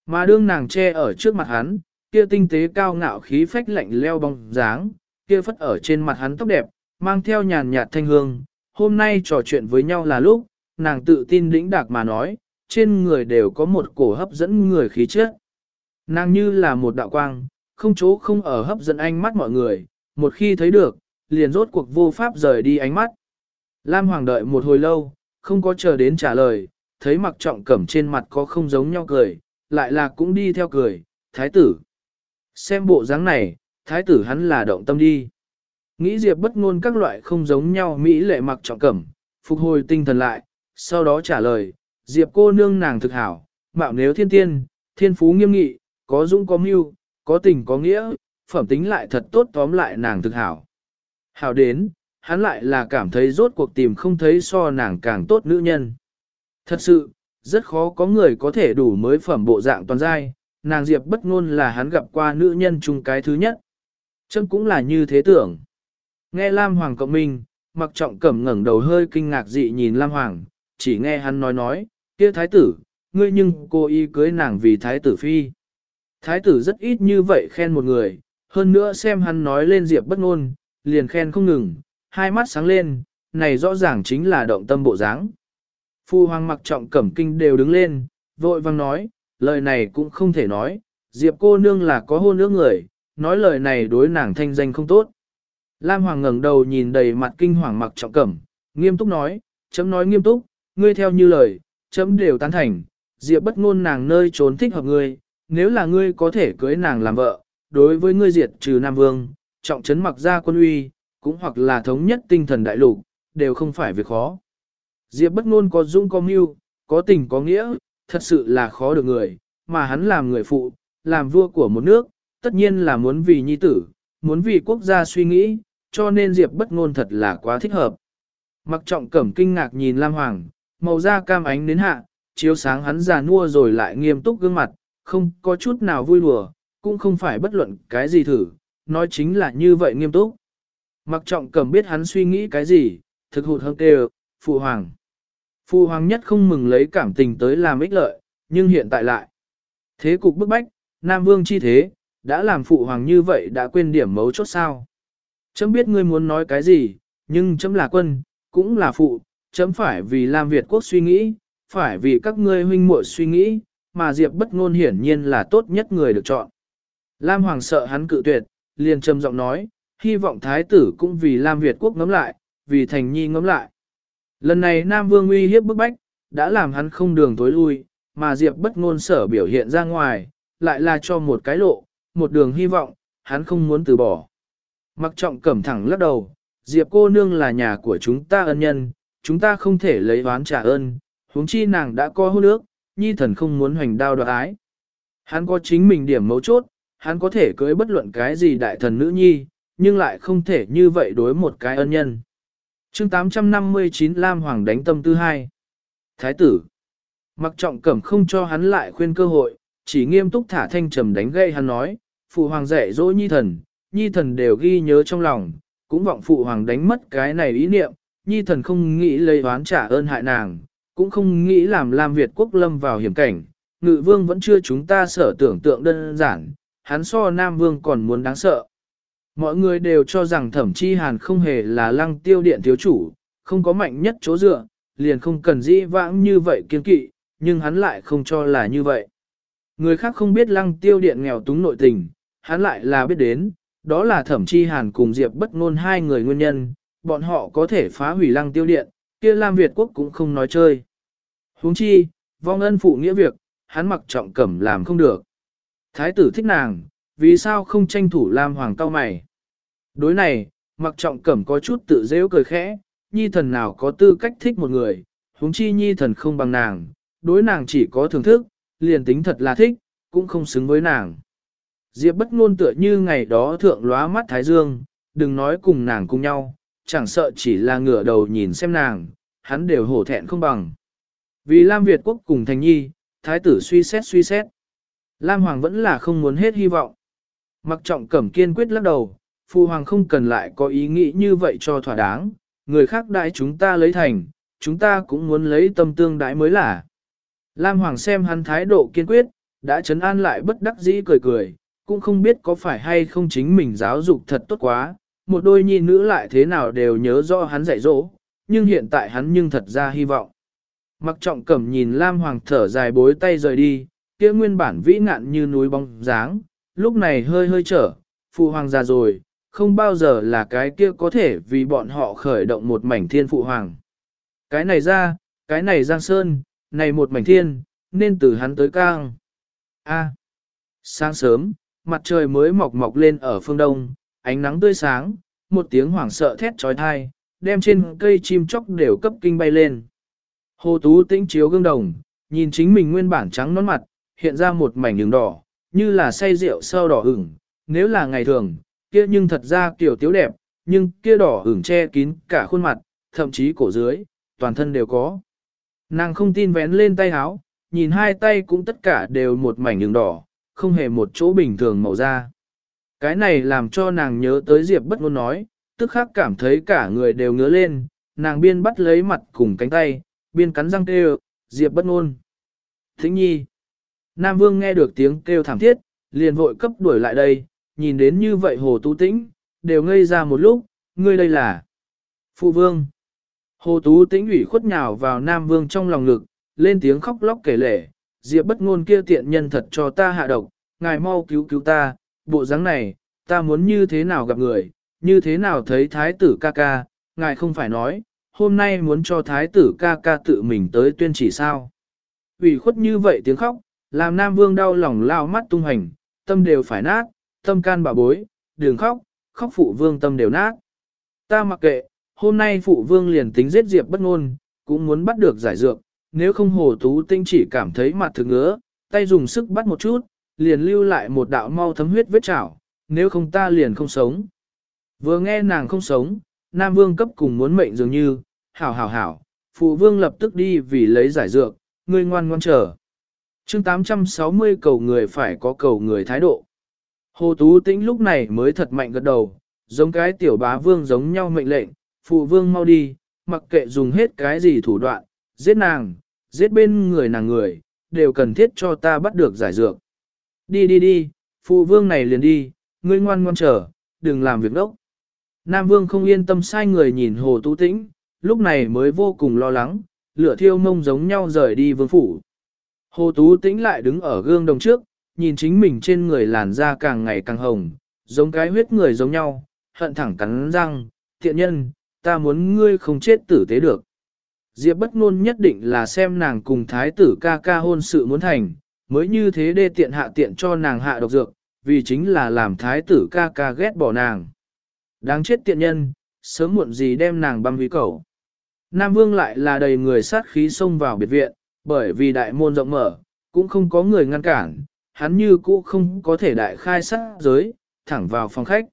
Mà đương nàng che ở trước mặt hắn, kia tinh tế cao ngạo khí phách lạnh leo bóng dáng, kia phất ở trên mặt hắn tóc đẹp, mang theo nhàn nhạt thanh hương, hôm nay trò chuyện với nhau là lúc, nàng tự tin đĩnh đạc mà nói, trên người đều có một cổ hấp dẫn người khí chất. Nàng như là một đạo quang, không chỗ không ở hấp dẫn ánh mắt mọi người, một khi thấy được, liền rốt cuộc vô pháp rời đi ánh mắt. Lam Hoàng đợi một hồi lâu, không có chờ đến trả lời, thấy mặc trọng cẩm trên mặt có không giống nhau cười, lại là cũng đi theo cười, thái tử. Xem bộ dáng này, thái tử hắn là động tâm đi. Nghĩ Diệp bất ngôn các loại không giống nhau Mỹ lệ mặc trọng cẩm, phục hồi tinh thần lại, sau đó trả lời, Diệp cô nương nàng thực hảo, mạo nếu thiên tiên, thiên phú nghiêm nghị, có dũng có mưu, có tình có nghĩa, phẩm tính lại thật tốt tóm lại nàng thực hảo. Hảo đến, hắn lại là cảm thấy rốt cuộc tìm không thấy so nàng càng tốt nữ nhân. Thật sự, rất khó có người có thể đủ mới phẩm bộ dạng toàn giai, nàng Diệp bất ngôn là hắn gặp qua nữ nhân chung cái thứ nhất. Chân cũng là như thế tưởng. Nghe Lam Hoàng cộng minh, mặc trọng cẩm ngẩng đầu hơi kinh ngạc dị nhìn Lam Hoàng, chỉ nghe hắn nói nói, kia thái tử, ngươi nhưng cô y cưới nàng vì thái tử phi. Thái tử rất ít như vậy khen một người, hơn nữa xem hắn nói lên Diệp bất ngôn, liền khen không ngừng, hai mắt sáng lên, này rõ ràng chính là động tâm bộ dáng. Phu hoàng mặc trọng cẩm kinh đều đứng lên, vội vang nói, lời này cũng không thể nói, Diệp cô nương là có hôn ước người, nói lời này đối nàng thanh danh không tốt. Lam Hoàng ngẩng đầu nhìn đầy mặt kinh hoàng mặc trọng cẩm, nghiêm túc nói, chấm nói nghiêm túc, ngươi theo như lời, chấm đều tán thành, Diệp bất ngôn nàng nơi trốn thích hợp ngươi, nếu là ngươi có thể cưới nàng làm vợ, đối với ngươi diệt trừ Nam Vương, trọng trấn mặc ra quân uy, cũng hoặc là thống nhất tinh thần đại lục, đều không phải việc khó. Diệp bất ngôn có dung có mưu, có tình có nghĩa, thật sự là khó được người, mà hắn làm người phụ, làm vua của một nước, tất nhiên là muốn vì nhi tử, muốn vì quốc gia suy nghĩ, cho nên Diệp bất ngôn thật là quá thích hợp. Mặc trọng cẩm kinh ngạc nhìn Lam Hoàng, màu da cam ánh đến hạ, chiếu sáng hắn già nua rồi lại nghiêm túc gương mặt, không có chút nào vui đùa, cũng không phải bất luận cái gì thử, nói chính là như vậy nghiêm túc. Mặc trọng cầm biết hắn suy nghĩ cái gì, thực hụt hơn kêu, phụ hoàng. Phụ hoàng nhất không mừng lấy cảm tình tới làm ích lợi, nhưng hiện tại lại. Thế cục bức bách, Nam Vương chi thế, đã làm phụ hoàng như vậy đã quên điểm mấu chốt sao. Chấm biết ngươi muốn nói cái gì, nhưng chấm là quân, cũng là phụ, chấm phải vì Lam Việt quốc suy nghĩ, phải vì các ngươi huynh muội suy nghĩ, mà Diệp bất ngôn hiển nhiên là tốt nhất người được chọn. Lam Hoàng sợ hắn cự tuyệt, liền trầm giọng nói, hy vọng thái tử cũng vì Lam Việt quốc ngắm lại, vì thành nhi ngắm lại. Lần này Nam Vương uy hiếp bức bách, đã làm hắn không đường tối lui, mà Diệp bất ngôn sở biểu hiện ra ngoài, lại là cho một cái lộ, một đường hy vọng, hắn không muốn từ bỏ. Mặc trọng cẩm thẳng lắc đầu, Diệp cô nương là nhà của chúng ta ân nhân, chúng ta không thể lấy oán trả ơn, huống chi nàng đã có hôn ước, nhi thần không muốn hoành đao đoạt ái. Hắn có chính mình điểm mấu chốt, hắn có thể cưới bất luận cái gì đại thần nữ nhi, nhưng lại không thể như vậy đối một cái ân nhân. chương 859 Lam Hoàng đánh tâm tư hai. Thái tử. Mặc trọng cẩm không cho hắn lại khuyên cơ hội, chỉ nghiêm túc thả thanh trầm đánh gây hắn nói, phụ hoàng dạy dỗ nhi thần, nhi thần đều ghi nhớ trong lòng, cũng vọng phụ hoàng đánh mất cái này ý niệm, nhi thần không nghĩ lấy oán trả ơn hại nàng, cũng không nghĩ làm Lam Việt quốc lâm vào hiểm cảnh, ngự vương vẫn chưa chúng ta sở tưởng tượng đơn giản, hắn so Nam Vương còn muốn đáng sợ. Mọi người đều cho rằng thẩm chi hàn không hề là lăng tiêu điện thiếu chủ, không có mạnh nhất chỗ dựa, liền không cần dĩ vãng như vậy kiên kỵ, nhưng hắn lại không cho là như vậy. Người khác không biết lăng tiêu điện nghèo túng nội tình, hắn lại là biết đến, đó là thẩm chi hàn cùng Diệp bất ngôn hai người nguyên nhân, bọn họ có thể phá hủy lăng tiêu điện, kia Lam Việt quốc cũng không nói chơi. huống chi, vong ân phụ nghĩa việc, hắn mặc trọng cẩm làm không được. Thái tử thích nàng, vì sao không tranh thủ Lam Hoàng cao mày? Đối này, mặc trọng cẩm có chút tự dễ cười khẽ, nhi thần nào có tư cách thích một người, huống chi nhi thần không bằng nàng, đối nàng chỉ có thưởng thức, liền tính thật là thích, cũng không xứng với nàng. Diệp bất ngôn tựa như ngày đó thượng lóa mắt Thái Dương, đừng nói cùng nàng cùng nhau, chẳng sợ chỉ là ngửa đầu nhìn xem nàng, hắn đều hổ thẹn không bằng. Vì Lam Việt quốc cùng Thành Nhi, Thái tử suy xét suy xét. Lam Hoàng vẫn là không muốn hết hy vọng. Mặc trọng cẩm kiên quyết lắc đầu, Phu Hoàng không cần lại có ý nghĩ như vậy cho thỏa đáng, người khác đãi chúng ta lấy thành, chúng ta cũng muốn lấy tâm tương đãi mới là. Lam Hoàng xem hắn thái độ kiên quyết, đã chấn an lại bất đắc dĩ cười cười, cũng không biết có phải hay không chính mình giáo dục thật tốt quá, một đôi nhi nữ lại thế nào đều nhớ rõ hắn dạy dỗ, nhưng hiện tại hắn nhưng thật ra hy vọng. Mặc trọng cẩm nhìn Lam Hoàng thở dài bối tay rời đi, kia nguyên bản vĩ ngạn như núi bóng dáng, lúc này hơi hơi trở, phụ hoàng già rồi, không bao giờ là cái kia có thể vì bọn họ khởi động một mảnh thiên phụ hoàng. Cái này ra, cái này giang sơn, này một mảnh thiên, nên từ hắn tới cang. A. sáng sớm, mặt trời mới mọc mọc lên ở phương đông, ánh nắng tươi sáng, một tiếng hoảng sợ thét trói thai, đem trên cây chim chóc đều cấp kinh bay lên. Hồ Tú tĩnh chiếu gương đồng, nhìn chính mình nguyên bản trắng nón mặt, hiện ra một mảnh đường đỏ, như là say rượu sâu đỏ ửng, nếu là ngày thường, kia nhưng thật ra kiểu tiếu đẹp, nhưng kia đỏ ửng che kín cả khuôn mặt, thậm chí cổ dưới, toàn thân đều có. Nàng không tin vén lên tay áo, nhìn hai tay cũng tất cả đều một mảnh đường đỏ, không hề một chỗ bình thường màu da. Cái này làm cho nàng nhớ tới Diệp bất ngôn nói, tức khắc cảm thấy cả người đều ngứa lên, nàng biên bắt lấy mặt cùng cánh tay, biên cắn răng kêu, Diệp bất ngôn. Thính nhi. Nam Vương nghe được tiếng kêu thảm thiết, liền vội cấp đuổi lại đây, nhìn đến như vậy hồ tú tĩnh, đều ngây ra một lúc, ngươi đây là. Phụ Vương. Hồ tú tĩnh ủy khuất nhào vào Nam Vương trong lòng ngực, lên tiếng khóc lóc kể lể, Diệp bất ngôn kia tiện nhân thật cho ta hạ độc, ngài mau cứu cứu ta, bộ dáng này, ta muốn như thế nào gặp người, như thế nào thấy thái tử ca ca, ngài không phải nói, hôm nay muốn cho thái tử ca ca tự mình tới tuyên chỉ sao. ủy khuất như vậy tiếng khóc, làm Nam Vương đau lòng lao mắt tung hành, tâm đều phải nát, tâm can bà bối, đường khóc, khóc phụ vương tâm đều nát. Ta mặc kệ, hôm nay phụ vương liền tính giết diệp bất ngôn, cũng muốn bắt được giải dược, nếu không hồ tú tinh chỉ cảm thấy mặt thực ngứa, tay dùng sức bắt một chút, liền lưu lại một đạo mau thấm huyết vết chảo, nếu không ta liền không sống. Vừa nghe nàng không sống, Nam Vương cấp cùng muốn mệnh dường như, hảo hảo hảo, phụ vương lập tức đi vì lấy giải dược, ngươi ngoan ngoan chờ. chương 860 cầu người phải có cầu người thái độ. Hồ Tú Tĩnh lúc này mới thật mạnh gật đầu, giống cái tiểu bá vương giống nhau mệnh lệnh, phụ vương mau đi, mặc kệ dùng hết cái gì thủ đoạn, giết nàng, giết bên người nàng người, đều cần thiết cho ta bắt được giải dược. Đi đi đi, phụ vương này liền đi, ngươi ngoan ngoan chờ, đừng làm việc đốc. Nam vương không yên tâm sai người nhìn hồ tú tĩnh, lúc này mới vô cùng lo lắng, lửa thiêu mông giống nhau rời đi vương phủ. Hồ tú tĩnh lại đứng ở gương đồng trước, nhìn chính mình trên người làn da càng ngày càng hồng, giống cái huyết người giống nhau, hận thẳng cắn răng, tiện nhân, ta muốn ngươi không chết tử tế được. Diệp bất ngôn nhất định là xem nàng cùng thái tử ca ca hôn sự muốn thành, mới như thế đê tiện hạ tiện cho nàng hạ độc dược, vì chính là làm thái tử ca ca ghét bỏ nàng. Đáng chết tiện nhân, sớm muộn gì đem nàng băm hủy cầu. Nam Vương lại là đầy người sát khí xông vào biệt viện, bởi vì đại môn rộng mở, cũng không có người ngăn cản, hắn như cũ không có thể đại khai sát giới, thẳng vào phòng khách.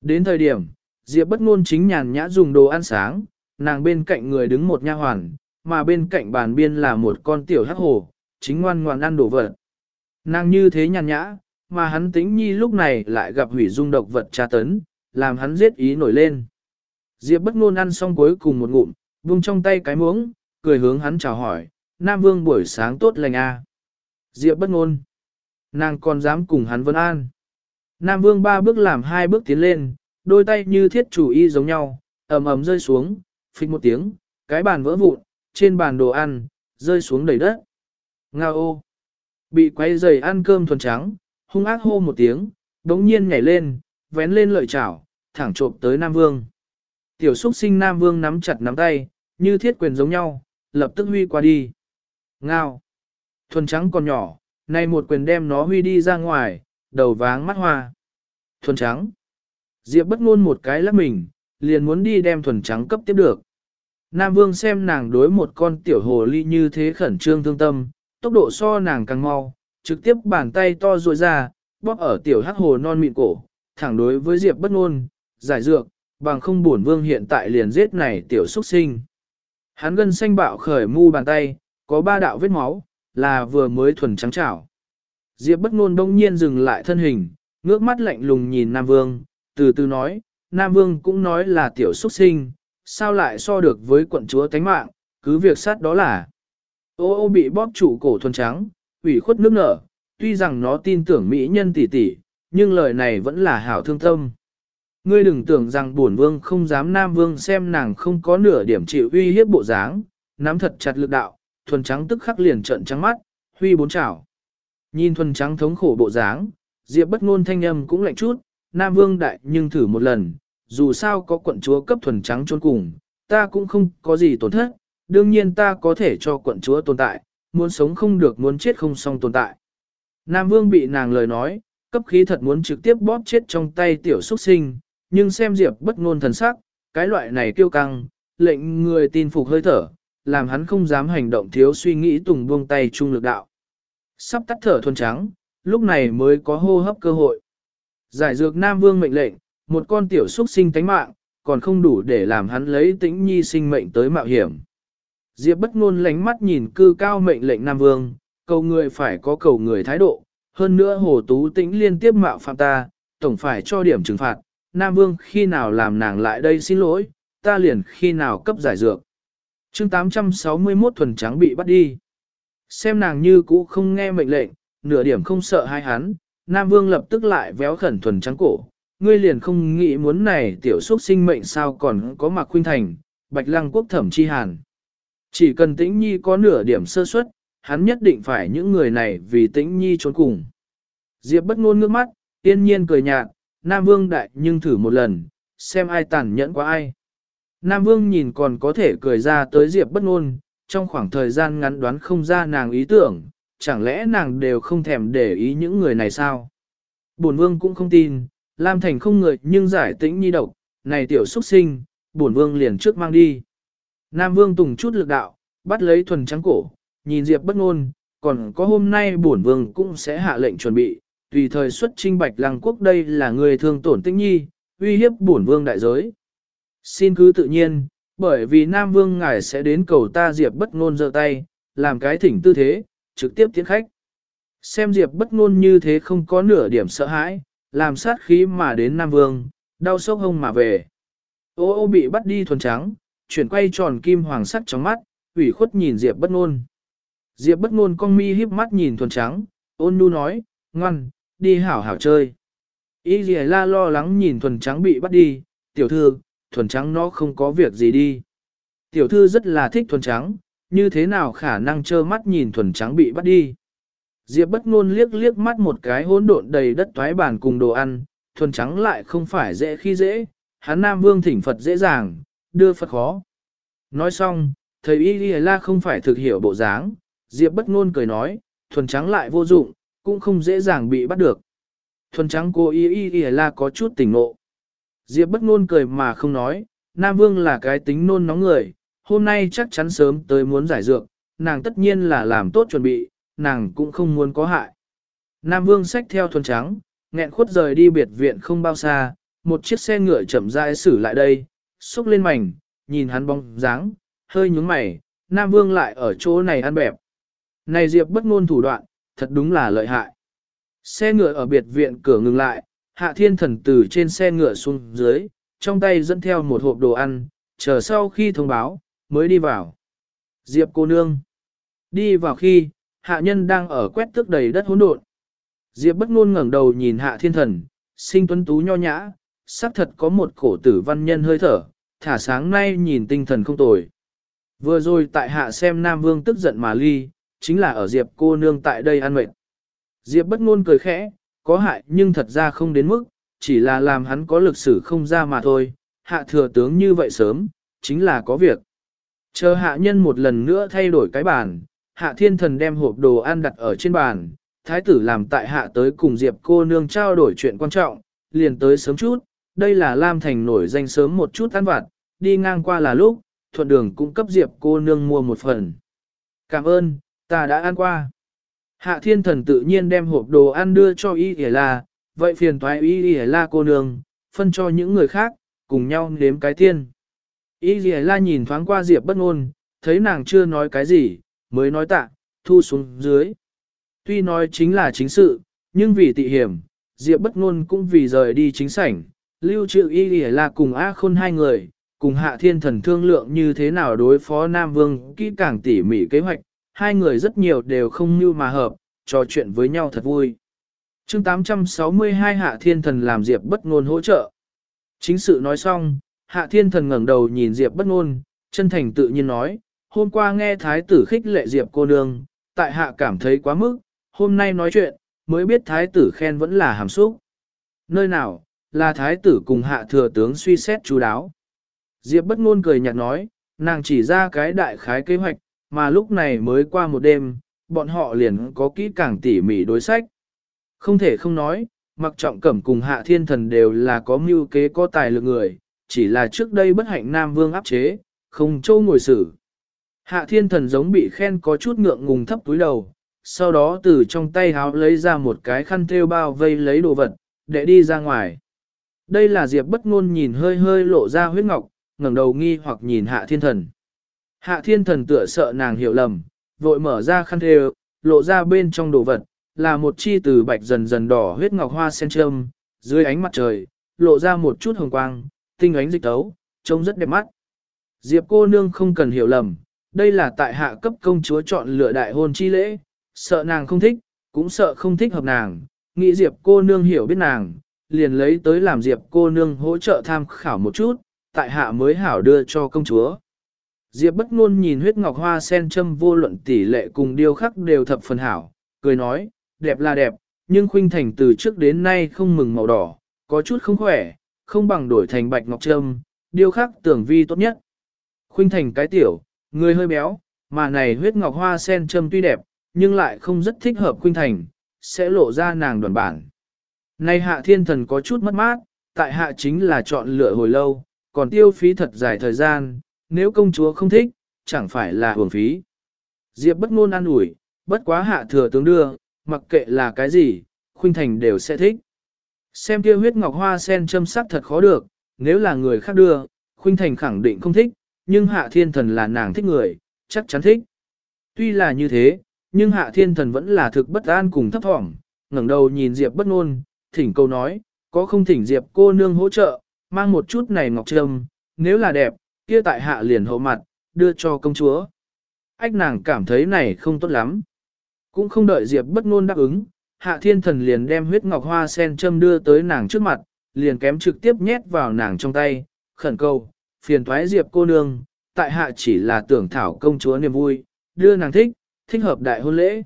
Đến thời điểm, Diệp bất ngôn chính nhàn nhã dùng đồ ăn sáng, nàng bên cạnh người đứng một nha hoàn, mà bên cạnh bàn biên là một con tiểu hắc hồ, chính ngoan ngoan ăn đồ vật. Nàng như thế nhàn nhã, mà hắn tính nhi lúc này lại gặp hủy dung độc vật tra tấn, làm hắn giết ý nổi lên. Diệp bất ngôn ăn xong cuối cùng một ngụm, vung trong tay cái muỗng, cười hướng hắn chào hỏi, Nam Vương buổi sáng tốt lành a. À. Diệp bất ngôn. Nàng còn dám cùng hắn vân an. Nam Vương ba bước làm hai bước tiến lên, đôi tay như thiết chủ y giống nhau, ầm ầm rơi xuống, phịch một tiếng, cái bàn vỡ vụn, trên bàn đồ ăn, rơi xuống đầy đất. Nga ô! Bị quay dày ăn cơm thuần trắng, hung ác hô một tiếng, đống nhiên nhảy lên, vén lên lợi chảo, thẳng trộm tới Nam Vương. Tiểu xúc sinh Nam Vương nắm chặt nắm tay, như thiết quyền giống nhau, lập tức huy qua đi. Ngao! Thuần trắng còn nhỏ, nay một quyền đem nó huy đi ra ngoài, đầu váng mắt hoa. Thuần trắng! Diệp bất ngôn một cái lắc mình, liền muốn đi đem thuần trắng cấp tiếp được. Nam Vương xem nàng đối một con tiểu hồ ly như thế khẩn trương thương tâm, tốc độ so nàng càng mau, trực tiếp bàn tay to ruồi ra, bóp ở tiểu hắc hồ non mịn cổ, thẳng đối với Diệp bất ngôn, giải dược, bằng không buồn vương hiện tại liền giết này tiểu xuất sinh. Hắn gân xanh bạo khởi mu bàn tay, có ba đạo vết máu, là vừa mới thuần trắng chảo. Diệp bất ngôn đông nhiên dừng lại thân hình, ngước mắt lạnh lùng nhìn Nam Vương, từ từ nói, Nam Vương cũng nói là tiểu xuất sinh, sao lại so được với quận chúa tánh mạng, cứ việc sát đó là. Ô ô bị bóp trụ cổ thuần trắng, ủy khuất nước nở, tuy rằng nó tin tưởng mỹ nhân tỷ tỷ, nhưng lời này vẫn là hảo thương tâm. Ngươi đừng tưởng rằng bổn vương không dám nam vương xem nàng không có nửa điểm chịu uy hiếp bộ dáng, nắm thật chặt lực đạo, thuần trắng tức khắc liền trợn trắng mắt, huy bốn chảo. Nhìn thuần trắng thống khổ bộ dáng, diệp bất ngôn thanh âm cũng lạnh chút, nam vương đại nhưng thử một lần, dù sao có quận chúa cấp thuần trắng trốn cùng, ta cũng không có gì tổn thất, đương nhiên ta có thể cho quận chúa tồn tại, muốn sống không được muốn chết không xong tồn tại. Nam Vương bị nàng lời nói, cấp khí thật muốn trực tiếp bóp chết trong tay tiểu xuất sinh, nhưng xem Diệp bất ngôn thần sắc, cái loại này kiêu căng, lệnh người tin phục hơi thở, làm hắn không dám hành động thiếu suy nghĩ tùng buông tay trung lực đạo. Sắp tắt thở thuần trắng, lúc này mới có hô hấp cơ hội. Giải dược Nam Vương mệnh lệnh, một con tiểu xuất sinh tánh mạng, còn không đủ để làm hắn lấy tĩnh nhi sinh mệnh tới mạo hiểm. Diệp bất ngôn lánh mắt nhìn cư cao mệnh lệnh Nam Vương, cầu người phải có cầu người thái độ, hơn nữa hồ tú tĩnh liên tiếp mạo phạm ta, tổng phải cho điểm trừng phạt, Nam Vương khi nào làm nàng lại đây xin lỗi, ta liền khi nào cấp giải dược. chương 861 thuần trắng bị bắt đi. Xem nàng như cũ không nghe mệnh lệnh, nửa điểm không sợ hai hắn, Nam Vương lập tức lại véo khẩn thuần trắng cổ. Ngươi liền không nghĩ muốn này tiểu xuất sinh mệnh sao còn có mặc khuynh thành, bạch lăng quốc thẩm chi hàn. Chỉ cần tĩnh nhi có nửa điểm sơ suất, hắn nhất định phải những người này vì tĩnh nhi trốn cùng. Diệp bất ngôn ngước mắt, yên nhiên cười nhạt, Nam Vương đại nhưng thử một lần, xem ai tàn nhẫn quá ai. Nam Vương nhìn còn có thể cười ra tới Diệp bất ngôn, trong khoảng thời gian ngắn đoán không ra nàng ý tưởng, chẳng lẽ nàng đều không thèm để ý những người này sao? Bổn Vương cũng không tin, Lam Thành không người nhưng giải tĩnh nhi độc, này tiểu xuất sinh, bổn Vương liền trước mang đi. Nam Vương tùng chút lực đạo, bắt lấy thuần trắng cổ, nhìn Diệp bất ngôn, còn có hôm nay bổn Vương cũng sẽ hạ lệnh chuẩn bị, tùy thời xuất trinh bạch lăng quốc đây là người thương tổn tinh nhi, uy hiếp bổn vương đại giới. Xin cứ tự nhiên, bởi vì Nam Vương ngài sẽ đến cầu ta Diệp bất ngôn giơ tay, làm cái thỉnh tư thế, trực tiếp tiến khách. Xem Diệp bất ngôn như thế không có nửa điểm sợ hãi, làm sát khí mà đến Nam Vương, đau sốc hông mà về. Ô ô bị bắt đi thuần trắng, chuyển quay tròn kim hoàng sắc trong mắt, ủy khuất nhìn Diệp bất ngôn. Diệp bất ngôn cong mi híp mắt nhìn thuần trắng, ôn nhu nói, ngoan, đi hảo hảo chơi. Y dì la lo lắng nhìn thuần trắng bị bắt đi, tiểu thư, thuần trắng nó không có việc gì đi. Tiểu thư rất là thích thuần trắng, như thế nào khả năng trơ mắt nhìn thuần trắng bị bắt đi. Diệp bất ngôn liếc liếc mắt một cái hỗn độn đầy đất toái bàn cùng đồ ăn, thuần trắng lại không phải dễ khi dễ, hắn Nam Vương thỉnh Phật dễ dàng, đưa Phật khó. Nói xong, thầy Y Lì La không phải thực hiểu bộ dáng, Diệp bất ngôn cười nói, thuần trắng lại vô dụng, cũng không dễ dàng bị bắt được. Thuần trắng cô y y y La có chút tỉnh ngộ. Diệp bất ngôn cười mà không nói, Nam Vương là cái tính nôn nóng người, hôm nay chắc chắn sớm tới muốn giải dược, nàng tất nhiên là làm tốt chuẩn bị, nàng cũng không muốn có hại. Nam Vương xách theo thuần trắng, nghẹn khuất rời đi biệt viện không bao xa, một chiếc xe ngựa chậm rãi xử lại đây, xúc lên mảnh, nhìn hắn bóng dáng, hơi nhướng mày, Nam Vương lại ở chỗ này ăn bẹp. Này Diệp bất ngôn thủ đoạn, thật đúng là lợi hại. Xe ngựa ở biệt viện cửa ngừng lại, hạ thiên thần từ trên xe ngựa xuống dưới, trong tay dẫn theo một hộp đồ ăn, chờ sau khi thông báo, mới đi vào. Diệp cô nương. Đi vào khi, hạ nhân đang ở quét tước đầy đất hỗn độn. Diệp bất ngôn ngẩng đầu nhìn hạ thiên thần, sinh tuấn tú nho nhã, xác thật có một cổ tử văn nhân hơi thở, thả sáng nay nhìn tinh thần không tồi. Vừa rồi tại hạ xem Nam Vương tức giận mà ly, chính là ở Diệp cô nương tại đây ăn mệt. Diệp bất ngôn cười khẽ, có hại nhưng thật ra không đến mức, chỉ là làm hắn có lực sử không ra mà thôi, hạ thừa tướng như vậy sớm, chính là có việc. Chờ hạ nhân một lần nữa thay đổi cái bàn, hạ thiên thần đem hộp đồ ăn đặt ở trên bàn, thái tử làm tại hạ tới cùng Diệp cô nương trao đổi chuyện quan trọng, liền tới sớm chút, đây là Lam Thành nổi danh sớm một chút ăn vặt, đi ngang qua là lúc, thuận đường cũng cấp Diệp cô nương mua một phần. Cảm ơn, ta đã ăn qua. Hạ thiên thần tự nhiên đem hộp đồ ăn đưa cho Y Y La, vậy phiền thoái Y Y La cô nương, phân cho những người khác, cùng nhau nếm cái tiên. Y Y La nhìn thoáng qua Diệp bất ngôn, thấy nàng chưa nói cái gì, mới nói tạ, thu xuống dưới. Tuy nói chính là chính sự, nhưng vì tị hiểm, Diệp bất ngôn cũng vì rời đi chính sảnh, lưu trữ Y Y La cùng A Khôn hai người, cùng Hạ Thiên Thần thương lượng như thế nào đối phó Nam Vương kỹ càng tỉ mỉ kế hoạch, hai người rất nhiều đều không như mà hợp, trò chuyện với nhau thật vui. chương 862 Hạ Thiên Thần làm Diệp bất ngôn hỗ trợ. Chính sự nói xong, Hạ Thiên Thần ngẩng đầu nhìn Diệp bất ngôn, chân thành tự nhiên nói, hôm qua nghe Thái tử khích lệ Diệp cô nương, tại Hạ cảm thấy quá mức, hôm nay nói chuyện, mới biết Thái tử khen vẫn là hàm xúc. Nơi nào, là Thái tử cùng Hạ thừa tướng suy xét chú đáo. Diệp bất ngôn cười nhạt nói, nàng chỉ ra cái đại khái kế hoạch, mà lúc này mới qua một đêm, bọn họ liền có kỹ càng tỉ mỉ đối sách. Không thể không nói, mặc trọng cẩm cùng hạ thiên thần đều là có mưu kế có tài lực người, chỉ là trước đây bất hạnh Nam Vương áp chế, không châu ngồi xử. Hạ thiên thần giống bị khen có chút ngượng ngùng thấp túi đầu, sau đó từ trong tay háo lấy ra một cái khăn thêu bao vây lấy đồ vật, để đi ra ngoài. Đây là Diệp bất ngôn nhìn hơi hơi lộ ra huyết ngọc, ngẩng đầu nghi hoặc nhìn hạ thiên thần. Hạ thiên thần tựa sợ nàng hiểu lầm, vội mở ra khăn thề, lộ ra bên trong đồ vật, là một chi từ bạch dần dần đỏ huyết ngọc hoa sen trâm, dưới ánh mặt trời, lộ ra một chút hồng quang, tinh ánh dịch tấu, trông rất đẹp mắt. Diệp cô nương không cần hiểu lầm, đây là tại hạ cấp công chúa chọn lựa đại hôn chi lễ, sợ nàng không thích, cũng sợ không thích hợp nàng, nghĩ Diệp cô nương hiểu biết nàng, liền lấy tới làm Diệp cô nương hỗ trợ tham khảo một chút, tại hạ mới hảo đưa cho công chúa. Diệp bất ngôn nhìn huyết ngọc hoa sen châm vô luận tỷ lệ cùng điêu khắc đều thập phần hảo, cười nói, đẹp là đẹp, nhưng khuynh thành từ trước đến nay không mừng màu đỏ, có chút không khỏe, không bằng đổi thành bạch ngọc trâm, điêu khắc tưởng vi tốt nhất. Khuynh thành cái tiểu, người hơi béo, mà này huyết ngọc hoa sen châm tuy đẹp, nhưng lại không rất thích hợp khuynh thành, sẽ lộ ra nàng đoàn bản. Nay hạ thiên thần có chút mất mát, tại hạ chính là chọn lựa hồi lâu, còn tiêu phí thật dài thời gian, nếu công chúa không thích, chẳng phải là hưởng phí. Diệp bất ngôn an ủi, bất quá hạ thừa tướng đưa, mặc kệ là cái gì, khuynh thành đều sẽ thích. Xem kia huyết ngọc hoa sen châm sắc thật khó được, nếu là người khác đưa, khuynh thành khẳng định không thích, nhưng hạ thiên thần là nàng thích người, chắc chắn thích. Tuy là như thế, nhưng hạ thiên thần vẫn là thực bất an cùng thấp thỏm, ngẩng đầu nhìn Diệp bất ngôn, thỉnh câu nói, có không thỉnh Diệp cô nương hỗ trợ, mang một chút này ngọc trâm, nếu là đẹp, kia tại hạ liền hậu mặt, đưa cho công chúa. Ách nàng cảm thấy này không tốt lắm. Cũng không đợi Diệp bất ngôn đáp ứng, hạ thiên thần liền đem huyết ngọc hoa sen châm đưa tới nàng trước mặt, liền kém trực tiếp nhét vào nàng trong tay, khẩn cầu, phiền thoái Diệp cô nương, tại hạ chỉ là tưởng thảo công chúa niềm vui, đưa nàng thích, thích hợp đại hôn lễ.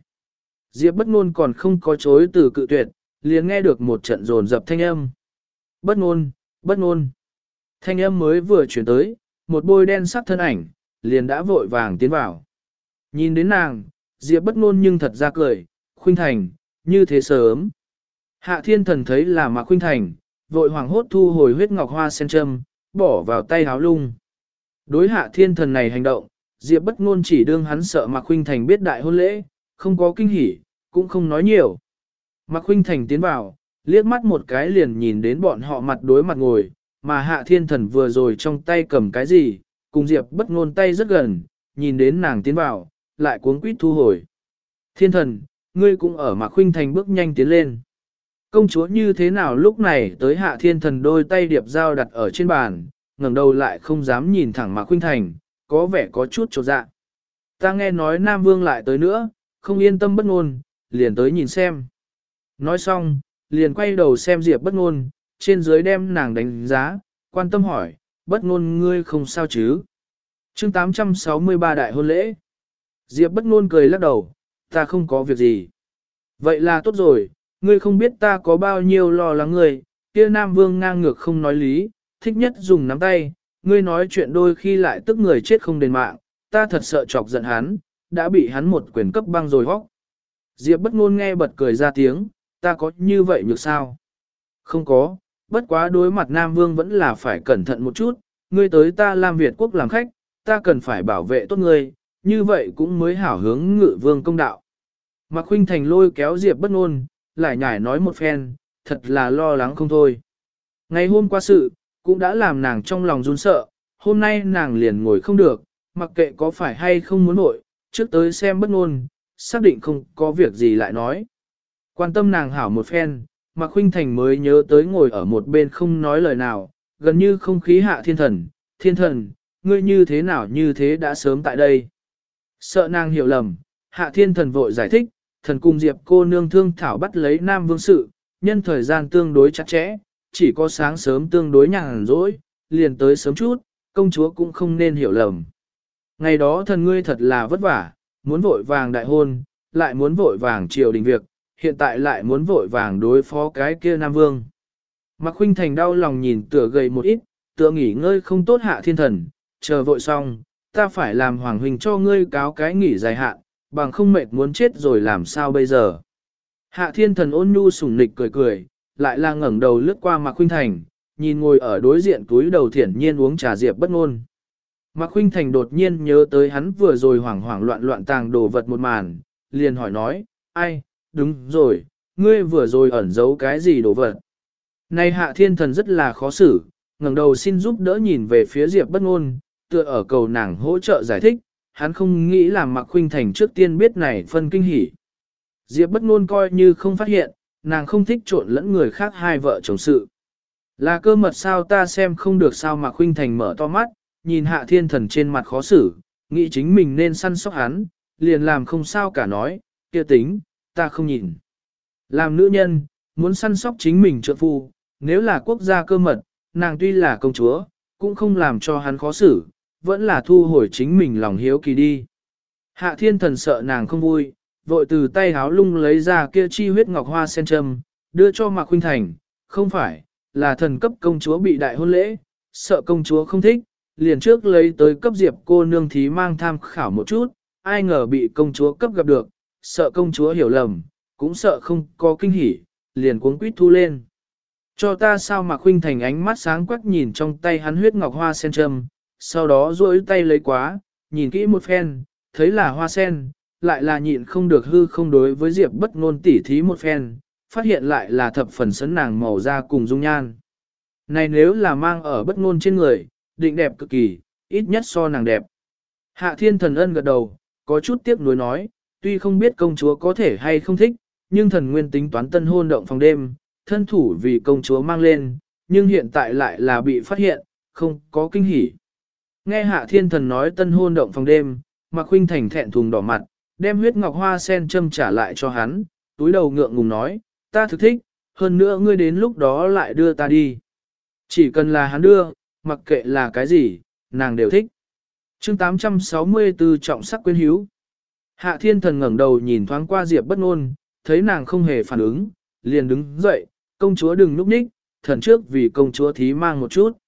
Diệp bất ngôn còn không có chối từ cự tuyệt, liền nghe được một trận rồn dập thanh âm. Bất ngôn, bất ngôn. Thanh âm mới vừa chuyển tới, một bôi đen sắc thân ảnh, liền đã vội vàng tiến vào. Nhìn đến nàng, Diệp bất ngôn nhưng thật ra cười, khuynh thành, như thế sớm. Hạ thiên thần thấy là Mạc khuynh thành, vội hoàng hốt thu hồi huyết ngọc hoa sen châm, bỏ vào tay háo lung. Đối hạ thiên thần này hành động, Diệp bất ngôn chỉ đương hắn sợ Mạc khuynh thành biết đại hôn lễ, không có kinh hỉ, cũng không nói nhiều. Mạc khuynh thành tiến vào, liếc mắt một cái liền nhìn đến bọn họ mặt đối mặt ngồi, mà hạ thiên thần vừa rồi trong tay cầm cái gì, cùng Diệp bất ngôn tay rất gần, nhìn đến nàng tiến vào, lại cuống quýt thu hồi. Thiên thần, ngươi cũng ở mà khuynh thành bước nhanh tiến lên. Công chúa như thế nào lúc này tới hạ thiên thần đôi tay điệp dao đặt ở trên bàn, ngẩng đầu lại không dám nhìn thẳng mà Khuynh Thành, có vẻ có chút trột dạ. Ta nghe nói Nam Vương lại tới nữa, không yên tâm bất ngôn, liền tới nhìn xem. Nói xong, liền quay đầu xem Diệp bất ngôn, trên dưới đem nàng đánh giá, quan tâm hỏi, bất ngôn ngươi không sao chứ? Chương 863 đại hôn lễ. Diệp bất ngôn cười lắc đầu, ta không có việc gì. Vậy là tốt rồi, ngươi không biết ta có bao nhiêu lo lắng ngươi, kia Nam Vương ngang ngược không nói lý, thích nhất dùng nắm tay, ngươi nói chuyện đôi khi lại tức người chết không đền mạng, ta thật sợ chọc giận hắn, đã bị hắn một quyền cấp băng rồi hóc. Diệp bất ngôn nghe bật cười ra tiếng, ta có như vậy nhược sao? Không có, bất quá đối mặt Nam Vương vẫn là phải cẩn thận một chút, ngươi tới ta làm Việt quốc làm khách, ta cần phải bảo vệ tốt ngươi, như vậy cũng mới hảo hướng ngự vương công đạo. Mạc Khuynh Thành lôi kéo Diệp bất ngôn, lại nhải nói một phen, thật là lo lắng không thôi. Ngày hôm qua sự, cũng đã làm nàng trong lòng run sợ, hôm nay nàng liền ngồi không được, mặc kệ có phải hay không muốn nội, trước tới xem bất ngôn, xác định không có việc gì lại nói. Quan tâm nàng hảo một phen, Mạc Khuynh Thành mới nhớ tới ngồi ở một bên không nói lời nào, gần như không khí hạ thiên thần, thiên thần, ngươi như thế nào như thế đã sớm tại đây. Sợ nàng hiểu lầm, hạ thiên thần vội giải thích, thần cung diệp cô nương thương thảo bắt lấy nam vương sự, nhân thời gian tương đối chặt chẽ, chỉ có sáng sớm tương đối nhàn rỗi, liền tới sớm chút, công chúa cũng không nên hiểu lầm. Ngày đó thần ngươi thật là vất vả, muốn vội vàng đại hôn, lại muốn vội vàng triều đình việc, hiện tại lại muốn vội vàng đối phó cái kia Nam Vương. Mạc Khuynh Thành đau lòng nhìn tựa gầy một ít, tựa nghỉ ngơi không tốt hạ thiên thần, chờ vội xong, ta phải làm Hoàng Huynh cho ngươi cáo cái nghỉ dài hạn, bằng không mệt muốn chết rồi làm sao bây giờ. Hạ thiên thần ôn nhu sủng nịch cười cười, lại là ngẩng đầu lướt qua Mạc Khuynh Thành, nhìn ngồi ở đối diện túi đầu thiển nhiên uống trà diệp bất ngôn. Mạc Khuynh Thành đột nhiên nhớ tới hắn vừa rồi hoảng hoảng loạn loạn tàng đồ vật một màn, liền hỏi nói, ai, đúng rồi, ngươi vừa rồi ẩn giấu cái gì đồ vật. Này hạ thiên thần rất là khó xử, ngẩng đầu xin giúp đỡ nhìn về phía Diệp bất ngôn, tựa ở cầu nàng hỗ trợ giải thích, hắn không nghĩ làm Mạc Khuynh Thành trước tiên biết này phân kinh hỉ. Diệp bất ngôn coi như không phát hiện, nàng không thích trộn lẫn người khác hai vợ chồng sự. Là cơ mật sao ta xem không được sao Mạc Khuynh Thành mở to mắt, nhìn hạ thiên thần trên mặt khó xử, nghĩ chính mình nên săn sóc hắn, liền làm không sao cả nói, kia tính, ta không nhìn. Làm nữ nhân, muốn săn sóc chính mình trợ phu, nếu là quốc gia cơ mật, nàng tuy là công chúa, cũng không làm cho hắn khó xử, vẫn là thu hồi chính mình lòng hiếu kỳ đi. Hạ thiên thần sợ nàng không vui, vội từ tay háo lung lấy ra kia chi huyết ngọc hoa sen trâm, đưa cho Mạc Huynh Thành, không phải, là thần cấp công chúa bị đại hôn lễ, sợ công chúa không thích, liền trước lấy tới cấp diệp cô nương thí mang tham khảo một chút, ai ngờ bị công chúa cấp gặp được, sợ công chúa hiểu lầm, cũng sợ không có kinh hỉ, liền cuống quýt thu lên. Cho ta sao mà khuynh thành ánh mắt sáng quắc nhìn trong tay hắn huyết ngọc hoa sen trầm. sau đó duỗi tay lấy quá, nhìn kỹ một phen, thấy là hoa sen, lại là nhịn không được hư không đối với diệp bất ngôn tỉ thí một phen, phát hiện lại là thập phần sấn nàng màu da cùng dung nhan. Này nếu là mang ở bất ngôn trên người, định đẹp cực kỳ, ít nhất so nàng đẹp. Hạ thiên thần ân gật đầu, có chút tiếc nuối nói, tuy không biết công chúa có thể hay không thích, nhưng thần nguyên tính toán tân hôn động phòng đêm, thân thủ vì công chúa mang lên, nhưng hiện tại lại là bị phát hiện, không có kinh hỉ. Nghe hạ thiên thần nói tân hôn động phòng đêm, Mạc huynh Thành thẹn thùng đỏ mặt, đem huyết ngọc hoa sen châm trả lại cho hắn, túi đầu ngượng ngùng nói, ta thực thích, hơn nữa ngươi đến lúc đó lại đưa ta đi. Chỉ cần là hắn đưa, mặc kệ là cái gì, nàng đều thích. chương 864 trọng sắc quyến hữu. Hạ thiên thần ngẩng đầu nhìn thoáng qua Diệp bất ngôn, thấy nàng không hề phản ứng, liền đứng dậy, công chúa đừng núp ních, thần trước vì công chúa thí mang một chút.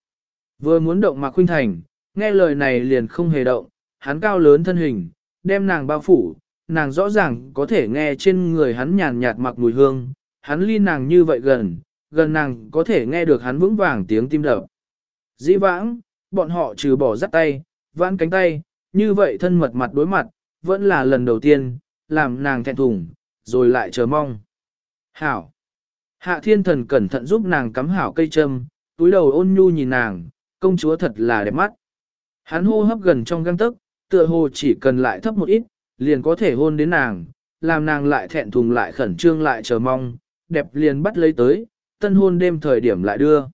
Vừa muốn động Mạc Khuynh Thành, nghe lời này liền không hề động, hắn cao lớn thân hình, đem nàng bao phủ, nàng rõ ràng có thể nghe trên người hắn nhàn nhạt mặc mùi hương, hắn ly nàng như vậy gần, gần nàng có thể nghe được hắn vững vàng tiếng tim đập. Dĩ vãng, bọn họ trừ bỏ dắt tay, vãn cánh tay, như vậy thân mật mặt đối mặt, vẫn là lần đầu tiên, làm nàng thẹn thùng, rồi lại chờ mong. Hảo! Hạ thiên thần cẩn thận giúp nàng cắm hảo cây châm, túi đầu ôn nhu nhìn nàng, công chúa thật là đẹp mắt. Hắn hô hấp gần trong găng tức, tựa hồ chỉ cần lại thấp một ít, liền có thể hôn đến nàng, làm nàng lại thẹn thùng lại khẩn trương lại chờ mong, đẹp liền bắt lấy tới, tân hôn đêm thời điểm lại đưa.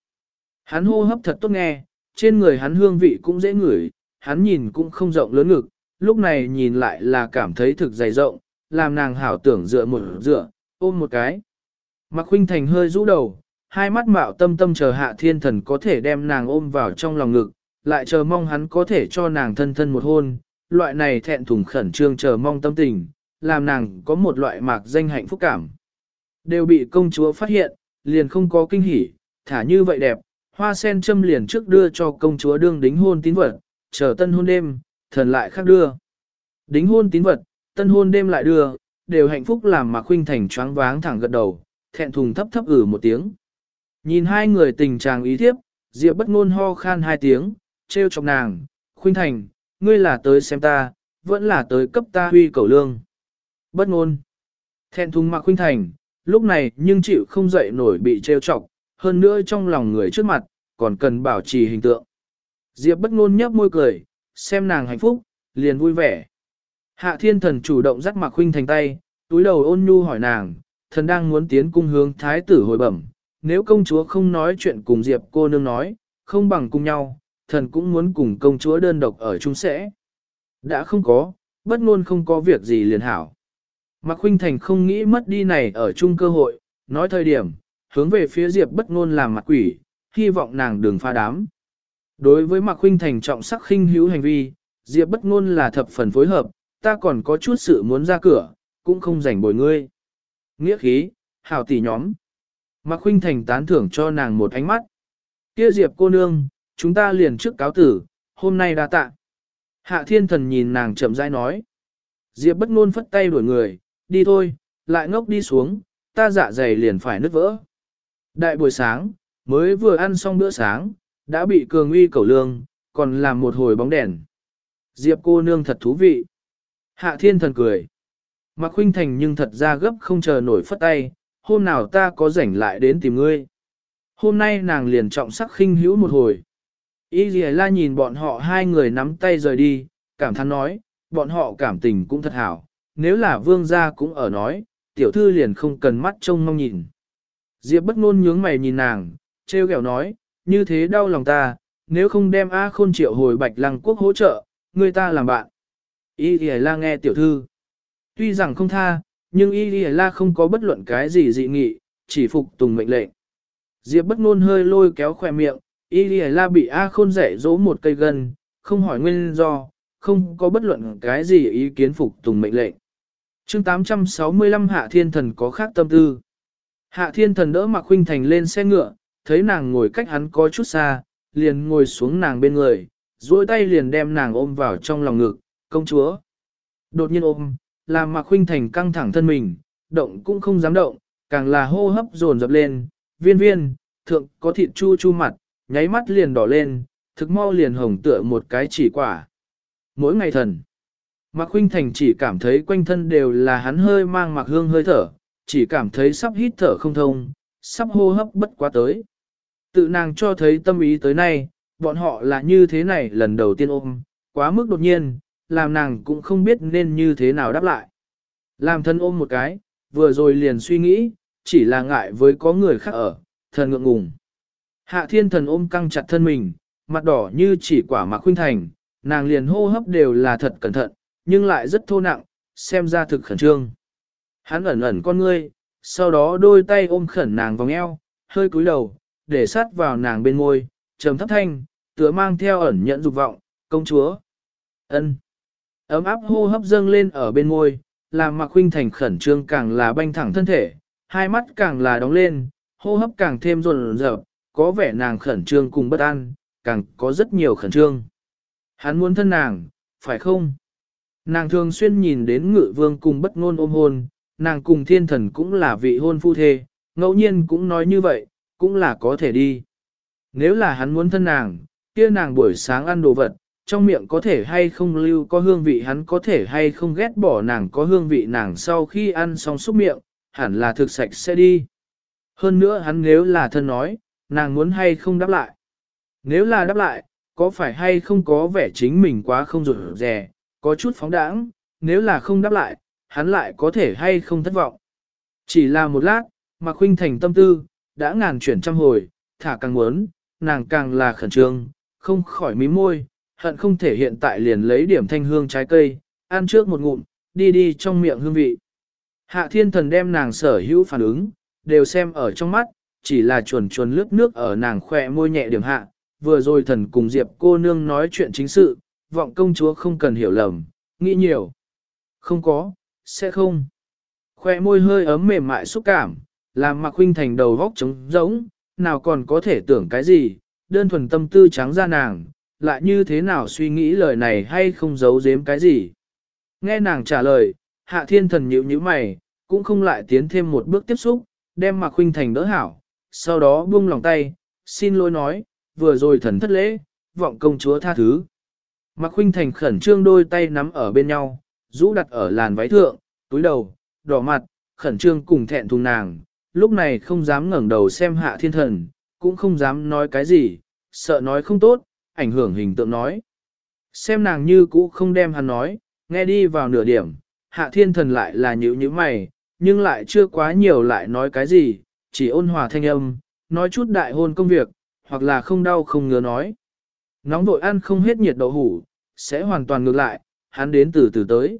Hắn hô hấp thật tốt nghe, trên người hắn hương vị cũng dễ ngửi, hắn nhìn cũng không rộng lớn ngực, lúc này nhìn lại là cảm thấy thực dày rộng, làm nàng hảo tưởng dựa một dựa, ôm một cái. Mạc Khuynh Thành hơi rũ đầu, hai mắt mạo tâm tâm chờ hạ thiên thần có thể đem nàng ôm vào trong lòng ngực, lại chờ mong hắn có thể cho nàng thân thân một hôn, loại này thẹn thùng khẩn trương chờ mong tâm tình, làm nàng có một loại mạc danh hạnh phúc cảm. Đều bị công chúa phát hiện, liền không có kinh hỉ, thả như vậy đẹp, hoa sen châm liền trước đưa cho công chúa đương đính hôn tín vật, chờ tân hôn đêm, thần lại khác đưa. Đính hôn tín vật, tân hôn đêm lại đưa, đều hạnh phúc làm mà khuynh thành choáng váng thẳng gật đầu, thẹn thùng thấp thấp ử một tiếng. Nhìn hai người tình chàng ý thiếp, Diệp bất ngôn ho khan hai tiếng, treo chọc nàng, khuynh thành, ngươi là tới xem ta, vẫn là tới cấp ta huy cầu lương. Bất ngôn. Thẹn thùng mà khuynh thành, lúc này nhưng chịu không dậy nổi bị treo chọc, hơn nữa trong lòng người trước mặt, còn cần bảo trì hình tượng. Diệp bất ngôn nhấp môi cười, xem nàng hạnh phúc, liền vui vẻ. Hạ thiên thần chủ động dắt mặc huynh thành tay, túi đầu ôn nhu hỏi nàng, thần đang muốn tiến cung hướng thái tử hồi bẩm, nếu công chúa không nói chuyện cùng Diệp cô nương nói, không bằng cùng nhau, thần cũng muốn cùng công chúa đơn độc ở chung sẽ. Đã không có, bất luôn không có việc gì liền hảo. Mạc Khuynh Thành không nghĩ mất đi này ở chung cơ hội, nói thời điểm, hướng về phía Diệp bất ngôn làm mặt quỷ, hy vọng nàng đừng pha đám. Đối với Mạc Khuynh Thành trọng sắc khinh hữu hành vi, Diệp bất ngôn là thập phần phối hợp, ta còn có chút sự muốn ra cửa, cũng không rảnh bồi ngươi. Nghĩa khí, hảo tỷ nhóm. Mạc Khuynh Thành tán thưởng cho nàng một ánh mắt. Kia Diệp cô nương, chúng ta liền trước cáo tử, hôm nay đa tạ. Hạ thiên thần nhìn nàng chậm rãi nói. Diệp bất ngôn phất tay đuổi người, đi thôi, lại ngốc đi xuống, ta dạ dày liền phải nứt vỡ. Đại buổi sáng, mới vừa ăn xong bữa sáng, đã bị cường uy cầu lương, còn làm một hồi bóng đèn. Diệp cô nương thật thú vị. Hạ thiên thần cười. Mạc Khuynh Thành nhưng thật ra gấp không chờ nổi phất tay, hôm nào ta có rảnh lại đến tìm ngươi. Hôm nay nàng liền trọng sắc khinh hữu một hồi. Y Lì La nhìn bọn họ hai người nắm tay rời đi, cảm thán nói, bọn họ cảm tình cũng thật hảo, nếu là vương gia cũng ở nói, tiểu thư liền không cần mắt trông mong nhìn. Diệp bất ngôn nhướng mày nhìn nàng, treo ghẹo nói, như thế đau lòng ta, nếu không đem A khôn triệu hồi bạch lăng quốc hỗ trợ, người ta làm bạn. Y Y La nghe tiểu thư. Tuy rằng không tha, nhưng Y Y La không có bất luận cái gì dị nghị, chỉ phục tùng mệnh lệnh. Diệp bất ngôn hơi lôi kéo khỏe miệng, Y Y La bị A khôn rẻ dỗ một cây gân, không hỏi nguyên do, không có bất luận cái gì ý kiến phục tùng mệnh lệnh. chương 865 Hạ Thiên Thần có khác tâm tư. Hạ Thiên Thần đỡ Mạc Khuynh Thành lên xe ngựa, thấy nàng ngồi cách hắn có chút xa, liền ngồi xuống nàng bên người, duỗi tay liền đem nàng ôm vào trong lòng ngực, công chúa. Đột nhiên ôm, làm Mạc Khuynh Thành căng thẳng thân mình, động cũng không dám động, càng là hô hấp dồn dập lên, viên viên, thượng có thịt chu chu mặt, nháy mắt liền đỏ lên, thực mau liền hồng tựa một cái chỉ quả. Mỗi ngày thần, Mạc Khuynh Thành chỉ cảm thấy quanh thân đều là hắn hơi mang mạc hương hơi thở, chỉ cảm thấy sắp hít thở không thông, sắp hô hấp bất quá tới. Tự nàng cho thấy tâm ý tới nay, bọn họ là như thế này lần đầu tiên ôm, quá mức đột nhiên, làm nàng cũng không biết nên như thế nào đáp lại. Làm thân ôm một cái, vừa rồi liền suy nghĩ, chỉ là ngại với có người khác ở, thần ngượng ngùng. Hạ thiên thần ôm căng chặt thân mình, mặt đỏ như chỉ quả mạc khuynh thành, nàng liền hô hấp đều là thật cẩn thận, nhưng lại rất thô nặng, xem ra thực khẩn trương. Hắn ẩn ẩn con ngươi, sau đó đôi tay ôm khẩn nàng vòng eo, hơi cúi đầu, để sát vào nàng bên môi, trầm thấp thanh, tựa mang theo ẩn nhận dục vọng, công chúa. ân Ấm áp hô hấp dâng lên ở bên môi, làm mặc huynh Thành khẩn trương càng là banh thẳng thân thể, hai mắt càng là đóng lên, hô hấp càng thêm rồn rợp, có vẻ nàng khẩn trương cùng bất an, càng có rất nhiều khẩn trương. Hắn muốn thân nàng, phải không? Nàng thường xuyên nhìn đến ngự vương cùng bất ngôn ôm hôn, nàng cùng thiên thần cũng là vị hôn phu thê, ngẫu nhiên cũng nói như vậy, cũng là có thể đi. Nếu là hắn muốn thân nàng, kia nàng buổi sáng ăn đồ vật, trong miệng có thể hay không lưu có hương vị hắn có thể hay không ghét bỏ nàng có hương vị nàng sau khi ăn xong xúc miệng, hẳn là thực sạch sẽ đi. Hơn nữa hắn nếu là thân nói, nàng muốn hay không đáp lại. Nếu là đáp lại, có phải hay không có vẻ chính mình quá không rủi rè, có chút phóng đãng, nếu là không đáp lại, hắn lại có thể hay không thất vọng. Chỉ là một lát, mà khuynh thành tâm tư, đã ngàn chuyển trăm hồi, thả càng muốn, nàng càng là khẩn trương, không khỏi mí môi, hận không thể hiện tại liền lấy điểm thanh hương trái cây, ăn trước một ngụm, đi đi trong miệng hương vị. Hạ thiên thần đem nàng sở hữu phản ứng, đều xem ở trong mắt, chỉ là chuồn chuồn lướt nước ở nàng khỏe môi nhẹ điểm hạ, vừa rồi thần cùng Diệp cô nương nói chuyện chính sự, vọng công chúa không cần hiểu lầm, nghĩ nhiều. Không có, sẽ không. Khoe môi hơi ấm mềm mại xúc cảm, làm Mạc Huynh thành đầu vóc trống rỗng, nào còn có thể tưởng cái gì, đơn thuần tâm tư trắng ra nàng, lại như thế nào suy nghĩ lời này hay không giấu giếm cái gì. Nghe nàng trả lời, hạ thiên thần nhịu như mày, cũng không lại tiến thêm một bước tiếp xúc, đem Mạc Huynh thành đỡ hảo, sau đó buông lòng tay, xin lỗi nói, vừa rồi thần thất lễ, vọng công chúa tha thứ. Mạc Huynh thành khẩn trương đôi tay nắm ở bên nhau, rũ đặt ở làn váy thượng, túi đầu, đỏ mặt, khẩn trương cùng thẹn thùng nàng, lúc này không dám ngẩng đầu xem hạ thiên thần, cũng không dám nói cái gì, sợ nói không tốt, ảnh hưởng hình tượng nói. Xem nàng như cũ không đem hắn nói, nghe đi vào nửa điểm, hạ thiên thần lại là nhữ như mày, nhưng lại chưa quá nhiều lại nói cái gì, chỉ ôn hòa thanh âm, nói chút đại hôn công việc, hoặc là không đau không ngứa nói. Nóng vội ăn không hết nhiệt đậu hủ, sẽ hoàn toàn ngược lại, hắn đến từ từ tới.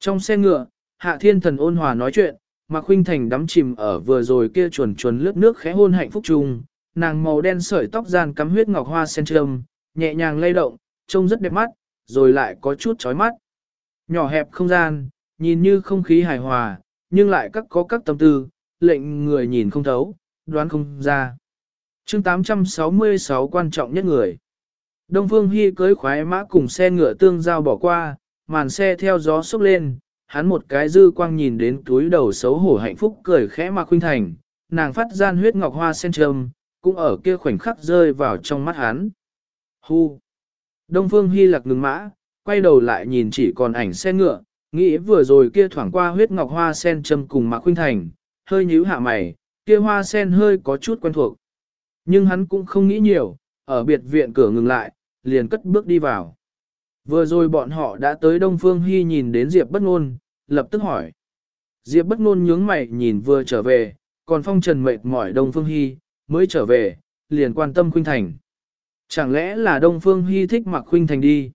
Trong xe ngựa, hạ thiên thần ôn hòa nói chuyện, mà khuynh thành đắm chìm ở vừa rồi kia chuồn chuồn lướt nước khẽ hôn hạnh phúc chung, nàng màu đen sợi tóc gian cắm huyết ngọc hoa sen trâm, nhẹ nhàng lay động, trông rất đẹp mắt, rồi lại có chút chói mắt. Nhỏ hẹp không gian, nhìn như không khí hài hòa, nhưng lại các có các tâm tư, lệnh người nhìn không thấu, đoán không ra. chương 866 quan trọng nhất người. Đông Phương Hy cưới khoái mã cùng xe ngựa tương giao bỏ qua, màn xe theo gió sốc lên, hắn một cái dư quang nhìn đến túi đầu xấu hổ hạnh phúc cười khẽ mà khuynh thành, nàng phát gian huyết ngọc hoa sen trầm, cũng ở kia khoảnh khắc rơi vào trong mắt hắn. Hu! Đông Phương Hy lạc ngừng mã, quay đầu lại nhìn chỉ còn ảnh xe ngựa, nghĩ vừa rồi kia thoảng qua huyết ngọc hoa sen trầm cùng Mạc Khuynh Thành, hơi nhíu hạ mày, kia hoa sen hơi có chút quen thuộc. Nhưng hắn cũng không nghĩ nhiều, ở biệt viện cửa ngừng lại, liền cất bước đi vào. Vừa rồi bọn họ đã tới Đông Phương Hy nhìn đến Diệp bất Nôn lập tức hỏi. Diệp bất Nôn nhướng mày nhìn vừa trở về, còn phong trần mệt mỏi Đông Phương Hy, mới trở về, liền quan tâm Khuynh Thành. Chẳng lẽ là Đông Phương Hy thích mặc Khuynh Thành đi?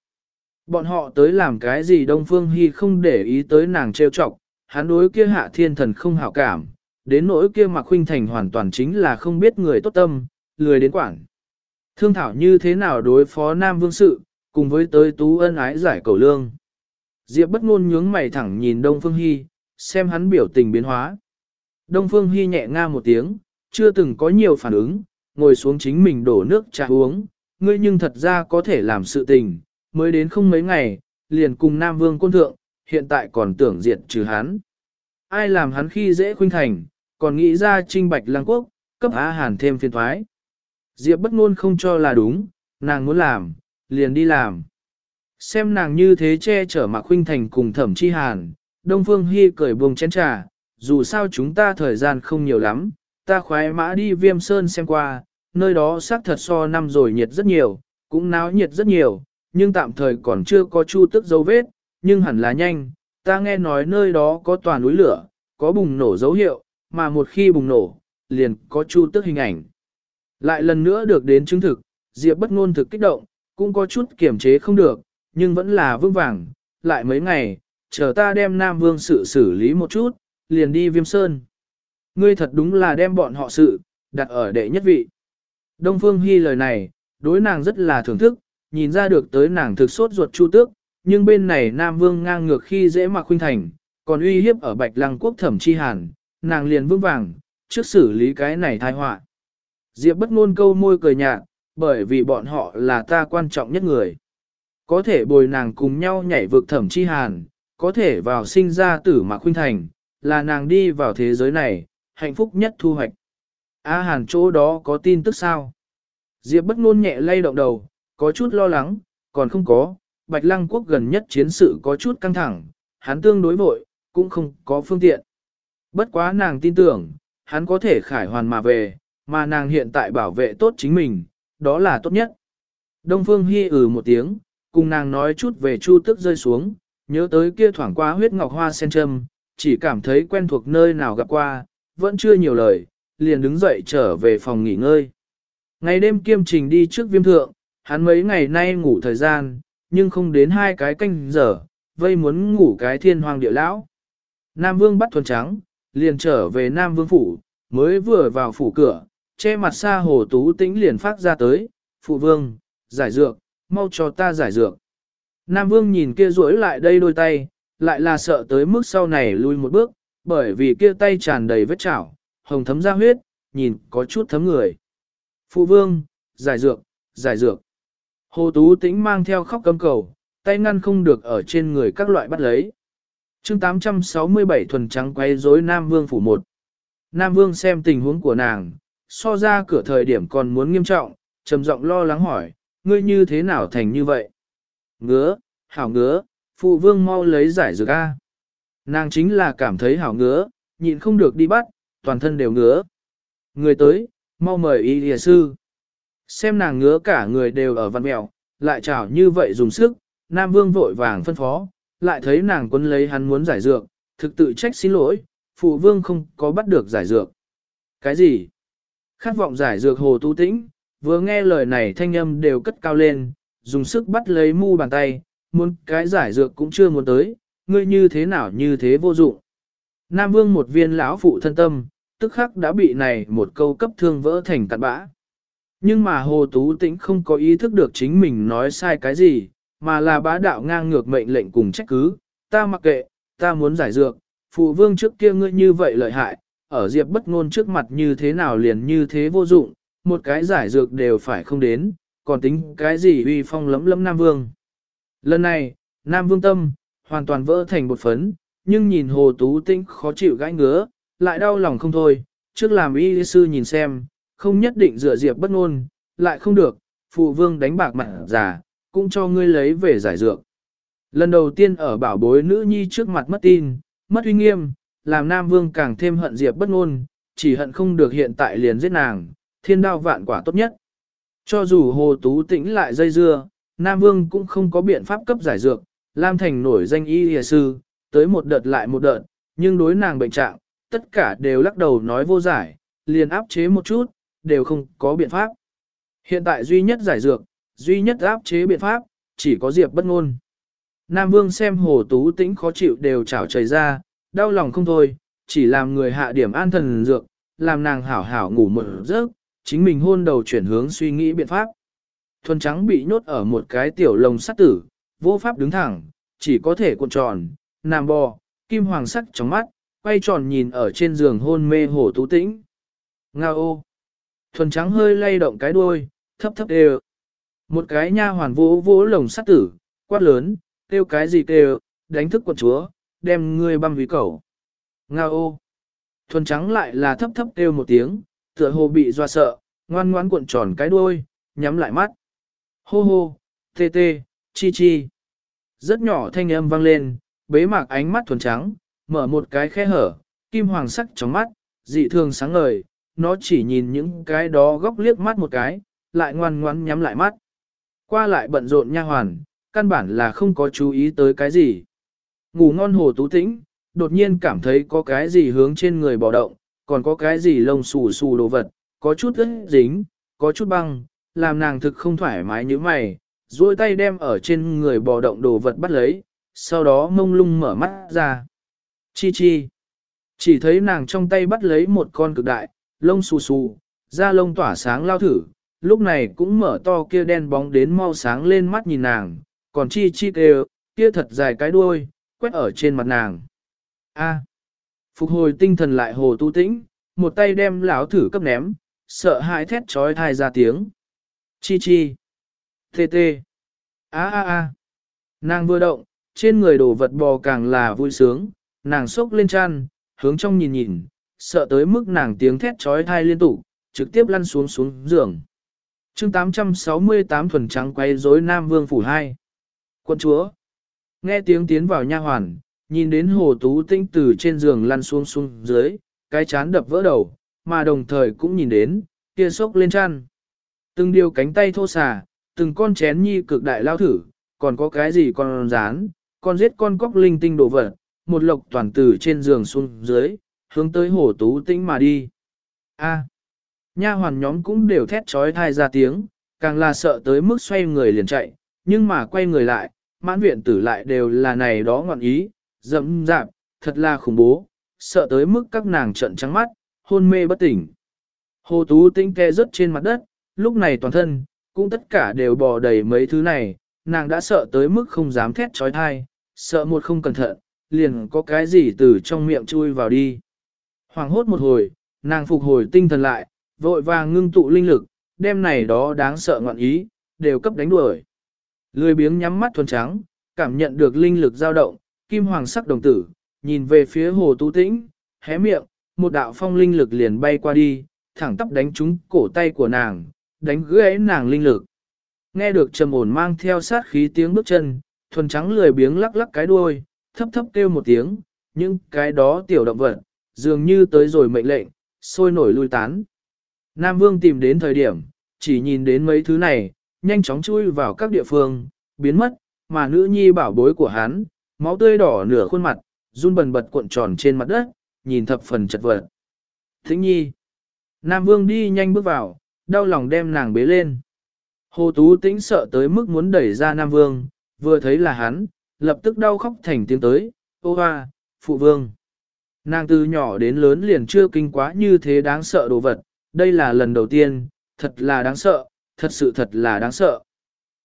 Bọn họ tới làm cái gì Đông Phương Hy không để ý tới nàng trêu chọc, hắn đối kia hạ thiên thần không hảo cảm, đến nỗi kia mặc Khuynh Thành hoàn toàn chính là không biết người tốt tâm, lười đến quảng. Thương thảo như thế nào đối phó Nam Vương sự, cùng với tới tú ân ái giải cầu lương. Diệp bất ngôn nhướng mày thẳng nhìn Đông Phương Hy, xem hắn biểu tình biến hóa. Đông Phương Hy nhẹ nga một tiếng, chưa từng có nhiều phản ứng, ngồi xuống chính mình đổ nước trà uống, ngươi nhưng thật ra có thể làm sự tình, mới đến không mấy ngày, liền cùng Nam Vương quân thượng, hiện tại còn tưởng diệt trừ hắn. Ai làm hắn khi dễ khuynh thành, còn nghĩ ra trinh bạch lăng quốc, cấp á hàn thêm phiền thoái. Diệp bất ngôn không cho là đúng, nàng muốn làm, liền đi làm. Xem nàng như thế che chở Mạc Khuynh Thành cùng Thẩm Chi Hàn, Đông Phương Hi cười buông chén trà, dù sao chúng ta thời gian không nhiều lắm, ta khoái mã đi Viêm Sơn xem qua, nơi đó xác thật so năm rồi nhiệt rất nhiều, cũng náo nhiệt rất nhiều, nhưng tạm thời còn chưa có chu tức dấu vết, nhưng hẳn là nhanh, ta nghe nói nơi đó có toàn núi lửa, có bùng nổ dấu hiệu, mà một khi bùng nổ, liền có chu tức hình ảnh. Lại lần nữa được đến chứng thực, Diệp bất ngôn thực kích động, cũng có chút kiềm chế không được, nhưng vẫn là vững vàng, lại mấy ngày, chờ ta đem Nam Vương sự xử lý một chút, liền đi Viêm Sơn. Ngươi thật đúng là đem bọn họ sự, đặt ở đệ nhất vị. Đông Phương Hy lời này, đối nàng rất là thưởng thức, nhìn ra được tới nàng thực sốt ruột chu tước, nhưng bên này Nam Vương ngang ngược khi dễ mặc khuynh thành, còn uy hiếp ở Bạch Lăng Quốc thẩm chi hàn, nàng liền vững vàng, trước xử lý cái này thai họa. Diệp bất ngôn câu môi cười nhạt, bởi vì bọn họ là ta quan trọng nhất người. Có thể bồi nàng cùng nhau nhảy vực thẩm chi hàn, có thể vào sinh ra tử mạc khuynh thành, là nàng đi vào thế giới này, hạnh phúc nhất thu hoạch. A hàn chỗ đó có tin tức sao? Diệp bất ngôn nhẹ lay động đầu, có chút lo lắng, còn không có, Bạch Lăng quốc gần nhất chiến sự có chút căng thẳng, hắn tương đối vội, cũng không có phương tiện. Bất quá nàng tin tưởng, hắn có thể khải hoàn mà về, mà nàng hiện tại bảo vệ tốt chính mình, đó là tốt nhất. Đông Phương Hi ừ một tiếng, cùng nàng nói chút về chu tức rơi xuống, nhớ tới kia thoảng qua huyết ngọc hoa sen trâm, chỉ cảm thấy quen thuộc nơi nào gặp qua, vẫn chưa nhiều lời, liền đứng dậy trở về phòng nghỉ ngơi. Ngày đêm kiêm trình đi trước viêm thượng, hắn mấy ngày nay ngủ thời gian, nhưng không đến hai cái canh giờ, vây muốn ngủ cái thiên hoàng địa lão. Nam Vương bắt thuần trắng, liền trở về Nam Vương phủ, mới vừa vào phủ cửa, che mặt xa hồ tú tĩnh liền phát ra tới, phụ vương, giải dược, mau cho ta giải dược. Nam Vương nhìn kia rỗi lại đây đôi tay, lại là sợ tới mức sau này lui một bước, bởi vì kia tay tràn đầy vết chảo, hồng thấm ra huyết, nhìn có chút thấm người. Phụ vương, giải dược, giải dược. Hồ Tú Tĩnh mang theo khóc cấm cầu, tay ngăn không được ở trên người các loại bắt lấy. chương 867 thuần trắng quay rối Nam Vương phủ một. Nam Vương xem tình huống của nàng, so ra cửa thời điểm còn muốn nghiêm trọng, trầm giọng lo lắng hỏi, ngươi như thế nào thành như vậy? Ngứa, hảo ngứa, phụ vương mau lấy giải dược A. Nàng chính là cảm thấy hảo ngứa, nhịn không được đi bắt, toàn thân đều ngứa. Người tới, mau mời y lìa sư. Xem nàng ngứa cả người đều ở văn mèo, lại chảo như vậy dùng sức, Nam Vương vội vàng phân phó, lại thấy nàng quân lấy hắn muốn giải dược, thực tự trách xin lỗi, phụ vương không có bắt được giải dược. Cái gì? Khát vọng giải dược hồ tu tĩnh, vừa nghe lời này thanh âm đều cất cao lên, dùng sức bắt lấy mu bàn tay, muốn cái giải dược cũng chưa muốn tới, ngươi như thế nào như thế vô dụng. Nam Vương một viên lão phụ thân tâm, tức khắc đã bị này một câu cấp thương vỡ thành cặn bã. Nhưng mà Hồ Tú Tĩnh không có ý thức được chính mình nói sai cái gì, mà là bá đạo ngang ngược mệnh lệnh cùng trách cứ, ta mặc kệ, ta muốn giải dược, phụ vương trước kia ngươi như vậy lợi hại, ở diệp bất ngôn trước mặt như thế nào liền như thế vô dụng, một cái giải dược đều phải không đến, còn tính cái gì uy phong lấm lấm Nam Vương. Lần này, Nam Vương tâm, hoàn toàn vỡ thành bột phấn, nhưng nhìn Hồ Tú Tĩnh khó chịu gãi ngứa, lại đau lòng không thôi, trước làm y sư nhìn xem, không nhất định dựa diệp bất ngôn, lại không được, phụ vương đánh bạc mặt giả, cũng cho ngươi lấy về giải dược. Lần đầu tiên ở bảo bối nữ nhi trước mặt mất tin, mất uy nghiêm, làm Nam Vương càng thêm hận diệp bất ngôn, chỉ hận không được hiện tại liền giết nàng, thiên đao vạn quả tốt nhất. Cho dù Hồ Tú Tĩnh lại dây dưa, Nam Vương cũng không có biện pháp cấp giải dược, Lam Thành nổi danh y y sư, tới một đợt lại một đợt, nhưng đối nàng bệnh trạng, tất cả đều lắc đầu nói vô giải, liền áp chế một chút, đều không có biện pháp. Hiện tại duy nhất giải dược, duy nhất áp chế biện pháp, chỉ có Diệp bất ngôn. Nam Vương xem Hồ Tú Tĩnh khó chịu đều chảo chảy ra, đau lòng không thôi, chỉ làm người hạ điểm an thần dược, làm nàng hảo hảo ngủ một giấc, chính mình hôn đầu chuyển hướng suy nghĩ biện pháp. Thuần trắng bị nhốt ở một cái tiểu lồng sắt tử, vô pháp đứng thẳng, chỉ có thể cuộn tròn, nằm bò, kim hoàng sắc trong mắt, quay tròn nhìn ở trên giường hôn mê Hồ Tú Tĩnh. Nga ô! Thuần trắng hơi lay động cái đuôi, thấp thấp đều. Một cái nha hoàn vỗ vỗ lồng sắt tử, quát lớn, kêu cái gì kêu, đánh thức quận chúa, đem ngươi băm ví cầu. Nga ô! Thuần trắng lại là thấp thấp kêu một tiếng, tựa hồ bị doa sợ, ngoan ngoan cuộn tròn cái đuôi, nhắm lại mắt. Hô hô, tê tê, chi chi. Rất nhỏ thanh âm vang lên, bế mạc ánh mắt thuần trắng, mở một cái khe hở, kim hoàng sắc trong mắt, dị thường sáng ngời, nó chỉ nhìn những cái đó góc liếc mắt một cái, lại ngoan ngoãn nhắm lại mắt. Qua lại bận rộn nha hoàn, căn bản là không có chú ý tới cái gì. Ngủ ngon hồ tú tĩnh, đột nhiên cảm thấy có cái gì hướng trên người bò động, còn có cái gì lông xù xù đồ vật, có chút ướt dính, có chút băng, làm nàng thực không thoải mái như mày, duỗi tay đem ở trên người bò động đồ vật bắt lấy, sau đó mông lung mở mắt ra. Chi chi. Chỉ thấy nàng trong tay bắt lấy một con cực đại, lông xù xù, da lông tỏa sáng lao thử, lúc này cũng mở to kia đen bóng đến mau sáng lên mắt nhìn nàng, còn chi chi kêu, kia thật dài cái đuôi, quét ở trên mặt nàng. A. Phục hồi tinh thần lại hồ tu tĩnh, một tay đem lão thử cấp ném, sợ hãi thét trói thai ra tiếng. Chi chi. Tê tê. A a a. Nàng vừa động, trên người đổ vật bò càng là vui sướng, nàng sốc lên chăn, hướng trong nhìn nhìn, sợ tới mức nàng tiếng thét trói thai liên tục, trực tiếp lăn xuống xuống giường. chương 868 thuần trắng quay rối Nam Vương Phủ 2. Quân chúa. Nghe tiếng tiến vào nha hoàn, nhìn đến hồ tú tinh từ trên giường lăn xuống xuống dưới, cái chán đập vỡ đầu, mà đồng thời cũng nhìn đến, kia sốc lên chăn. Từng điều cánh tay thô xà, từng con chén nhi cực đại lao thử, còn có cái gì con rán, con giết con cóc linh tinh đổ vật, một lộc toàn từ trên giường xuống dưới, hướng tới hồ tú tinh mà đi. A. nha hoàn nhóm cũng đều thét trói thai ra tiếng, càng là sợ tới mức xoay người liền chạy, nhưng mà quay người lại, mãn viện tử lại đều là này đó ngọn ý, dẫm dạp, thật là khủng bố, sợ tới mức các nàng trận trắng mắt, hôn mê bất tỉnh. Hồ Tú Tĩnh ke rớt trên mặt đất, lúc này toàn thân, cũng tất cả đều bò đầy mấy thứ này, nàng đã sợ tới mức không dám thét trói thai, sợ một không cẩn thận, liền có cái gì từ trong miệng chui vào đi. Hoàng hốt một hồi, nàng phục hồi tinh thần lại, vội vàng ngưng tụ linh lực, đem này đó đáng sợ ngọn ý, đều cấp đánh đuổi. Lười biếng nhắm mắt thuần trắng, cảm nhận được linh lực dao động, kim hoàng sắc đồng tử, nhìn về phía hồ tú tĩnh, hé miệng, một đạo phong linh lực liền bay qua đi, thẳng tắp đánh trúng cổ tay của nàng, đánh gãy nàng linh lực. Nghe được trầm ổn mang theo sát khí tiếng bước chân, thuần trắng lười biếng lắc lắc cái đuôi, thấp thấp kêu một tiếng, nhưng cái đó tiểu động vật, dường như tới rồi mệnh lệnh, sôi nổi lui tán. Nam Vương tìm đến thời điểm, chỉ nhìn đến mấy thứ này, nhanh chóng chui vào các địa phương, biến mất, mà nữ nhi bảo bối của hắn, máu tươi đỏ nửa khuôn mặt, run bần bật cuộn tròn trên mặt đất, nhìn thập phần chật vật. Thính nhi. Nam Vương đi nhanh bước vào, đau lòng đem nàng bế lên. Hồ Tú Tĩnh sợ tới mức muốn đẩy ra Nam Vương, vừa thấy là hắn, lập tức đau khóc thành tiếng tới, ô hoa, phụ vương. Nàng từ nhỏ đến lớn liền chưa kinh quá như thế đáng sợ đồ vật, đây là lần đầu tiên, thật là đáng sợ, thật sự thật là đáng sợ.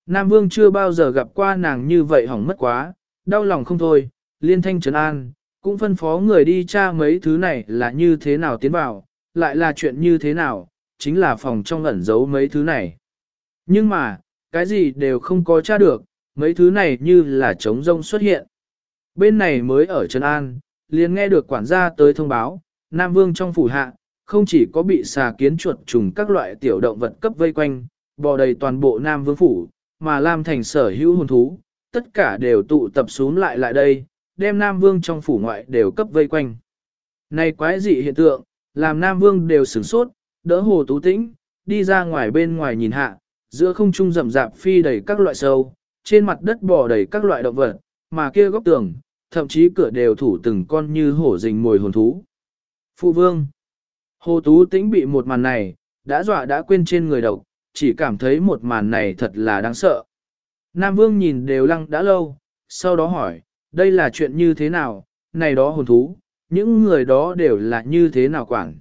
Nam Vương chưa bao giờ gặp qua nàng như vậy hỏng mất quá, đau lòng không thôi, liên thanh trấn an, cũng phân phó người đi tra mấy thứ này là như thế nào tiến vào, lại là chuyện như thế nào, chính là phòng trong ẩn giấu mấy thứ này. Nhưng mà, cái gì đều không có tra được, mấy thứ này như là trống rông xuất hiện. Bên này mới ở Trần An, liền nghe được quản gia tới thông báo, Nam Vương trong phủ hạ, không chỉ có bị xà kiến chuột trùng các loại tiểu động vật cấp vây quanh, bò đầy toàn bộ Nam Vương phủ, mà Lam thành sở hữu hồn thú, tất cả đều tụ tập xuống lại lại đây, đem Nam Vương trong phủ ngoại đều cấp vây quanh. Này quái dị hiện tượng, làm Nam Vương đều sửng sốt, đỡ hồ tú tĩnh, đi ra ngoài bên ngoài nhìn hạ, giữa không trung rậm rạp phi đầy các loại sâu, trên mặt đất bò đầy các loại động vật, mà kia góc tường, thậm chí cửa đều thủ từng con như hổ rình mồi hồn thú. Phụ vương, hồ tú tĩnh bị một màn này, đã dọa đã quên trên người độc, chỉ cảm thấy một màn này thật là đáng sợ. Nam vương nhìn đều lăng đã lâu, sau đó hỏi, đây là chuyện như thế nào, này đó hồn thú, những người đó đều là như thế nào quản.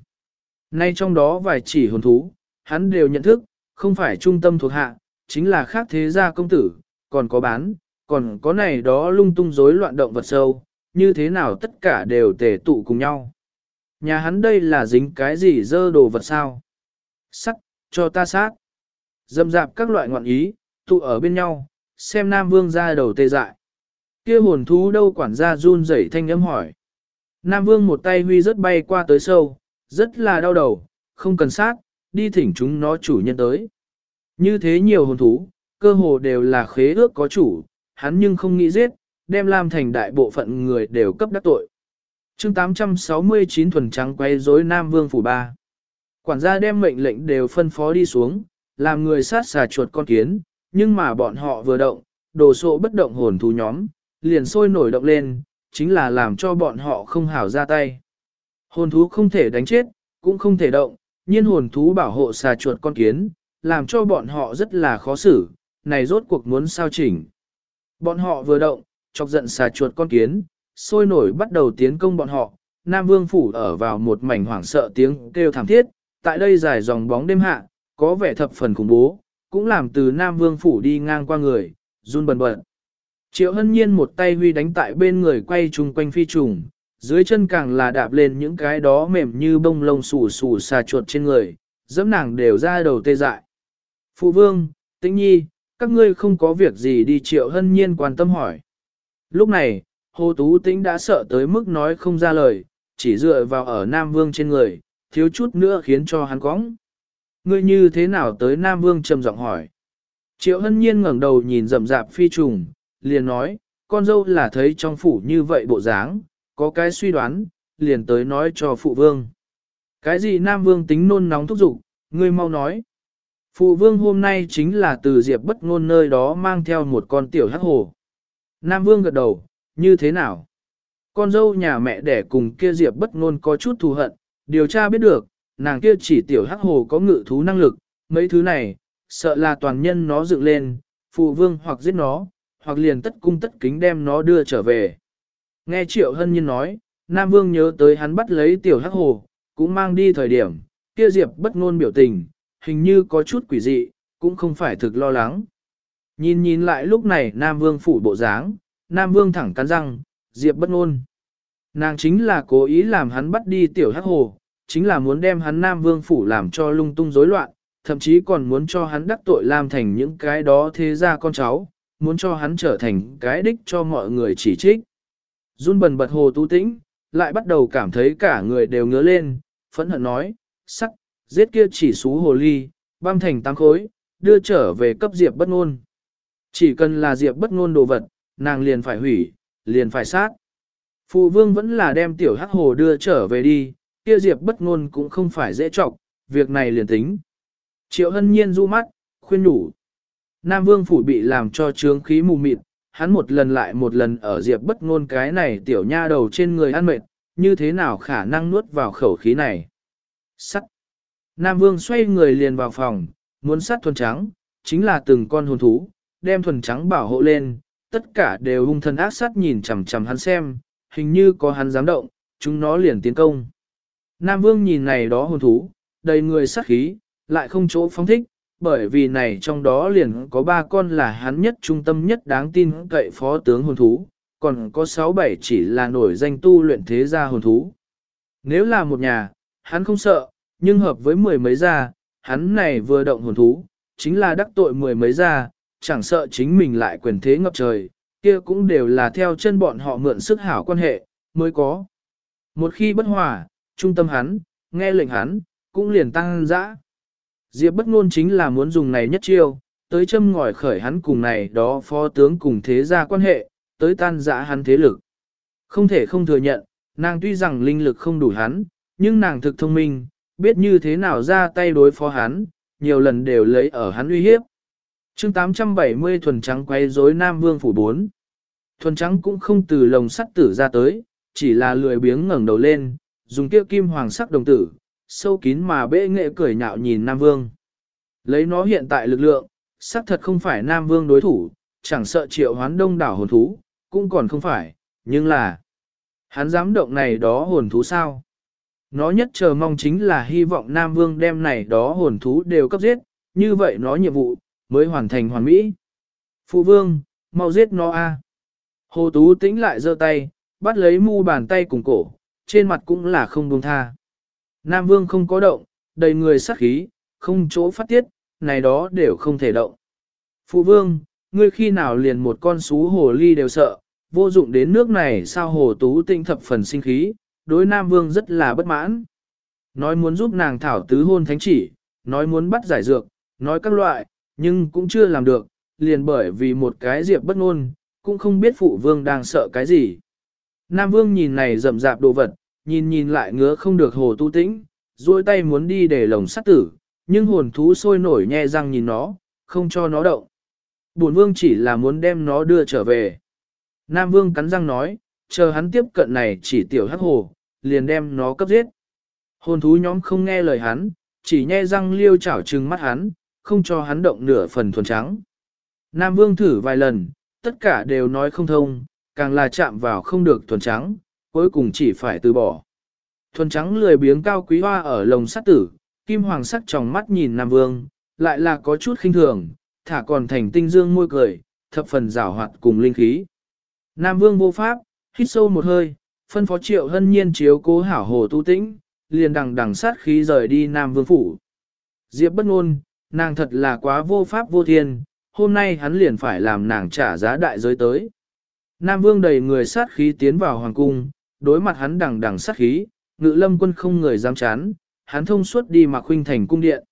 Nay trong đó vài chỉ hồn thú, hắn đều nhận thức, không phải trung tâm thuộc hạ, chính là khác thế gia công tử, còn có bán, còn có này đó lung tung rối loạn động vật sâu, như thế nào tất cả đều tề tụ cùng nhau. Nhà hắn đây là dính cái gì dơ đồ vật sao? Sắc, cho ta sát. Dâm dạp các loại ngọn ý, tụ ở bên nhau, xem Nam Vương ra đầu tê dại. Kia hồn thú đâu quản gia run rẩy thanh âm hỏi. Nam Vương một tay huy rất bay qua tới sâu, rất là đau đầu, không cần sát, đi thỉnh chúng nó chủ nhân tới. Như thế nhiều hồn thú, cơ hồ đều là khế ước có chủ, hắn nhưng không nghĩ giết, đem làm thành đại bộ phận người đều cấp đắc tội. chương 869 thuần trắng quay rối Nam Vương Phủ Ba. Quản gia đem mệnh lệnh đều phân phó đi xuống, làm người sát xà chuột con kiến, nhưng mà bọn họ vừa động, đồ sộ bất động hồn thú nhóm, liền sôi nổi động lên, chính là làm cho bọn họ không hảo ra tay. Hồn thú không thể đánh chết, cũng không thể động, nhiên hồn thú bảo hộ xà chuột con kiến, làm cho bọn họ rất là khó xử, này rốt cuộc muốn sao chỉnh. Bọn họ vừa động, chọc giận xà chuột con kiến, sôi nổi bắt đầu tiến công bọn họ, Nam Vương Phủ ở vào một mảnh hoảng sợ tiếng kêu thảm thiết, tại đây dài dòng bóng đêm hạ, có vẻ thập phần khủng bố, cũng làm từ Nam Vương Phủ đi ngang qua người, run bần bật. Triệu hân nhiên một tay huy đánh tại bên người quay chung quanh phi trùng, dưới chân càng là đạp lên những cái đó mềm như bông lông xù xù xà chuột trên người, dẫm nàng đều ra đầu tê dại. Phụ vương, tĩnh nhi, các ngươi không có việc gì đi triệu hân nhiên quan tâm hỏi. Lúc này, Hồ Tú Tĩnh đã sợ tới mức nói không ra lời, chỉ dựa vào ở Nam Vương trên người, thiếu chút nữa khiến cho hắn cóng. Ngươi như thế nào tới Nam Vương trầm giọng hỏi. Triệu hân nhiên ngẩng đầu nhìn rậm rạp phi trùng, liền nói, con dâu là thấy trong phủ như vậy bộ dáng, có cái suy đoán, liền tới nói cho phụ vương. Cái gì Nam Vương tính nôn nóng thúc giục, ngươi mau nói. Phụ vương hôm nay chính là từ diệp bất ngôn nơi đó mang theo một con tiểu hắc hồ. Nam Vương gật đầu, như thế nào? con dâu nhà mẹ đẻ cùng kia Diệp bất ngôn có chút thù hận, điều tra biết được, nàng kia chỉ tiểu hắc hồ có ngự thú năng lực, mấy thứ này, sợ là toàn nhân nó dựng lên, phụ vương hoặc giết nó, hoặc liền tất cung tất kính đem nó đưa trở về. Nghe Triệu Hân Nhiên nói, Nam Vương nhớ tới hắn bắt lấy tiểu hắc hồ, cũng mang đi thời điểm, kia Diệp bất ngôn biểu tình, hình như có chút quỷ dị, cũng không phải thực lo lắng. Nhìn nhìn lại lúc này Nam Vương phủ bộ dáng, Nam Vương thẳng cắn răng, Diệp bất ngôn. Nàng chính là cố ý làm hắn bắt đi tiểu hắc hồ, chính là muốn đem hắn Nam Vương phủ làm cho lung tung rối loạn, thậm chí còn muốn cho hắn đắc tội làm thành những cái đó thế ra con cháu, muốn cho hắn trở thành cái đích cho mọi người chỉ trích. Run bần bật hồ tu tĩnh, lại bắt đầu cảm thấy cả người đều ngứa lên, phẫn hận nói, sắc, giết kia chỉ xú hồ ly, băm thành tăng khối, đưa trở về cấp diệp bất ngôn. Chỉ cần là diệp bất ngôn đồ vật, nàng liền phải hủy, liền phải sát. Phụ vương vẫn là đem tiểu hắc hồ đưa trở về đi, kia diệp bất ngôn cũng không phải dễ trọng, việc này liền tính. Triệu hân nhiên du mắt, khuyên nhủ. Nam vương phủ bị làm cho trướng khí mù mịt, hắn một lần lại một lần ở diệp bất ngôn cái này tiểu nha đầu trên người ăn mệt, như thế nào khả năng nuốt vào khẩu khí này. Sắt. Nam vương xoay người liền vào phòng, muốn sát thuần trắng, chính là từng con hồn thú, đem thuần trắng bảo hộ lên, tất cả đều hung thần ác sát nhìn chằm chằm hắn xem, hình như có hắn dám động, chúng nó liền tiến công. Nam vương nhìn này đó hồn thú, đầy người sát khí, lại không chỗ phóng thích, bởi vì này trong đó liền có ba con là hắn nhất trung tâm nhất đáng tin cậy phó tướng hồn thú, còn có sáu bảy chỉ là nổi danh tu luyện thế gia hồn thú. Nếu là một nhà, hắn không sợ, nhưng hợp với mười mấy gia, hắn này vừa động hồn thú, chính là đắc tội mười mấy gia, chẳng sợ chính mình lại quyền thế ngập trời, kia cũng đều là theo chân bọn họ mượn sức hảo quan hệ, mới có. Một khi bất hòa, trung tâm hắn, nghe lệnh hắn, cũng liền tăng dã. Diệp bất ngôn chính là muốn dùng này nhất chiêu, tới châm ngòi khởi hắn cùng này đó phó tướng cùng thế gia quan hệ, tới tan dã hắn thế lực. Không thể không thừa nhận, nàng tuy rằng linh lực không đủ hắn, nhưng nàng thực thông minh, biết như thế nào ra tay đối phó hắn, nhiều lần đều lấy ở hắn uy hiếp. chương 870 thuần trắng quay rối Nam Vương phủ 4. Thuần trắng cũng không từ lồng sắt tử ra tới, chỉ là lười biếng ngẩng đầu lên, dùng kia kim hoàng sắc đồng tử, sâu kín mà bệ nghệ cười nhạo nhìn Nam Vương. Lấy nó hiện tại lực lượng, xác thật không phải Nam Vương đối thủ, chẳng sợ triệu hoán đông đảo hồn thú, cũng còn không phải, nhưng là... Hắn dám động này đó hồn thú sao? Nó nhất chờ mong chính là hy vọng Nam Vương đem này đó hồn thú đều cấp giết, như vậy nó nhiệm vụ, mới hoàn thành hoàn mỹ. Phụ Vương, mau giết nó a! Hồ Tú tĩnh lại giơ tay, bắt lấy mu bàn tay cùng cổ, trên mặt cũng là không buông tha. Nam Vương không có động, đầy người sát khí, không chỗ phát tiết, này đó đều không thể động. Phụ Vương, ngươi khi nào liền một con sú hồ ly đều sợ, vô dụng đến nước này sao hồ tú tinh thập phần sinh khí, đối Nam Vương rất là bất mãn. Nói muốn giúp nàng thảo tứ hôn thánh chỉ, nói muốn bắt giải dược, nói các loại, nhưng cũng chưa làm được, liền bởi vì một cái diệp bất ngôn, cũng không biết phụ vương đang sợ cái gì. Nam Vương nhìn này rậm rạp đồ vật, nhìn nhìn lại ngứa không được hồ tu tĩnh, duỗi tay muốn đi để lồng sắt tử, nhưng hồn thú sôi nổi nhe răng nhìn nó, không cho nó động. Bổn vương chỉ là muốn đem nó đưa trở về. Nam vương cắn răng nói, chờ hắn tiếp cận này chỉ tiểu hắc hồ, liền đem nó cấp giết. Hồn thú nhóm không nghe lời hắn, chỉ nhe răng liêu chảo trừng mắt hắn, không cho hắn động nửa phần thuần trắng. Nam vương thử vài lần, tất cả đều nói không thông, càng là chạm vào không được thuần trắng, cuối cùng chỉ phải từ bỏ. Thuần trắng lười biếng cao quý hoa ở lồng sắt tử, kim hoàng sắc trong mắt nhìn Nam Vương, lại là có chút khinh thường, thả còn thành tinh dương môi cười, thập phần rào hoạt cùng linh khí. Nam Vương vô pháp, hít sâu một hơi, phân phó triệu hân nhiên chiếu cố hảo hồ tu tĩnh, liền đằng đằng sát khí rời đi Nam Vương phủ. Diệp bất ngôn, nàng thật là quá vô pháp vô thiên, hôm nay hắn liền phải làm nàng trả giá đại giới tới. Nam Vương đầy người sát khí tiến vào hoàng cung, đối mặt hắn đằng đằng sát khí, ngự lâm quân không người dám chán, hắn thông suốt đi mặc huynh thành cung điện.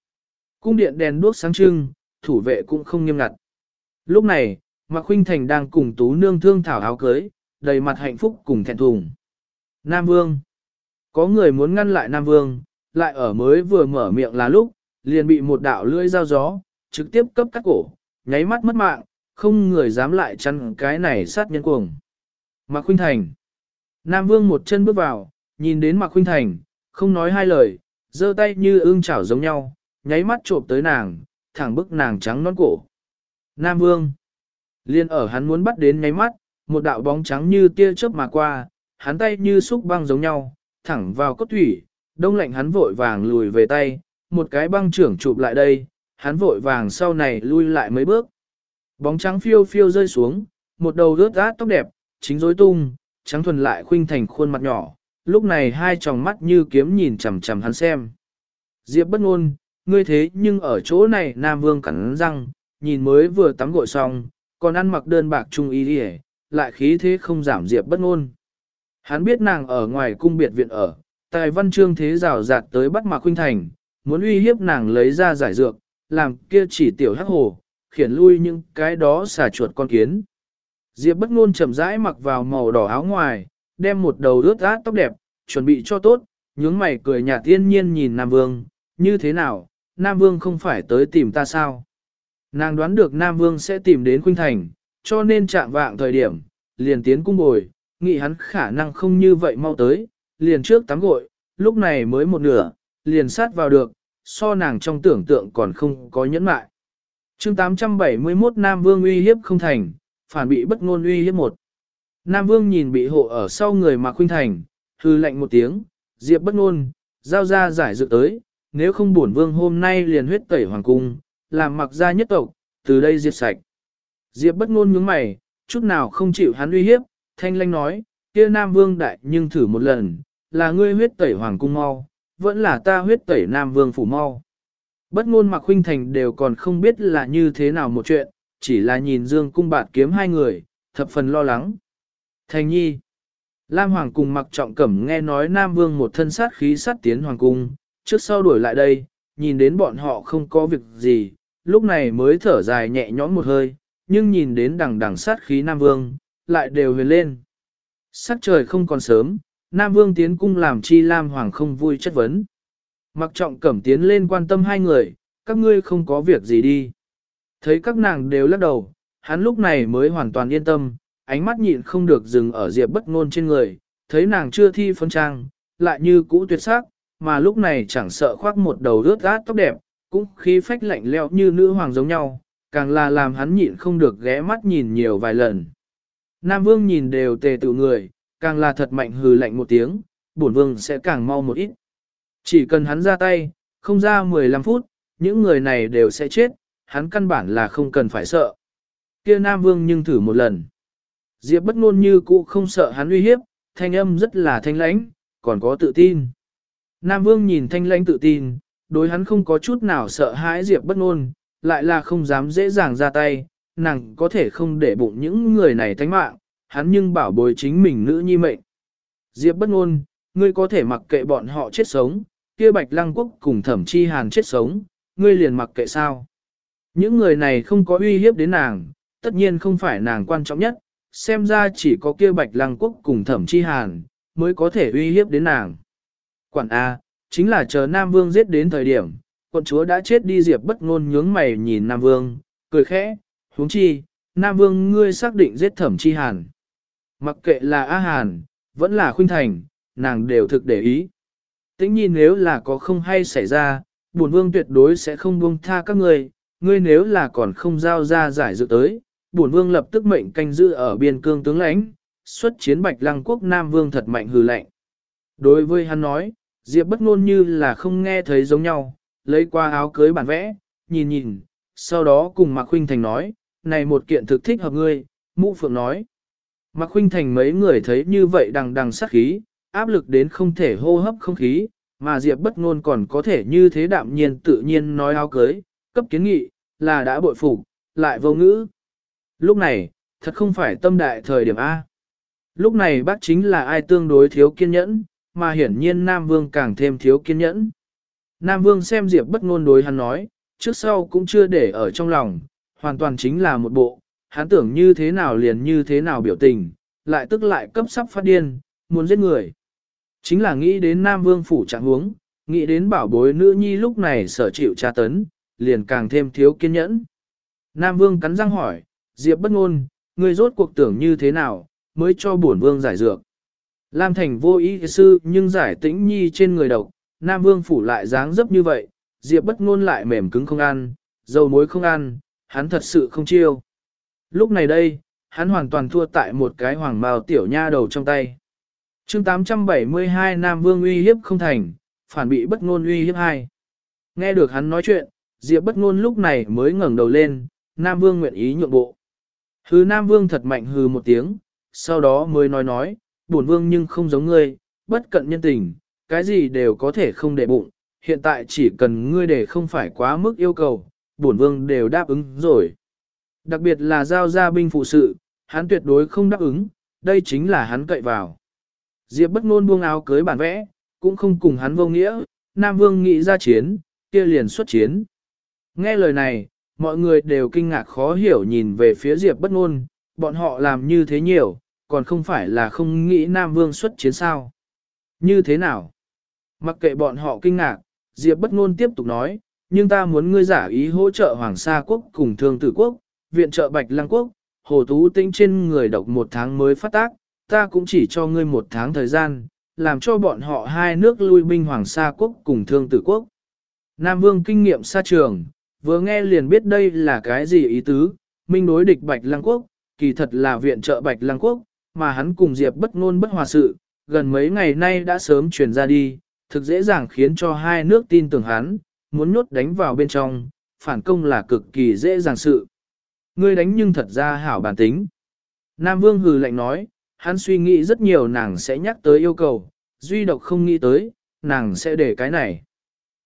Cung điện đèn đuốc sáng trưng, thủ vệ cũng không nghiêm ngặt. Lúc này, Mạc Khuynh Thành đang cùng Tú Nương thương thảo áo cưới, đầy mặt hạnh phúc cùng thẹn thùng. Nam Vương. Có người muốn ngăn lại Nam Vương, lại ở mới vừa mở miệng là lúc, liền bị một đạo lưỡi dao gió, trực tiếp cấp cắt cổ, nháy mắt mất mạng, không người dám lại chăn cái này sát nhân cuồng. Mạc Khuynh Thành. Nam Vương một chân bước vào, nhìn đến Mạc Khuynh Thành, không nói hai lời, giơ tay như ương chảo giống nhau, nháy mắt trộm tới nàng, thẳng bức nàng trắng nón cổ. Nam Vương. Liên ở hắn muốn bắt đến nháy mắt, một đạo bóng trắng như tia chớp mà qua, hắn tay như xúc băng giống nhau, thẳng vào cốt thủy, đông lạnh hắn vội vàng lùi về tay, một cái băng trưởng chụp lại đây, hắn vội vàng sau này lui lại mấy bước. Bóng trắng phiêu phiêu rơi xuống, một đầu rớt át tóc đẹp, chính rối tung, trắng thuần lại khuynh thành khuôn mặt nhỏ, lúc này hai tròng mắt như kiếm nhìn chằm chằm hắn xem. Diệp bất ngôn, ngươi thế nhưng ở chỗ này Nam Vương cắn răng, nhìn mới vừa tắm gội xong, còn ăn mặc đơn bạc trung y đi lại khí thế không giảm Diệp bất ngôn. Hắn biết nàng ở ngoài cung biệt viện ở, tài văn chương thế rào rạt tới bắt Mạc Khuynh Thành, muốn uy hiếp nàng lấy ra giải dược, làm kia chỉ tiểu hắc hồ, khiển lui những cái đó xả chuột con kiến. Diệp bất ngôn chậm rãi mặc vào màu đỏ áo ngoài, đem một đầu rướt át tóc đẹp, chuẩn bị cho tốt, nhướng mày cười nhạt tiên nhiên nhìn Nam Vương, như thế nào, Nam Vương không phải tới tìm ta sao? Nàng đoán được Nam Vương sẽ tìm đến Khuynh Thành, cho nên chạm vạng thời điểm, liền tiến cung bồi, nghĩ hắn khả năng không như vậy mau tới, liền trước tắm gội, lúc này mới một nửa, liền sát vào được, so nàng trong tưởng tượng còn không có nhẫn mại chương 871 Nam Vương uy hiếp không thành, phản bị bất ngôn uy hiếp một. Nam Vương nhìn bị hộ ở sau người mà khuynh thành, hư lệnh một tiếng, diệp bất ngôn, giao ra giải dự tới, nếu không bổn vương hôm nay liền huyết tẩy hoàng cung, làm mặc gia nhất tộc, từ đây diệt sạch. Diệp bất ngôn nhướng mày, chút nào không chịu hắn uy hiếp, thanh lanh nói, kia Nam Vương đại nhưng thử một lần, là ngươi huyết tẩy hoàng cung mau, vẫn là ta huyết tẩy Nam Vương phủ mau. Bất ngôn mặc huynh thành đều còn không biết là như thế nào một chuyện, chỉ là nhìn Dương cung bạt kiếm hai người, thập phần lo lắng. Thành nhi, Lam Hoàng cùng mặc trọng cẩm nghe nói Nam Vương một thân sát khí sát tiến Hoàng cung, trước sau đuổi lại đây, nhìn đến bọn họ không có việc gì, lúc này mới thở dài nhẹ nhõm một hơi, nhưng nhìn đến đằng đằng sát khí Nam Vương, lại đều huyền lên. Sắc trời không còn sớm, Nam Vương tiến cung làm chi Lam Hoàng không vui chất vấn. Mặc trọng cẩm tiến lên quan tâm hai người, các ngươi không có việc gì đi. Thấy các nàng đều lắc đầu, hắn lúc này mới hoàn toàn yên tâm, ánh mắt nhịn không được dừng ở Diệp bất ngôn trên người, thấy nàng chưa thi phân trang, lại như cũ tuyệt sắc, mà lúc này chẳng sợ khoác một đầu rớt át tóc đẹp, cũng khí phách lạnh lẽo như nữ hoàng giống nhau, càng là làm hắn nhịn không được ghé mắt nhìn nhiều vài lần. Nam Vương nhìn đều tề tự người, càng là thật mạnh hừ lạnh một tiếng, bổn vương sẽ càng mau một ít. Chỉ cần hắn ra tay, không ra 15 phút, những người này đều sẽ chết, hắn căn bản là không cần phải sợ. Kia Nam Vương nhưng thử một lần. Diệp bất ngôn như cũ không sợ hắn uy hiếp, thanh âm rất là thanh lãnh, còn có tự tin. Nam Vương nhìn thanh lãnh tự tin, đối hắn không có chút nào sợ hãi Diệp bất ngôn, lại là không dám dễ dàng ra tay, nàng có thể không để bụng những người này thánh mạng, hắn nhưng bảo bồi chính mình nữ nhi mệnh. Diệp bất ngôn, ngươi có thể mặc kệ bọn họ chết sống, kia bạch lăng quốc cùng thẩm chi hàn chết sống, ngươi liền mặc kệ sao. Những người này không có uy hiếp đến nàng, tất nhiên không phải nàng quan trọng nhất, xem ra chỉ có kia bạch lăng quốc cùng thẩm chi hàn, mới có thể uy hiếp đến nàng. Quản A, chính là chờ Nam Vương giết đến thời điểm, quận chúa đã chết đi diệp bất ngôn nhướng mày nhìn Nam Vương, cười khẽ, huống chi, Nam Vương ngươi xác định giết thẩm chi hàn. Mặc kệ là A Hàn, vẫn là Khuynh Thành, nàng đều thực để ý. Tĩnh nhi nếu là có không hay xảy ra, bổn vương tuyệt đối sẽ không buông tha các ngươi, ngươi nếu là còn không giao ra giải dự tới, bổn vương lập tức mệnh canh giữ ở biên cương tướng lãnh, xuất chiến bạch lăng quốc Nam Vương thật mạnh hừ lạnh. Đối với hắn nói, Diệp bất ngôn như là không nghe thấy giống nhau, lấy qua áo cưới bản vẽ, nhìn nhìn, sau đó cùng Mạc Khuynh Thành nói, này một kiện thực thích hợp ngươi, mũ phượng nói. Mạc Khuynh Thành mấy người thấy như vậy đằng đằng sát khí, áp lực đến không thể hô hấp không khí, mà Diệp bất ngôn còn có thể như thế đạm nhiên tự nhiên nói áo cưới, cấp kiến nghị, là đã bội phục, lại vô ngữ. Lúc này, thật không phải tâm đại thời điểm A. Lúc này bác chính là ai tương đối thiếu kiên nhẫn, mà hiển nhiên Nam Vương càng thêm thiếu kiên nhẫn. Nam Vương xem Diệp bất ngôn đối hắn nói, trước sau cũng chưa để ở trong lòng, hoàn toàn chính là một bộ, hắn tưởng như thế nào liền như thế nào biểu tình, lại tức lại cấp sắp phát điên, muốn giết người. Chính là nghĩ đến Nam Vương phủ trạng huống, nghĩ đến bảo bối nữ nhi lúc này sở chịu tra tấn, liền càng thêm thiếu kiên nhẫn. Nam Vương cắn răng hỏi, Diệp bất ngôn, ngươi rốt cuộc tưởng như thế nào, mới cho bổn vương giải dược. Lam Thành vô ý sư nhưng giải tĩnh nhi trên người độc, Nam Vương phủ lại dáng dấp như vậy, Diệp bất ngôn lại mềm cứng không ăn, dầu muối không ăn, hắn thật sự không chiêu. Lúc này đây, hắn hoàn toàn thua tại một cái hoàng mao tiểu nha đầu trong tay chương 872 Nam Vương uy hiếp không thành, phản bị bất ngôn uy hiếp hai. Nghe được hắn nói chuyện, Diệp bất ngôn lúc này mới ngẩng đầu lên, Nam Vương nguyện ý nhượng bộ. Hừ Nam Vương thật mạnh hừ một tiếng, sau đó mới nói nói, bổn Vương nhưng không giống ngươi, bất cận nhân tình, cái gì đều có thể không để bụng, hiện tại chỉ cần ngươi để không phải quá mức yêu cầu, bổn Vương đều đáp ứng rồi. Đặc biệt là giao ra binh phụ sự, hắn tuyệt đối không đáp ứng, đây chính là hắn cậy vào. Diệp bất ngôn buông áo cưới bản vẽ, cũng không cùng hắn vô nghĩa, Nam Vương nghĩ ra chiến, kia liền xuất chiến. Nghe lời này, mọi người đều kinh ngạc khó hiểu nhìn về phía Diệp bất ngôn, bọn họ làm như thế nhiều, còn không phải là không nghĩ Nam Vương xuất chiến sao. Như thế nào? Mặc kệ bọn họ kinh ngạc, Diệp bất ngôn tiếp tục nói, nhưng ta muốn ngươi giả ý hỗ trợ Hoàng Sa Quốc cùng Thương Tử Quốc, viện trợ Bạch Lăng Quốc, Hồ Tú Tinh trên người độc một tháng mới phát tác, ta cũng chỉ cho ngươi một tháng thời gian, làm cho bọn họ hai nước lui binh Hoàng Sa Quốc cùng Thương Tử Quốc. Nam Vương kinh nghiệm xa trường, vừa nghe liền biết đây là cái gì ý tứ, minh đối địch Bạch Lăng Quốc, kỳ thật là viện trợ Bạch Lăng Quốc, mà hắn cùng Diệp bất ngôn bất hòa sự, gần mấy ngày nay đã sớm truyền ra đi, thực dễ dàng khiến cho hai nước tin tưởng hắn, muốn nhốt đánh vào bên trong, phản công là cực kỳ dễ dàng sự. Ngươi đánh nhưng thật ra hảo bản tính. Nam Vương hừ lạnh nói, hắn suy nghĩ rất nhiều nàng sẽ nhắc tới yêu cầu, duy độc không nghĩ tới, nàng sẽ để cái này.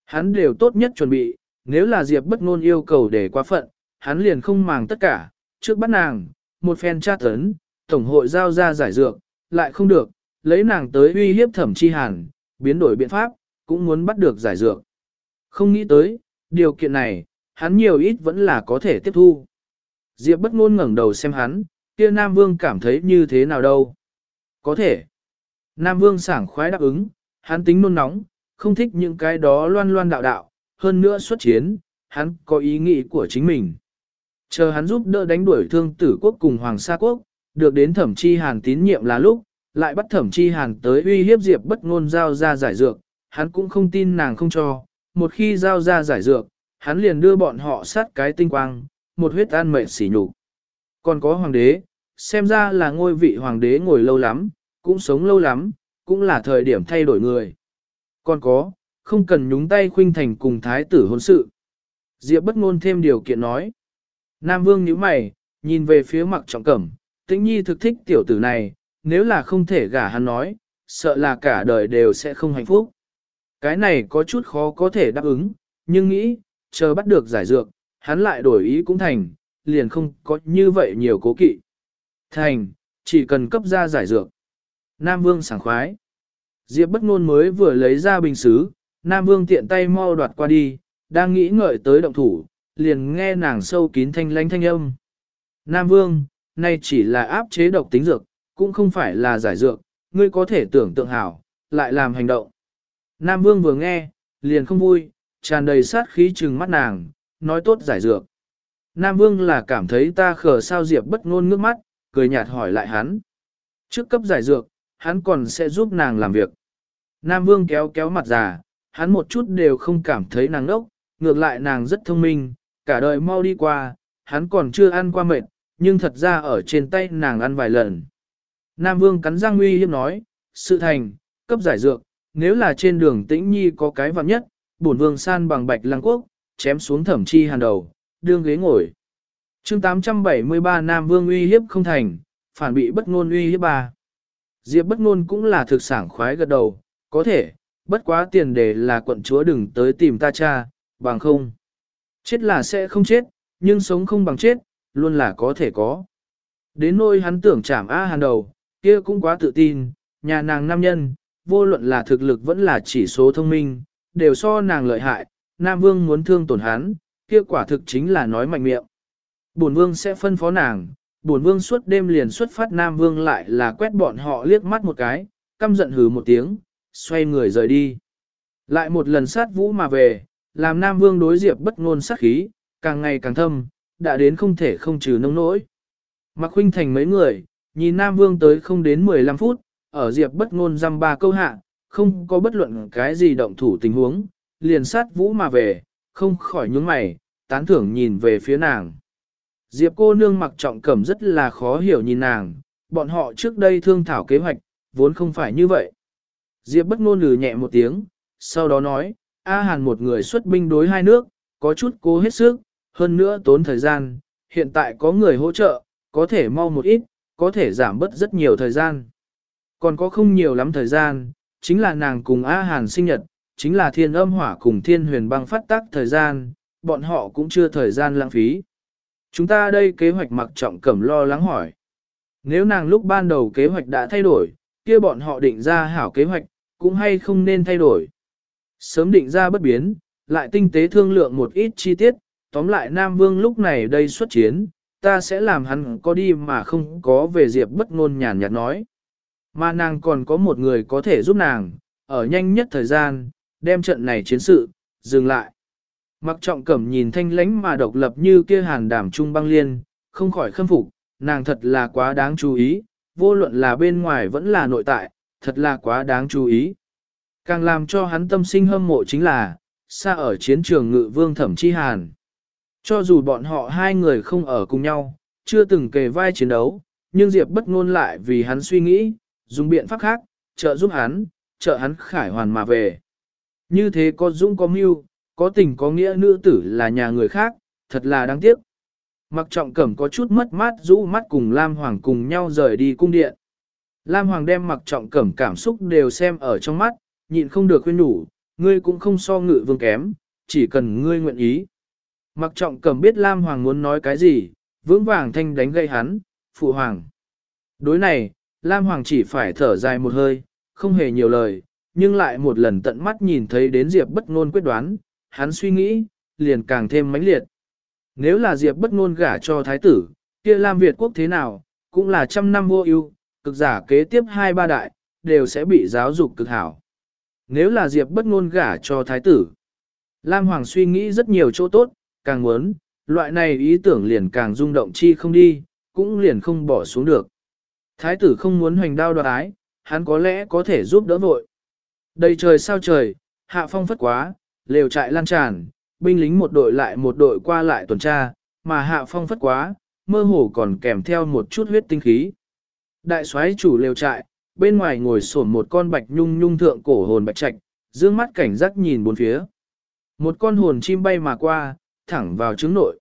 Hắn đều tốt nhất chuẩn bị, nếu là Diệp bất ngôn yêu cầu để quá phận, hắn liền không màng tất cả, trước bắt nàng, một phen tra tấn, tổng hội giao ra giải dược, lại không được, lấy nàng tới uy hiếp thẩm chi hàn, biến đổi biện pháp, cũng muốn bắt được giải dược. Không nghĩ tới, điều kiện này, hắn nhiều ít vẫn là có thể tiếp thu. Diệp bất ngôn ngẩng đầu xem hắn, kia Nam Vương cảm thấy như thế nào đâu. Có thể. Nam Vương sảng khoái đáp ứng, hắn tính nôn nóng, không thích những cái đó loan loan đạo đạo, hơn nữa xuất chiến, hắn có ý nghĩ của chính mình. Chờ hắn giúp đỡ đánh đuổi thương tử quốc cùng Hoàng Sa Quốc, được đến thẩm chi hàn tín nhiệm là lúc, lại bắt thẩm chi hàn tới uy hiếp Diệp bất ngôn giao ra giải dược, hắn cũng không tin nàng không cho, một khi giao ra giải dược, hắn liền đưa bọn họ sát cái tinh quang, một huyết an mệnh xỉ nhục. Còn có hoàng đế, xem ra là ngôi vị hoàng đế ngồi lâu lắm, cũng sống lâu lắm, cũng là thời điểm thay đổi người. Còn có, không cần nhúng tay khuynh thành cùng thái tử hôn sự. Diệp bất ngôn thêm điều kiện nói. Nam vương nhíu mày, nhìn về phía mặc trọng cẩm, tĩnh nhi thực thích tiểu tử này, nếu là không thể gả hắn nói, sợ là cả đời đều sẽ không hạnh phúc. Cái này có chút khó có thể đáp ứng, nhưng nghĩ, chờ bắt được giải dược, hắn lại đổi ý cũng thành, liền không có như vậy nhiều cố kỵ. Thành, chỉ cần cấp ra giải dược. Nam Vương sảng khoái. Diệp bất ngôn mới vừa lấy ra bình xứ, Nam Vương tiện tay mau đoạt qua đi, đang nghĩ ngợi tới động thủ, liền nghe nàng sâu kín thanh lãnh thanh âm. Nam Vương, nay chỉ là áp chế độc tính dược, cũng không phải là giải dược, ngươi có thể tưởng tượng hảo, lại làm hành động. Nam Vương vừa nghe, liền không vui, tràn đầy sát khí trừng mắt nàng, nói tốt giải dược. Nam Vương là cảm thấy ta khờ sao Diệp bất ngôn ngước mắt, cười nhạt hỏi lại hắn. Trước cấp giải dược, hắn còn sẽ giúp nàng làm việc. Nam Vương kéo kéo mặt già, hắn một chút đều không cảm thấy nàng đốc, ngược lại nàng rất thông minh, cả đời mau đi qua, hắn còn chưa ăn qua mệt, nhưng thật ra ở trên tay nàng ăn vài lần. Nam Vương cắn răng uy hiếp nói, sự thành, cấp giải dược, nếu là trên đường tĩnh nhi có cái vạn nhất, bổn vương san bằng bạch lăng quốc, chém xuống thẩm chi hàn đầu, đương ghế ngồi chương 873 Nam Vương uy hiếp không thành, phản bị bất ngôn uy hiếp bà. Diệp bất ngôn cũng là thực sản khoái gật đầu, có thể, bất quá tiền đề là quận chúa đừng tới tìm ta cha, bằng không. Chết là sẽ không chết, nhưng sống không bằng chết, luôn là có thể có. Đến nỗi hắn tưởng chảm A hàn đầu, kia cũng quá tự tin, nhà nàng nam nhân, vô luận là thực lực vẫn là chỉ số thông minh, đều so nàng lợi hại, Nam Vương muốn thương tổn hắn, kia quả thực chính là nói mạnh miệng. Bổn Vương sẽ phân phó nàng, Bổn Vương suốt đêm liền xuất phát Nam Vương lại là quét bọn họ liếc mắt một cái, căm giận hừ một tiếng, xoay người rời đi. Lại một lần sát vũ mà về, làm Nam Vương đối diệp bất ngôn sát khí, càng ngày càng thâm, đã đến không thể không trừ nông nỗi. Mạc Huynh Thành mấy người, nhìn Nam Vương tới không đến 15 phút, ở Diệp bất ngôn dăm ba câu hạ, không có bất luận cái gì động thủ tình huống, liền sát vũ mà về, không khỏi nhướng mày, tán thưởng nhìn về phía nàng. Diệp cô nương mặc trọng cẩm rất là khó hiểu nhìn nàng, bọn họ trước đây thương thảo kế hoạch, vốn không phải như vậy. Diệp bất ngôn lừ nhẹ một tiếng, sau đó nói, A Hàn một người xuất binh đối hai nước, có chút cố hết sức, hơn nữa tốn thời gian, hiện tại có người hỗ trợ, có thể mau một ít, có thể giảm bớt rất nhiều thời gian. Còn có không nhiều lắm thời gian, chính là nàng cùng A Hàn sinh nhật, chính là thiên âm hỏa cùng thiên huyền băng phát tác thời gian, bọn họ cũng chưa thời gian lãng phí. Chúng ta đây kế hoạch mặc trọng cẩm lo lắng hỏi. Nếu nàng lúc ban đầu kế hoạch đã thay đổi, kia bọn họ định ra hảo kế hoạch, cũng hay không nên thay đổi. Sớm định ra bất biến, lại tinh tế thương lượng một ít chi tiết, tóm lại Nam Vương lúc này đây xuất chiến, ta sẽ làm hắn có đi mà không có về diệp bất ngôn nhàn nhạt nói. Mà nàng còn có một người có thể giúp nàng, ở nhanh nhất thời gian, đem trận này chiến sự, dừng lại. Mặc trọng cẩm nhìn thanh lánh mà độc lập như kia hàn đảm trung băng liên, không khỏi khâm phục, nàng thật là quá đáng chú ý, vô luận là bên ngoài vẫn là nội tại, thật là quá đáng chú ý. Càng làm cho hắn tâm sinh hâm mộ chính là, xa ở chiến trường ngự vương thẩm chi hàn. Cho dù bọn họ hai người không ở cùng nhau, chưa từng kề vai chiến đấu, nhưng Diệp bất ngôn lại vì hắn suy nghĩ, dùng biện pháp khác, trợ giúp hắn, trợ hắn khải hoàn mà về. Như thế có dũng có mưu, có tình có nghĩa nữ tử là nhà người khác, thật là đáng tiếc. Mặc trọng cẩm có chút mất mát rũ mắt cùng Lam Hoàng cùng nhau rời đi cung điện. Lam Hoàng đem mặc trọng cẩm cảm xúc đều xem ở trong mắt, nhịn không được khuyên nhủ, ngươi cũng không so ngự vương kém, chỉ cần ngươi nguyện ý. Mặc trọng cẩm biết Lam Hoàng muốn nói cái gì, vững vàng thanh đánh gây hắn, phụ hoàng. Đối này, Lam Hoàng chỉ phải thở dài một hơi, không hề nhiều lời, nhưng lại một lần tận mắt nhìn thấy đến Diệp bất ngôn quyết đoán, hắn suy nghĩ, liền càng thêm mãnh liệt. Nếu là Diệp bất ngôn gả cho thái tử, kia Lam Việt quốc thế nào, cũng là trăm năm vô ưu, cực giả kế tiếp hai ba đại, đều sẽ bị giáo dục cực hảo. Nếu là Diệp bất ngôn gả cho thái tử, Lam Hoàng suy nghĩ rất nhiều chỗ tốt, càng muốn, loại này ý tưởng liền càng rung động chi không đi, cũng liền không bỏ xuống được. Thái tử không muốn hoành đao đoạt ái, hắn có lẽ có thể giúp đỡ vội. Đầy trời sao trời, hạ phong phất quá, lều trại lan tràn, binh lính một đội lại một đội qua lại tuần tra, mà hạ phong phất quá, mơ hồ còn kèm theo một chút huyết tinh khí. Đại soái chủ lều trại, bên ngoài ngồi sổn một con bạch nhung nhung thượng cổ hồn bạch trạch, dương mắt cảnh giác nhìn bốn phía. Một con hồn chim bay mà qua, thẳng vào trứng nội.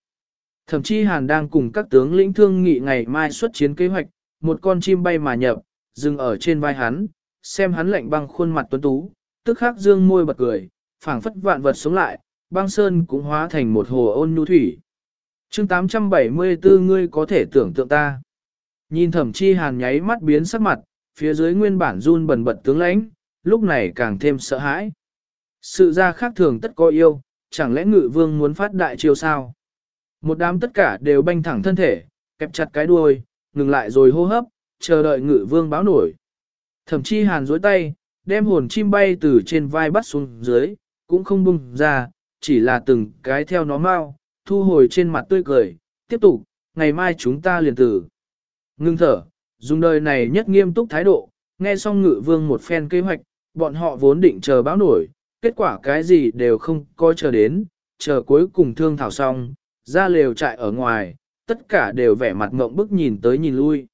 Thậm chí Hàn đang cùng các tướng lĩnh thương nghị ngày mai xuất chiến kế hoạch, một con chim bay mà nhập, dừng ở trên vai hắn, xem hắn lạnh băng khuôn mặt tuấn tú, tức khắc dương môi bật cười, phảng phất vạn vật sống lại, băng sơn cũng hóa thành một hồ ôn nhu thủy. chương 874 ngươi có thể tưởng tượng ta. Nhìn thẩm chi hàn nháy mắt biến sắc mặt, phía dưới nguyên bản run bần bật tướng lãnh, lúc này càng thêm sợ hãi. Sự ra khác thường tất có yêu, chẳng lẽ ngự vương muốn phát đại chiêu sao? Một đám tất cả đều banh thẳng thân thể, kẹp chặt cái đuôi, ngừng lại rồi hô hấp, chờ đợi ngự vương báo nổi. Thẩm chi hàn dối tay, đem hồn chim bay từ trên vai bắt xuống dưới, cũng không bung ra, chỉ là từng cái theo nó mau, thu hồi trên mặt tươi cười, tiếp tục, ngày mai chúng ta liền tử. Ngưng thở, dùng đời này nhất nghiêm túc thái độ, nghe xong ngự vương một phen kế hoạch, bọn họ vốn định chờ báo nổi, kết quả cái gì đều không có chờ đến, chờ cuối cùng thương thảo xong, ra lều trại ở ngoài, tất cả đều vẻ mặt ngộng bức nhìn tới nhìn lui.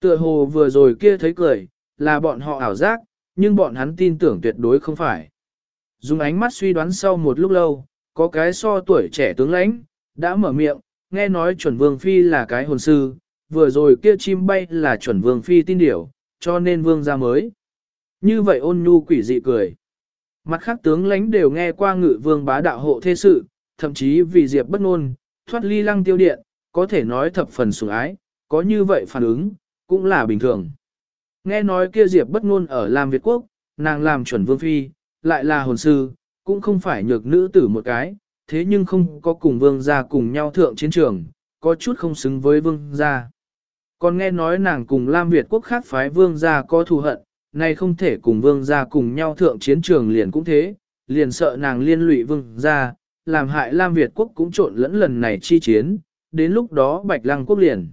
Tựa hồ vừa rồi kia thấy cười, là bọn họ ảo giác, nhưng bọn hắn tin tưởng tuyệt đối không phải. Dùng ánh mắt suy đoán sau một lúc lâu, có cái so tuổi trẻ tướng lãnh, đã mở miệng, nghe nói chuẩn vương phi là cái hồn sư, vừa rồi kia chim bay là chuẩn vương phi tin điểu, cho nên vương ra mới. Như vậy ôn nhu quỷ dị cười. Mặt khác tướng lãnh đều nghe qua ngự vương bá đạo hộ thế sự, thậm chí vì diệp bất ngôn, thoát ly lăng tiêu điện, có thể nói thập phần sủng ái, có như vậy phản ứng, cũng là bình thường. Nghe nói kia diệp bất ngôn ở làm Việt Quốc, nàng làm chuẩn vương phi, lại là hồn sư, cũng không phải nhược nữ tử một cái, thế nhưng không có cùng vương gia cùng nhau thượng chiến trường, có chút không xứng với vương gia. Còn nghe nói nàng cùng Lam Việt quốc khác phái vương gia có thù hận, nay không thể cùng vương gia cùng nhau thượng chiến trường liền cũng thế, liền sợ nàng liên lụy vương gia, làm hại Lam Việt quốc cũng trộn lẫn lần này chi chiến, đến lúc đó bạch lăng quốc liền.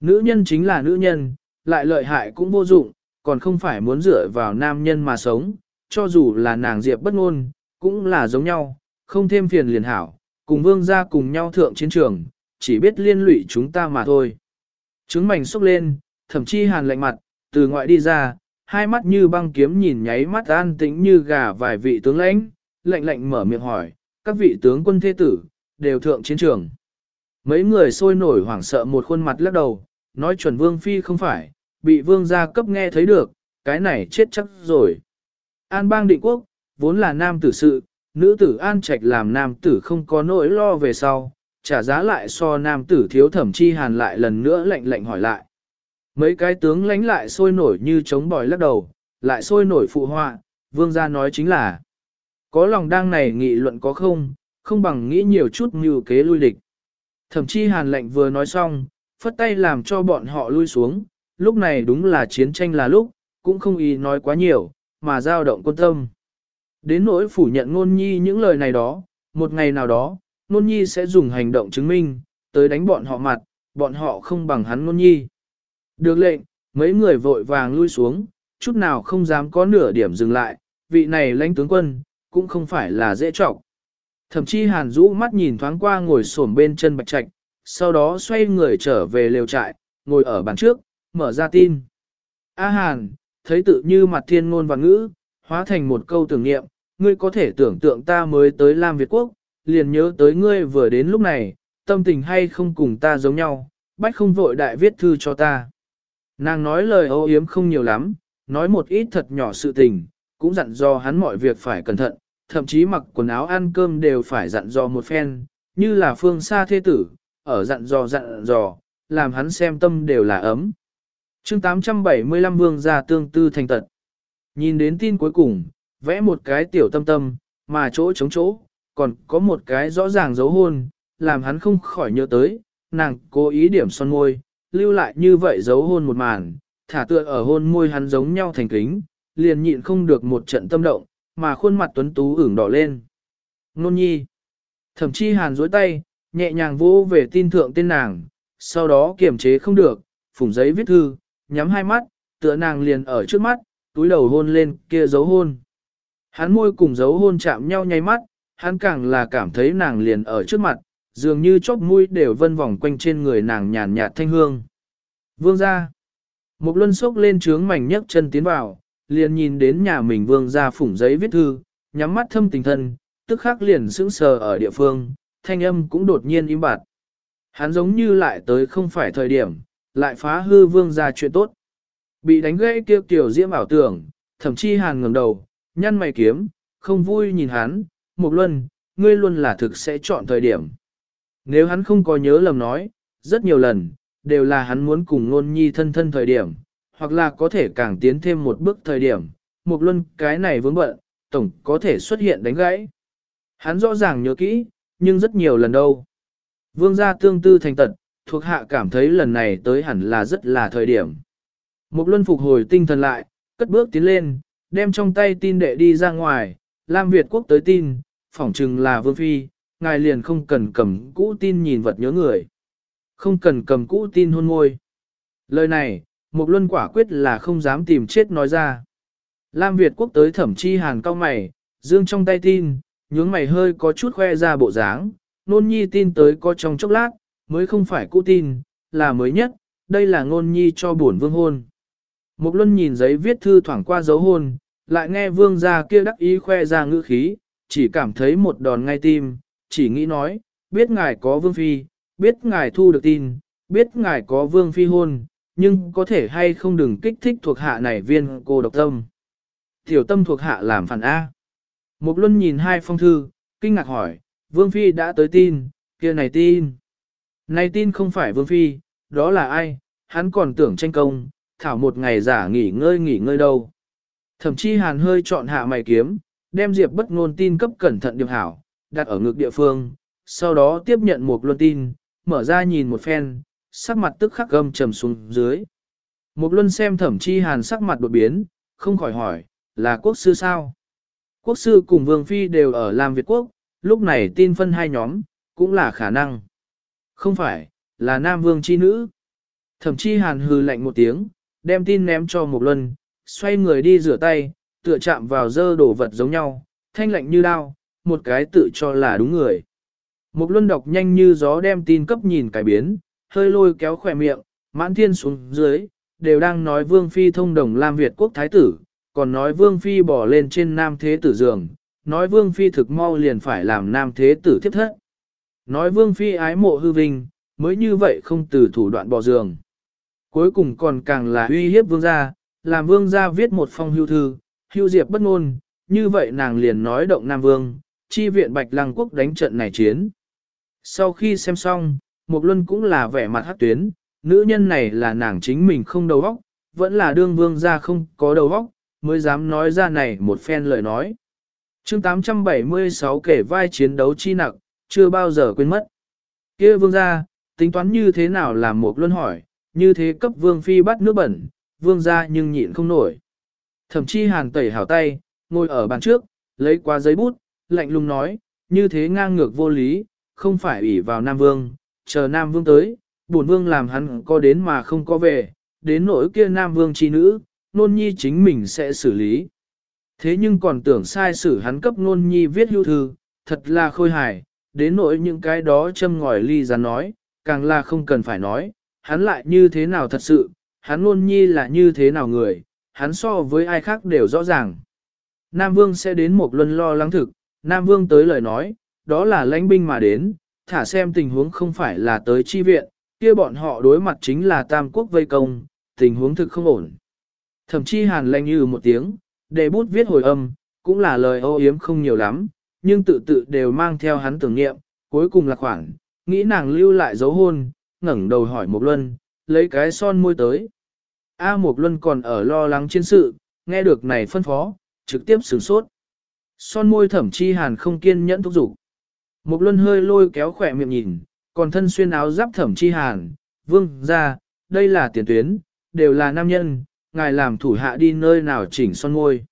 Nữ nhân chính là nữ nhân, lại lợi hại cũng vô dụng, còn không phải muốn dựa vào nam nhân mà sống, cho dù là nàng diệp bất ngôn, cũng là giống nhau, không thêm phiền liền hảo, cùng vương gia cùng nhau thượng chiến trường, chỉ biết liên lụy chúng ta mà thôi. Trứng mảnh xúc lên, thậm chí hàn lạnh mặt, từ ngoại đi ra, hai mắt như băng kiếm nhìn nháy mắt an tĩnh như gà vài vị tướng lãnh, lạnh lạnh mở miệng hỏi, các vị tướng quân thế tử, đều thượng chiến trường. Mấy người sôi nổi hoảng sợ một khuôn mặt lắc đầu, nói chuẩn vương phi không phải, bị vương gia cấp nghe thấy được, cái này chết chắc rồi. An bang định quốc, vốn là nam tử sự, nữ tử an trạch làm nam tử không có nỗi lo về sau, trả giá lại so nam tử thiếu thẩm chi hàn lại lần nữa lạnh lạnh hỏi lại. Mấy cái tướng lánh lại sôi nổi như chống bòi lắc đầu, lại sôi nổi phụ họa, vương gia nói chính là có lòng đang này nghị luận có không, không bằng nghĩ nhiều chút như kế lui địch. Thẩm chi hàn lệnh vừa nói xong, phất tay làm cho bọn họ lui xuống, lúc này đúng là chiến tranh là lúc, cũng không ý nói quá nhiều, mà dao động quân tâm. Đến nỗi phủ nhận ngôn nhi những lời này đó, một ngày nào đó, ngôn nhi sẽ dùng hành động chứng minh, tới đánh bọn họ mặt, bọn họ không bằng hắn ngôn nhi. Được lệnh, mấy người vội vàng lui xuống, chút nào không dám có nửa điểm dừng lại, vị này lãnh tướng quân, cũng không phải là dễ trọng. Thậm chí hàn rũ mắt nhìn thoáng qua ngồi xổm bên chân bạch trạch, sau đó xoay người trở về lều trại, ngồi ở bàn trước, mở ra tin. A hàn, thấy tự như mặt thiên ngôn và ngữ, hóa thành một câu tưởng niệm, ngươi có thể tưởng tượng ta mới tới Lam Việt Quốc, liền nhớ tới ngươi vừa đến lúc này, tâm tình hay không cùng ta giống nhau, bách không vội đại viết thư cho ta. Nàng nói lời ô yếm không nhiều lắm, nói một ít thật nhỏ sự tình, cũng dặn dò hắn mọi việc phải cẩn thận, thậm chí mặc quần áo ăn cơm đều phải dặn dò một phen, như là phương xa thế tử, ở dặn dò dặn dò, làm hắn xem tâm đều là ấm chương 875 vương gia tương tư thành tật. Nhìn đến tin cuối cùng, vẽ một cái tiểu tâm tâm, mà chỗ chống chỗ, còn có một cái rõ ràng dấu hôn, làm hắn không khỏi nhớ tới, nàng cố ý điểm son môi, lưu lại như vậy dấu hôn một màn, thả tựa ở hôn môi hắn giống nhau thành kính, liền nhịn không được một trận tâm động, mà khuôn mặt tuấn tú ửng đỏ lên. Nôn nhi. Thậm chí hàn dối tay, nhẹ nhàng vô về tin thượng tên nàng, sau đó kiềm chế không được, phủng giấy viết thư, nhắm hai mắt, tựa nàng liền ở trước mắt, túi đầu hôn lên kia dấu hôn. Hắn môi cùng dấu hôn chạm nhau nháy mắt, hắn càng là cảm thấy nàng liền ở trước mặt, dường như chóp mũi đều vân vòng quanh trên người nàng nhàn nhạt thanh hương. Vương ra. Một luân sốc lên trướng mảnh nhấc chân tiến vào, liền nhìn đến nhà mình vương ra phủng giấy viết thư, nhắm mắt thâm tình thân, tức khắc liền sững sờ ở địa phương, thanh âm cũng đột nhiên im bặt. Hắn giống như lại tới không phải thời điểm, lại phá hư vương ra chuyện tốt. Bị đánh gãy kêu tiểu diễm ảo tưởng, thậm chí hàn ngẩng đầu, nhăn mày kiếm, không vui nhìn hắn, Mục luân, ngươi luôn là thực sẽ chọn thời điểm. Nếu hắn không có nhớ lầm nói, rất nhiều lần, đều là hắn muốn cùng ngôn nhi thân thân thời điểm, hoặc là có thể càng tiến thêm một bước thời điểm, Mục luân cái này vướng bận, tổng có thể xuất hiện đánh gãy. Hắn rõ ràng nhớ kỹ, nhưng rất nhiều lần đâu. Vương gia tương tư thành tật, thuộc hạ cảm thấy lần này tới hẳn là rất là thời điểm. Một luân phục hồi tinh thần lại, cất bước tiến lên, đem trong tay tin đệ đi ra ngoài, Lam Việt quốc tới tin, phỏng chừng là Vương Phi, ngài liền không cần cầm cũ tin nhìn vật nhớ người. Không cần cầm cũ tin hôn môi. Lời này, một luân quả quyết là không dám tìm chết nói ra. Lam Việt quốc tới thẩm chi hàn cao mày, dương trong tay tin, nhướng mày hơi có chút khoe ra bộ dáng, nôn nhi tin tới có trong chốc lát, mới không phải cũ tin, là mới nhất, đây là ngôn nhi cho bổn vương hôn. Mục luân nhìn giấy viết thư thoảng qua dấu hôn, lại nghe vương gia kia đắc ý khoe ra ngữ khí, chỉ cảm thấy một đòn ngay tim, chỉ nghĩ nói, biết ngài có vương phi, biết ngài thu được tin, biết ngài có vương phi hôn, nhưng có thể hay không đừng kích thích thuộc hạ này viên cô độc tâm. Tiểu tâm thuộc hạ làm phản A. Mục luân nhìn hai phong thư, kinh ngạc hỏi, vương phi đã tới tin, kia này tin. Này tin không phải vương phi, đó là ai, hắn còn tưởng tranh công, thảo một ngày giả nghỉ ngơi nghỉ ngơi đâu. Thậm chí hàn hơi chọn hạ mày kiếm, đem diệp bất ngôn tin cấp cẩn thận điệp hảo, đặt ở ngược địa phương, sau đó tiếp nhận một luân tin, mở ra nhìn một phen, sắc mặt tức khắc gầm trầm xuống dưới. Một luân xem thẩm chi hàn sắc mặt đột biến, không khỏi hỏi, là quốc sư sao? Quốc sư cùng vương phi đều ở Lam Việt Quốc, lúc này tin phân hai nhóm, cũng là khả năng. Không phải, là nam vương chi nữ. Thẩm chi hàn hừ lạnh một tiếng, đem tin ném cho một luân, xoay người đi rửa tay, tựa chạm vào dơ đổ vật giống nhau, thanh lạnh như đao, một cái tự cho là đúng người. Một luân đọc nhanh như gió đem tin cấp nhìn cải biến, hơi lôi kéo khỏe miệng, mãn thiên xuống dưới, đều đang nói Vương Phi thông đồng Lam Việt quốc thái tử, còn nói Vương Phi bỏ lên trên nam thế tử giường, nói Vương Phi thực mau liền phải làm nam thế tử thiếp thất. Nói Vương Phi ái mộ hư vinh, mới như vậy không từ thủ đoạn bỏ giường. Cuối cùng còn càng là uy hiếp Vương gia, làm Vương gia viết một phong hưu thư, hưu diệp bất ngôn, như vậy nàng liền nói động Nam Vương, chi viện Bạch Lăng Quốc đánh trận này chiến. Sau khi xem xong, Mục Luân cũng là vẻ mặt hát tuyến, nữ nhân này là nàng chính mình không đầu óc, vẫn là đương vương gia không có đầu óc, mới dám nói ra này một phen lời nói. chương 876 kể vai chiến đấu chi nặng, chưa bao giờ quên mất. kia vương gia, tính toán như thế nào làm một luân hỏi, như thế cấp vương phi bắt nước bẩn, vương gia nhưng nhịn không nổi. Thậm chí hàn tẩy hảo tay, ngồi ở bàn trước, lấy qua giấy bút, lạnh lùng nói, như thế ngang ngược vô lý, không phải ủy vào Nam Vương, chờ Nam Vương tới, bổn Vương làm hắn có đến mà không có về, đến nỗi kia Nam Vương chi nữ, nôn nhi chính mình sẽ xử lý. Thế nhưng còn tưởng sai xử hắn cấp nôn nhi viết hưu thư, thật là khôi hài, đến nỗi những cái đó châm ngòi ly rắn nói, càng là không cần phải nói, hắn lại như thế nào thật sự, hắn luôn nhi là như thế nào người, hắn so với ai khác đều rõ ràng. Nam Vương sẽ đến một luân lo lắng thực, Nam Vương tới lời nói, đó là lãnh binh mà đến, thả xem tình huống không phải là tới chi viện, kia bọn họ đối mặt chính là tam quốc vây công, tình huống thực không ổn. Thậm chí hàn lãnh như một tiếng, để bút viết hồi âm, cũng là lời ô yếm không nhiều lắm, nhưng tự tự đều mang theo hắn tưởng nghiệm, cuối cùng là khoảng, nghĩ nàng lưu lại dấu hôn, ngẩng đầu hỏi Mộc luân, lấy cái son môi tới. A Mộc Luân còn ở lo lắng chiến sự, nghe được này phân phó, trực tiếp sửng sốt. Son môi thẩm chi hàn không kiên nhẫn thúc giục. Mộc Luân hơi lôi kéo khỏe miệng nhìn, còn thân xuyên áo giáp thẩm chi hàn, vương ra, đây là tiền tuyến, đều là nam nhân, ngài làm thủ hạ đi nơi nào chỉnh son môi.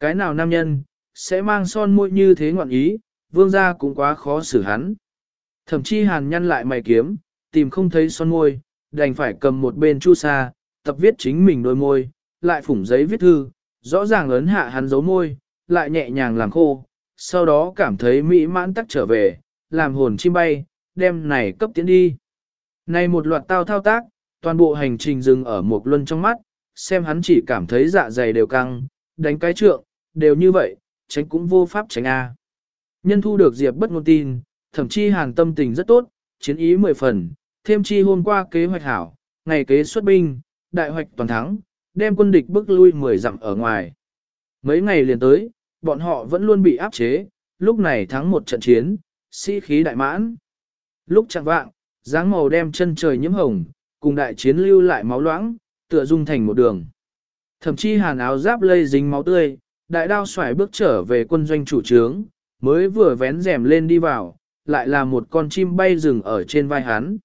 Cái nào nam nhân, sẽ mang son môi như thế ngoạn ý, vương gia cũng quá khó xử hắn. Thẩm chi hàn nhăn lại mày kiếm, tìm không thấy son môi, đành phải cầm một bên chu sa, tập viết chính mình đôi môi, lại phủng giấy viết thư, rõ ràng ấn hạ hắn giấu môi, lại nhẹ nhàng làm khô, sau đó cảm thấy mỹ mãn tắc trở về, làm hồn chim bay, đem này cấp tiến đi. Này một loạt tao thao tác, toàn bộ hành trình dừng ở một luân trong mắt, xem hắn chỉ cảm thấy dạ dày đều căng, đánh cái trượng, đều như vậy, tránh cũng vô pháp tránh A. Nhân thu được Diệp bất ngôn tin, thậm chí hàng tâm tình rất tốt, chiến ý mười phần, thêm chi hôm qua kế hoạch hảo, ngày kế xuất binh, đại hoạch toàn thắng, đem quân địch bước lui mười dặm ở ngoài. Mấy ngày liền tới, bọn họ vẫn luôn bị áp chế, lúc này thắng một trận chiến, sĩ khí đại mãn. Lúc chẳng vạng, dáng màu đem chân trời nhiễm hồng, cùng đại chiến lưu lại máu loãng, tựa dung thành một đường. Thậm chí hàn áo giáp lây dính máu tươi, đại đao xoài bước trở về quân doanh chủ trướng, mới vừa vén rèm lên đi vào, lại là một con chim bay rừng ở trên vai hắn.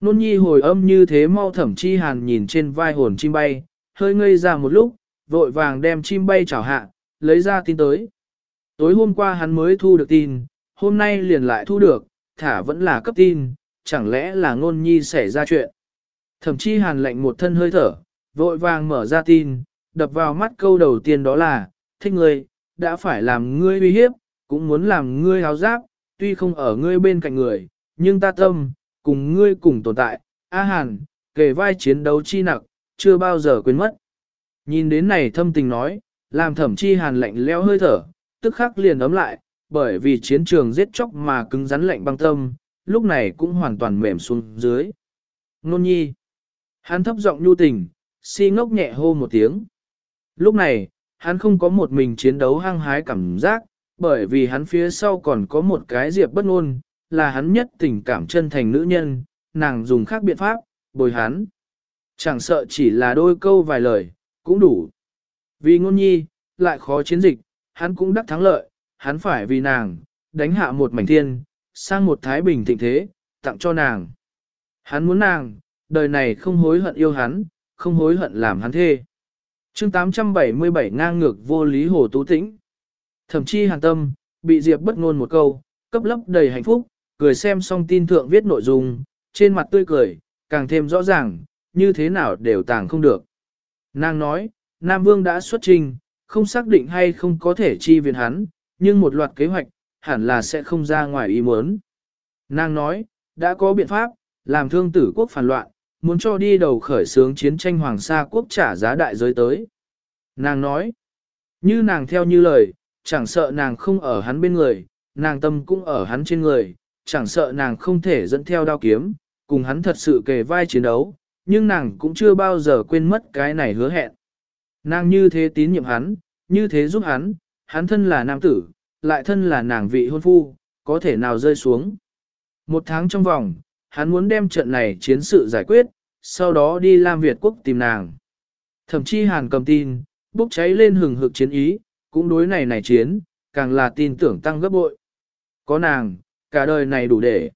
Nôn nhi hồi âm như thế mau thẩm chi hàn nhìn trên vai hồn chim bay, hơi ngây ra một lúc, vội vàng đem chim bay chào hạ, lấy ra tin tới. Tối hôm qua hắn mới thu được tin, hôm nay liền lại thu được, thả vẫn là cấp tin, chẳng lẽ là ngôn nhi xảy ra chuyện. Thẩm chi hàn lạnh một thân hơi thở, vội vàng mở ra tin, đập vào mắt câu đầu tiên đó là, thích ngươi, đã phải làm ngươi uy hiếp, cũng muốn làm ngươi háo giáp, tuy không ở ngươi bên cạnh người, nhưng ta tâm, cùng ngươi cùng tồn tại, A Hàn, kể vai chiến đấu chi nặng, chưa bao giờ quên mất. Nhìn đến này thâm tình nói, làm thẩm chi Hàn lạnh leo hơi thở, tức khắc liền ấm lại, bởi vì chiến trường giết chóc mà cứng rắn lạnh băng tâm, lúc này cũng hoàn toàn mềm xuống dưới. Nôn nhi. Hắn thấp giọng nhu tình, si ngốc nhẹ hô một tiếng. Lúc này, hắn không có một mình chiến đấu hăng hái cảm giác, bởi vì hắn phía sau còn có một cái diệp bất ngôn, là hắn nhất tình cảm chân thành nữ nhân, nàng dùng khác biện pháp, bồi hắn. Chẳng sợ chỉ là đôi câu vài lời, cũng đủ. Vì ngôn nhi, lại khó chiến dịch, hắn cũng đắc thắng lợi, hắn phải vì nàng, đánh hạ một mảnh thiên, sang một thái bình thịnh thế, tặng cho nàng. Hắn muốn nàng, đời này không hối hận yêu hắn, không hối hận làm hắn thê chương 877 ngang ngược vô lý hồ tú tĩnh. Thậm chí hàn tâm, bị Diệp bất ngôn một câu, cấp lấp đầy hạnh phúc, cười xem xong tin thượng viết nội dung, trên mặt tươi cười, càng thêm rõ ràng, như thế nào đều tàng không được. Nàng nói, Nam Vương đã xuất trình, không xác định hay không có thể chi viện hắn, nhưng một loạt kế hoạch, hẳn là sẽ không ra ngoài ý muốn. Nàng nói, đã có biện pháp, làm thương tử quốc phản loạn, muốn cho đi đầu khởi xướng chiến tranh hoàng sa quốc trả giá đại giới tới. Nàng nói, như nàng theo như lời, chẳng sợ nàng không ở hắn bên người, nàng tâm cũng ở hắn trên người, chẳng sợ nàng không thể dẫn theo đao kiếm, cùng hắn thật sự kề vai chiến đấu, nhưng nàng cũng chưa bao giờ quên mất cái này hứa hẹn. Nàng như thế tín nhiệm hắn, như thế giúp hắn, hắn thân là nam tử, lại thân là nàng vị hôn phu, có thể nào rơi xuống. Một tháng trong vòng, hắn muốn đem trận này chiến sự giải quyết, sau đó đi Lam Việt quốc tìm nàng. Thậm chí hàn cầm tin, bốc cháy lên hừng hực chiến ý, cũng đối này này chiến, càng là tin tưởng tăng gấp bội. Có nàng, cả đời này đủ để.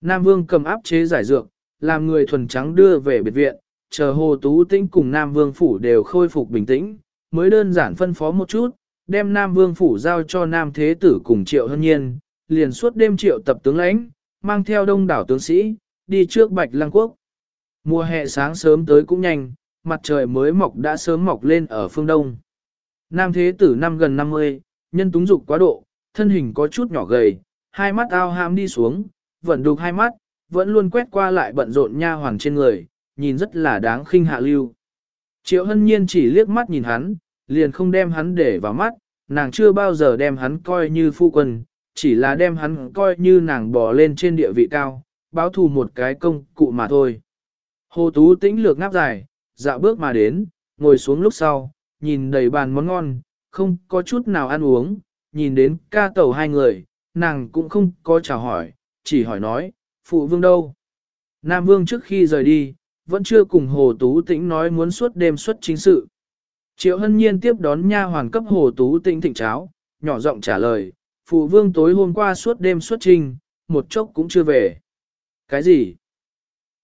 Nam Vương cầm áp chế giải dược, làm người thuần trắng đưa về biệt viện, chờ Hồ Tú Tĩnh cùng Nam Vương Phủ đều khôi phục bình tĩnh, mới đơn giản phân phó một chút, đem Nam Vương Phủ giao cho Nam Thế Tử cùng Triệu Hân Nhiên, liền suốt đêm triệu tập tướng lãnh, mang theo đông đảo tướng sĩ, đi trước Bạch Lăng Quốc. Mùa hè sáng sớm tới cũng nhanh, mặt trời mới mọc đã sớm mọc lên ở phương đông. Nam Thế Tử năm gần 50, nhân túng dục quá độ, thân hình có chút nhỏ gầy, hai mắt ao ham đi xuống, vẫn đục hai mắt, vẫn luôn quét qua lại bận rộn nha hoàng trên người, nhìn rất là đáng khinh hạ lưu. Triệu hân nhiên chỉ liếc mắt nhìn hắn, liền không đem hắn để vào mắt, nàng chưa bao giờ đem hắn coi như phu quân, chỉ là đem hắn coi như nàng bỏ lên trên địa vị cao, báo thù một cái công cụ mà thôi. Hồ Tú tĩnh lược ngáp dài, dạo bước mà đến, ngồi xuống lúc sau, nhìn đầy bàn món ngon, không có chút nào ăn uống, nhìn đến ca tẩu hai người, nàng cũng không có chào hỏi, chỉ hỏi nói, phụ vương đâu? Nam vương trước khi rời đi, vẫn chưa cùng Hồ Tú Tĩnh nói muốn suốt đêm xuất chính sự. Triệu hân nhiên tiếp đón nha hoàn cấp Hồ Tú Tĩnh thỉnh cháo, nhỏ giọng trả lời, phụ vương tối hôm qua suốt đêm xuất trình, một chốc cũng chưa về. Cái gì?